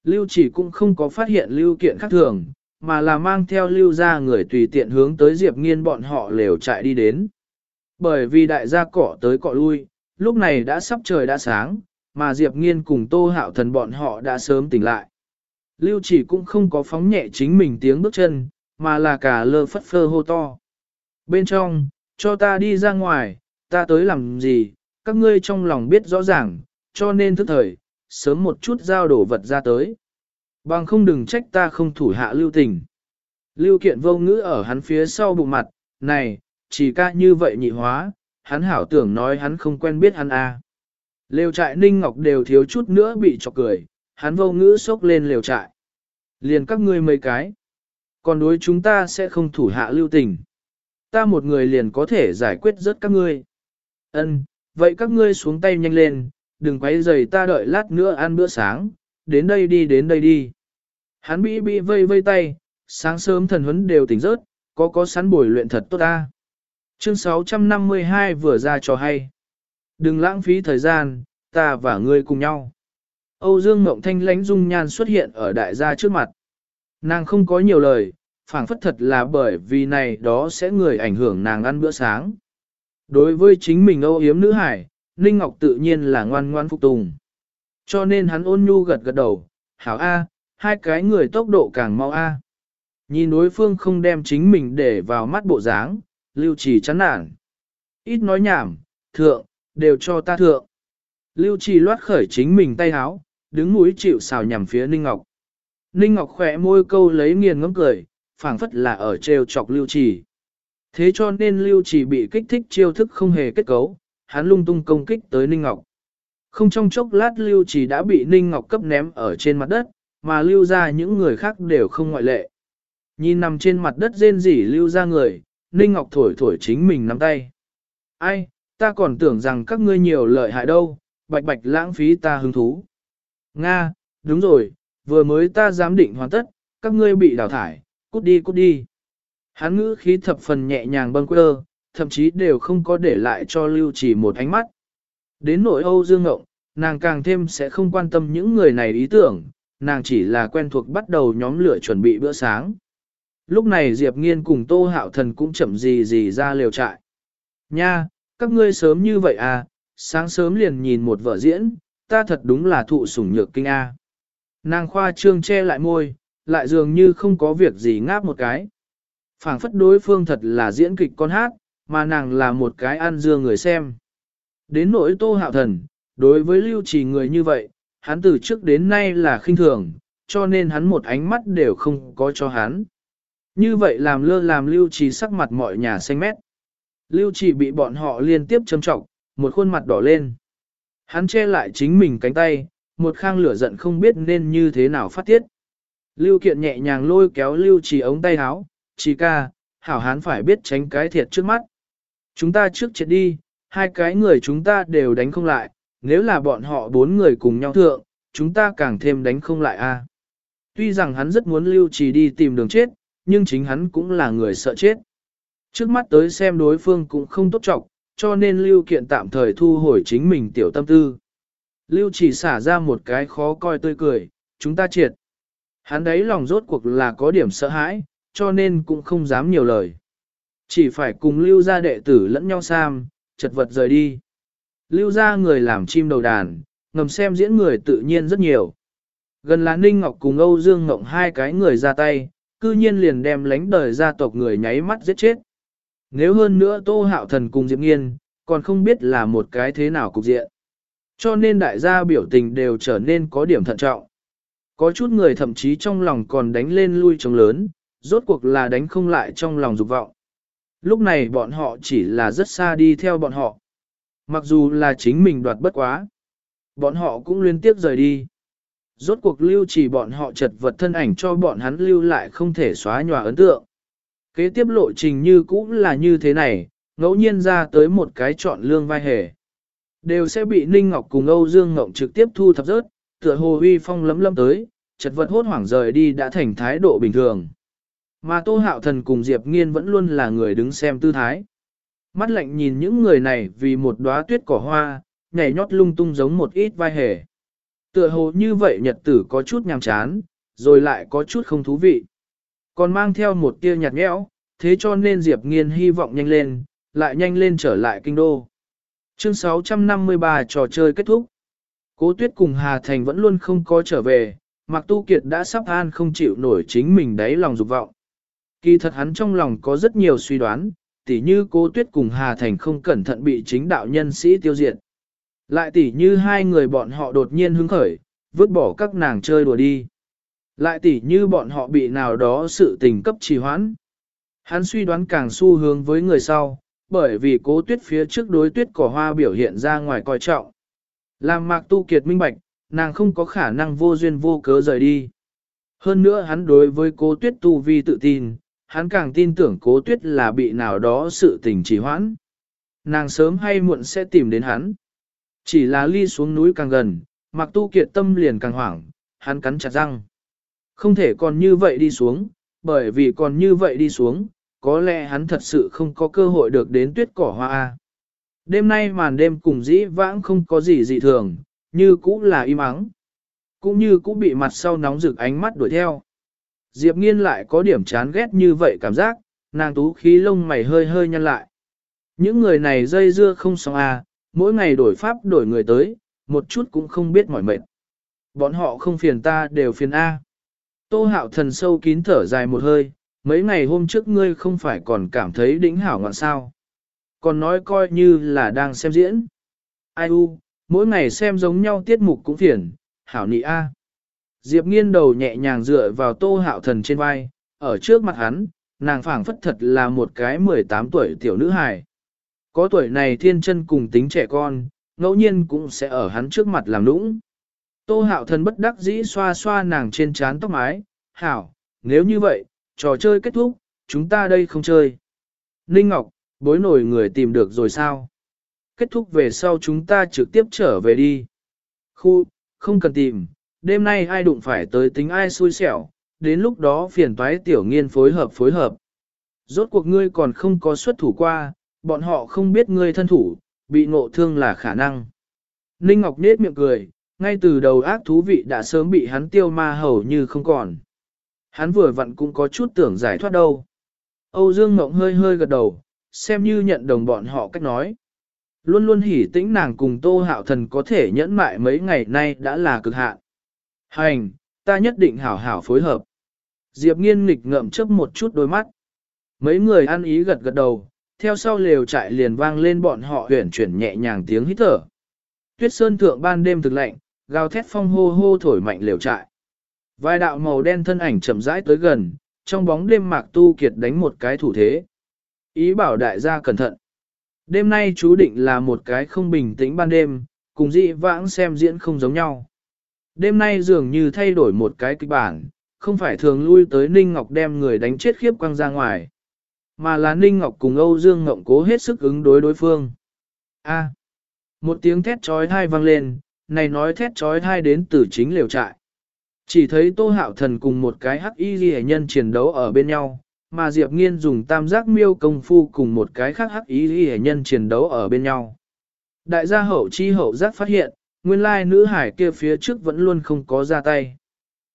Lưu Chỉ cũng không có phát hiện Lưu Kiện khác thường, mà là mang theo Lưu ra người tùy tiện hướng tới Diệp Nghiên bọn họ lều chạy đi đến. Bởi vì đại gia cỏ tới cọ lui, lúc này đã sắp trời đã sáng, mà Diệp Nghiên cùng Tô Hạo Thần bọn họ đã sớm tỉnh lại. Lưu chỉ cũng không có phóng nhẹ chính mình tiếng bước chân, mà là cả lơ phất phơ hô to. Bên trong, cho ta đi ra ngoài, ta tới làm gì, các ngươi trong lòng biết rõ ràng, cho nên thức thời, sớm một chút giao đổ vật ra tới. Bằng không đừng trách ta không thủ hạ lưu tình. Lưu kiện vô ngữ ở hắn phía sau bụng mặt, này, chỉ ca như vậy nhị hóa, hắn hảo tưởng nói hắn không quen biết hắn à. Lều trại Ninh Ngọc đều thiếu chút nữa bị chọc cười, hắn vô ngữ sốc lên lều trại. Liền các ngươi mấy cái. Còn đối chúng ta sẽ không thủ hạ lưu tình. Ta một người liền có thể giải quyết rất các ngươi. Ân, vậy các ngươi xuống tay nhanh lên, đừng quấy rầy ta đợi lát nữa ăn bữa sáng, đến đây đi đến đây đi. Hắn bị bị vây vây tay, sáng sớm thần huấn đều tỉnh rớt, có có sẵn buổi luyện thật tốt ta. Chương 652 vừa ra cho hay. Đừng lãng phí thời gian, ta và ngươi cùng nhau. Âu Dương Mộng Thanh lánh dung nhan xuất hiện ở đại gia trước mặt. Nàng không có nhiều lời, phảng phất thật là bởi vì này đó sẽ người ảnh hưởng nàng ăn bữa sáng. Đối với chính mình âu yếm nữ hải, Ninh Ngọc tự nhiên là ngoan ngoan phục tùng. Cho nên hắn ôn nhu gật gật đầu, hảo A, hai cái người tốc độ càng mau A. Nhìn đối phương không đem chính mình để vào mắt bộ dáng, lưu trì chán nản. Ít nói nhảm, thượng, đều cho ta thượng. Lưu trì loát khởi chính mình tay háo, đứng mũi chịu xào nhằm phía Ninh Ngọc. Ninh Ngọc khỏe môi câu lấy nghiền ngấm cười, phảng phất là ở trêu chọc lưu trì. Thế cho nên lưu chỉ bị kích thích chiêu thức không hề kết cấu, hắn lung tung công kích tới Ninh Ngọc. Không trong chốc lát lưu chỉ đã bị Ninh Ngọc cấp ném ở trên mặt đất, mà lưu ra những người khác đều không ngoại lệ. Nhìn nằm trên mặt đất rên rỉ lưu ra người, Ninh Ngọc thổi thổi chính mình nắm tay. Ai, ta còn tưởng rằng các ngươi nhiều lợi hại đâu, bạch bạch lãng phí ta hứng thú. Nga, đúng rồi, vừa mới ta giám định hoàn tất, các ngươi bị đào thải, cút đi cút đi. Hắn ngữ khí thập phần nhẹ nhàng bâng quơ, thậm chí đều không có để lại cho lưu chỉ một ánh mắt. Đến nội Âu Dương Ngộng, nàng càng thêm sẽ không quan tâm những người này ý tưởng, nàng chỉ là quen thuộc bắt đầu nhóm lửa chuẩn bị bữa sáng. Lúc này Diệp Nghiên cùng Tô Hạo Thần cũng chậm gì gì ra liều trại. Nha, các ngươi sớm như vậy à, sáng sớm liền nhìn một vở diễn, ta thật đúng là thụ sủng nhược kinh A. Nàng khoa trương che lại môi, lại dường như không có việc gì ngáp một cái phảng phất đối phương thật là diễn kịch con hát, mà nàng là một cái ăn dưa người xem. Đến nỗi tô hạo thần, đối với lưu trì người như vậy, hắn từ trước đến nay là khinh thường, cho nên hắn một ánh mắt đều không có cho hắn. Như vậy làm lơ làm lưu trì sắc mặt mọi nhà xanh mét. Lưu trì bị bọn họ liên tiếp châm trọng, một khuôn mặt đỏ lên. Hắn che lại chính mình cánh tay, một khang lửa giận không biết nên như thế nào phát tiết. Lưu kiện nhẹ nhàng lôi kéo lưu trì ống tay áo, chỉ ca, hảo hán phải biết tránh cái thiệt trước mắt. Chúng ta trước chết đi, hai cái người chúng ta đều đánh không lại, nếu là bọn họ bốn người cùng nhau thượng, chúng ta càng thêm đánh không lại a. À. Tuy rằng hắn rất muốn lưu trì đi tìm đường chết, nhưng chính hắn cũng là người sợ chết. Trước mắt tới xem đối phương cũng không tốt trọng, cho nên lưu kiện tạm thời thu hồi chính mình tiểu tâm tư. Lưu chỉ xả ra một cái khó coi tươi cười, chúng ta triệt. Hắn đấy lòng rốt cuộc là có điểm sợ hãi, cho nên cũng không dám nhiều lời. Chỉ phải cùng lưu ra đệ tử lẫn nhau sam, chật vật rời đi. Lưu ra người làm chim đầu đàn, ngầm xem diễn người tự nhiên rất nhiều. Gần là Ninh Ngọc cùng Âu Dương Ngộng hai cái người ra tay, cư nhiên liền đem lánh đời gia tộc người nháy mắt giết chết. Nếu hơn nữa Tô Hạo Thần cùng Diệp Nghiên, còn không biết là một cái thế nào cục diện. Cho nên đại gia biểu tình đều trở nên có điểm thận trọng. Có chút người thậm chí trong lòng còn đánh lên lui trống lớn, rốt cuộc là đánh không lại trong lòng dục vọng. Lúc này bọn họ chỉ là rất xa đi theo bọn họ. Mặc dù là chính mình đoạt bất quá. Bọn họ cũng liên tiếp rời đi. Rốt cuộc lưu chỉ bọn họ chật vật thân ảnh cho bọn hắn lưu lại không thể xóa nhòa ấn tượng. Kế tiếp lộ trình như cũng là như thế này, ngẫu nhiên ra tới một cái chọn lương vai hề. Đều sẽ bị Ninh Ngọc cùng Âu Dương Ngộng trực tiếp thu thập rớt, tựa hồ uy phong lấm lấm tới, chật vật hốt hoảng rời đi đã thành thái độ bình thường. Mà Tô Hạo Thần cùng Diệp Nghiên vẫn luôn là người đứng xem tư thái. Mắt lạnh nhìn những người này vì một đóa tuyết cỏ hoa, nhảy nhót lung tung giống một ít vai hề. Tựa hồ như vậy nhật tử có chút nhàm chán, rồi lại có chút không thú vị. Còn mang theo một tia nhạt nhẽo, thế cho nên Diệp Nghiên hy vọng nhanh lên, lại nhanh lên trở lại kinh đô. Chương 653 trò chơi kết thúc. Cố tuyết cùng Hà Thành vẫn luôn không có trở về, Mạc Tu Kiệt đã sắp an không chịu nổi chính mình đáy lòng dục vọng. Kỳ thật hắn trong lòng có rất nhiều suy đoán, tỉ như cố tuyết cùng Hà Thành không cẩn thận bị chính đạo nhân sĩ tiêu diệt. Lại tỉ như hai người bọn họ đột nhiên hứng khởi, vứt bỏ các nàng chơi đùa đi. Lại tỉ như bọn họ bị nào đó sự tình cấp trì hoãn. Hắn suy đoán càng xu hướng với người sau, bởi vì cố tuyết phía trước đối tuyết cỏ hoa biểu hiện ra ngoài coi trọng. Làm mạc tu kiệt minh bạch, nàng không có khả năng vô duyên vô cớ rời đi. Hơn nữa hắn đối với cố tuyết tu vi tự tin, hắn càng tin tưởng cố tuyết là bị nào đó sự tình trì hoãn. Nàng sớm hay muộn sẽ tìm đến hắn. Chỉ là ly xuống núi càng gần, mặc tu kiệt tâm liền càng hoảng, hắn cắn chặt răng. Không thể còn như vậy đi xuống, bởi vì còn như vậy đi xuống, có lẽ hắn thật sự không có cơ hội được đến tuyết cỏ hoa A. Đêm nay màn đêm cùng dĩ vãng không có gì dị thường, như cũ là im ắng. Cũng như cũ bị mặt sau nóng rực ánh mắt đuổi theo. Diệp nghiên lại có điểm chán ghét như vậy cảm giác, nàng tú khí lông mày hơi hơi nhăn lại. Những người này dây dưa không xong à, mỗi ngày đổi pháp đổi người tới, một chút cũng không biết mỏi mệt. Bọn họ không phiền ta đều phiền A. Tô hạo thần sâu kín thở dài một hơi, mấy ngày hôm trước ngươi không phải còn cảm thấy đỉnh hảo ngọn sao. Còn nói coi như là đang xem diễn. Ai u, mỗi ngày xem giống nhau tiết mục cũng phiền, hảo nị A. Diệp nghiên đầu nhẹ nhàng dựa vào tô hạo thần trên vai, ở trước mặt hắn, nàng phảng phất thật là một cái 18 tuổi tiểu nữ hài. Có tuổi này thiên chân cùng tính trẻ con, ngẫu nhiên cũng sẽ ở hắn trước mặt làm nũng. Tô hạo thần bất đắc dĩ xoa xoa nàng trên trán tóc mái, hảo, nếu như vậy, trò chơi kết thúc, chúng ta đây không chơi. Ninh Ngọc, bối nổi người tìm được rồi sao? Kết thúc về sau chúng ta trực tiếp trở về đi. Khu, không cần tìm, đêm nay ai đụng phải tới tính ai xui xẻo, đến lúc đó phiền toái tiểu nghiên phối hợp phối hợp. Rốt cuộc ngươi còn không có xuất thủ qua, bọn họ không biết ngươi thân thủ, bị ngộ thương là khả năng. Ninh Ngọc nết miệng cười, ngay từ đầu ác thú vị đã sớm bị hắn tiêu ma hầu như không còn. Hắn vừa vặn cũng có chút tưởng giải thoát đâu. Âu Dương Ngộng hơi hơi gật đầu, xem như nhận đồng bọn họ cách nói. Luôn luôn hỉ tĩnh nàng cùng Tô Hạo Thần có thể nhẫn mại mấy ngày nay đã là cực hạn. Hành, ta nhất định hảo hảo phối hợp. Diệp nghiên nghịch ngậm chớp một chút đôi mắt. Mấy người ăn ý gật gật đầu, theo sau lều trại liền vang lên bọn họ huyển chuyển nhẹ nhàng tiếng hít thở. Tuyết sơn thượng ban đêm thực lạnh, gào thét phong hô hô thổi mạnh lều trại. Vài đạo màu đen thân ảnh chậm rãi tới gần, trong bóng đêm mạc tu kiệt đánh một cái thủ thế. Ý bảo đại gia cẩn thận. Đêm nay chú định là một cái không bình tĩnh ban đêm, cùng dị vãng xem diễn không giống nhau. Đêm nay dường như thay đổi một cái kịch bản, không phải thường lui tới Ninh Ngọc đem người đánh chết khiếp quăng ra ngoài, mà là Ninh Ngọc cùng Âu Dương Ngộng cố hết sức ứng đối đối phương. A. một tiếng thét trói thai vang lên, này nói thét trói thai đến từ chính liều trại. Chỉ thấy Tô Hạo Thần cùng một cái hắc y ghi nhân chiến đấu ở bên nhau, mà Diệp Nghiên dùng tam giác miêu công phu cùng một cái khác hắc y ghi nhân chiến đấu ở bên nhau. Đại gia hậu chi hậu giác phát hiện, nguyên lai nữ hải kia phía trước vẫn luôn không có ra tay.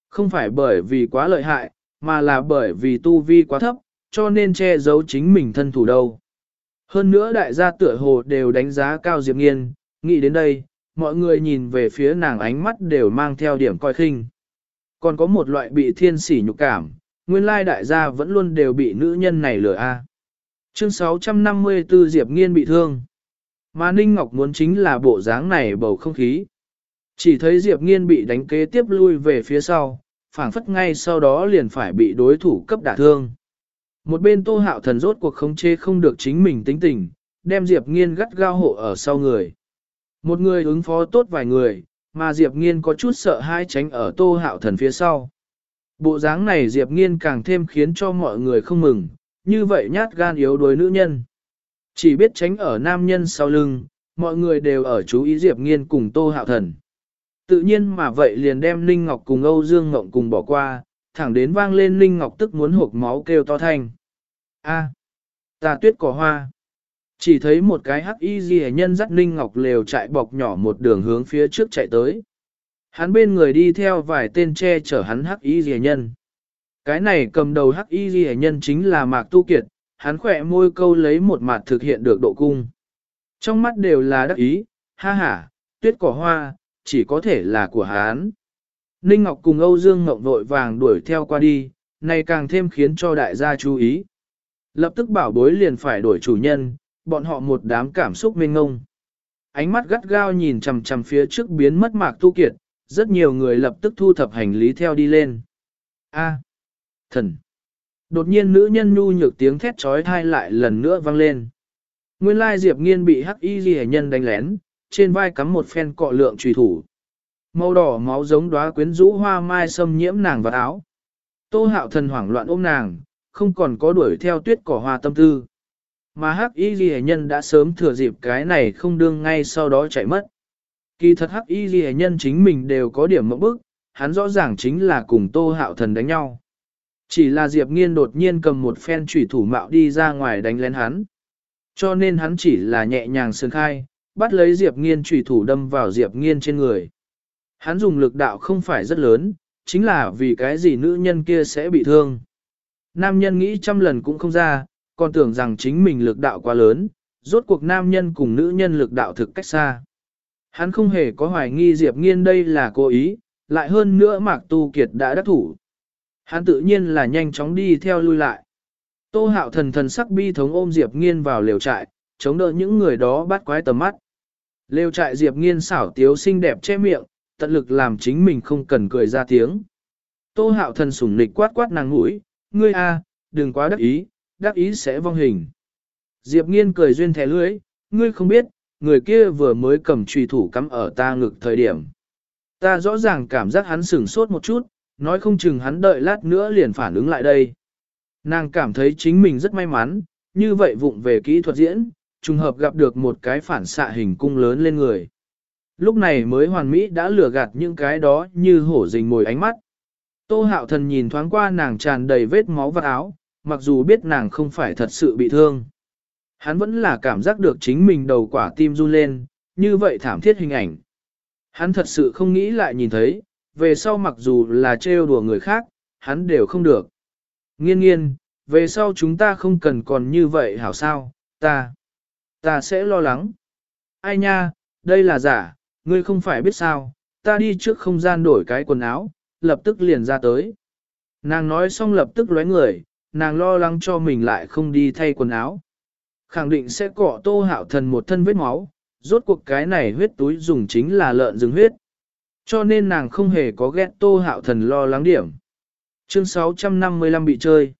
Không phải bởi vì quá lợi hại, mà là bởi vì tu vi quá thấp, cho nên che giấu chính mình thân thủ đâu. Hơn nữa đại gia tựa hồ đều đánh giá cao Diệp Nghiên, nghĩ đến đây, mọi người nhìn về phía nàng ánh mắt đều mang theo điểm coi khinh. Còn có một loại bị thiên sỉ nhục cảm, nguyên lai đại gia vẫn luôn đều bị nữ nhân này lừa a. Chương 654 Diệp Nghiên bị thương. Mà Ninh Ngọc muốn chính là bộ dáng này bầu không khí. Chỉ thấy Diệp Nghiên bị đánh kế tiếp lui về phía sau, phảng phất ngay sau đó liền phải bị đối thủ cấp đả thương. Một bên Tô Hạo Thần rốt cuộc khống chế không được chính mình tính tình, đem Diệp Nghiên gắt gao hộ ở sau người. Một người ứng phó tốt vài người, mà Diệp Nghiên có chút sợ hai tránh ở Tô Hạo Thần phía sau. Bộ dáng này Diệp Nghiên càng thêm khiến cho mọi người không mừng, như vậy nhát gan yếu đuối nữ nhân. Chỉ biết tránh ở nam nhân sau lưng, mọi người đều ở chú ý Diệp Nghiên cùng Tô Hạo Thần. Tự nhiên mà vậy liền đem Ninh Ngọc cùng Âu Dương Ngộng cùng bỏ qua, thẳng đến vang lên Ninh Ngọc tức muốn hộp máu kêu to thanh. A, ta tuyết cỏ hoa. Chỉ thấy một cái hắc y ghi nhân dắt Ninh Ngọc lều chạy bọc nhỏ một đường hướng phía trước chạy tới. Hắn bên người đi theo vài tên che chở hắn hắc y ghi nhân. Cái này cầm đầu hắc y ghi nhân chính là Mạc Tu Kiệt, hắn khỏe môi câu lấy một mặt thực hiện được độ cung. Trong mắt đều là đắc ý, ha ha, tuyết cỏ hoa, chỉ có thể là của hắn. Ninh Ngọc cùng Âu Dương Ngọc vội vàng đuổi theo qua đi, này càng thêm khiến cho đại gia chú ý. Lập tức bảo bối liền phải đổi chủ nhân, bọn họ một đám cảm xúc mênh ngông. Ánh mắt gắt gao nhìn chằm chằm phía trước biến mất mạc tu kiệt, rất nhiều người lập tức thu thập hành lý theo đi lên. A. thần. Đột nhiên nữ nhân nhu nhược tiếng thét trói thai lại lần nữa vang lên. Nguyên lai Diệp Nghiên bị hắc y ghi nhân đánh lén, trên vai cắm một phen cọ lượng trùy thủ. Màu đỏ máu giống đóa quyến rũ hoa mai xâm nhiễm nàng vào áo. Tô hạo thần hoảng loạn ôm nàng, không còn có đuổi theo tuyết cỏ hoa tâm tư. Mà hắc y ghi nhân đã sớm thừa dịp cái này không đương ngay sau đó chạy mất. Kỳ thật hắc y ghi nhân chính mình đều có điểm mẫu bức, hắn rõ ràng chính là cùng tô hạo thần đánh nhau. Chỉ là Diệp Nghiên đột nhiên cầm một phen chủy thủ mạo đi ra ngoài đánh lén hắn. Cho nên hắn chỉ là nhẹ nhàng sơn khai, bắt lấy Diệp Nghiên chủy thủ đâm vào Diệp Nghiên trên người. Hắn dùng lực đạo không phải rất lớn, chính là vì cái gì nữ nhân kia sẽ bị thương. Nam nhân nghĩ trăm lần cũng không ra, còn tưởng rằng chính mình lực đạo quá lớn, rốt cuộc nam nhân cùng nữ nhân lực đạo thực cách xa. Hắn không hề có hoài nghi Diệp Nghiên đây là cố ý, lại hơn nữa Mạc Tu Kiệt đã đắc thủ. Hắn tự nhiên là nhanh chóng đi theo lui lại. Tô hạo thần thần sắc bi thống ôm Diệp Nghiên vào lều trại, chống đỡ những người đó bắt quái tầm mắt. Lều trại Diệp Nghiên xảo tiếu xinh đẹp che miệng, tận lực làm chính mình không cần cười ra tiếng. Tô hạo thần sủng nịch quát quát nàng mũi, ngươi a, đừng quá đắc ý, đắc ý sẽ vong hình. Diệp nghiên cười duyên thẻ lưới, ngươi không biết, người kia vừa mới cầm trùy thủ cắm ở ta ngực thời điểm. Ta rõ ràng cảm giác hắn sửng sốt một chút, nói không chừng hắn đợi lát nữa liền phản ứng lại đây. Nàng cảm thấy chính mình rất may mắn, như vậy vụng về kỹ thuật diễn, trùng hợp gặp được một cái phản xạ hình cung lớn lên người. Lúc này mới hoàn mỹ đã lừa gạt những cái đó như hổ rình mồi ánh mắt. Tô hạo thần nhìn thoáng qua nàng tràn đầy vết máu và áo, mặc dù biết nàng không phải thật sự bị thương. Hắn vẫn là cảm giác được chính mình đầu quả tim run lên, như vậy thảm thiết hình ảnh. Hắn thật sự không nghĩ lại nhìn thấy, về sau mặc dù là trêu đùa người khác, hắn đều không được. Nghiên nghiên, về sau chúng ta không cần còn như vậy hảo sao, ta, ta sẽ lo lắng. Ai nha, đây là giả, ngươi không phải biết sao, ta đi trước không gian đổi cái quần áo, lập tức liền ra tới. Nàng nói xong lập tức lóe người, nàng lo lắng cho mình lại không đi thay quần áo. Khẳng định sẽ cọ tô hạo thần một thân vết máu, rốt cuộc cái này huyết túi dùng chính là lợn rừng huyết. Cho nên nàng không hề có ghét tô hạo thần lo lắng điểm. Chương 655 bị chơi.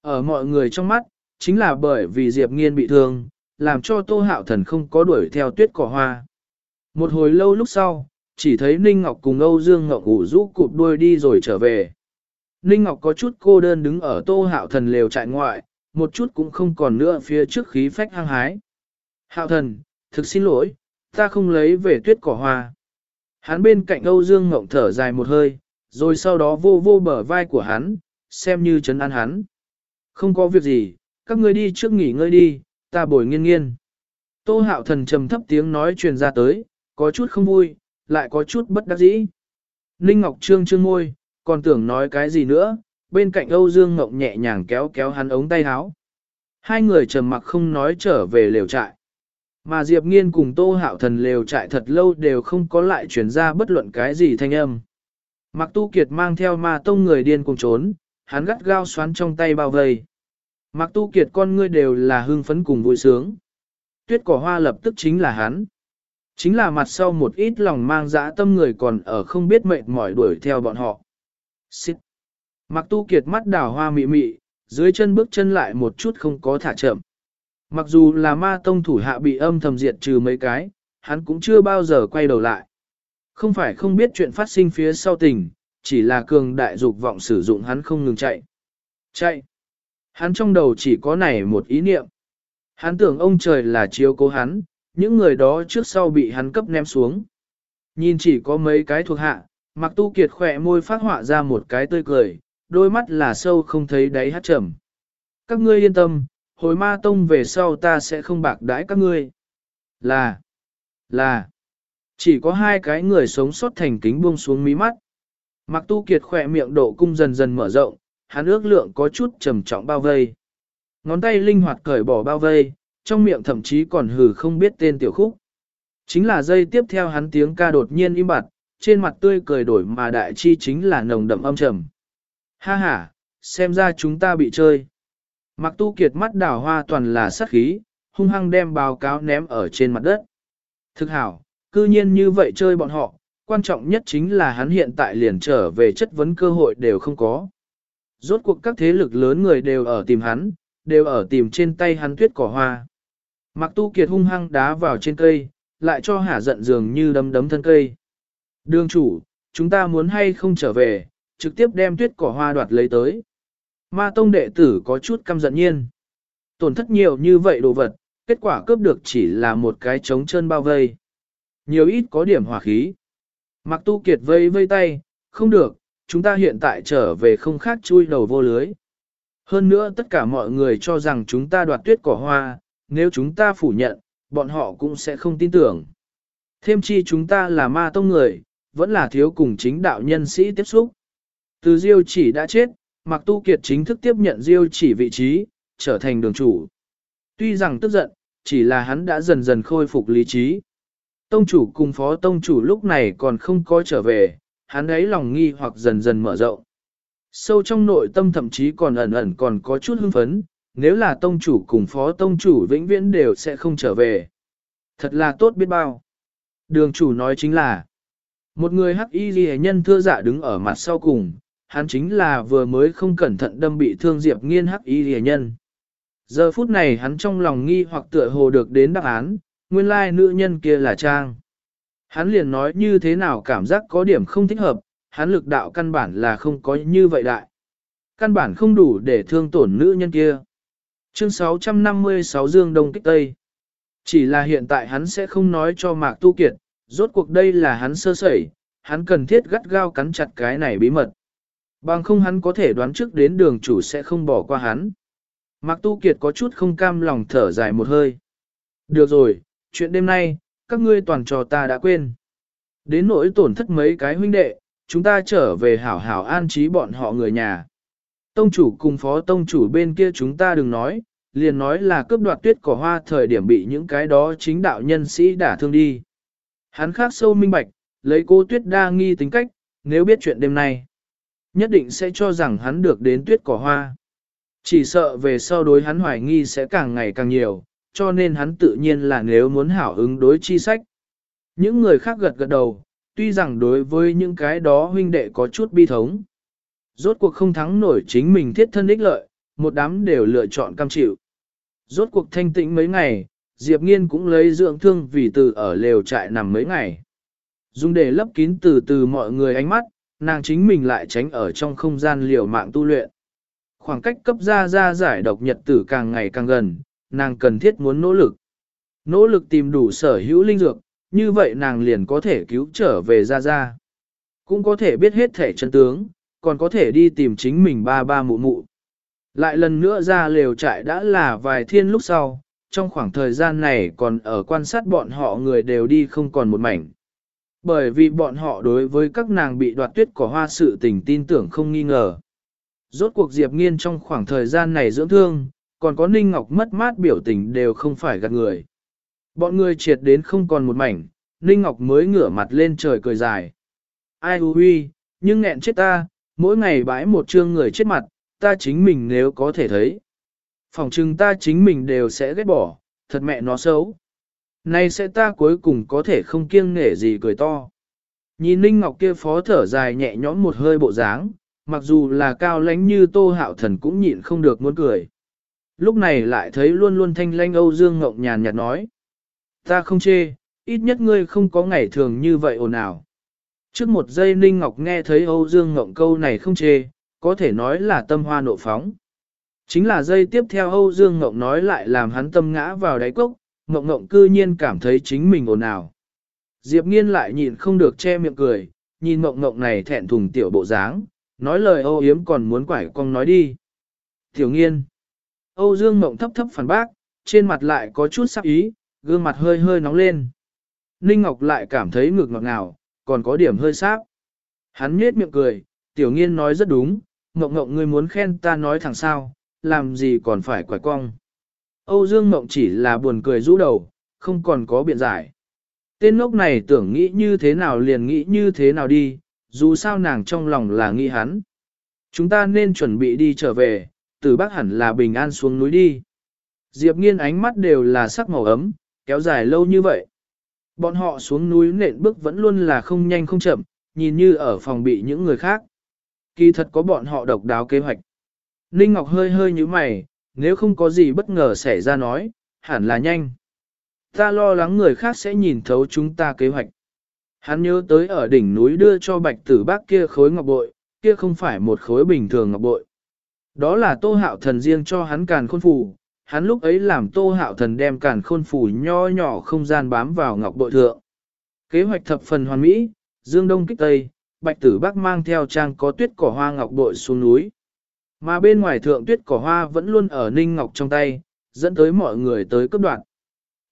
Ở mọi người trong mắt, chính là bởi vì Diệp Nghiên bị thương, làm cho tô hạo thần không có đuổi theo tuyết cỏ hoa. Một hồi lâu lúc sau, chỉ thấy Ninh Ngọc cùng Âu Dương Ngọc ủ rũ cụp đuôi đi rồi trở về. Ninh Ngọc có chút cô đơn đứng ở tô hạo thần lều trại ngoại, một chút cũng không còn nữa phía trước khí phách hăng hái. Hạo thần, thực xin lỗi, ta không lấy về tuyết cỏ hoa. Hắn bên cạnh Âu Dương Ngộng thở dài một hơi, rồi sau đó vô vô bờ vai của hắn, xem như chấn an hắn. Không có việc gì, các ngươi đi trước nghỉ ngơi đi, ta bồi nghiên nghiên. Tô hạo thần trầm thấp tiếng nói truyền ra tới, có chút không vui, lại có chút bất đắc dĩ. Ninh Ngọc Trương trương môi, còn tưởng nói cái gì nữa, bên cạnh Âu Dương Ngọc nhẹ nhàng kéo kéo hắn ống tay áo. Hai người trầm mặc không nói trở về lều trại. Mà Diệp Nghiên cùng Tô Hạo Thần lều trại thật lâu đều không có lại chuyển ra bất luận cái gì thanh âm. Mặc Tu Kiệt mang theo ma tông người điên cùng trốn, hắn gắt gao xoắn trong tay bao vây. Mặc Tu Kiệt con ngươi đều là hưng phấn cùng vui sướng. Tuyết cỏ hoa lập tức chính là hắn. Chính là mặt sau một ít lòng mang dã tâm người còn ở không biết mệt mỏi đuổi theo bọn họ. Xịt. Mặc tu kiệt mắt đảo hoa mị mị, dưới chân bước chân lại một chút không có thả chậm. Mặc dù là ma tông thủ hạ bị âm thầm diệt trừ mấy cái, hắn cũng chưa bao giờ quay đầu lại. Không phải không biết chuyện phát sinh phía sau tình, chỉ là cường đại dục vọng sử dụng hắn không ngừng chạy. Chạy. Hắn trong đầu chỉ có này một ý niệm. Hắn tưởng ông trời là chiếu cố hắn, những người đó trước sau bị hắn cấp ném xuống. Nhìn chỉ có mấy cái thuộc hạ, mặc tu kiệt khỏe môi phát họa ra một cái tươi cười, đôi mắt là sâu không thấy đáy hát trầm. Các ngươi yên tâm, hồi ma tông về sau ta sẽ không bạc đãi các ngươi. Là, là, chỉ có hai cái người sống sót thành kính buông xuống mí mắt. Mặc tu kiệt khỏe miệng độ cung dần dần mở rộng, hắn ước lượng có chút trầm trọng bao vây. Ngón tay linh hoạt cởi bỏ bao vây, trong miệng thậm chí còn hừ không biết tên tiểu khúc. Chính là dây tiếp theo hắn tiếng ca đột nhiên im bặt, trên mặt tươi cười đổi mà đại chi chính là nồng đậm âm trầm. Ha ha, xem ra chúng ta bị chơi. Mặc tu kiệt mắt đảo hoa toàn là sát khí, hung hăng đem báo cáo ném ở trên mặt đất. Thực hảo, cư nhiên như vậy chơi bọn họ, quan trọng nhất chính là hắn hiện tại liền trở về chất vấn cơ hội đều không có. Rốt cuộc các thế lực lớn người đều ở tìm hắn, đều ở tìm trên tay hắn tuyết cỏ hoa. Mặc tu kiệt hung hăng đá vào trên cây, lại cho hả giận dường như đấm đấm thân cây. Đường chủ, chúng ta muốn hay không trở về, trực tiếp đem tuyết cỏ hoa đoạt lấy tới. Ma tông đệ tử có chút căm giận nhiên. Tổn thất nhiều như vậy đồ vật, kết quả cướp được chỉ là một cái trống chân bao vây. Nhiều ít có điểm hỏa khí. Mặc tu kiệt vây vây tay, không được, chúng ta hiện tại trở về không khác chui đầu vô lưới. Hơn nữa tất cả mọi người cho rằng chúng ta đoạt tuyết cỏ hoa, nếu chúng ta phủ nhận, bọn họ cũng sẽ không tin tưởng. Thêm chi chúng ta là ma tông người, vẫn là thiếu cùng chính đạo nhân sĩ tiếp xúc. Từ Diêu chỉ đã chết, Mạc Tu Kiệt chính thức tiếp nhận Diêu chỉ vị trí, trở thành đường chủ. Tuy rằng tức giận, chỉ là hắn đã dần dần khôi phục lý trí. Tông chủ cùng phó tông chủ lúc này còn không có trở về, hắn ấy lòng nghi hoặc dần dần mở rộng. Sâu trong nội tâm thậm chí còn ẩn ẩn còn có chút hưng phấn, nếu là tông chủ cùng phó tông chủ vĩnh viễn đều sẽ không trở về. Thật là tốt biết bao. Đường chủ nói chính là, một người hắc y ghi nhân thưa dạ đứng ở mặt sau cùng, hắn chính là vừa mới không cẩn thận đâm bị thương Diệp nghiên hắc y rìa nhân. Giờ phút này hắn trong lòng nghi hoặc tựa hồ được đến đáp án, nguyên lai nữ nhân kia là Trang. Hắn liền nói như thế nào cảm giác có điểm không thích hợp, hắn lực đạo căn bản là không có như vậy đại. Căn bản không đủ để thương tổn nữ nhân kia. Chương 656 Dương Đông Kích Tây Chỉ là hiện tại hắn sẽ không nói cho Mạc Tu Kiệt, rốt cuộc đây là hắn sơ sẩy, hắn cần thiết gắt gao cắn chặt cái này bí mật. Bằng không hắn có thể đoán trước đến đường chủ sẽ không bỏ qua hắn. Mạc Tu Kiệt có chút không cam lòng thở dài một hơi. Được rồi, chuyện đêm nay, các ngươi toàn trò ta đã quên. Đến nỗi tổn thất mấy cái huynh đệ, chúng ta trở về hảo hảo an trí bọn họ người nhà. Tông chủ cùng phó tông chủ bên kia chúng ta đừng nói, liền nói là cướp đoạt tuyết cỏ hoa thời điểm bị những cái đó chính đạo nhân sĩ đả thương đi. Hắn khác sâu minh bạch, lấy cô tuyết đa nghi tính cách, nếu biết chuyện đêm nay, nhất định sẽ cho rằng hắn được đến tuyết cỏ hoa. Chỉ sợ về sau đối hắn hoài nghi sẽ càng ngày càng nhiều, cho nên hắn tự nhiên là nếu muốn hảo ứng đối chi sách. Những người khác gật gật đầu, tuy rằng đối với những cái đó huynh đệ có chút bi thống. Rốt cuộc không thắng nổi chính mình thiết thân ích lợi, một đám đều lựa chọn cam chịu. Rốt cuộc thanh tĩnh mấy ngày, Diệp Nghiên cũng lấy dưỡng thương vì từ ở lều trại nằm mấy ngày. Dùng để lấp kín từ từ mọi người ánh mắt, nàng chính mình lại tránh ở trong không gian liều mạng tu luyện. Khoảng cách cấp ra ra giải độc nhật tử càng ngày càng gần, nàng cần thiết muốn nỗ lực. Nỗ lực tìm đủ sở hữu linh dược, như vậy nàng liền có thể cứu trở về ra ra. Cũng có thể biết hết thể chân tướng, còn có thể đi tìm chính mình ba ba mụ mụ. Lại lần nữa ra lều trại đã là vài thiên lúc sau, trong khoảng thời gian này còn ở quan sát bọn họ người đều đi không còn một mảnh. Bởi vì bọn họ đối với các nàng bị đoạt tuyết của hoa sự tình tin tưởng không nghi ngờ. Rốt cuộc Diệp Nghiên trong khoảng thời gian này dưỡng thương, còn có Ninh Ngọc mất mát biểu tình đều không phải gạt người. Bọn người triệt đến không còn một mảnh, Ninh Ngọc mới ngửa mặt lên trời cười dài. Ai hư huy, nhưng nghẹn chết ta, mỗi ngày bãi một chương người chết mặt, ta chính mình nếu có thể thấy. Phòng trưng ta chính mình đều sẽ ghét bỏ, thật mẹ nó xấu. Nay sẽ ta cuối cùng có thể không kiêng nể gì cười to. Nhìn Ninh Ngọc kia phó thở dài nhẹ nhõm một hơi bộ dáng, mặc dù là cao lãnh như tô hạo thần cũng nhịn không được muốn cười. Lúc này lại thấy luôn luôn thanh lanh Âu Dương Ngọc nhàn nhạt nói. Ta không chê, ít nhất ngươi không có ngày thường như vậy ồn ào. Trước một giây Ninh Ngọc nghe thấy Âu Dương Ngọc câu này không chê, có thể nói là tâm hoa nộ phóng. Chính là giây tiếp theo Âu Dương Ngọc nói lại làm hắn tâm ngã vào đáy cốc, Ngộng Ngộng cư nhiên cảm thấy chính mình ồn ào. Diệp Nghiên lại nhịn không được che miệng cười, nhìn Ngộng Ngộng này thẹn thùng tiểu bộ dáng, nói lời ô yếm còn muốn quải cong nói đi. Tiểu Nghiên. Âu Dương Ngộng thấp thấp phản bác, trên mặt lại có chút sắc ý, gương mặt hơi hơi nóng lên. Ninh Ngọc lại cảm thấy ngược ngọt ngào, còn có điểm hơi sáp. Hắn nhếch miệng cười, tiểu nghiên nói rất đúng, Ngộng Ngộng ngươi muốn khen ta nói thẳng sao, làm gì còn phải quải cong. Âu Dương Mộng chỉ là buồn cười rũ đầu, không còn có biện giải. Tên ngốc này tưởng nghĩ như thế nào liền nghĩ như thế nào đi, dù sao nàng trong lòng là nghĩ hắn. Chúng ta nên chuẩn bị đi trở về, từ Bắc hẳn là bình an xuống núi đi. Diệp nghiên ánh mắt đều là sắc màu ấm, kéo dài lâu như vậy. Bọn họ xuống núi nện bước vẫn luôn là không nhanh không chậm, nhìn như ở phòng bị những người khác. Kỳ thật có bọn họ độc đáo kế hoạch. Ninh Ngọc hơi hơi như mày, nếu không có gì bất ngờ xảy ra nói, hẳn là nhanh. Ta lo lắng người khác sẽ nhìn thấu chúng ta kế hoạch. Hắn nhớ tới ở đỉnh núi đưa cho bạch tử bác kia khối ngọc bội, kia không phải một khối bình thường ngọc bội. Đó là tô hạo thần riêng cho hắn càn khôn phù, hắn lúc ấy làm tô hạo thần đem càn khôn phù nho nhỏ không gian bám vào ngọc bội thượng. Kế hoạch thập phần hoàn mỹ, dương đông kích tây, bạch tử bác mang theo trang có tuyết cỏ hoa ngọc bội xuống núi. Mà bên ngoài thượng tuyết cỏ hoa vẫn luôn ở ninh ngọc trong tay, dẫn tới mọi người tới cấp đoạn.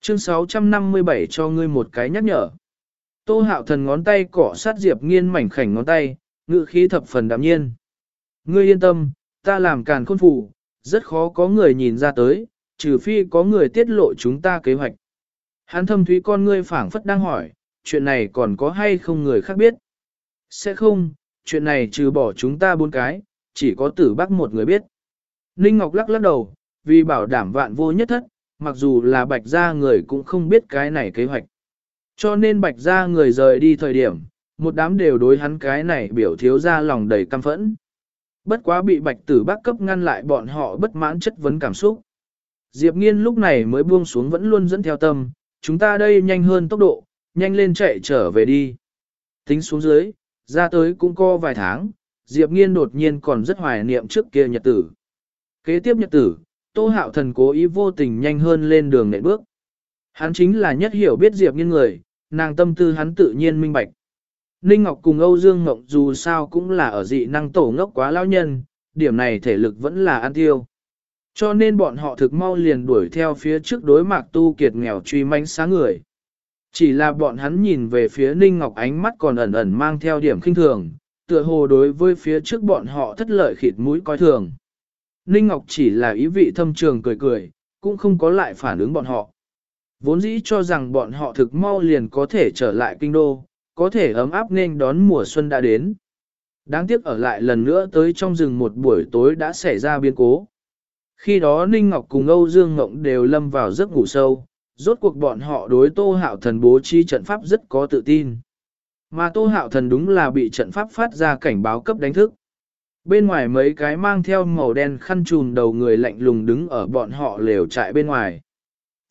Chương 657 cho ngươi một cái nhắc nhở. Tô hạo thần ngón tay cỏ sát diệp nghiên mảnh khảnh ngón tay, ngự khí thập phần đạm nhiên. Ngươi yên tâm, ta làm càn khôn phủ rất khó có người nhìn ra tới, trừ phi có người tiết lộ chúng ta kế hoạch. Hắn thâm thúy con ngươi phảng phất đang hỏi, chuyện này còn có hay không người khác biết? Sẽ không, chuyện này trừ bỏ chúng ta bốn cái, chỉ có tử bác một người biết. Ninh Ngọc lắc lắc đầu, vì bảo đảm vạn vô nhất thất, mặc dù là bạch gia người cũng không biết cái này kế hoạch. Cho nên bạch gia người rời đi thời điểm, một đám đều đối hắn cái này biểu thiếu ra lòng đầy căm phẫn. Bất quá bị bạch tử bác cấp ngăn lại bọn họ bất mãn chất vấn cảm xúc. Diệp nghiên lúc này mới buông xuống vẫn luôn dẫn theo tâm, chúng ta đây nhanh hơn tốc độ, nhanh lên chạy trở về đi. Tính xuống dưới, ra tới cũng có vài tháng, Diệp nghiên đột nhiên còn rất hoài niệm trước kia nhật tử. Kế tiếp nhật tử, Tô Hạo Thần cố ý vô tình nhanh hơn lên đường nệm bước. Hắn chính là nhất hiểu biết Diệp nghiên người, nàng tâm tư hắn tự nhiên minh bạch. Ninh Ngọc cùng Âu Dương Ngọc dù sao cũng là ở dị năng tổ ngốc quá lao nhân, điểm này thể lực vẫn là ăn tiêu. Cho nên bọn họ thực mau liền đuổi theo phía trước đối mạc tu kiệt nghèo truy mánh sáng người. Chỉ là bọn hắn nhìn về phía Ninh Ngọc ánh mắt còn ẩn ẩn mang theo điểm khinh thường, tựa hồ đối với phía trước bọn họ thất lợi khịt mũi coi thường. Ninh Ngọc chỉ là ý vị thâm trường cười cười, cũng không có lại phản ứng bọn họ. Vốn dĩ cho rằng bọn họ thực mau liền có thể trở lại kinh đô, có thể ấm áp nên đón mùa xuân đã đến. Đáng tiếc ở lại lần nữa tới trong rừng một buổi tối đã xảy ra biến cố. Khi đó Ninh Ngọc cùng Âu Dương Ngộng đều lâm vào giấc ngủ sâu, rốt cuộc bọn họ đối Tô Hạo Thần bố trí trận pháp rất có tự tin. Mà Tô Hạo Thần đúng là bị trận pháp phát ra cảnh báo cấp đánh thức. Bên ngoài mấy cái mang theo màu đen khăn trùm đầu người lạnh lùng đứng ở bọn họ lều trại bên ngoài.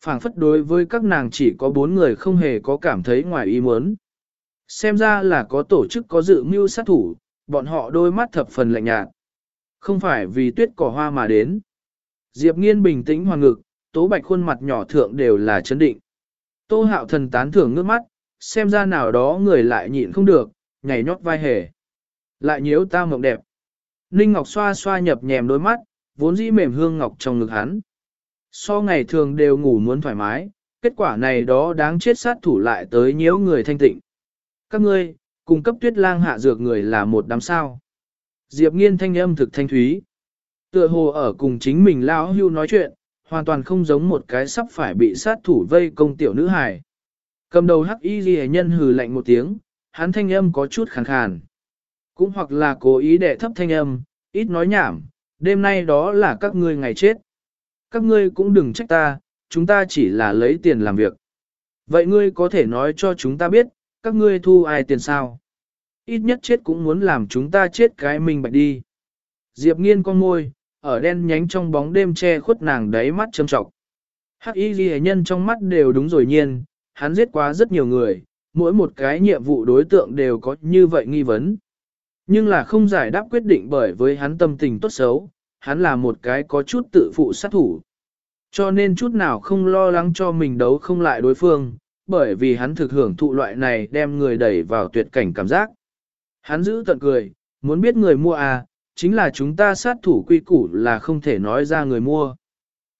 phảng phất đối với các nàng chỉ có bốn người không hề có cảm thấy ngoài ý muốn. Xem ra là có tổ chức có dự mưu sát thủ, bọn họ đôi mắt thập phần lạnh nhạt. Không phải vì tuyết cỏ hoa mà đến. Diệp nghiên bình tĩnh hoàn ngực, tố bạch khuôn mặt nhỏ thượng đều là chấn định. Tô hạo thần tán thưởng ngước mắt, xem ra nào đó người lại nhịn không được, nhảy nhót vai hề. Lại nhiễu ta mộng đẹp. Ninh Ngọc xoa xoa nhập nhèm đôi mắt, vốn dĩ mềm hương ngọc trong ngực hắn. So ngày thường đều ngủ muốn thoải mái, kết quả này đó đáng chết sát thủ lại tới nhiễu người thanh tịnh. Các ngươi, cung cấp tuyết lang hạ dược người là một đám sao. Diệp nghiên thanh âm thực thanh thúy. Tựa hồ ở cùng chính mình lão hưu nói chuyện, hoàn toàn không giống một cái sắp phải bị sát thủ vây công tiểu nữ hài. Cầm đầu hắc y ghi nhân hừ lạnh một tiếng, hắn thanh âm có chút khàn khàn. Cũng hoặc là cố ý để thấp thanh âm, ít nói nhảm, đêm nay đó là các ngươi ngày chết. Các ngươi cũng đừng trách ta, chúng ta chỉ là lấy tiền làm việc. Vậy ngươi có thể nói cho chúng ta biết, các ngươi thu ai tiền sao? Ít nhất chết cũng muốn làm chúng ta chết cái mình bạch đi. Diệp nghiên con môi, ở đen nhánh trong bóng đêm che khuất nàng đáy mắt châm trọc, Hắc y ghi nhân trong mắt đều đúng rồi nhiên, hắn giết quá rất nhiều người, mỗi một cái nhiệm vụ đối tượng đều có như vậy nghi vấn. Nhưng là không giải đáp quyết định bởi với hắn tâm tình tốt xấu, hắn là một cái có chút tự phụ sát thủ. Cho nên chút nào không lo lắng cho mình đấu không lại đối phương, bởi vì hắn thực hưởng thụ loại này đem người đẩy vào tuyệt cảnh cảm giác. Hắn giữ tận cười, muốn biết người mua à, chính là chúng ta sát thủ quy củ là không thể nói ra người mua.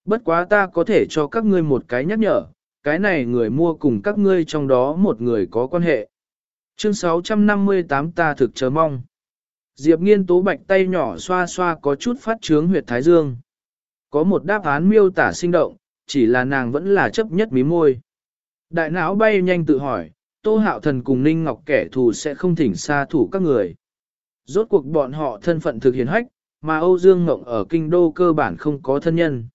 Bất quá ta có thể cho các ngươi một cái nhắc nhở, cái này người mua cùng các ngươi trong đó một người có quan hệ. Chương 658 ta thực chờ mong. Diệp nghiên tố bạch tay nhỏ xoa xoa có chút phát trướng huyệt thái dương. Có một đáp án miêu tả sinh động, chỉ là nàng vẫn là chấp nhất mí môi. Đại não bay nhanh tự hỏi, Tô Hạo Thần cùng Ninh Ngọc kẻ thù sẽ không thỉnh xa thủ các người. Rốt cuộc bọn họ thân phận thực hiền hách, mà Âu Dương Ngộng ở kinh đô cơ bản không có thân nhân.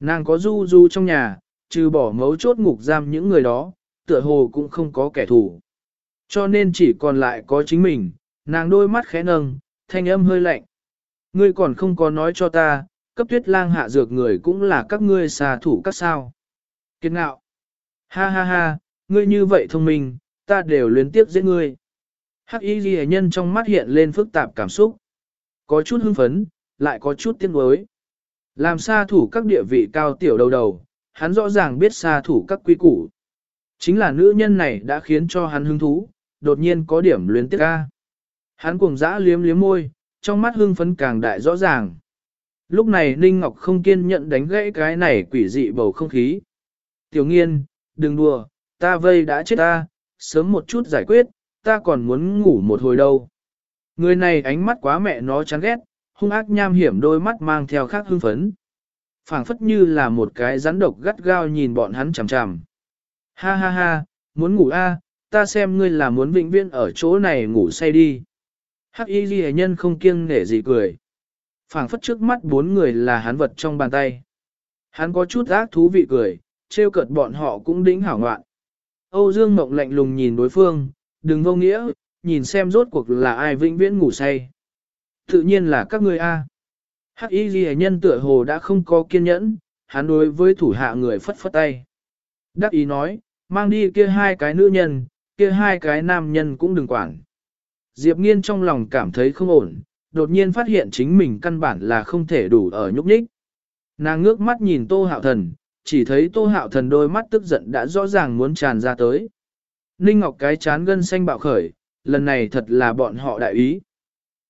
Nàng có du du trong nhà, trừ bỏ mấu chốt ngục giam những người đó, tựa hồ cũng không có kẻ thù. Cho nên chỉ còn lại có chính mình, nàng đôi mắt khẽ nâng, thanh âm hơi lạnh. Ngươi còn không có nói cho ta, cấp tuyết lang hạ dược người cũng là các ngươi xà thủ các sao. Kiệt ngạo. Ha ha ha, ngươi như vậy thông minh, ta đều luyến tiếp giết ngươi. Hắc y ghi nhân trong mắt hiện lên phức tạp cảm xúc. Có chút hưng phấn, lại có chút tiếc nuối. Làm xa thủ các địa vị cao tiểu đầu đầu, hắn rõ ràng biết xa thủ các quy củ. Chính là nữ nhân này đã khiến cho hắn hứng thú, đột nhiên có điểm luyến tiếc ca. Hắn cuồng dã liếm liếm môi, trong mắt hưng phấn càng đại rõ ràng. Lúc này Ninh Ngọc không kiên nhận đánh gãy cái này quỷ dị bầu không khí. Tiểu nghiên, đừng đùa, ta vây đã chết ta, sớm một chút giải quyết, ta còn muốn ngủ một hồi đâu. Người này ánh mắt quá mẹ nó chán ghét, hung ác nham hiểm đôi mắt mang theo khác hưng phấn phảng phất như là một cái rắn độc gắt gao nhìn bọn hắn chằm chằm. Ha ha ha, muốn ngủ a, ta xem ngươi là muốn vĩnh viễn ở chỗ này ngủ say đi. Hắc y ghi nhân không kiêng nể gì cười. phảng phất trước mắt bốn người là hắn vật trong bàn tay. Hắn có chút ác thú vị cười, trêu cợt bọn họ cũng đĩnh hảo ngoạn. Âu Dương Mộng lạnh lùng nhìn đối phương, đừng vô nghĩa, nhìn xem rốt cuộc là ai vĩnh viễn ngủ say. Tự nhiên là các ngươi A. Hắc y ghi nhân tựa hồ đã không có kiên nhẫn, hắn đối với thủ hạ người phất phất tay. Đắc ý nói, mang đi kia hai cái nữ nhân, kia hai cái nam nhân cũng đừng quản. Diệp nghiên trong lòng cảm thấy không ổn, đột nhiên phát hiện chính mình căn bản là không thể đủ ở nhúc nhích. Nàng ngước mắt nhìn tô hạo thần, chỉ thấy tô hạo thần đôi mắt tức giận đã rõ ràng muốn tràn ra tới. Ninh Ngọc cái chán gân xanh bạo khởi, lần này thật là bọn họ đại ý.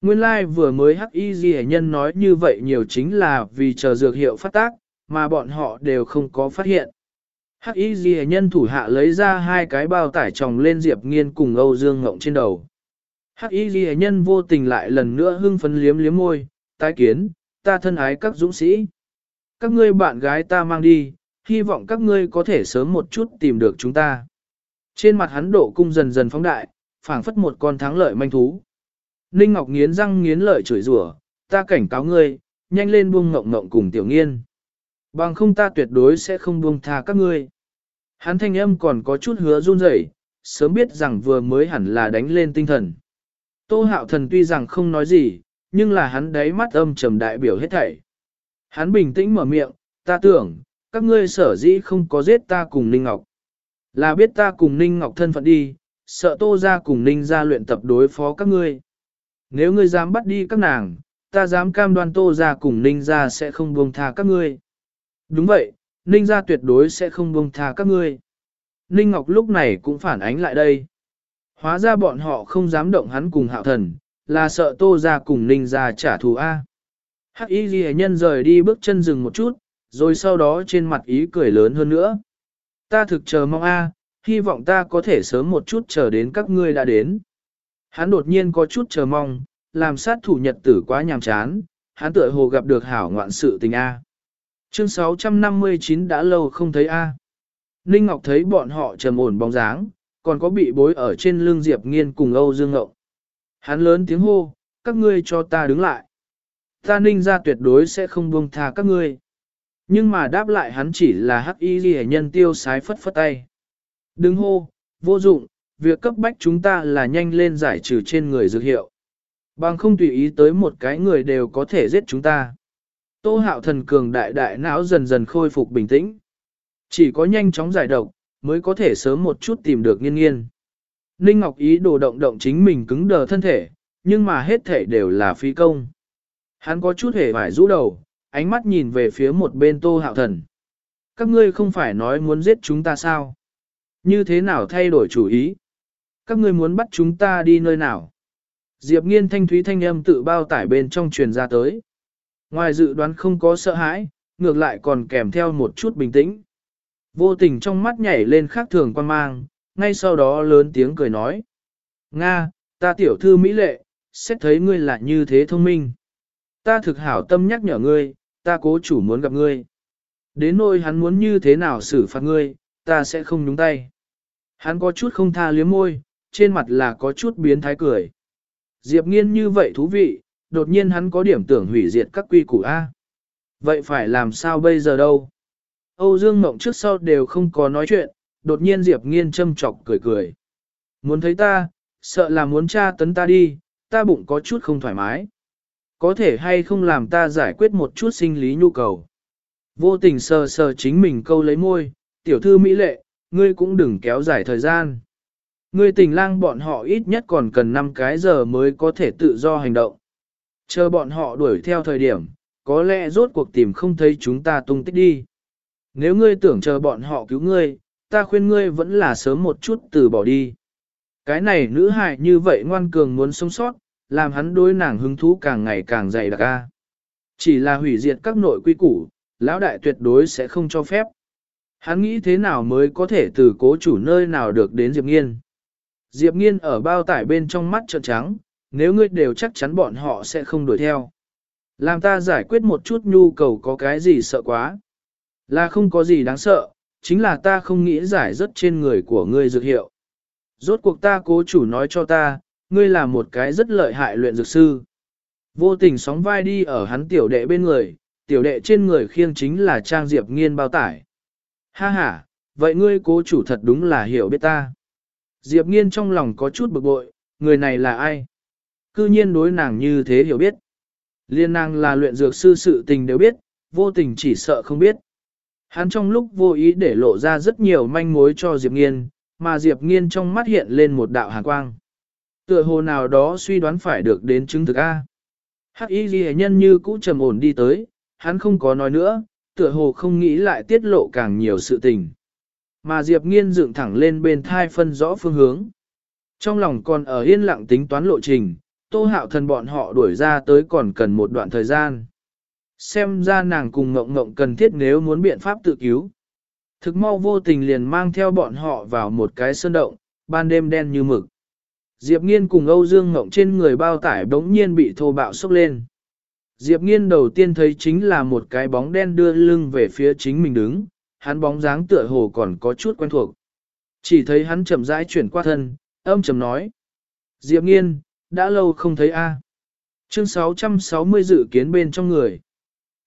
Nguyên lai like vừa mới hắc y gì nhân nói như vậy nhiều chính là vì chờ dược hiệu phát tác, mà bọn họ đều không có phát hiện. Hắc y gì nhân thủ hạ lấy ra hai cái bao tải tròng lên Diệp Nghiên cùng Âu Dương Ngộng trên đầu. Hắc y gì nhân vô tình lại lần nữa hưng phấn liếm liếm môi, tái kiến, ta thân ái các dũng sĩ. Các ngươi bạn gái ta mang đi, hy vọng các ngươi có thể sớm một chút tìm được chúng ta. Trên mặt hắn độ cung dần dần phóng đại, phảng phất một con thắng lợi manh thú. Ninh Ngọc nghiến răng nghiến lợi chửi rủa, ta cảnh cáo ngươi, nhanh lên buông ngộng ngộng cùng tiểu nghiên. Bằng không ta tuyệt đối sẽ không buông tha các ngươi. Hắn thanh âm còn có chút hứa run rẩy, sớm biết rằng vừa mới hẳn là đánh lên tinh thần. Tô hạo thần tuy rằng không nói gì, nhưng là hắn đáy mắt âm trầm đại biểu hết thảy. Hắn bình tĩnh mở miệng, ta tưởng, các ngươi sở dĩ không có giết ta cùng Ninh Ngọc. Là biết ta cùng Ninh Ngọc thân phận đi, sợ tô ra cùng Ninh ra luyện tập đối phó các ngươi. Nếu ngươi dám bắt đi các nàng, ta dám cam đoan tô ra cùng Ninh ra sẽ không buông tha các ngươi. Đúng vậy, Ninh ra tuyệt đối sẽ không buông tha các ngươi. Ninh Ngọc lúc này cũng phản ánh lại đây. Hóa ra bọn họ không dám động hắn cùng hạo thần, là sợ tô ra cùng Ninh ra trả thù A. Hắc y ghi nhân rời đi bước chân dừng một chút, rồi sau đó trên mặt ý cười lớn hơn nữa. Ta thực chờ mong A, hy vọng ta có thể sớm một chút chờ đến các ngươi đã đến. Hắn đột nhiên có chút chờ mong, làm sát thủ nhật tử quá nhàm chán, hắn tựa hồ gặp được hảo ngoạn sự tình A. Chương 659 đã lâu không thấy A. Ninh Ngọc thấy bọn họ trầm ổn bóng dáng, còn có bị bối ở trên lưng Diệp Nghiên cùng Âu Dương Ngộng. Hắn lớn tiếng hô, các ngươi cho ta đứng lại. Ta ninh ra tuyệt đối sẽ không buông tha các ngươi. Nhưng mà đáp lại hắn chỉ là hắc y ghi nhân tiêu sái phất phất tay. Đứng hô, vô dụng, việc cấp bách chúng ta là nhanh lên giải trừ trên người dược hiệu. Bằng không tùy ý tới một cái người đều có thể giết chúng ta. Tô hạo thần cường đại đại não dần dần khôi phục bình tĩnh. Chỉ có nhanh chóng giải độc, mới có thể sớm một chút tìm được nghiên nghiên. Ninh Ngọc ý đồ động động chính mình cứng đờ thân thể, nhưng mà hết thể đều là phi công. Hắn có chút hề vải rũ đầu, ánh mắt nhìn về phía một bên tô hạo thần. Các ngươi không phải nói muốn giết chúng ta sao? Như thế nào thay đổi chủ ý? Các ngươi muốn bắt chúng ta đi nơi nào? Diệp nghiên thanh thúy thanh âm tự bao tải bên trong truyền ra tới. Ngoài dự đoán không có sợ hãi, ngược lại còn kèm theo một chút bình tĩnh. Vô tình trong mắt nhảy lên khác thường quan mang, ngay sau đó lớn tiếng cười nói. Nga, ta tiểu thư Mỹ lệ, xét thấy ngươi là như thế thông minh. Ta thực hảo tâm nhắc nhở ngươi, ta cố chủ muốn gặp ngươi. Đến nỗi hắn muốn như thế nào xử phạt ngươi, ta sẽ không nhúng tay. Hắn có chút không tha liếm môi, trên mặt là có chút biến thái cười. Diệp nghiên như vậy thú vị, đột nhiên hắn có điểm tưởng hủy diệt các quy củ A. Vậy phải làm sao bây giờ đâu? Âu Dương Mộng trước sau đều không có nói chuyện, đột nhiên Diệp Nghiên châm chọc cười cười. Muốn thấy ta, sợ là muốn tra tấn ta đi, ta bụng có chút không thoải mái. Có thể hay không làm ta giải quyết một chút sinh lý nhu cầu. Vô tình sờ sờ chính mình câu lấy môi, tiểu thư mỹ lệ, ngươi cũng đừng kéo dài thời gian. Ngươi tình lang bọn họ ít nhất còn cần 5 cái giờ mới có thể tự do hành động. Chờ bọn họ đuổi theo thời điểm, có lẽ rốt cuộc tìm không thấy chúng ta tung tích đi. Nếu ngươi tưởng chờ bọn họ cứu ngươi, ta khuyên ngươi vẫn là sớm một chút từ bỏ đi. Cái này nữ hài như vậy ngoan cường muốn sống sót, làm hắn đối nàng hứng thú càng ngày càng dày đặc a. Chỉ là hủy diệt các nội quy củ, lão đại tuyệt đối sẽ không cho phép. Hắn nghĩ thế nào mới có thể từ cố chủ nơi nào được đến Diệp Nghiên. Diệp Nghiên ở bao tải bên trong mắt trợn trắng, nếu ngươi đều chắc chắn bọn họ sẽ không đuổi theo. Làm ta giải quyết một chút nhu cầu có cái gì sợ quá. Là không có gì đáng sợ, chính là ta không nghĩ giải rất trên người của ngươi dược hiệu. Rốt cuộc ta cố chủ nói cho ta, ngươi là một cái rất lợi hại luyện dược sư. Vô tình sóng vai đi ở hắn tiểu đệ bên người, tiểu đệ trên người khiêng chính là trang diệp nghiên bao tải. Ha ha, vậy ngươi cố chủ thật đúng là hiểu biết ta. Diệp nghiên trong lòng có chút bực bội, người này là ai? Cư nhiên đối nàng như thế hiểu biết. Liên nàng là luyện dược sư sự tình đều biết, vô tình chỉ sợ không biết. Hắn trong lúc vô ý để lộ ra rất nhiều manh mối cho Diệp Nghiên, mà Diệp Nghiên trong mắt hiện lên một đạo hàn quang. Tựa hồ nào đó suy đoán phải được đến chứng thực A. Hắc y ghi nhân như cũ trầm ổn đi tới, hắn không có nói nữa, tựa hồ không nghĩ lại tiết lộ càng nhiều sự tình. Mà Diệp Nghiên dựng thẳng lên bên thai phân rõ phương hướng. Trong lòng còn ở yên lặng tính toán lộ trình, tô hạo thần bọn họ đuổi ra tới còn cần một đoạn thời gian. Xem ra nàng cùng ngộng ngộng cần thiết nếu muốn biện pháp tự cứu. Thực mau vô tình liền mang theo bọn họ vào một cái sơn động, ban đêm đen như mực. Diệp Nghiên cùng Âu Dương Ngộng trên người bao tải đống nhiên bị thô bạo sốc lên. Diệp Nghiên đầu tiên thấy chính là một cái bóng đen đưa lưng về phía chính mình đứng, hắn bóng dáng tựa hồ còn có chút quen thuộc. Chỉ thấy hắn chậm rãi chuyển qua thân, âm trầm nói. Diệp Nghiên, đã lâu không thấy a. Chương 660 dự kiến bên trong người.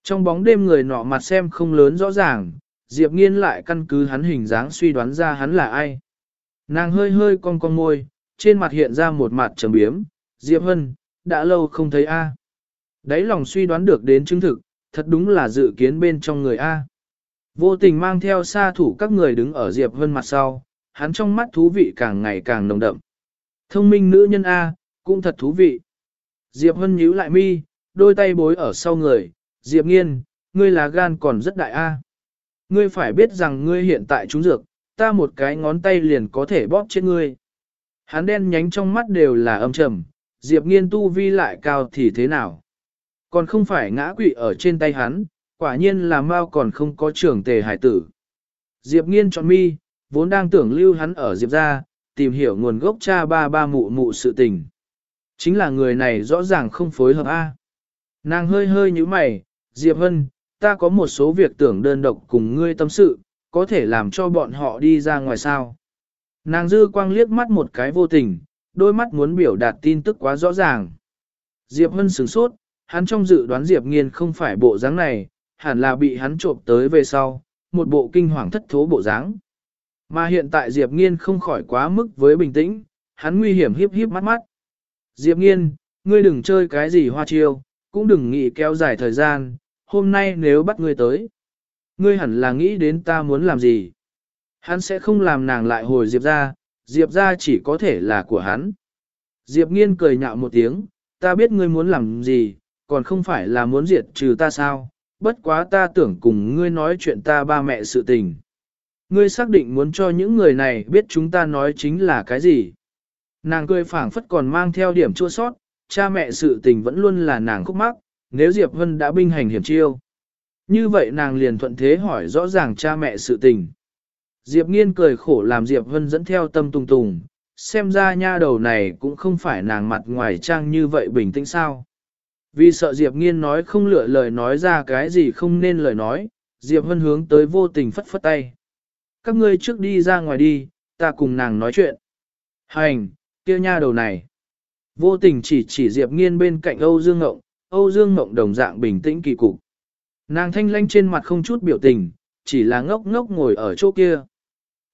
Trong bóng đêm người nọ mặt xem không lớn rõ ràng, Diệp Nghiên lại căn cứ hắn hình dáng suy đoán ra hắn là ai. Nàng hơi hơi cong cong môi, trên mặt hiện ra một mặt trầm biếm, Diệp Hân, đã lâu không thấy A. Đấy lòng suy đoán được đến chứng thực, thật đúng là dự kiến bên trong người A. Vô tình mang theo xa thủ các người đứng ở Diệp Hân mặt sau, hắn trong mắt thú vị càng ngày càng nồng đậm. Thông minh nữ nhân A, cũng thật thú vị. Diệp Hân nhíu lại mi, đôi tay bối ở sau người, Diệp Nghiên, ngươi là gan còn rất đại A. Ngươi phải biết rằng ngươi hiện tại trúng dược, ta một cái ngón tay liền có thể bóp chết ngươi. Hắn đen nhánh trong mắt đều là âm trầm, Diệp Nghiên tu vi lại cao thì thế nào? Còn không phải ngã quỵ ở trên tay hắn, quả nhiên là mau còn không có trưởng tề hải tử. Diệp Nghiên chọn mi, vốn đang tưởng lưu hắn ở Diệp ra, tìm hiểu nguồn gốc cha ba ba mụ mụ sự tình. Chính là người này rõ ràng không phối hợp A. Nàng hơi hơi như mày, Diệp Hân, ta có một số việc tưởng đơn độc cùng ngươi tâm sự, có thể làm cho bọn họ đi ra ngoài sao. Nàng dư quang liếc mắt một cái vô tình, đôi mắt muốn biểu đạt tin tức quá rõ ràng. Diệp Hân sửng sốt, hắn trong dự đoán Diệp Nghiên không phải bộ dáng này, hẳn là bị hắn trộm tới về sau, một bộ kinh hoàng thất thố bộ dáng. Mà hiện tại Diệp Nghiên không khỏi quá mức với bình tĩnh, hắn nguy hiểm hiếp hiếp mắt mắt. Diệp Nghiên, ngươi đừng chơi cái gì hoa chiêu, cũng đừng nghĩ kéo dài thời gian, hôm nay nếu bắt ngươi tới. Ngươi hẳn là nghĩ đến ta muốn làm gì. Hắn sẽ không làm nàng lại hồi Diệp ra, Diệp ra chỉ có thể là của hắn. Diệp nghiên cười nhạo một tiếng, ta biết ngươi muốn làm gì, còn không phải là muốn diệt trừ ta sao, bất quá ta tưởng cùng ngươi nói chuyện ta ba mẹ sự tình. Ngươi xác định muốn cho những người này biết chúng ta nói chính là cái gì. Nàng cười phảng phất còn mang theo điểm chua sót, cha mẹ sự tình vẫn luôn là nàng khúc mắc, nếu Diệp Vân đã binh hành hiểm chiêu. Như vậy nàng liền thuận thế hỏi rõ ràng cha mẹ sự tình. Diệp Nghiên cười khổ làm Diệp Vân dẫn theo tâm tung tùng, xem ra nha đầu này cũng không phải nàng mặt ngoài trang như vậy bình tĩnh sao. Vì sợ Diệp Nghiên nói không lựa lời nói ra cái gì không nên lời nói, Diệp Vân hướng tới vô tình phất phất tay. Các ngươi trước đi ra ngoài đi, ta cùng nàng nói chuyện. Hành, kia nha đầu này. Vô tình chỉ chỉ Diệp Nghiên bên cạnh Âu Dương Ngộng, Âu Dương Ngộng đồng dạng bình tĩnh kỳ cục. Nàng thanh lanh trên mặt không chút biểu tình, chỉ là ngốc ngốc ngồi ở chỗ kia.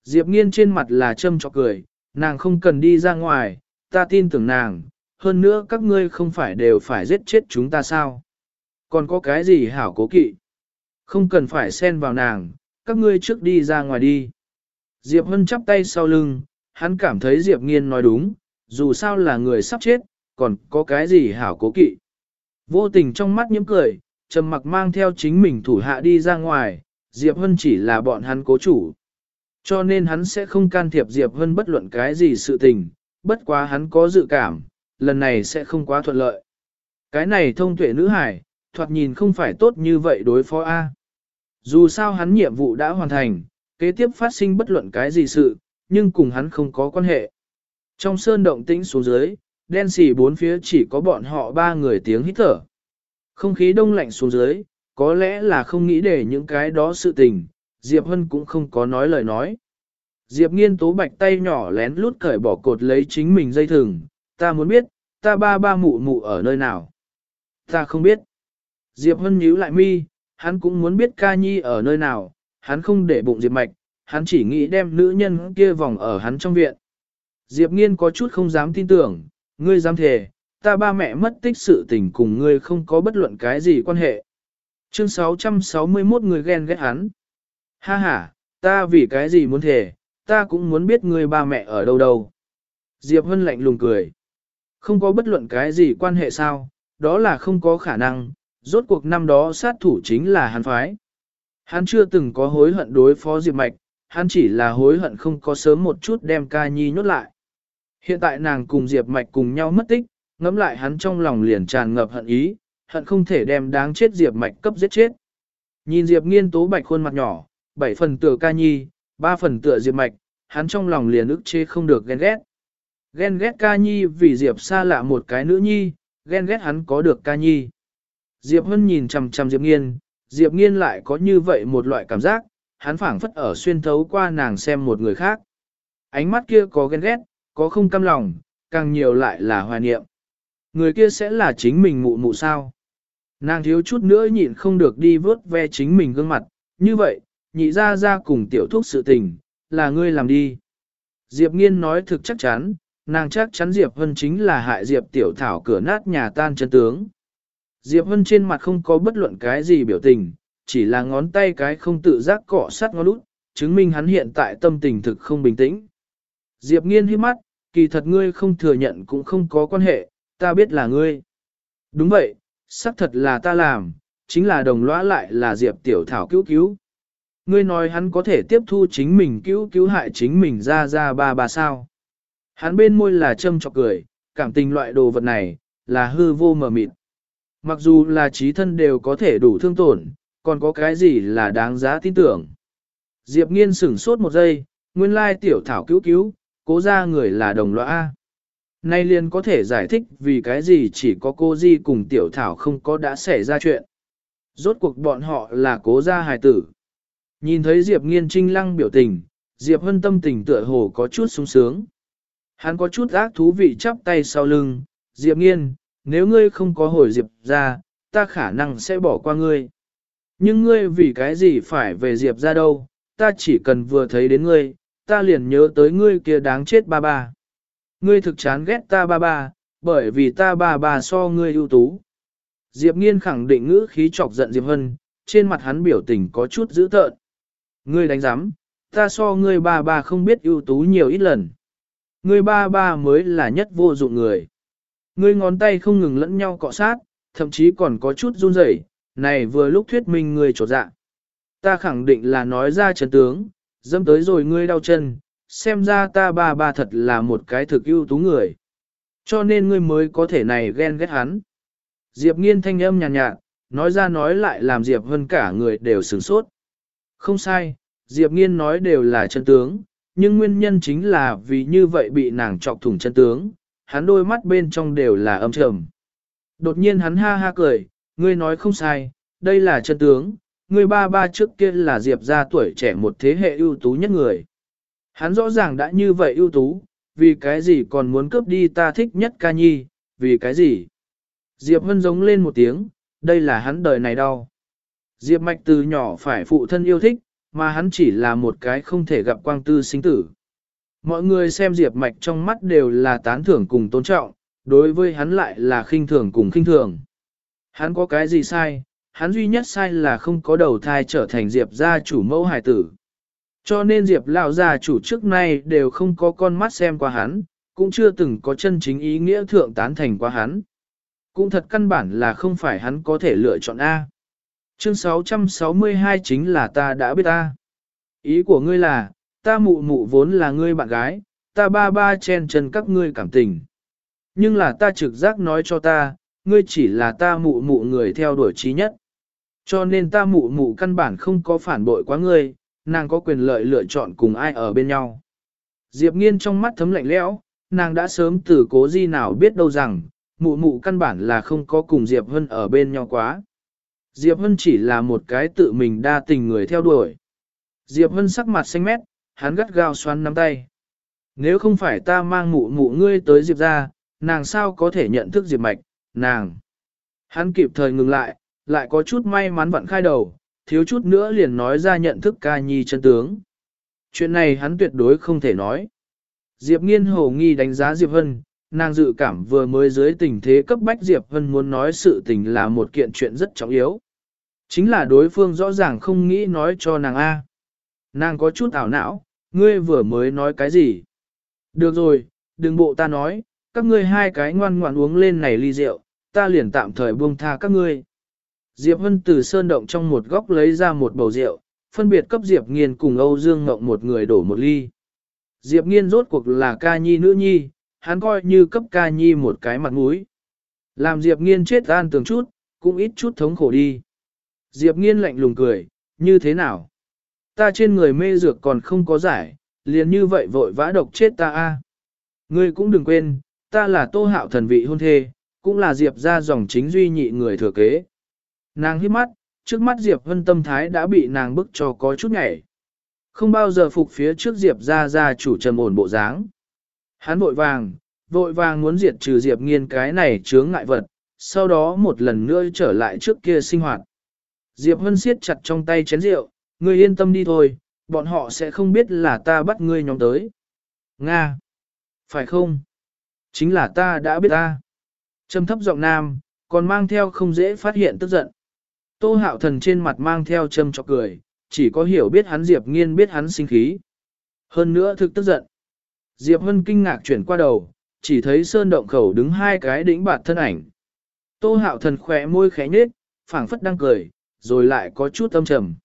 Diệp Nghiên trên mặt là châm chọc cười, nàng không cần đi ra ngoài, ta tin tưởng nàng, hơn nữa các ngươi không phải đều phải giết chết chúng ta sao. Còn có cái gì hảo cố kỵ? Không cần phải xen vào nàng, các ngươi trước đi ra ngoài đi. Diệp Hân chắp tay sau lưng, hắn cảm thấy Diệp Nghiên nói đúng, dù sao là người sắp chết, còn có cái gì hảo cố kỵ. Vô tình trong mắt nhiễm cười, trầm mặc mang theo chính mình thủ hạ đi ra ngoài, Diệp Hân chỉ là bọn hắn cố chủ. Cho nên hắn sẽ không can thiệp Diệp Hân bất luận cái gì sự tình, bất quá hắn có dự cảm, lần này sẽ không quá thuận lợi. Cái này thông tuệ nữ hải, thoạt nhìn không phải tốt như vậy đối phó A. Dù sao hắn nhiệm vụ đã hoàn thành, kế tiếp phát sinh bất luận cái gì sự, nhưng cùng hắn không có quan hệ. Trong sơn động tĩnh xuống dưới, đen xì bốn phía chỉ có bọn họ ba người tiếng hít thở. Không khí đông lạnh xuống dưới, có lẽ là không nghĩ để những cái đó sự tình, Diệp Hân cũng không có nói lời nói. Diệp nghiên tố bạch tay nhỏ lén lút cởi bỏ cột lấy chính mình dây thừng, ta muốn biết, ta ba ba mụ mụ ở nơi nào. Ta không biết. Diệp Hân nhíu lại mi, hắn cũng muốn biết ca nhi ở nơi nào, hắn không để bụng Diệp Mạch, hắn chỉ nghĩ đem nữ nhân kia vòng ở hắn trong viện. Diệp Nghiên có chút không dám tin tưởng, ngươi dám thề, ta ba mẹ mất tích sự tình cùng ngươi không có bất luận cái gì quan hệ. Chương 661 người ghen ghét hắn. Ha ha, ta vì cái gì muốn thề, ta cũng muốn biết ngươi ba mẹ ở đâu đâu. Diệp Hân lạnh lùng cười. Không có bất luận cái gì quan hệ sao, đó là không có khả năng, rốt cuộc năm đó sát thủ chính là hắn phái. Hắn chưa từng có hối hận đối phó Diệp Mạch, hắn chỉ là hối hận không có sớm một chút đem ca nhi nhốt lại. Hiện tại nàng cùng Diệp Mạch cùng nhau mất tích, ngẫm lại hắn trong lòng liền tràn ngập hận ý, hận không thể đem đáng chết Diệp Mạch cấp giết chết. Nhìn Diệp nghiên tố bạch khuôn mặt nhỏ, bảy phần tựa ca nhi, ba phần tựa Diệp Mạch, hắn trong lòng liền ức chế không được ghen ghét. Ghen ghét ca nhi vì Diệp xa lạ một cái nữ nhi, ghen ghét hắn có được ca nhi. Diệp Hân nhìn chằm chằm Diệp Nghiên, Diệp Nghiên lại có như vậy một loại cảm giác, hắn phảng phất ở xuyên thấu qua nàng xem một người khác. Ánh mắt kia có ghen ghét, có không căm lòng, càng nhiều lại là hoài niệm. Người kia sẽ là chính mình mụ mụ sao? Nàng thiếu chút nữa nhịn không được đi vớt ve chính mình gương mặt, như vậy, nhị ra ra cùng tiểu thúc sự tình, là ngươi làm đi. Diệp Nghiên nói thực chắc chắn, nàng chắc chắn Diệp Hân chính là hại Diệp Tiểu Thảo cửa nát nhà tan chân tướng. Diệp Hân trên mặt không có bất luận cái gì biểu tình, chỉ là ngón tay cái không tự giác cọ sát ngón út, chứng minh hắn hiện tại tâm tình thực không bình tĩnh. Diệp nghiên hiếp mắt, kỳ thật ngươi không thừa nhận cũng không có quan hệ, ta biết là ngươi. Đúng vậy, xác thật là ta làm, chính là đồng lõa lại là Diệp tiểu thảo cứu cứu. Ngươi nói hắn có thể tiếp thu chính mình cứu cứu hại chính mình ra ra ba ba sao. Hắn bên môi là châm chọc cười, cảm tình loại đồ vật này, là hư vô mờ mịt. Mặc dù là trí thân đều có thể đủ thương tổn, còn có cái gì là đáng giá tin tưởng. Diệp nghiên sửng sốt một giây, nguyên lai tiểu thảo cứu cứu, cố ra người là đồng loại A. Nay liền có thể giải thích vì cái gì chỉ có cô Di cùng tiểu thảo không có đã xảy ra chuyện. Rốt cuộc bọn họ là cố gia hài tử. Nhìn thấy Diệp nghiên trinh lăng biểu tình, Diệp hân tâm tình tựa hồ có chút sung sướng. Hắn có chút ác thú vị chắp tay sau lưng, Diệp nghiên, nếu ngươi không có hồi Diệp ra, ta khả năng sẽ bỏ qua ngươi. Nhưng ngươi vì cái gì phải về Diệp ra đâu, ta chỉ cần vừa thấy đến ngươi, ta liền nhớ tới ngươi kia đáng chết ba ba. Ngươi thực chán ghét ta ba ba, bởi vì ta ba ba so ngươi ưu tú. Diệp nghiên khẳng định ngữ khí chọc giận Diệp Hân, trên mặt hắn biểu tình có chút dữ tợn. Ngươi đánh giám, ta so ngươi ba ba không biết ưu tú nhiều ít lần. Ngươi ba ba mới là nhất vô dụng người. Ngươi ngón tay không ngừng lẫn nhau cọ sát, thậm chí còn có chút run rẩy, này vừa lúc thuyết minh ngươi trột dạ. Ta khẳng định là nói ra chân tướng, dâm tới rồi ngươi đau chân, xem ra ta ba ba thật là một cái thực ưu tú người. Cho nên ngươi mới có thể này ghen ghét hắn. Diệp nghiên thanh âm nhàn nhạt, nhạt, nói ra nói lại làm Diệp Vân cả người đều sửng sốt. Không sai, Diệp nghiên nói đều là chân tướng, nhưng nguyên nhân chính là vì như vậy bị nàng chọc thủng chân tướng, hắn đôi mắt bên trong đều là âm trầm. Đột nhiên hắn ha ha cười, ngươi nói không sai, đây là chân tướng, ngươi ba ba trước kia là Diệp gia tuổi trẻ một thế hệ ưu tú nhất người. Hắn rõ ràng đã như vậy ưu tú, vì cái gì còn muốn cướp đi ta thích nhất ca nhi, vì cái gì? Diệp Hân giống lên một tiếng, đây là hắn đời này đau. Diệp Mạch từ nhỏ phải phụ thân yêu thích, mà hắn chỉ là một cái không thể gặp quang tư sinh tử. Mọi người xem Diệp Mạch trong mắt đều là tán thưởng cùng tôn trọng, đối với hắn lại là khinh thường cùng khinh thường. Hắn có cái gì sai, hắn duy nhất sai là không có đầu thai trở thành Diệp gia chủ mẫu hài tử. Cho nên Diệp lão gia chủ trước nay đều không có con mắt xem qua hắn, cũng chưa từng có chân chính ý nghĩa thượng tán thành qua hắn. Cũng thật căn bản là không phải hắn có thể lựa chọn A. Chương 662 chính là ta đã biết ta. Ý của ngươi là, ta mụ mụ vốn là ngươi bạn gái, ta ba ba chen chân các ngươi cảm tình. Nhưng là ta trực giác nói cho ta, ngươi chỉ là ta mụ mụ người theo đuổi trí nhất. Cho nên ta mụ mụ căn bản không có phản bội quá ngươi, nàng có quyền lợi lựa chọn cùng ai ở bên nhau. Diệp nghiên trong mắt thấm lạnh lẽo, nàng đã sớm từ cố di nào biết đâu rằng, mụ mụ căn bản là không có cùng Diệp Hân ở bên nhau quá. Diệp Hân chỉ là một cái tự mình đa tình người theo đuổi. Diệp Hân sắc mặt xanh mét, hắn gắt gao xoắn nắm tay. Nếu không phải ta mang mụ mụ ngươi tới Diệp ra, nàng sao có thể nhận thức Diệp Mạch, nàng. Hắn kịp thời ngừng lại, lại có chút may mắn vặn khai đầu, thiếu chút nữa liền nói ra nhận thức ca nhi chân tướng. Chuyện này hắn tuyệt đối không thể nói. Diệp nghiên hồ nghi đánh giá Diệp Hân, nàng dự cảm vừa mới dưới tình thế cấp bách Diệp Hân muốn nói sự tình là một kiện chuyện rất trọng yếu. Chính là đối phương rõ ràng không nghĩ nói cho nàng A. Nàng có chút ảo não, ngươi vừa mới nói cái gì? Được rồi, đừng bộ ta nói, các ngươi hai cái ngoan ngoãn uống lên này ly rượu, ta liền tạm thời buông tha các ngươi. Diệp Hân từ sơn động trong một góc lấy ra một bầu rượu, phân biệt cấp Diệp Nghiên cùng Âu Dương Ngộng một người đổ một ly. Diệp Nghiên rốt cuộc là ca nhi nữ nhi, hắn coi như cấp ca nhi một cái mặt mũi. Làm Diệp Nghiên chết an tường chút, cũng ít chút thống khổ đi. Diệp Nghiên lạnh lùng cười, như thế nào? Ta trên người mê dược còn không có giải, liền như vậy vội vã độc chết ta a. Ngươi cũng đừng quên, ta là tô hạo thần vị hôn thê, cũng là Diệp ra dòng chính duy nhị người thừa kế. Nàng hít mắt, trước mắt Diệp Vân tâm thái đã bị nàng bức cho có chút nhảy. Không bao giờ phục phía trước Diệp ra ra chủ trầm ổn bộ dáng. Hắn vội vàng, vội vàng muốn diệt trừ Diệp nghiên cái này chướng ngại vật, sau đó một lần nữa trở lại trước kia sinh hoạt. Diệp Vân siết chặt trong tay chén rượu, ngươi yên tâm đi thôi, bọn họ sẽ không biết là ta bắt ngươi nhóm tới. Nga! Phải không? Chính là ta đã biết ta. Trầm thấp giọng nam, còn mang theo không dễ phát hiện tức giận. Tô hạo thần trên mặt mang theo châm chọc cười, chỉ có hiểu biết hắn Diệp nghiên biết hắn sinh khí. Hơn nữa thực tức giận. Diệp Hân kinh ngạc chuyển qua đầu, chỉ thấy sơn động khẩu đứng hai cái đỉnh bạt thân ảnh. Tô hạo thần khỏe môi khẽ nhếch, phảng phất đang cười, rồi lại có chút âm trầm.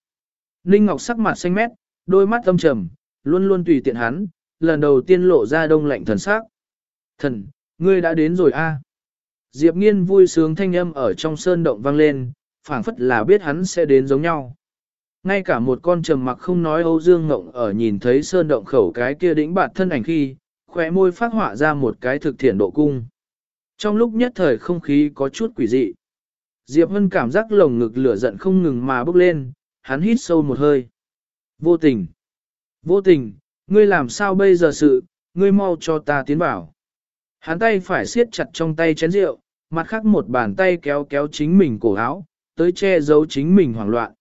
Ninh Ngọc sắc mặt xanh mét, đôi mắt âm trầm, luôn luôn tùy tiện hắn, lần đầu tiên lộ ra đông lạnh thần sắc. Thần, ngươi đã đến rồi a. Diệp nghiên vui sướng thanh âm ở trong sơn động vang lên, phảng phất là biết hắn sẽ đến giống nhau. Ngay cả một con trầm mặc không nói Âu Dương Ngộng ở nhìn thấy sơn động khẩu cái kia đĩnh bạt thân ảnh khi, khỏe môi phát họa ra một cái thực thiện độ cung. Trong lúc nhất thời không khí có chút quỷ dị. Diệp Hân cảm giác lồng ngực lửa giận không ngừng mà bốc lên, hắn hít sâu một hơi. Vô tình. Vô tình, ngươi làm sao bây giờ sự, ngươi mau cho ta tiến vào. Hắn tay phải siết chặt trong tay chén rượu, mặt khác một bàn tay kéo kéo chính mình cổ áo, tới che giấu chính mình hoảng loạn.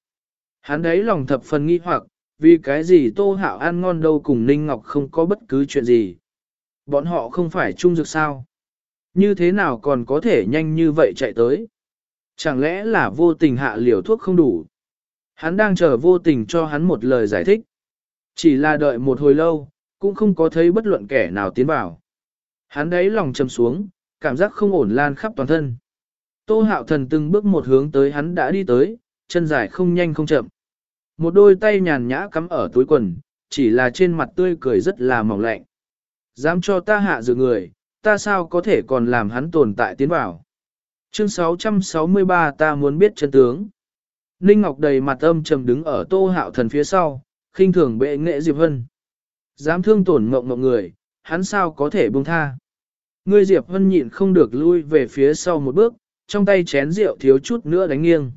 Hắn đấy lòng thập phần nghi hoặc, vì cái gì tô hạo ăn ngon đâu cùng Ninh Ngọc không có bất cứ chuyện gì. Bọn họ không phải chung dược sao? Như thế nào còn có thể nhanh như vậy chạy tới? Chẳng lẽ là vô tình hạ liều thuốc không đủ? Hắn đang chờ vô tình cho hắn một lời giải thích. Chỉ là đợi một hồi lâu, cũng không có thấy bất luận kẻ nào tiến vào. Hắn đấy lòng trầm xuống, cảm giác không ổn lan khắp toàn thân. Tô hạo thần từng bước một hướng tới hắn đã đi tới, chân dài không nhanh không chậm. Một đôi tay nhàn nhã cắm ở túi quần, chỉ là trên mặt tươi cười rất là mỏng lạnh. Dám cho ta hạ dự người, ta sao có thể còn làm hắn tồn tại tiến vào. Chương 663 ta muốn biết chân tướng. Ninh Ngọc đầy mặt âm trầm đứng ở tô hạo thần phía sau, khinh thường bệ nghệ Diệp Hân. Dám thương tổn mộng mộng người, hắn sao có thể buông tha. Ngươi Diệp Hân nhịn không được lui về phía sau một bước, trong tay chén rượu thiếu chút nữa đánh nghiêng.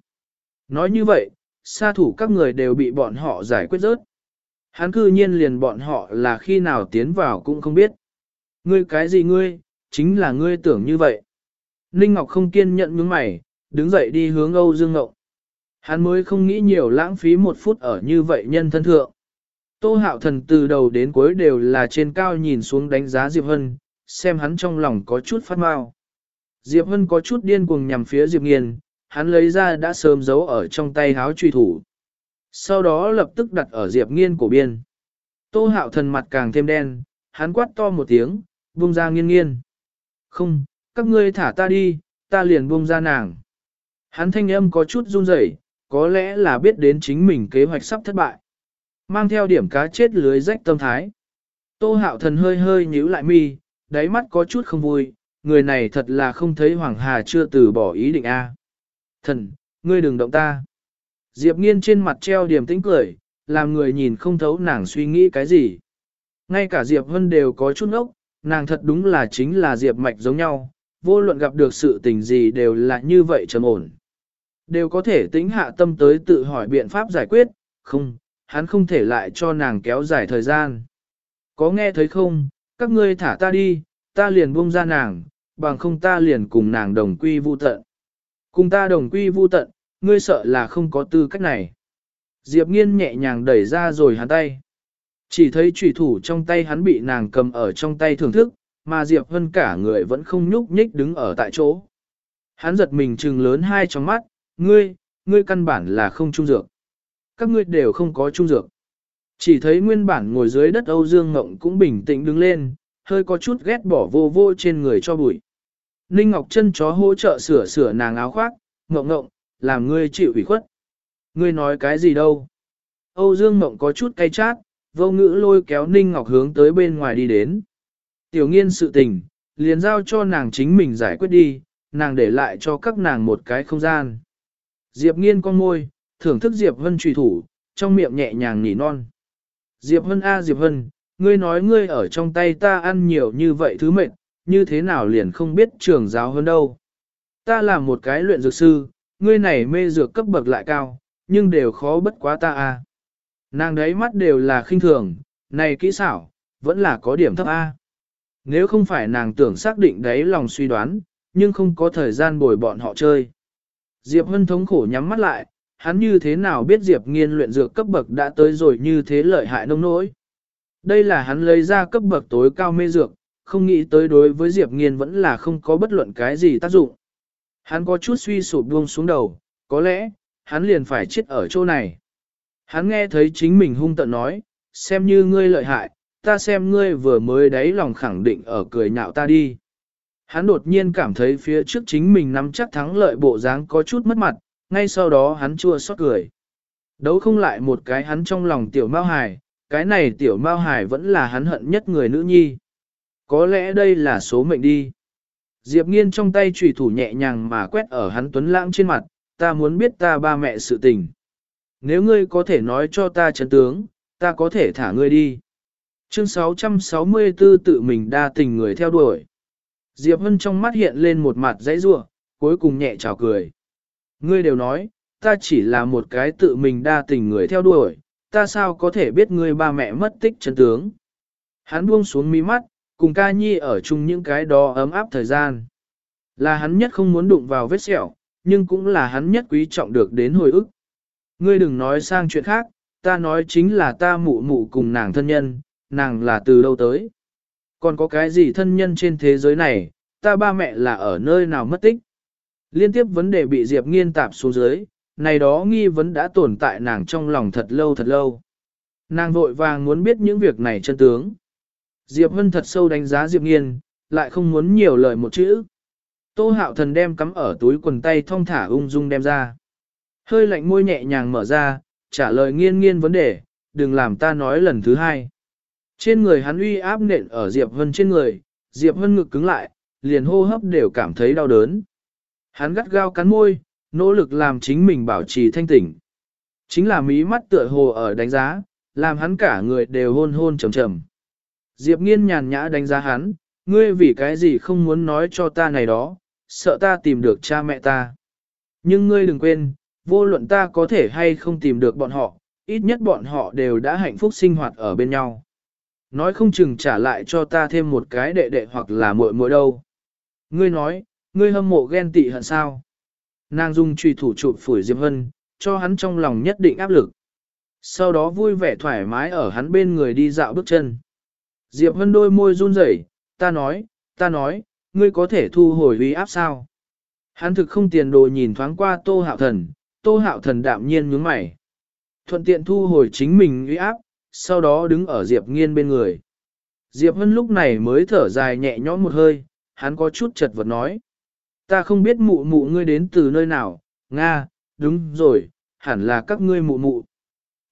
Nói như vậy, sa thủ các người đều bị bọn họ giải quyết rớt. Hắn cư nhiên liền bọn họ là khi nào tiến vào cũng không biết. Ngươi cái gì ngươi, chính là ngươi tưởng như vậy. Ninh Ngọc không kiên nhận nhướng mày, đứng dậy đi hướng Âu Dương Ngộng. Hắn mới không nghĩ nhiều lãng phí một phút ở như vậy nhân thân thượng. Tô hạo thần từ đầu đến cuối đều là trên cao nhìn xuống đánh giá Diệp Hân, xem hắn trong lòng có chút phát mau. Diệp Hân có chút điên cuồng nhằm phía Diệp Nghiên, hắn lấy ra đã sớm giấu ở trong tay háo truy thủ. Sau đó lập tức đặt ở Diệp Nghiên cổ biên. Tô hạo thần mặt càng thêm đen, hắn quát to một tiếng, buông ra nghiên nghiên. Không, các ngươi thả ta đi, ta liền buông ra nàng. Hắn thanh âm có chút run rẩy, có lẽ là biết đến chính mình kế hoạch sắp thất bại. Mang theo điểm cá chết lưới rách tâm thái. Tô hạo thần hơi hơi nhíu lại mi, đáy mắt có chút không vui, người này thật là không thấy Hoàng Hà chưa từ bỏ ý định a. Thần, ngươi đừng động ta. Diệp nghiên trên mặt treo điểm tĩnh cười, làm người nhìn không thấu nàng suy nghĩ cái gì. Ngay cả Diệp Vân đều có chút ốc, nàng thật đúng là chính là Diệp Mạch giống nhau, vô luận gặp được sự tình gì đều là như vậy trầm ổn. Đều có thể tính hạ tâm tới tự hỏi biện pháp giải quyết, không, hắn không thể lại cho nàng kéo dài thời gian. Có nghe thấy không, các ngươi thả ta đi, ta liền buông ra nàng, bằng không ta liền cùng nàng đồng quy vu tận. Cùng ta đồng quy vu tận, ngươi sợ là không có tư cách này. Diệp nghiên nhẹ nhàng đẩy ra rồi hắn tay. Chỉ thấy trùy thủ trong tay hắn bị nàng cầm ở trong tay thưởng thức, mà Diệp hân cả người vẫn không nhúc nhích đứng ở tại chỗ. Hắn giật mình trừng lớn hai trong mắt, ngươi, ngươi căn bản là không trung dược. Các ngươi đều không có trung dược. Chỉ thấy nguyên bản ngồi dưới đất Âu Dương Ngộng cũng bình tĩnh đứng lên, hơi có chút ghét bỏ vô vô trên người cho bụi. Ninh Ngọc chân chó hỗ trợ sửa sửa nàng áo khoác, ngộng ngộng, làm ngươi chịu ủy khuất. Ngươi nói cái gì đâu? Âu Dương Ngộng có chút cay chát, vô ngữ lôi kéo Ninh Ngọc hướng tới bên ngoài đi đến. Tiểu nghiên sự tình, liền giao cho nàng chính mình giải quyết đi, nàng để lại cho các nàng một cái không gian. Diệp nghiên con môi, thưởng thức Diệp Vân trùy thủ, trong miệng nhẹ nhàng nỉ non. Diệp Vân A Diệp Vân, ngươi nói ngươi ở trong tay ta ăn nhiều như vậy thứ mệnh, như thế nào liền không biết trường giáo hơn đâu. Ta là một cái luyện dược sư, ngươi này mê dược cấp bậc lại cao, nhưng đều khó bất quá ta a. Nàng đấy mắt đều là khinh thường, này kỹ xảo, vẫn là có điểm thấp a. Nếu không phải nàng tưởng xác định đấy lòng suy đoán, nhưng không có thời gian bồi bọn họ chơi. Diệp Hân thống khổ nhắm mắt lại, hắn như thế nào biết Diệp nghiên luyện dược cấp bậc đã tới rồi như thế lợi hại nông nỗi. Đây là hắn lấy ra cấp bậc tối cao mê dược, không nghĩ tới đối với Diệp nghiên vẫn là không có bất luận cái gì tác dụng. Hắn có chút suy sụp buông xuống đầu, có lẽ, hắn liền phải chết ở chỗ này. Hắn nghe thấy chính mình hung tận nói, xem như ngươi lợi hại, ta xem ngươi vừa mới đáy lòng khẳng định ở cười nhạo ta đi. Hắn đột nhiên cảm thấy phía trước chính mình nắm chắc thắng lợi bộ dáng có chút mất mặt, ngay sau đó hắn chua xót cười. Đấu không lại một cái hắn trong lòng tiểu mao hài, cái này tiểu mao hài vẫn là hắn hận nhất người nữ nhi. Có lẽ đây là số mệnh đi. Diệp nghiên trong tay trùy thủ nhẹ nhàng mà quét ở hắn tuấn lãng trên mặt, ta muốn biết ta ba mẹ sự tình. Nếu ngươi có thể nói cho ta chấn tướng, ta có thể thả ngươi đi. Chương 664 tự mình đa tình người theo đuổi. Diệp Hân trong mắt hiện lên một mặt dãy rủa, cuối cùng nhẹ chào cười. Ngươi đều nói, ta chỉ là một cái tự mình đa tình người theo đuổi, ta sao có thể biết ngươi ba mẹ mất tích chân tướng. Hắn buông xuống mi mắt, cùng ca nhi ở chung những cái đó ấm áp thời gian. Là hắn nhất không muốn đụng vào vết sẹo, nhưng cũng là hắn nhất quý trọng được đến hồi ức. Ngươi đừng nói sang chuyện khác, ta nói chính là ta mụ mụ cùng nàng thân nhân, nàng là từ đâu tới. Còn có cái gì thân nhân trên thế giới này, ta ba mẹ là ở nơi nào mất tích. Liên tiếp vấn đề bị Diệp nghiên tạp xuống dưới, này đó nghi vấn đã tồn tại nàng trong lòng thật lâu thật lâu. Nàng vội vàng muốn biết những việc này chân tướng. Diệp Hân thật sâu đánh giá Diệp nghiên, lại không muốn nhiều lời một chữ. Tô hạo thần đem cắm ở túi quần tay thong thả ung dung đem ra. Hơi lạnh môi nhẹ nhàng mở ra, trả lời nghiên nghiên vấn đề, đừng làm ta nói lần thứ hai. Trên người hắn uy áp nện ở Diệp Hân trên người, Diệp Hân ngực cứng lại, liền hô hấp đều cảm thấy đau đớn. Hắn gắt gao cắn môi, nỗ lực làm chính mình bảo trì thanh tỉnh. Chính là mí mắt tựa hồ ở đánh giá, làm hắn cả người đều hôn hôn trầm trầm. Diệp nghiên nhàn nhã đánh giá hắn, ngươi vì cái gì không muốn nói cho ta này đó, sợ ta tìm được cha mẹ ta. Nhưng ngươi đừng quên, vô luận ta có thể hay không tìm được bọn họ, ít nhất bọn họ đều đã hạnh phúc sinh hoạt ở bên nhau. Nói không chừng trả lại cho ta thêm một cái đệ đệ hoặc là muội muội đâu. Ngươi nói, ngươi hâm mộ ghen tị hận sao? Nàng Dung truy thủ chụp phủi Diệp Hân, cho hắn trong lòng nhất định áp lực. Sau đó vui vẻ thoải mái ở hắn bên người đi dạo bước chân. Diệp Hân đôi môi run rẩy, ta nói, ta nói, ngươi có thể thu hồi uy áp sao? Hắn thực không tiền đồ nhìn thoáng qua tô hạo thần, tô hạo thần đạm nhiên nhướng mày. Thuận tiện thu hồi chính mình uy áp, sau đó đứng ở Diệp nghiên bên người. Diệp Hân lúc này mới thở dài nhẹ nhõm một hơi, hắn có chút chật vật nói. Ta không biết mụ mụ ngươi đến từ nơi nào, Nga, đúng rồi, hẳn là các ngươi mụ mụ.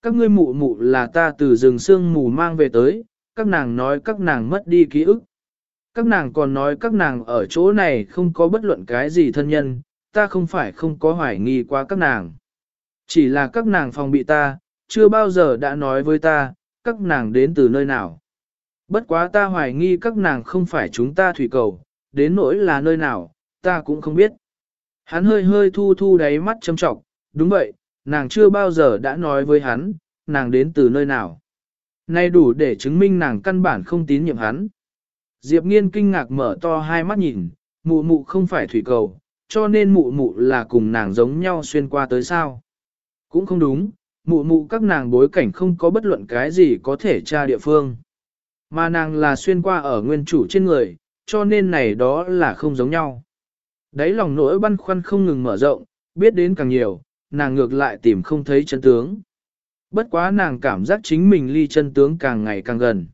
Các ngươi mụ mụ là ta từ rừng sương mù mang về tới, các nàng nói các nàng mất đi ký ức. Các nàng còn nói các nàng ở chỗ này không có bất luận cái gì thân nhân, ta không phải không có hoài nghi qua các nàng. Chỉ là các nàng phòng bị ta, chưa bao giờ đã nói với ta, các nàng đến từ nơi nào. Bất quá ta hoài nghi các nàng không phải chúng ta thủy cầu, đến nỗi là nơi nào, ta cũng không biết. Hắn hơi hơi thu thu đáy mắt châm trọng, đúng vậy, nàng chưa bao giờ đã nói với hắn, nàng đến từ nơi nào. Nay đủ để chứng minh nàng căn bản không tín nhiệm hắn. Diệp nghiên kinh ngạc mở to hai mắt nhìn, mụ mụ không phải thủy cầu, cho nên mụ mụ là cùng nàng giống nhau xuyên qua tới sao. Cũng không đúng, mụ mụ các nàng bối cảnh không có bất luận cái gì có thể tra địa phương. Mà nàng là xuyên qua ở nguyên chủ trên người, cho nên này đó là không giống nhau. Đấy lòng nỗi băn khoăn không ngừng mở rộng, biết đến càng nhiều, nàng ngược lại tìm không thấy chân tướng. Bất quá nàng cảm giác chính mình ly chân tướng càng ngày càng gần.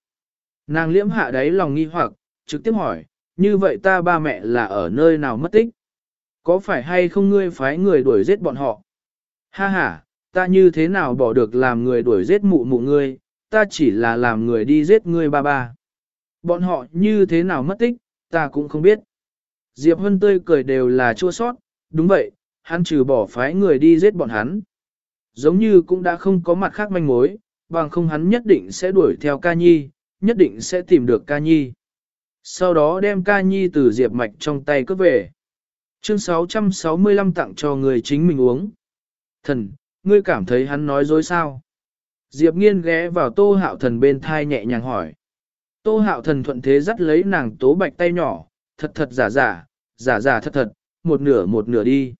Nàng liễm hạ đáy lòng nghi hoặc, trực tiếp hỏi, như vậy ta ba mẹ là ở nơi nào mất tích? Có phải hay không ngươi phái người đuổi giết bọn họ? Ha ha, ta như thế nào bỏ được làm người đuổi giết mụ mụ ngươi, ta chỉ là làm người đi giết ngươi ba ba. Bọn họ như thế nào mất tích, ta cũng không biết. Diệp Hân tươi cười đều là chua sót, đúng vậy, hắn trừ bỏ phái người đi giết bọn hắn. Giống như cũng đã không có mặt khác manh mối, bằng không hắn nhất định sẽ đuổi theo ca nhi, nhất định sẽ tìm được ca nhi. Sau đó đem ca nhi từ Diệp Mạch trong tay cướp về. Chương 665 tặng cho người chính mình uống. Thần, ngươi cảm thấy hắn nói dối sao? Diệp nghiên ghé vào tô hạo thần bên thai nhẹ nhàng hỏi. Tô hạo thần thuận thế dắt lấy nàng tố bạch tay nhỏ, thật thật giả giả, giả giả thật thật, một nửa một nửa đi.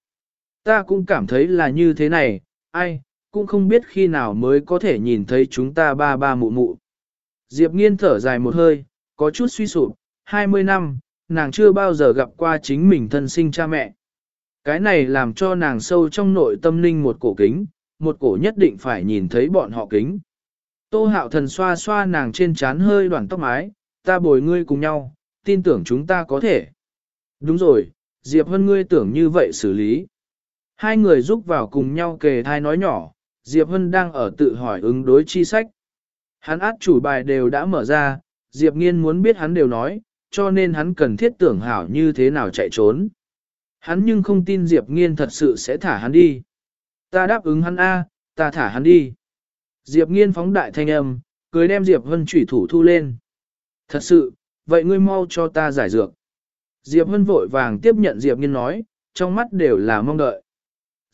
Ta cũng cảm thấy là như thế này, ai, cũng không biết khi nào mới có thể nhìn thấy chúng ta ba ba mụ mụ. Diệp nghiên thở dài một hơi, có chút suy sụp, 20 năm, nàng chưa bao giờ gặp qua chính mình thân sinh cha mẹ. Cái này làm cho nàng sâu trong nội tâm linh một cổ kính, một cổ nhất định phải nhìn thấy bọn họ kính. Tô hạo thần xoa xoa nàng trên trán hơi đoàn tóc mái, ta bồi ngươi cùng nhau, tin tưởng chúng ta có thể. Đúng rồi, Diệp Hân ngươi tưởng như vậy xử lý. Hai người giúp vào cùng nhau kề thai nói nhỏ, Diệp Hân đang ở tự hỏi ứng đối chi sách. Hắn át chủ bài đều đã mở ra, Diệp Nghiên muốn biết hắn đều nói, cho nên hắn cần thiết tưởng hảo như thế nào chạy trốn. Hắn nhưng không tin Diệp Nghiên thật sự sẽ thả hắn đi. Ta đáp ứng hắn A, ta thả hắn đi. Diệp Nghiên phóng đại thanh âm, cười đem Diệp Hân chủy thủ thu lên. Thật sự, vậy ngươi mau cho ta giải dược. Diệp Hân vội vàng tiếp nhận Diệp Nghiên nói, trong mắt đều là mong đợi.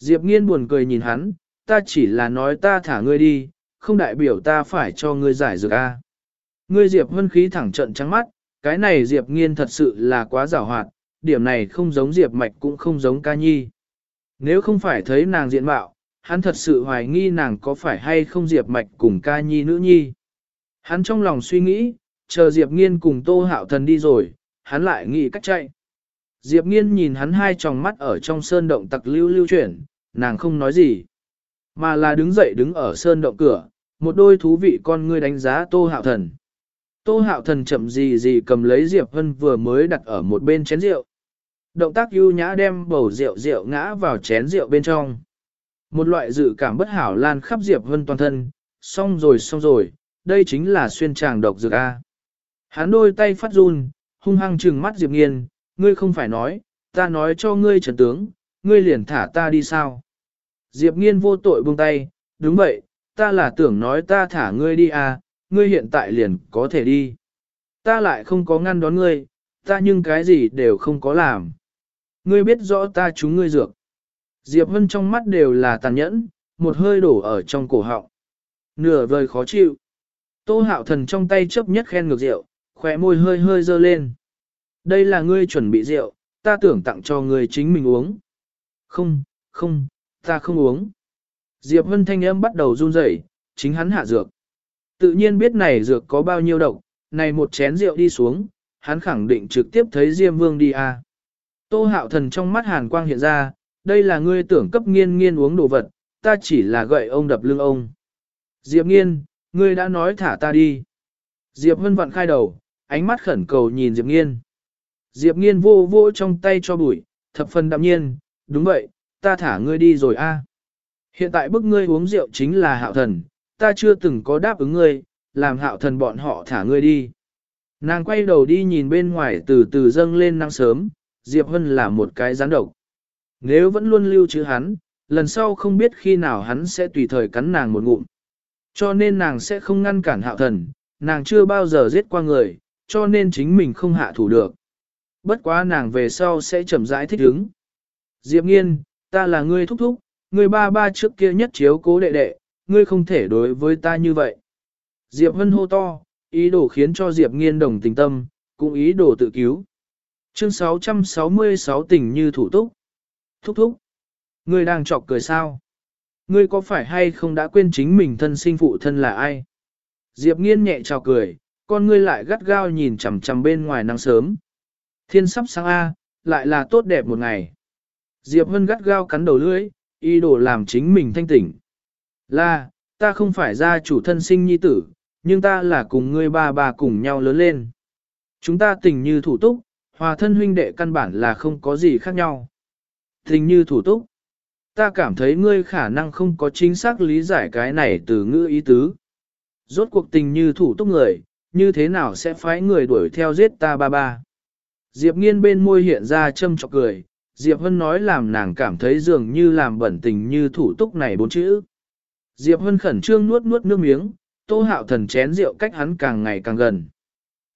Diệp Nghiên buồn cười nhìn hắn, ta chỉ là nói ta thả ngươi đi, không đại biểu ta phải cho ngươi giải dược a. Ngươi Diệp Vân khí thẳng trận trắng mắt, cái này Diệp Nghiên thật sự là quá giảo hoạt, điểm này không giống Diệp Mạch cũng không giống ca nhi. Nếu không phải thấy nàng diện mạo, hắn thật sự hoài nghi nàng có phải hay không Diệp Mạch cùng ca nhi nữ nhi. Hắn trong lòng suy nghĩ, chờ Diệp Nghiên cùng Tô Hạo Thần đi rồi, hắn lại nghĩ cách chạy. Diệp Nghiên nhìn hắn hai tròng mắt ở trong sơn động tặc lưu lưu chuyển, nàng không nói gì. Mà là đứng dậy đứng ở sơn động cửa, một đôi thú vị con ngươi đánh giá Tô Hạo Thần. Tô Hạo Thần chậm gì gì cầm lấy Diệp Hân vừa mới đặt ở một bên chén rượu. Động tác ưu nhã đem bầu rượu rượu ngã vào chén rượu bên trong. Một loại dự cảm bất hảo lan khắp Diệp Hân toàn thân, xong rồi xong rồi, đây chính là xuyên tràng độc dược A. Hắn đôi tay phát run, hung hăng trừng mắt Diệp Nghiên, ngươi không phải nói, ta nói cho ngươi trần tướng, ngươi liền thả ta đi sao. Diệp Nghiên vô tội buông tay, đúng vậy, ta là tưởng nói ta thả ngươi đi à, ngươi hiện tại liền có thể đi. Ta lại không có ngăn đón ngươi, ta nhưng cái gì đều không có làm. Ngươi biết rõ ta chúng ngươi dược. Diệp Vân trong mắt đều là tàn nhẫn, một hơi đổ ở trong cổ họng. Nửa vời khó chịu. Tô hạo thần trong tay chấp nhất khen ngược rượu, khỏe môi hơi hơi dơ lên. Đây là ngươi chuẩn bị rượu, ta tưởng tặng cho ngươi chính mình uống. Không, không, ta không uống. Diệp Vân thanh âm bắt đầu run rẩy, chính hắn hạ dược. Tự nhiên biết này dược có bao nhiêu độc, này một chén rượu đi xuống, hắn khẳng định trực tiếp thấy Diêm Vương đi à. Tô hạo thần trong mắt hàn quang hiện ra, đây là ngươi tưởng cấp nghiên nghiên uống đồ vật, ta chỉ là gậy ông đập lưng ông. Diệp nghiên, ngươi đã nói thả ta đi. Diệp Vân vặn khai đầu, ánh mắt khẩn cầu nhìn Diệp nghiên. Diệp nghiên vô vô trong tay cho bụi, thập phần đạm nhiên, đúng vậy, ta thả ngươi đi rồi a. Hiện tại bức ngươi uống rượu chính là hạo thần, ta chưa từng có đáp ứng ngươi, làm hạo thần bọn họ thả ngươi đi. Nàng quay đầu đi nhìn bên ngoài từ từ dâng lên nắng sớm, Diệp Hân là một cái gián độc. Nếu vẫn luôn lưu trữ hắn, lần sau không biết khi nào hắn sẽ tùy thời cắn nàng một ngụm. Cho nên nàng sẽ không ngăn cản hạo thần, nàng chưa bao giờ giết qua người, cho nên chính mình không hạ thủ được. Bất quá nàng về sau sẽ chậm rãi thích ứng. Diệp nghiên, ta là ngươi thúc thúc, ngươi ba ba trước kia nhất chiếu cố đệ đệ, ngươi không thể đối với ta như vậy. Diệp Vân hô to, ý đồ khiến cho Diệp nghiên đồng tình tâm, cũng ý đồ tự cứu. Chương 666 tình như thủ túc. Thúc thúc. Ngươi đang chọc cười sao? Ngươi có phải hay không đã quên chính mình thân sinh phụ thân là ai? Diệp nghiên nhẹ chào cười, con ngươi lại gắt gao nhìn chằm chằm bên ngoài nắng sớm. Thiên sắp sáng A, lại là tốt đẹp một ngày. Diệp Vân gắt gao cắn đầu lưỡi, ý đồ làm chính mình thanh tỉnh. Là, ta không phải gia chủ thân sinh nhi tử, nhưng ta là cùng ngươi ba bà cùng nhau lớn lên. Chúng ta tình như thủ túc, hòa thân huynh đệ căn bản là không có gì khác nhau. Tình như thủ túc. Ta cảm thấy ngươi khả năng không có chính xác lý giải cái này từ ngữ ý tứ. Rốt cuộc tình như thủ túc người, như thế nào sẽ phái người đuổi theo giết ta ba ba. Diệp nghiên bên môi hiện ra châm chọc cười, Diệp Hân nói làm nàng cảm thấy dường như làm bẩn tình như thủ túc này bốn chữ. Diệp Hân khẩn trương nuốt nuốt nước miếng, tô hạo thần chén rượu cách hắn càng ngày càng gần.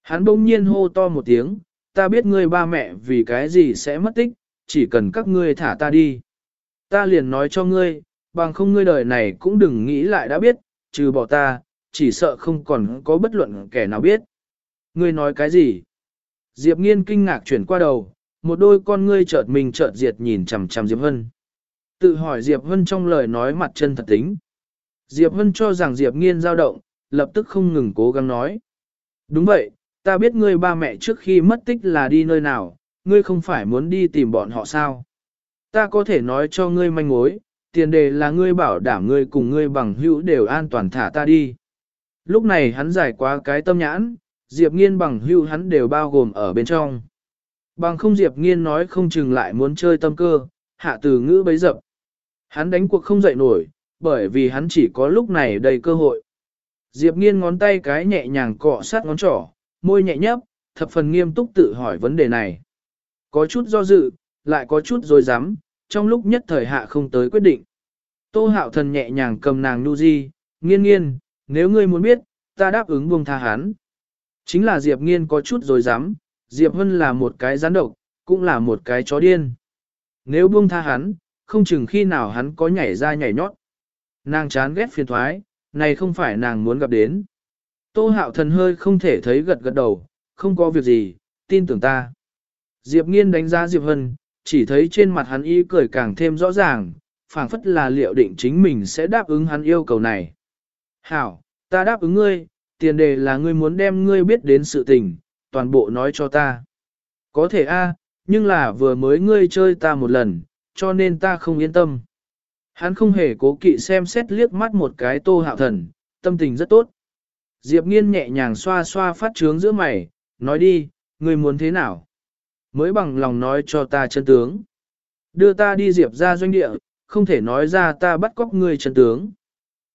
Hắn bỗng nhiên hô to một tiếng, ta biết ngươi ba mẹ vì cái gì sẽ mất tích, chỉ cần các ngươi thả ta đi. Ta liền nói cho ngươi, bằng không ngươi đời này cũng đừng nghĩ lại đã biết, trừ bỏ ta, chỉ sợ không còn có bất luận kẻ nào biết. Ngươi nói cái gì? Diệp nghiên kinh ngạc chuyển qua đầu, một đôi con ngươi chợt mình chợt diệt nhìn chằm chằm Diệp Hân. Tự hỏi Diệp Hân trong lời nói mặt chân thật tính. Diệp Hân cho rằng Diệp nghiên dao động, lập tức không ngừng cố gắng nói. Đúng vậy, ta biết ngươi ba mẹ trước khi mất tích là đi nơi nào, ngươi không phải muốn đi tìm bọn họ sao. Ta có thể nói cho ngươi manh mối, tiền đề là ngươi bảo đảm ngươi cùng ngươi bằng hữu đều an toàn thả ta đi. Lúc này hắn giải quá cái tâm nhãn, Diệp nghiên bằng hữu hắn đều bao gồm ở bên trong. Bằng không Diệp nghiên nói không chừng lại muốn chơi tâm cơ, hạ từ ngữ bấy dập. Hắn đánh cuộc không dậy nổi, bởi vì hắn chỉ có lúc này đầy cơ hội. Diệp nghiên ngón tay cái nhẹ nhàng cọ sát ngón trỏ, môi nhẹ nhấp, thập phần nghiêm túc tự hỏi vấn đề này. Có chút do dự, lại có chút rồi dám, trong lúc nhất thời hạ không tới quyết định. Tô hạo thần nhẹ nhàng cầm nàng nu di, nghiên nghiên, nếu ngươi muốn biết, ta đáp ứng buông tha hắn. Chính là Diệp nghiên có chút rồi dám, Diệp Hân là một cái gián độc, cũng là một cái chó điên. Nếu buông tha hắn, không chừng khi nào hắn có nhảy ra nhảy nhót. Nàng chán ghét phiền thoái, này không phải nàng muốn gặp đến. Tô hạo thần hơi không thể thấy gật gật đầu, không có việc gì, tin tưởng ta. Diệp nghiên đánh giá Diệp Hân, chỉ thấy trên mặt hắn y cười càng thêm rõ ràng, phảng phất là liệu định chính mình sẽ đáp ứng hắn yêu cầu này. Hảo, ta đáp ứng ngươi, tiền đề là ngươi muốn đem ngươi biết đến sự tình, toàn bộ nói cho ta. Có thể a, nhưng là vừa mới ngươi chơi ta một lần, cho nên ta không yên tâm. Hắn không hề cố kỵ xem xét liếc mắt một cái tô hạo thần, tâm tình rất tốt. Diệp nghiên nhẹ nhàng xoa xoa phát trướng giữa mày, nói đi, ngươi muốn thế nào? Mới bằng lòng nói cho ta chân tướng. Đưa ta đi Diệp ra doanh địa, không thể nói ra ta bắt cóc ngươi chân tướng.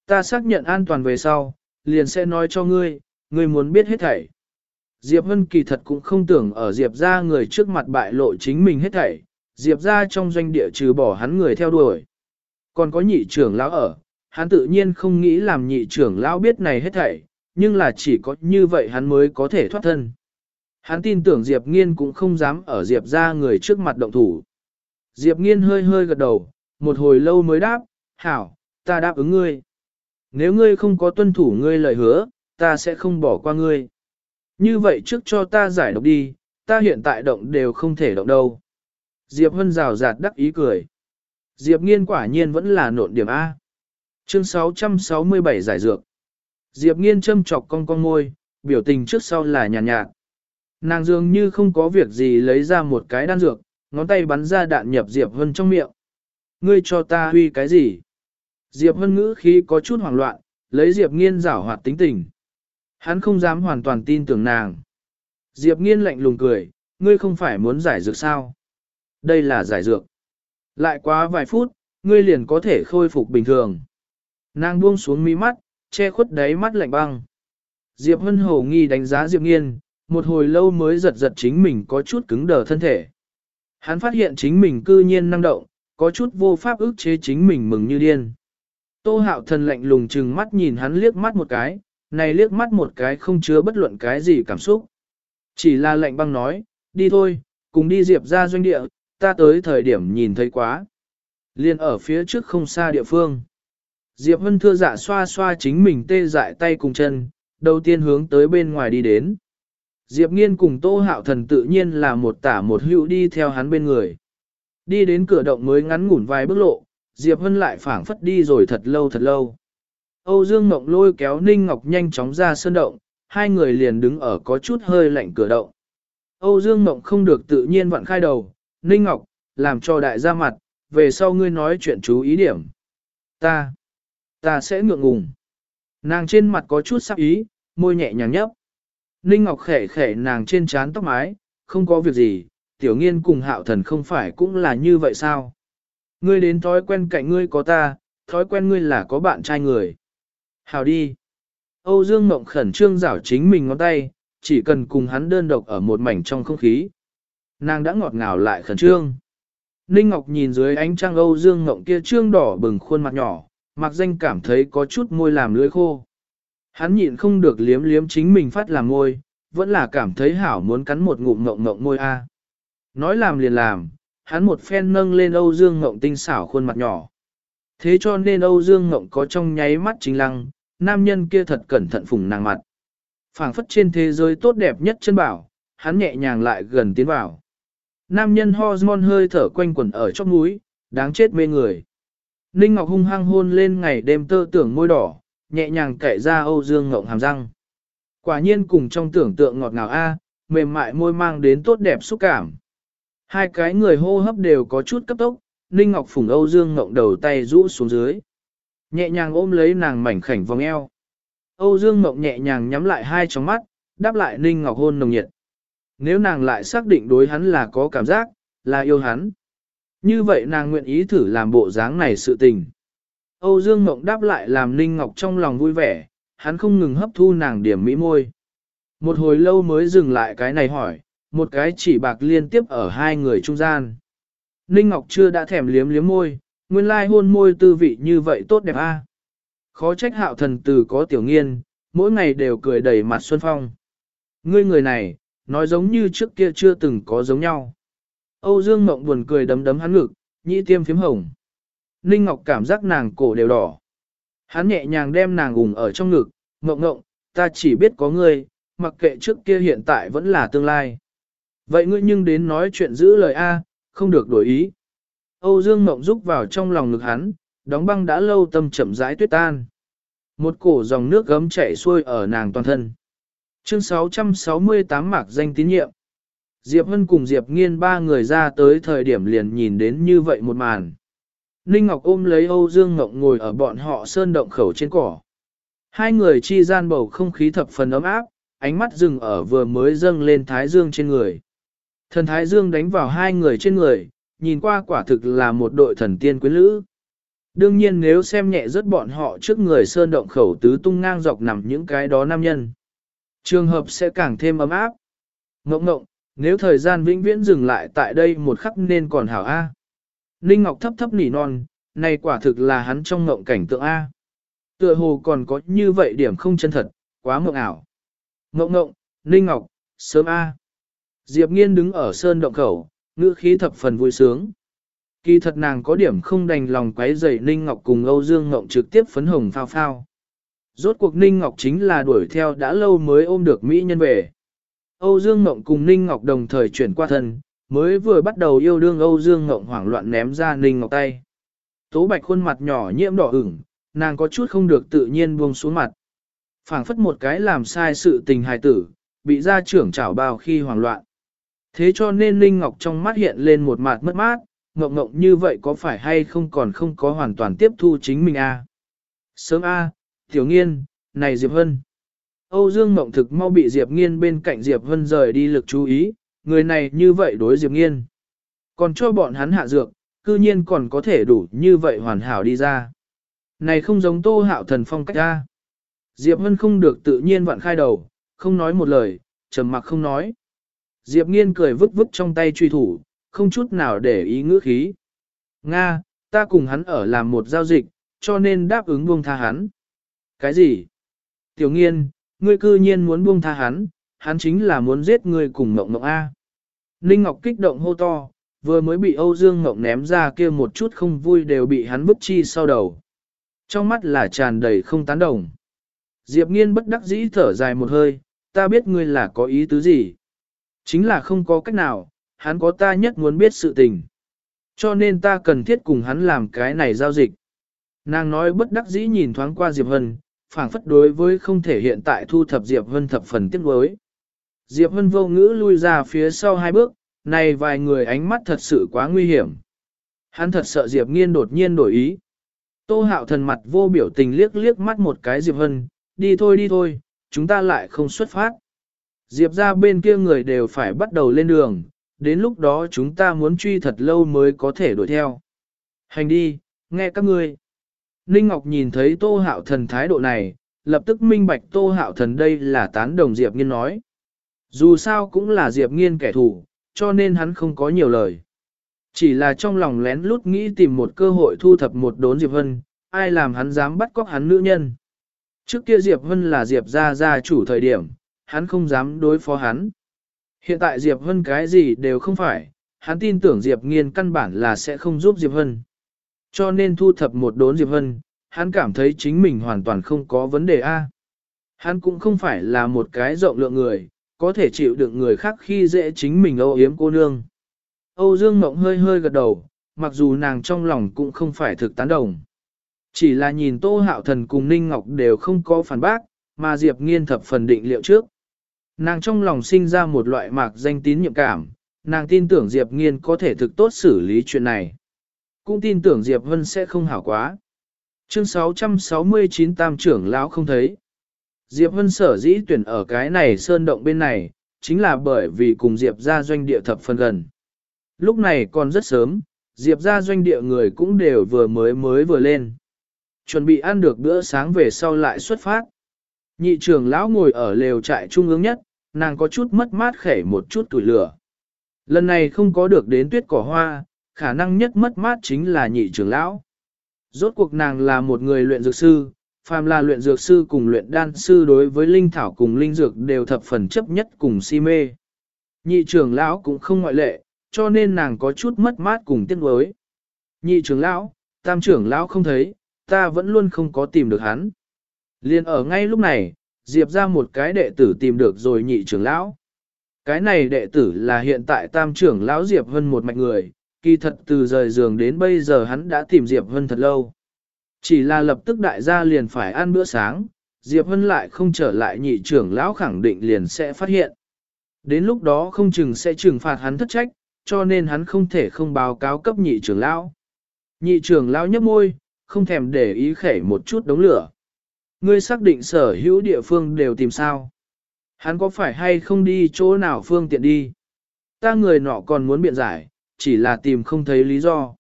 Ta xác nhận an toàn về sau, liền sẽ nói cho ngươi, ngươi muốn biết hết thảy. Diệp Vân kỳ thật cũng không tưởng ở Diệp ra người trước mặt bại lộ chính mình hết thảy, Diệp ra trong doanh địa trừ bỏ hắn người theo đuổi. Còn có nhị trưởng lão ở, hắn tự nhiên không nghĩ làm nhị trưởng lão biết này hết thảy, nhưng là chỉ có như vậy hắn mới có thể thoát thân. Hắn tin tưởng Diệp Nghiên cũng không dám ở Diệp ra người trước mặt động thủ. Diệp Nghiên hơi hơi gật đầu, một hồi lâu mới đáp, hảo, ta đáp ứng ngươi. Nếu ngươi không có tuân thủ ngươi lời hứa, ta sẽ không bỏ qua ngươi. Như vậy trước cho ta giải độc đi, ta hiện tại động đều không thể động đâu. Diệp Hân rào rạt đắc ý cười. Diệp Nghiên quả nhiên vẫn là nộn điểm A. Chương 667 giải dược. Diệp Nghiên châm chọc con con môi, biểu tình trước sau là nhàn nhạt, nhạt. Nàng dường như không có việc gì lấy ra một cái đan dược, ngón tay bắn ra đạn nhập Diệp Hân trong miệng. Ngươi cho ta huy cái gì? Diệp Hân ngữ khí có chút hoảng loạn, lấy Diệp Nghiên giảo hoạt tính tình. Hắn không dám hoàn toàn tin tưởng nàng. Diệp Nghiên lạnh lùng cười, ngươi không phải muốn giải dược sao? Đây là giải dược. Lại quá vài phút, ngươi liền có thể khôi phục bình thường. Nàng buông xuống mi mắt, che khuất đáy mắt lạnh băng. Diệp Hân hầu nghi đánh giá Diệp Nghiên, một hồi lâu mới giật giật chính mình có chút cứng đờ thân thể. Hắn phát hiện chính mình cư nhiên năng động, có chút vô pháp ức chế chính mình mừng như điên. Tô hạo thần lạnh lùng chừng mắt nhìn hắn liếc mắt một cái, này liếc mắt một cái không chứa bất luận cái gì cảm xúc. Chỉ là lệnh băng nói, đi thôi, cùng đi diệp ra doanh địa, ta tới thời điểm nhìn thấy quá. Liên ở phía trước không xa địa phương. Diệp Hân thưa dạ xoa xoa chính mình tê dại tay cùng chân, đầu tiên hướng tới bên ngoài đi đến. Diệp Nghiên cùng Tô Hạo Thần tự nhiên là một tả một hữu đi theo hắn bên người. Đi đến cửa động mới ngắn ngủn vài bước lộ, Diệp Hân lại phảng phất đi rồi thật lâu thật lâu. Âu Dương Ngọc lôi kéo Ninh Ngọc nhanh chóng ra sơn động, hai người liền đứng ở có chút hơi lạnh cửa động. Âu Dương Ngọc không được tự nhiên vặn khai đầu, Ninh Ngọc, làm cho đại gia mặt, về sau ngươi nói chuyện chú ý điểm. Ta, ta sẽ ngượng ngùng. Nàng trên mặt có chút sắc ý, môi nhẹ nhàng nhấp. Ninh Ngọc khẽ khẽ nàng trên trán tóc mái, không có việc gì, tiểu nghiên cùng hạo thần không phải cũng là như vậy sao? Ngươi đến thói quen cạnh ngươi có ta, thói quen ngươi là có bạn trai người. Hào đi. Âu Dương Ngộng khẩn trương rảo chính mình ngón tay, chỉ cần cùng hắn đơn độc ở một mảnh trong không khí. Nàng đã ngọt ngào lại khẩn trương. Ninh Ngọc nhìn dưới ánh trăng Âu Dương Ngộng kia trương đỏ bừng khuôn mặt nhỏ, mặc danh cảm thấy có chút môi làm lưỡi khô. Hắn nhịn không được liếm liếm chính mình phát làm môi, vẫn là cảm thấy hảo muốn cắn một ngụm ngộng ngộng môi a. À. Nói làm liền làm, hắn một phen nâng lên Âu Dương Ngộng tinh xảo khuôn mặt nhỏ. Thế cho nên Âu Dương Ngộng có trong nháy mắt chính lăng, nam nhân kia thật cẩn thận phùng nàng mặt. phảng phất trên thế giới tốt đẹp nhất chân bảo, hắn nhẹ nhàng lại gần tiến vào. Nam nhân hormone hơi thở quanh quẩn ở trong núi, đáng chết mê người. Ninh Ngọc hung hăng hôn lên ngày đêm tơ tưởng môi đỏ, nhẹ nhàng cạy ra Âu Dương Ngộng hàm răng. Quả nhiên cùng trong tưởng tượng ngọt ngào a, mềm mại môi mang đến tốt đẹp xúc cảm. Hai cái người hô hấp đều có chút cấp tốc, Ninh Ngọc Phùng Âu Dương Ngộng đầu tay rũ xuống dưới. Nhẹ nhàng ôm lấy nàng mảnh khảnh vòng eo. Âu Dương Mộng nhẹ nhàng nhắm lại hai tròng mắt, đáp lại Ninh Ngọc hôn nồng nhiệt. Nếu nàng lại xác định đối hắn là có cảm giác, là yêu hắn. Như vậy nàng nguyện ý thử làm bộ dáng này sự tình. Âu Dương Mộng đáp lại làm Ninh Ngọc trong lòng vui vẻ, hắn không ngừng hấp thu nàng điểm mỹ môi. Một hồi lâu mới dừng lại cái này hỏi, một cái chỉ bạc liên tiếp ở hai người trung gian. Ninh Ngọc chưa đã thèm liếm liếm môi, nguyên lai hôn môi tư vị như vậy tốt đẹp a. À? Khó trách hạo thần từ có tiểu nghiên, mỗi ngày đều cười đầy mặt xuân phong. Ngươi người này, nói giống như trước kia chưa từng có giống nhau. Âu Dương Mộng buồn cười đấm đấm hắn ngực, nhĩ tiêm phím hồng. Ninh Ngọc cảm giác nàng cổ đều đỏ. Hắn nhẹ nhàng đem nàng ủng ở trong ngực, ngộng ngộng, ta chỉ biết có ngươi, mặc kệ trước kia hiện tại vẫn là tương lai. Vậy ngươi nhưng đến nói chuyện giữ lời A, không được đổi ý. Âu Dương Mộng rúc vào trong lòng ngực hắn, đóng băng đã lâu tâm chậm rãi tuyết tan. Một cổ dòng nước gấm chảy xuôi ở nàng toàn thân. Chương 668 mạc danh tín nhiệm. Diệp Hân cùng Diệp Nghiên ba người ra tới thời điểm liền nhìn đến như vậy một màn. Ninh Ngọc ôm lấy Âu Dương Ngọc ngồi ở bọn họ sơn động khẩu trên cỏ. Hai người chi gian bầu không khí thập phần ấm áp, ánh mắt dừng ở vừa mới dâng lên thái dương trên người. Thần thái dương đánh vào hai người trên người, nhìn qua quả thực là một đội thần tiên quyến lữ. Đương nhiên nếu xem nhẹ rất bọn họ trước người sơn động khẩu tứ tung ngang dọc nằm những cái đó nam nhân. Trường hợp sẽ càng thêm ấm áp. Ngộng ngộng, nếu thời gian vĩnh viễn dừng lại tại đây một khắc nên còn hảo A. Ninh Ngọc thấp thấp nỉ non, này quả thực là hắn trong ngộng cảnh tượng A. Tựa hồ còn có như vậy điểm không chân thật, quá mộng ảo. Ngộng ngộng, Ninh Ngọc, sớm A. Diệp Nghiên đứng ở sơn động khẩu, ngữ khí thập phần vui sướng. Kỳ thật nàng có điểm không đành lòng quấy rầy Ninh Ngọc cùng Âu Dương Ngộng trực tiếp phấn hồng phao phao. Rốt cuộc Ninh Ngọc chính là đuổi theo đã lâu mới ôm được Mỹ nhân về. Âu Dương Ngộng cùng Ninh Ngọc đồng thời chuyển qua thân, mới vừa bắt đầu yêu đương Âu Dương Ngộng hoảng loạn ném ra Ninh Ngọc tay. Tố Bạch khuôn mặt nhỏ nhiễm đỏ ửng, nàng có chút không được tự nhiên buông xuống mặt. phảng phất một cái làm sai sự tình hài tử, bị gia trưởng chảo bao khi hoảng loạn. Thế cho nên Ninh Ngọc trong mắt hiện lên một mặt mất mát, ngộng ngộng như vậy có phải hay không còn không có hoàn toàn tiếp thu chính mình a à? Sớm a à, Tiểu Nghiên, này Diệp Hân. Âu Dương Ngộng thực mau bị Diệp Nghiên bên cạnh Diệp Hân rời đi lực chú ý, người này như vậy đối Diệp Nghiên. Còn cho bọn hắn hạ dược, cư nhiên còn có thể đủ như vậy hoàn hảo đi ra. Này không giống tô hạo thần phong cách ra. Diệp Hân không được tự nhiên vặn khai đầu, không nói một lời, trầm mặc không nói. Diệp Nghiên cười vứt vứt trong tay truy thủ, không chút nào để ý ngữ khí. Nga, ta cùng hắn ở làm một giao dịch, cho nên đáp ứng buông tha hắn. Cái gì? Tiểu nghiên, ngươi cư nhiên muốn buông tha hắn, hắn chính là muốn giết ngươi cùng mộng mộng A. Ninh Ngọc kích động hô to, vừa mới bị Âu Dương Ngọc ném ra kia một chút không vui đều bị hắn bức chi sau đầu. Trong mắt là tràn đầy không tán đồng. Diệp nghiên bất đắc dĩ thở dài một hơi, ta biết ngươi là có ý tứ gì. Chính là không có cách nào, hắn có ta nhất muốn biết sự tình. Cho nên ta cần thiết cùng hắn làm cái này giao dịch. Nàng nói bất đắc dĩ nhìn thoáng qua Diệp Hân, phảng phất đối với không thể hiện tại thu thập Diệp Hân thập phần tiếc đối. Diệp Hân vô ngữ lui ra phía sau hai bước, này vài người ánh mắt thật sự quá nguy hiểm. Hắn thật sợ Diệp Nghiên đột nhiên đổi ý. Tô hạo thần mặt vô biểu tình liếc liếc mắt một cái Diệp Hân, đi thôi đi thôi, chúng ta lại không xuất phát. Diệp ra bên kia người đều phải bắt đầu lên đường, đến lúc đó chúng ta muốn truy thật lâu mới có thể đuổi theo. Hành đi, nghe các ngươi. Ninh Ngọc nhìn thấy Tô Hạo Thần thái độ này, lập tức minh bạch Tô Hạo Thần đây là tán đồng Diệp Nghiên nói. Dù sao cũng là Diệp Nghiên kẻ thù, cho nên hắn không có nhiều lời. Chỉ là trong lòng lén lút nghĩ tìm một cơ hội thu thập một đốn Diệp Vân, ai làm hắn dám bắt cóc hắn nữ nhân. Trước kia Diệp Vân là Diệp gia gia chủ thời điểm, hắn không dám đối phó hắn. Hiện tại Diệp Vân cái gì đều không phải, hắn tin tưởng Diệp Nghiên căn bản là sẽ không giúp Diệp Vân. Cho nên thu thập một đốn Diệp Vân, hắn cảm thấy chính mình hoàn toàn không có vấn đề A. Hắn cũng không phải là một cái rộng lượng người, có thể chịu đựng người khác khi dễ chính mình âu yếm cô nương. Âu Dương Mộng hơi hơi gật đầu, mặc dù nàng trong lòng cũng không phải thực tán đồng. Chỉ là nhìn Tô Hạo Thần cùng Ninh Ngọc đều không có phản bác, mà Diệp Nghiên thập phần định liệu trước. Nàng trong lòng sinh ra một loại mạc danh tín nhiệm cảm, nàng tin tưởng Diệp Nghiên có thể thực tốt xử lý chuyện này. Cũng tin tưởng Diệp Vân sẽ không hảo quá. Chương 669 Tam trưởng lão không thấy. Diệp Vân sở dĩ tuyển ở cái này sơn động bên này, chính là bởi vì cùng Diệp ra doanh địa thập phần gần. Lúc này còn rất sớm, Diệp ra doanh địa người cũng đều vừa mới mới vừa lên. Chuẩn bị ăn được bữa sáng về sau lại xuất phát. Nhị trưởng lão ngồi ở lều trại trung ương nhất, nàng có chút mất mát khẻ một chút tuổi lửa. Lần này không có được đến tuyết cỏ hoa, khả năng nhất mất mát chính là nhị trưởng lão. Rốt cuộc nàng là một người luyện dược sư, phàm là luyện dược sư cùng luyện đan sư đối với linh thảo cùng linh dược đều thập phần chấp nhất cùng si mê. Nhị trưởng lão cũng không ngoại lệ, cho nên nàng có chút mất mát cùng tiếc nuối. Nhị trưởng lão, tam trưởng lão không thấy, ta vẫn luôn không có tìm được hắn. Liên ở ngay lúc này, Diệp ra một cái đệ tử tìm được rồi nhị trưởng lão. Cái này đệ tử là hiện tại tam trưởng lão Diệp Vân một mạch người, kỳ thật từ rời giường đến bây giờ hắn đã tìm Diệp Vân thật lâu. Chỉ là lập tức đại gia liền phải ăn bữa sáng, Diệp Vân lại không trở lại nhị trưởng lão khẳng định liền sẽ phát hiện. Đến lúc đó không chừng sẽ trừng phạt hắn thất trách, cho nên hắn không thể không báo cáo cấp nhị trưởng lão. Nhị trưởng lão nhấp môi, không thèm để ý khẩy một chút đống lửa. Ngươi xác định sở hữu địa phương đều tìm sao. Hắn có phải hay không đi chỗ nào phương tiện đi? Ta người nọ còn muốn biện giải, chỉ là tìm không thấy lý do.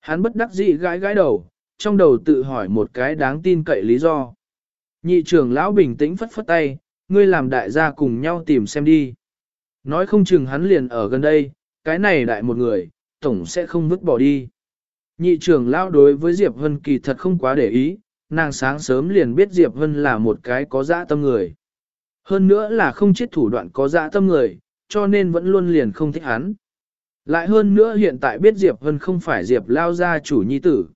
Hắn bất đắc dĩ gãi gãi đầu, trong đầu tự hỏi một cái đáng tin cậy lý do. Nhị trưởng lão bình tĩnh phất phất tay, ngươi làm đại gia cùng nhau tìm xem đi. Nói không chừng hắn liền ở gần đây, cái này đại một người, tổng sẽ không vứt bỏ đi. Nhị trưởng lão đối với Diệp Vân kỳ thật không quá để ý, nàng sáng sớm liền biết Diệp Vân là một cái có dã tâm người. Hơn nữa là không chết thủ đoạn có dã tâm người, cho nên vẫn luôn liền không thích hắn. Lại hơn nữa hiện tại biết Diệp Vân không phải Diệp lao gia chủ nhi tử.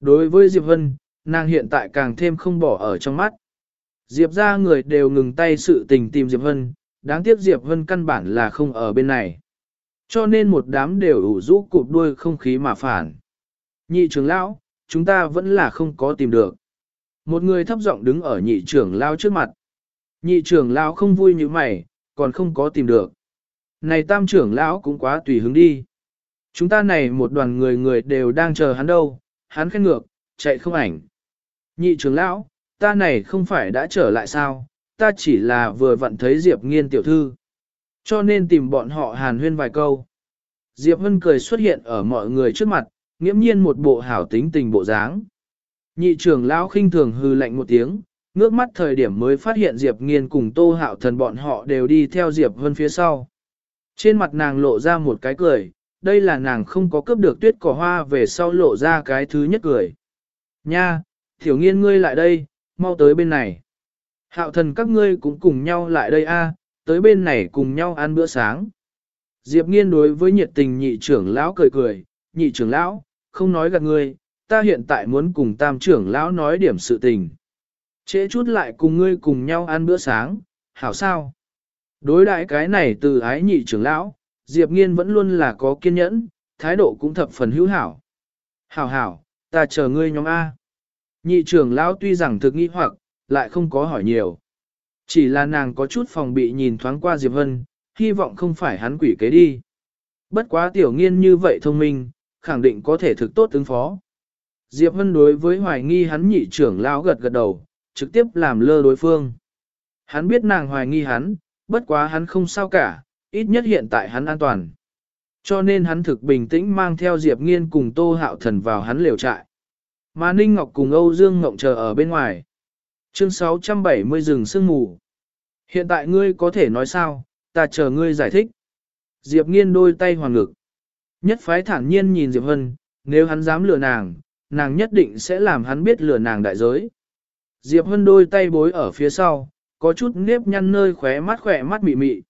Đối với Diệp Vân, nàng hiện tại càng thêm không bỏ ở trong mắt. Diệp ra người đều ngừng tay sự tình tìm Diệp Vân, đáng tiếc Diệp Vân căn bản là không ở bên này. Cho nên một đám đều ủ rũ cụp đuôi không khí mà phản. Nhị trưởng lão, chúng ta vẫn là không có tìm được. Một người thấp giọng đứng ở nhị trưởng lão trước mặt. Nhị trưởng lão không vui như mày, còn không có tìm được. Này tam trưởng lão cũng quá tùy hứng đi. Chúng ta này một đoàn người người đều đang chờ hắn đâu, hắn khen ngược, chạy không ảnh. Nhị trưởng lão, ta này không phải đã trở lại sao, ta chỉ là vừa vặn thấy Diệp nghiên tiểu thư. Cho nên tìm bọn họ hàn huyên vài câu. Diệp Vân cười xuất hiện ở mọi người trước mặt, nghiễm nhiên một bộ hảo tính tình bộ dáng. Nhị trưởng lão khinh thường hư lạnh một tiếng, ngước mắt thời điểm mới phát hiện Diệp Nghiên cùng Tô Hạo Thần bọn họ đều đi theo Diệp Vân phía sau. Trên mặt nàng lộ ra một cái cười, đây là nàng không có cướp được tuyết cỏ hoa về sau lộ ra cái thứ nhất cười. Nha, Tiểu Nghiên ngươi lại đây, mau tới bên này. Hạo thần các ngươi cũng cùng nhau lại đây a, tới bên này cùng nhau ăn bữa sáng. Diệp nghiên đối với nhiệt tình nhị trưởng lão cười cười, nhị trưởng lão, không nói gạt ngươi, ta hiện tại muốn cùng tam trưởng lão nói điểm sự tình. Trễ chút lại cùng ngươi cùng nhau ăn bữa sáng, hảo sao? Đối đại cái này từ ái nhị trưởng lão, Diệp nghiên vẫn luôn là có kiên nhẫn, thái độ cũng thập phần hữu hảo. Hảo hảo, ta chờ ngươi nhóm A. Nhị trưởng lão tuy rằng thực nghi hoặc, lại không có hỏi nhiều. Chỉ là nàng có chút phòng bị nhìn thoáng qua Diệp Hân, hy vọng không phải hắn quỷ kế đi. Bất quá tiểu nghiên như vậy thông minh, khẳng định có thể thực tốt ứng phó. Diệp Hân đối với hoài nghi hắn nhị trưởng lão gật gật đầu, trực tiếp làm lơ đối phương. Hắn biết nàng hoài nghi hắn, bất quá hắn không sao cả, ít nhất hiện tại hắn an toàn. Cho nên hắn thực bình tĩnh mang theo Diệp Nghiên cùng Tô Hạo Thần vào hắn liều trại. Mà Ninh Ngọc cùng Âu Dương Ngộng chờ ở bên ngoài. Chương 670 rừng sương mù. Hiện tại ngươi có thể nói sao, ta chờ ngươi giải thích. Diệp nghiên đôi tay hoàng ngực. Nhất phái thản nhiên nhìn Diệp Hân, nếu hắn dám lừa nàng, nàng nhất định sẽ làm hắn biết lừa nàng đại giới. Diệp Hân đôi tay bối ở phía sau, có chút nếp nhăn nơi khóe mắt khỏe mắt mị mị.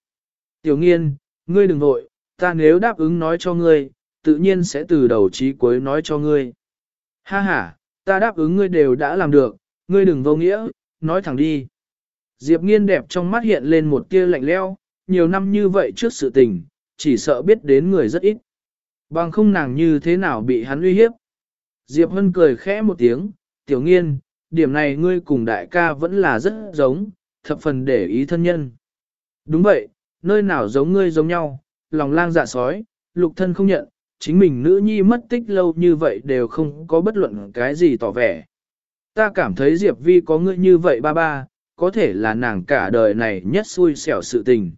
Tiểu nghiên, ngươi đừng vội, ta nếu đáp ứng nói cho ngươi, tự nhiên sẽ từ đầu chí cuối nói cho ngươi. Ha ha, ta đáp ứng ngươi đều đã làm được, ngươi đừng vô nghĩa, nói thẳng đi. Diệp nghiên đẹp trong mắt hiện lên một tia lạnh leo, nhiều năm như vậy trước sự tình, chỉ sợ biết đến người rất ít. Bằng không nàng như thế nào bị hắn uy hiếp. Diệp Hân cười khẽ một tiếng, tiểu nghiên, điểm này ngươi cùng đại ca vẫn là rất giống, thập phần để ý thân nhân. Đúng vậy, nơi nào giống ngươi giống nhau, lòng lang dạ sói, lục thân không nhận, chính mình nữ nhi mất tích lâu như vậy đều không có bất luận cái gì tỏ vẻ. Ta cảm thấy Diệp Vi có ngươi như vậy ba ba, có thể là nàng cả đời này nhất xui xẻo sự tình.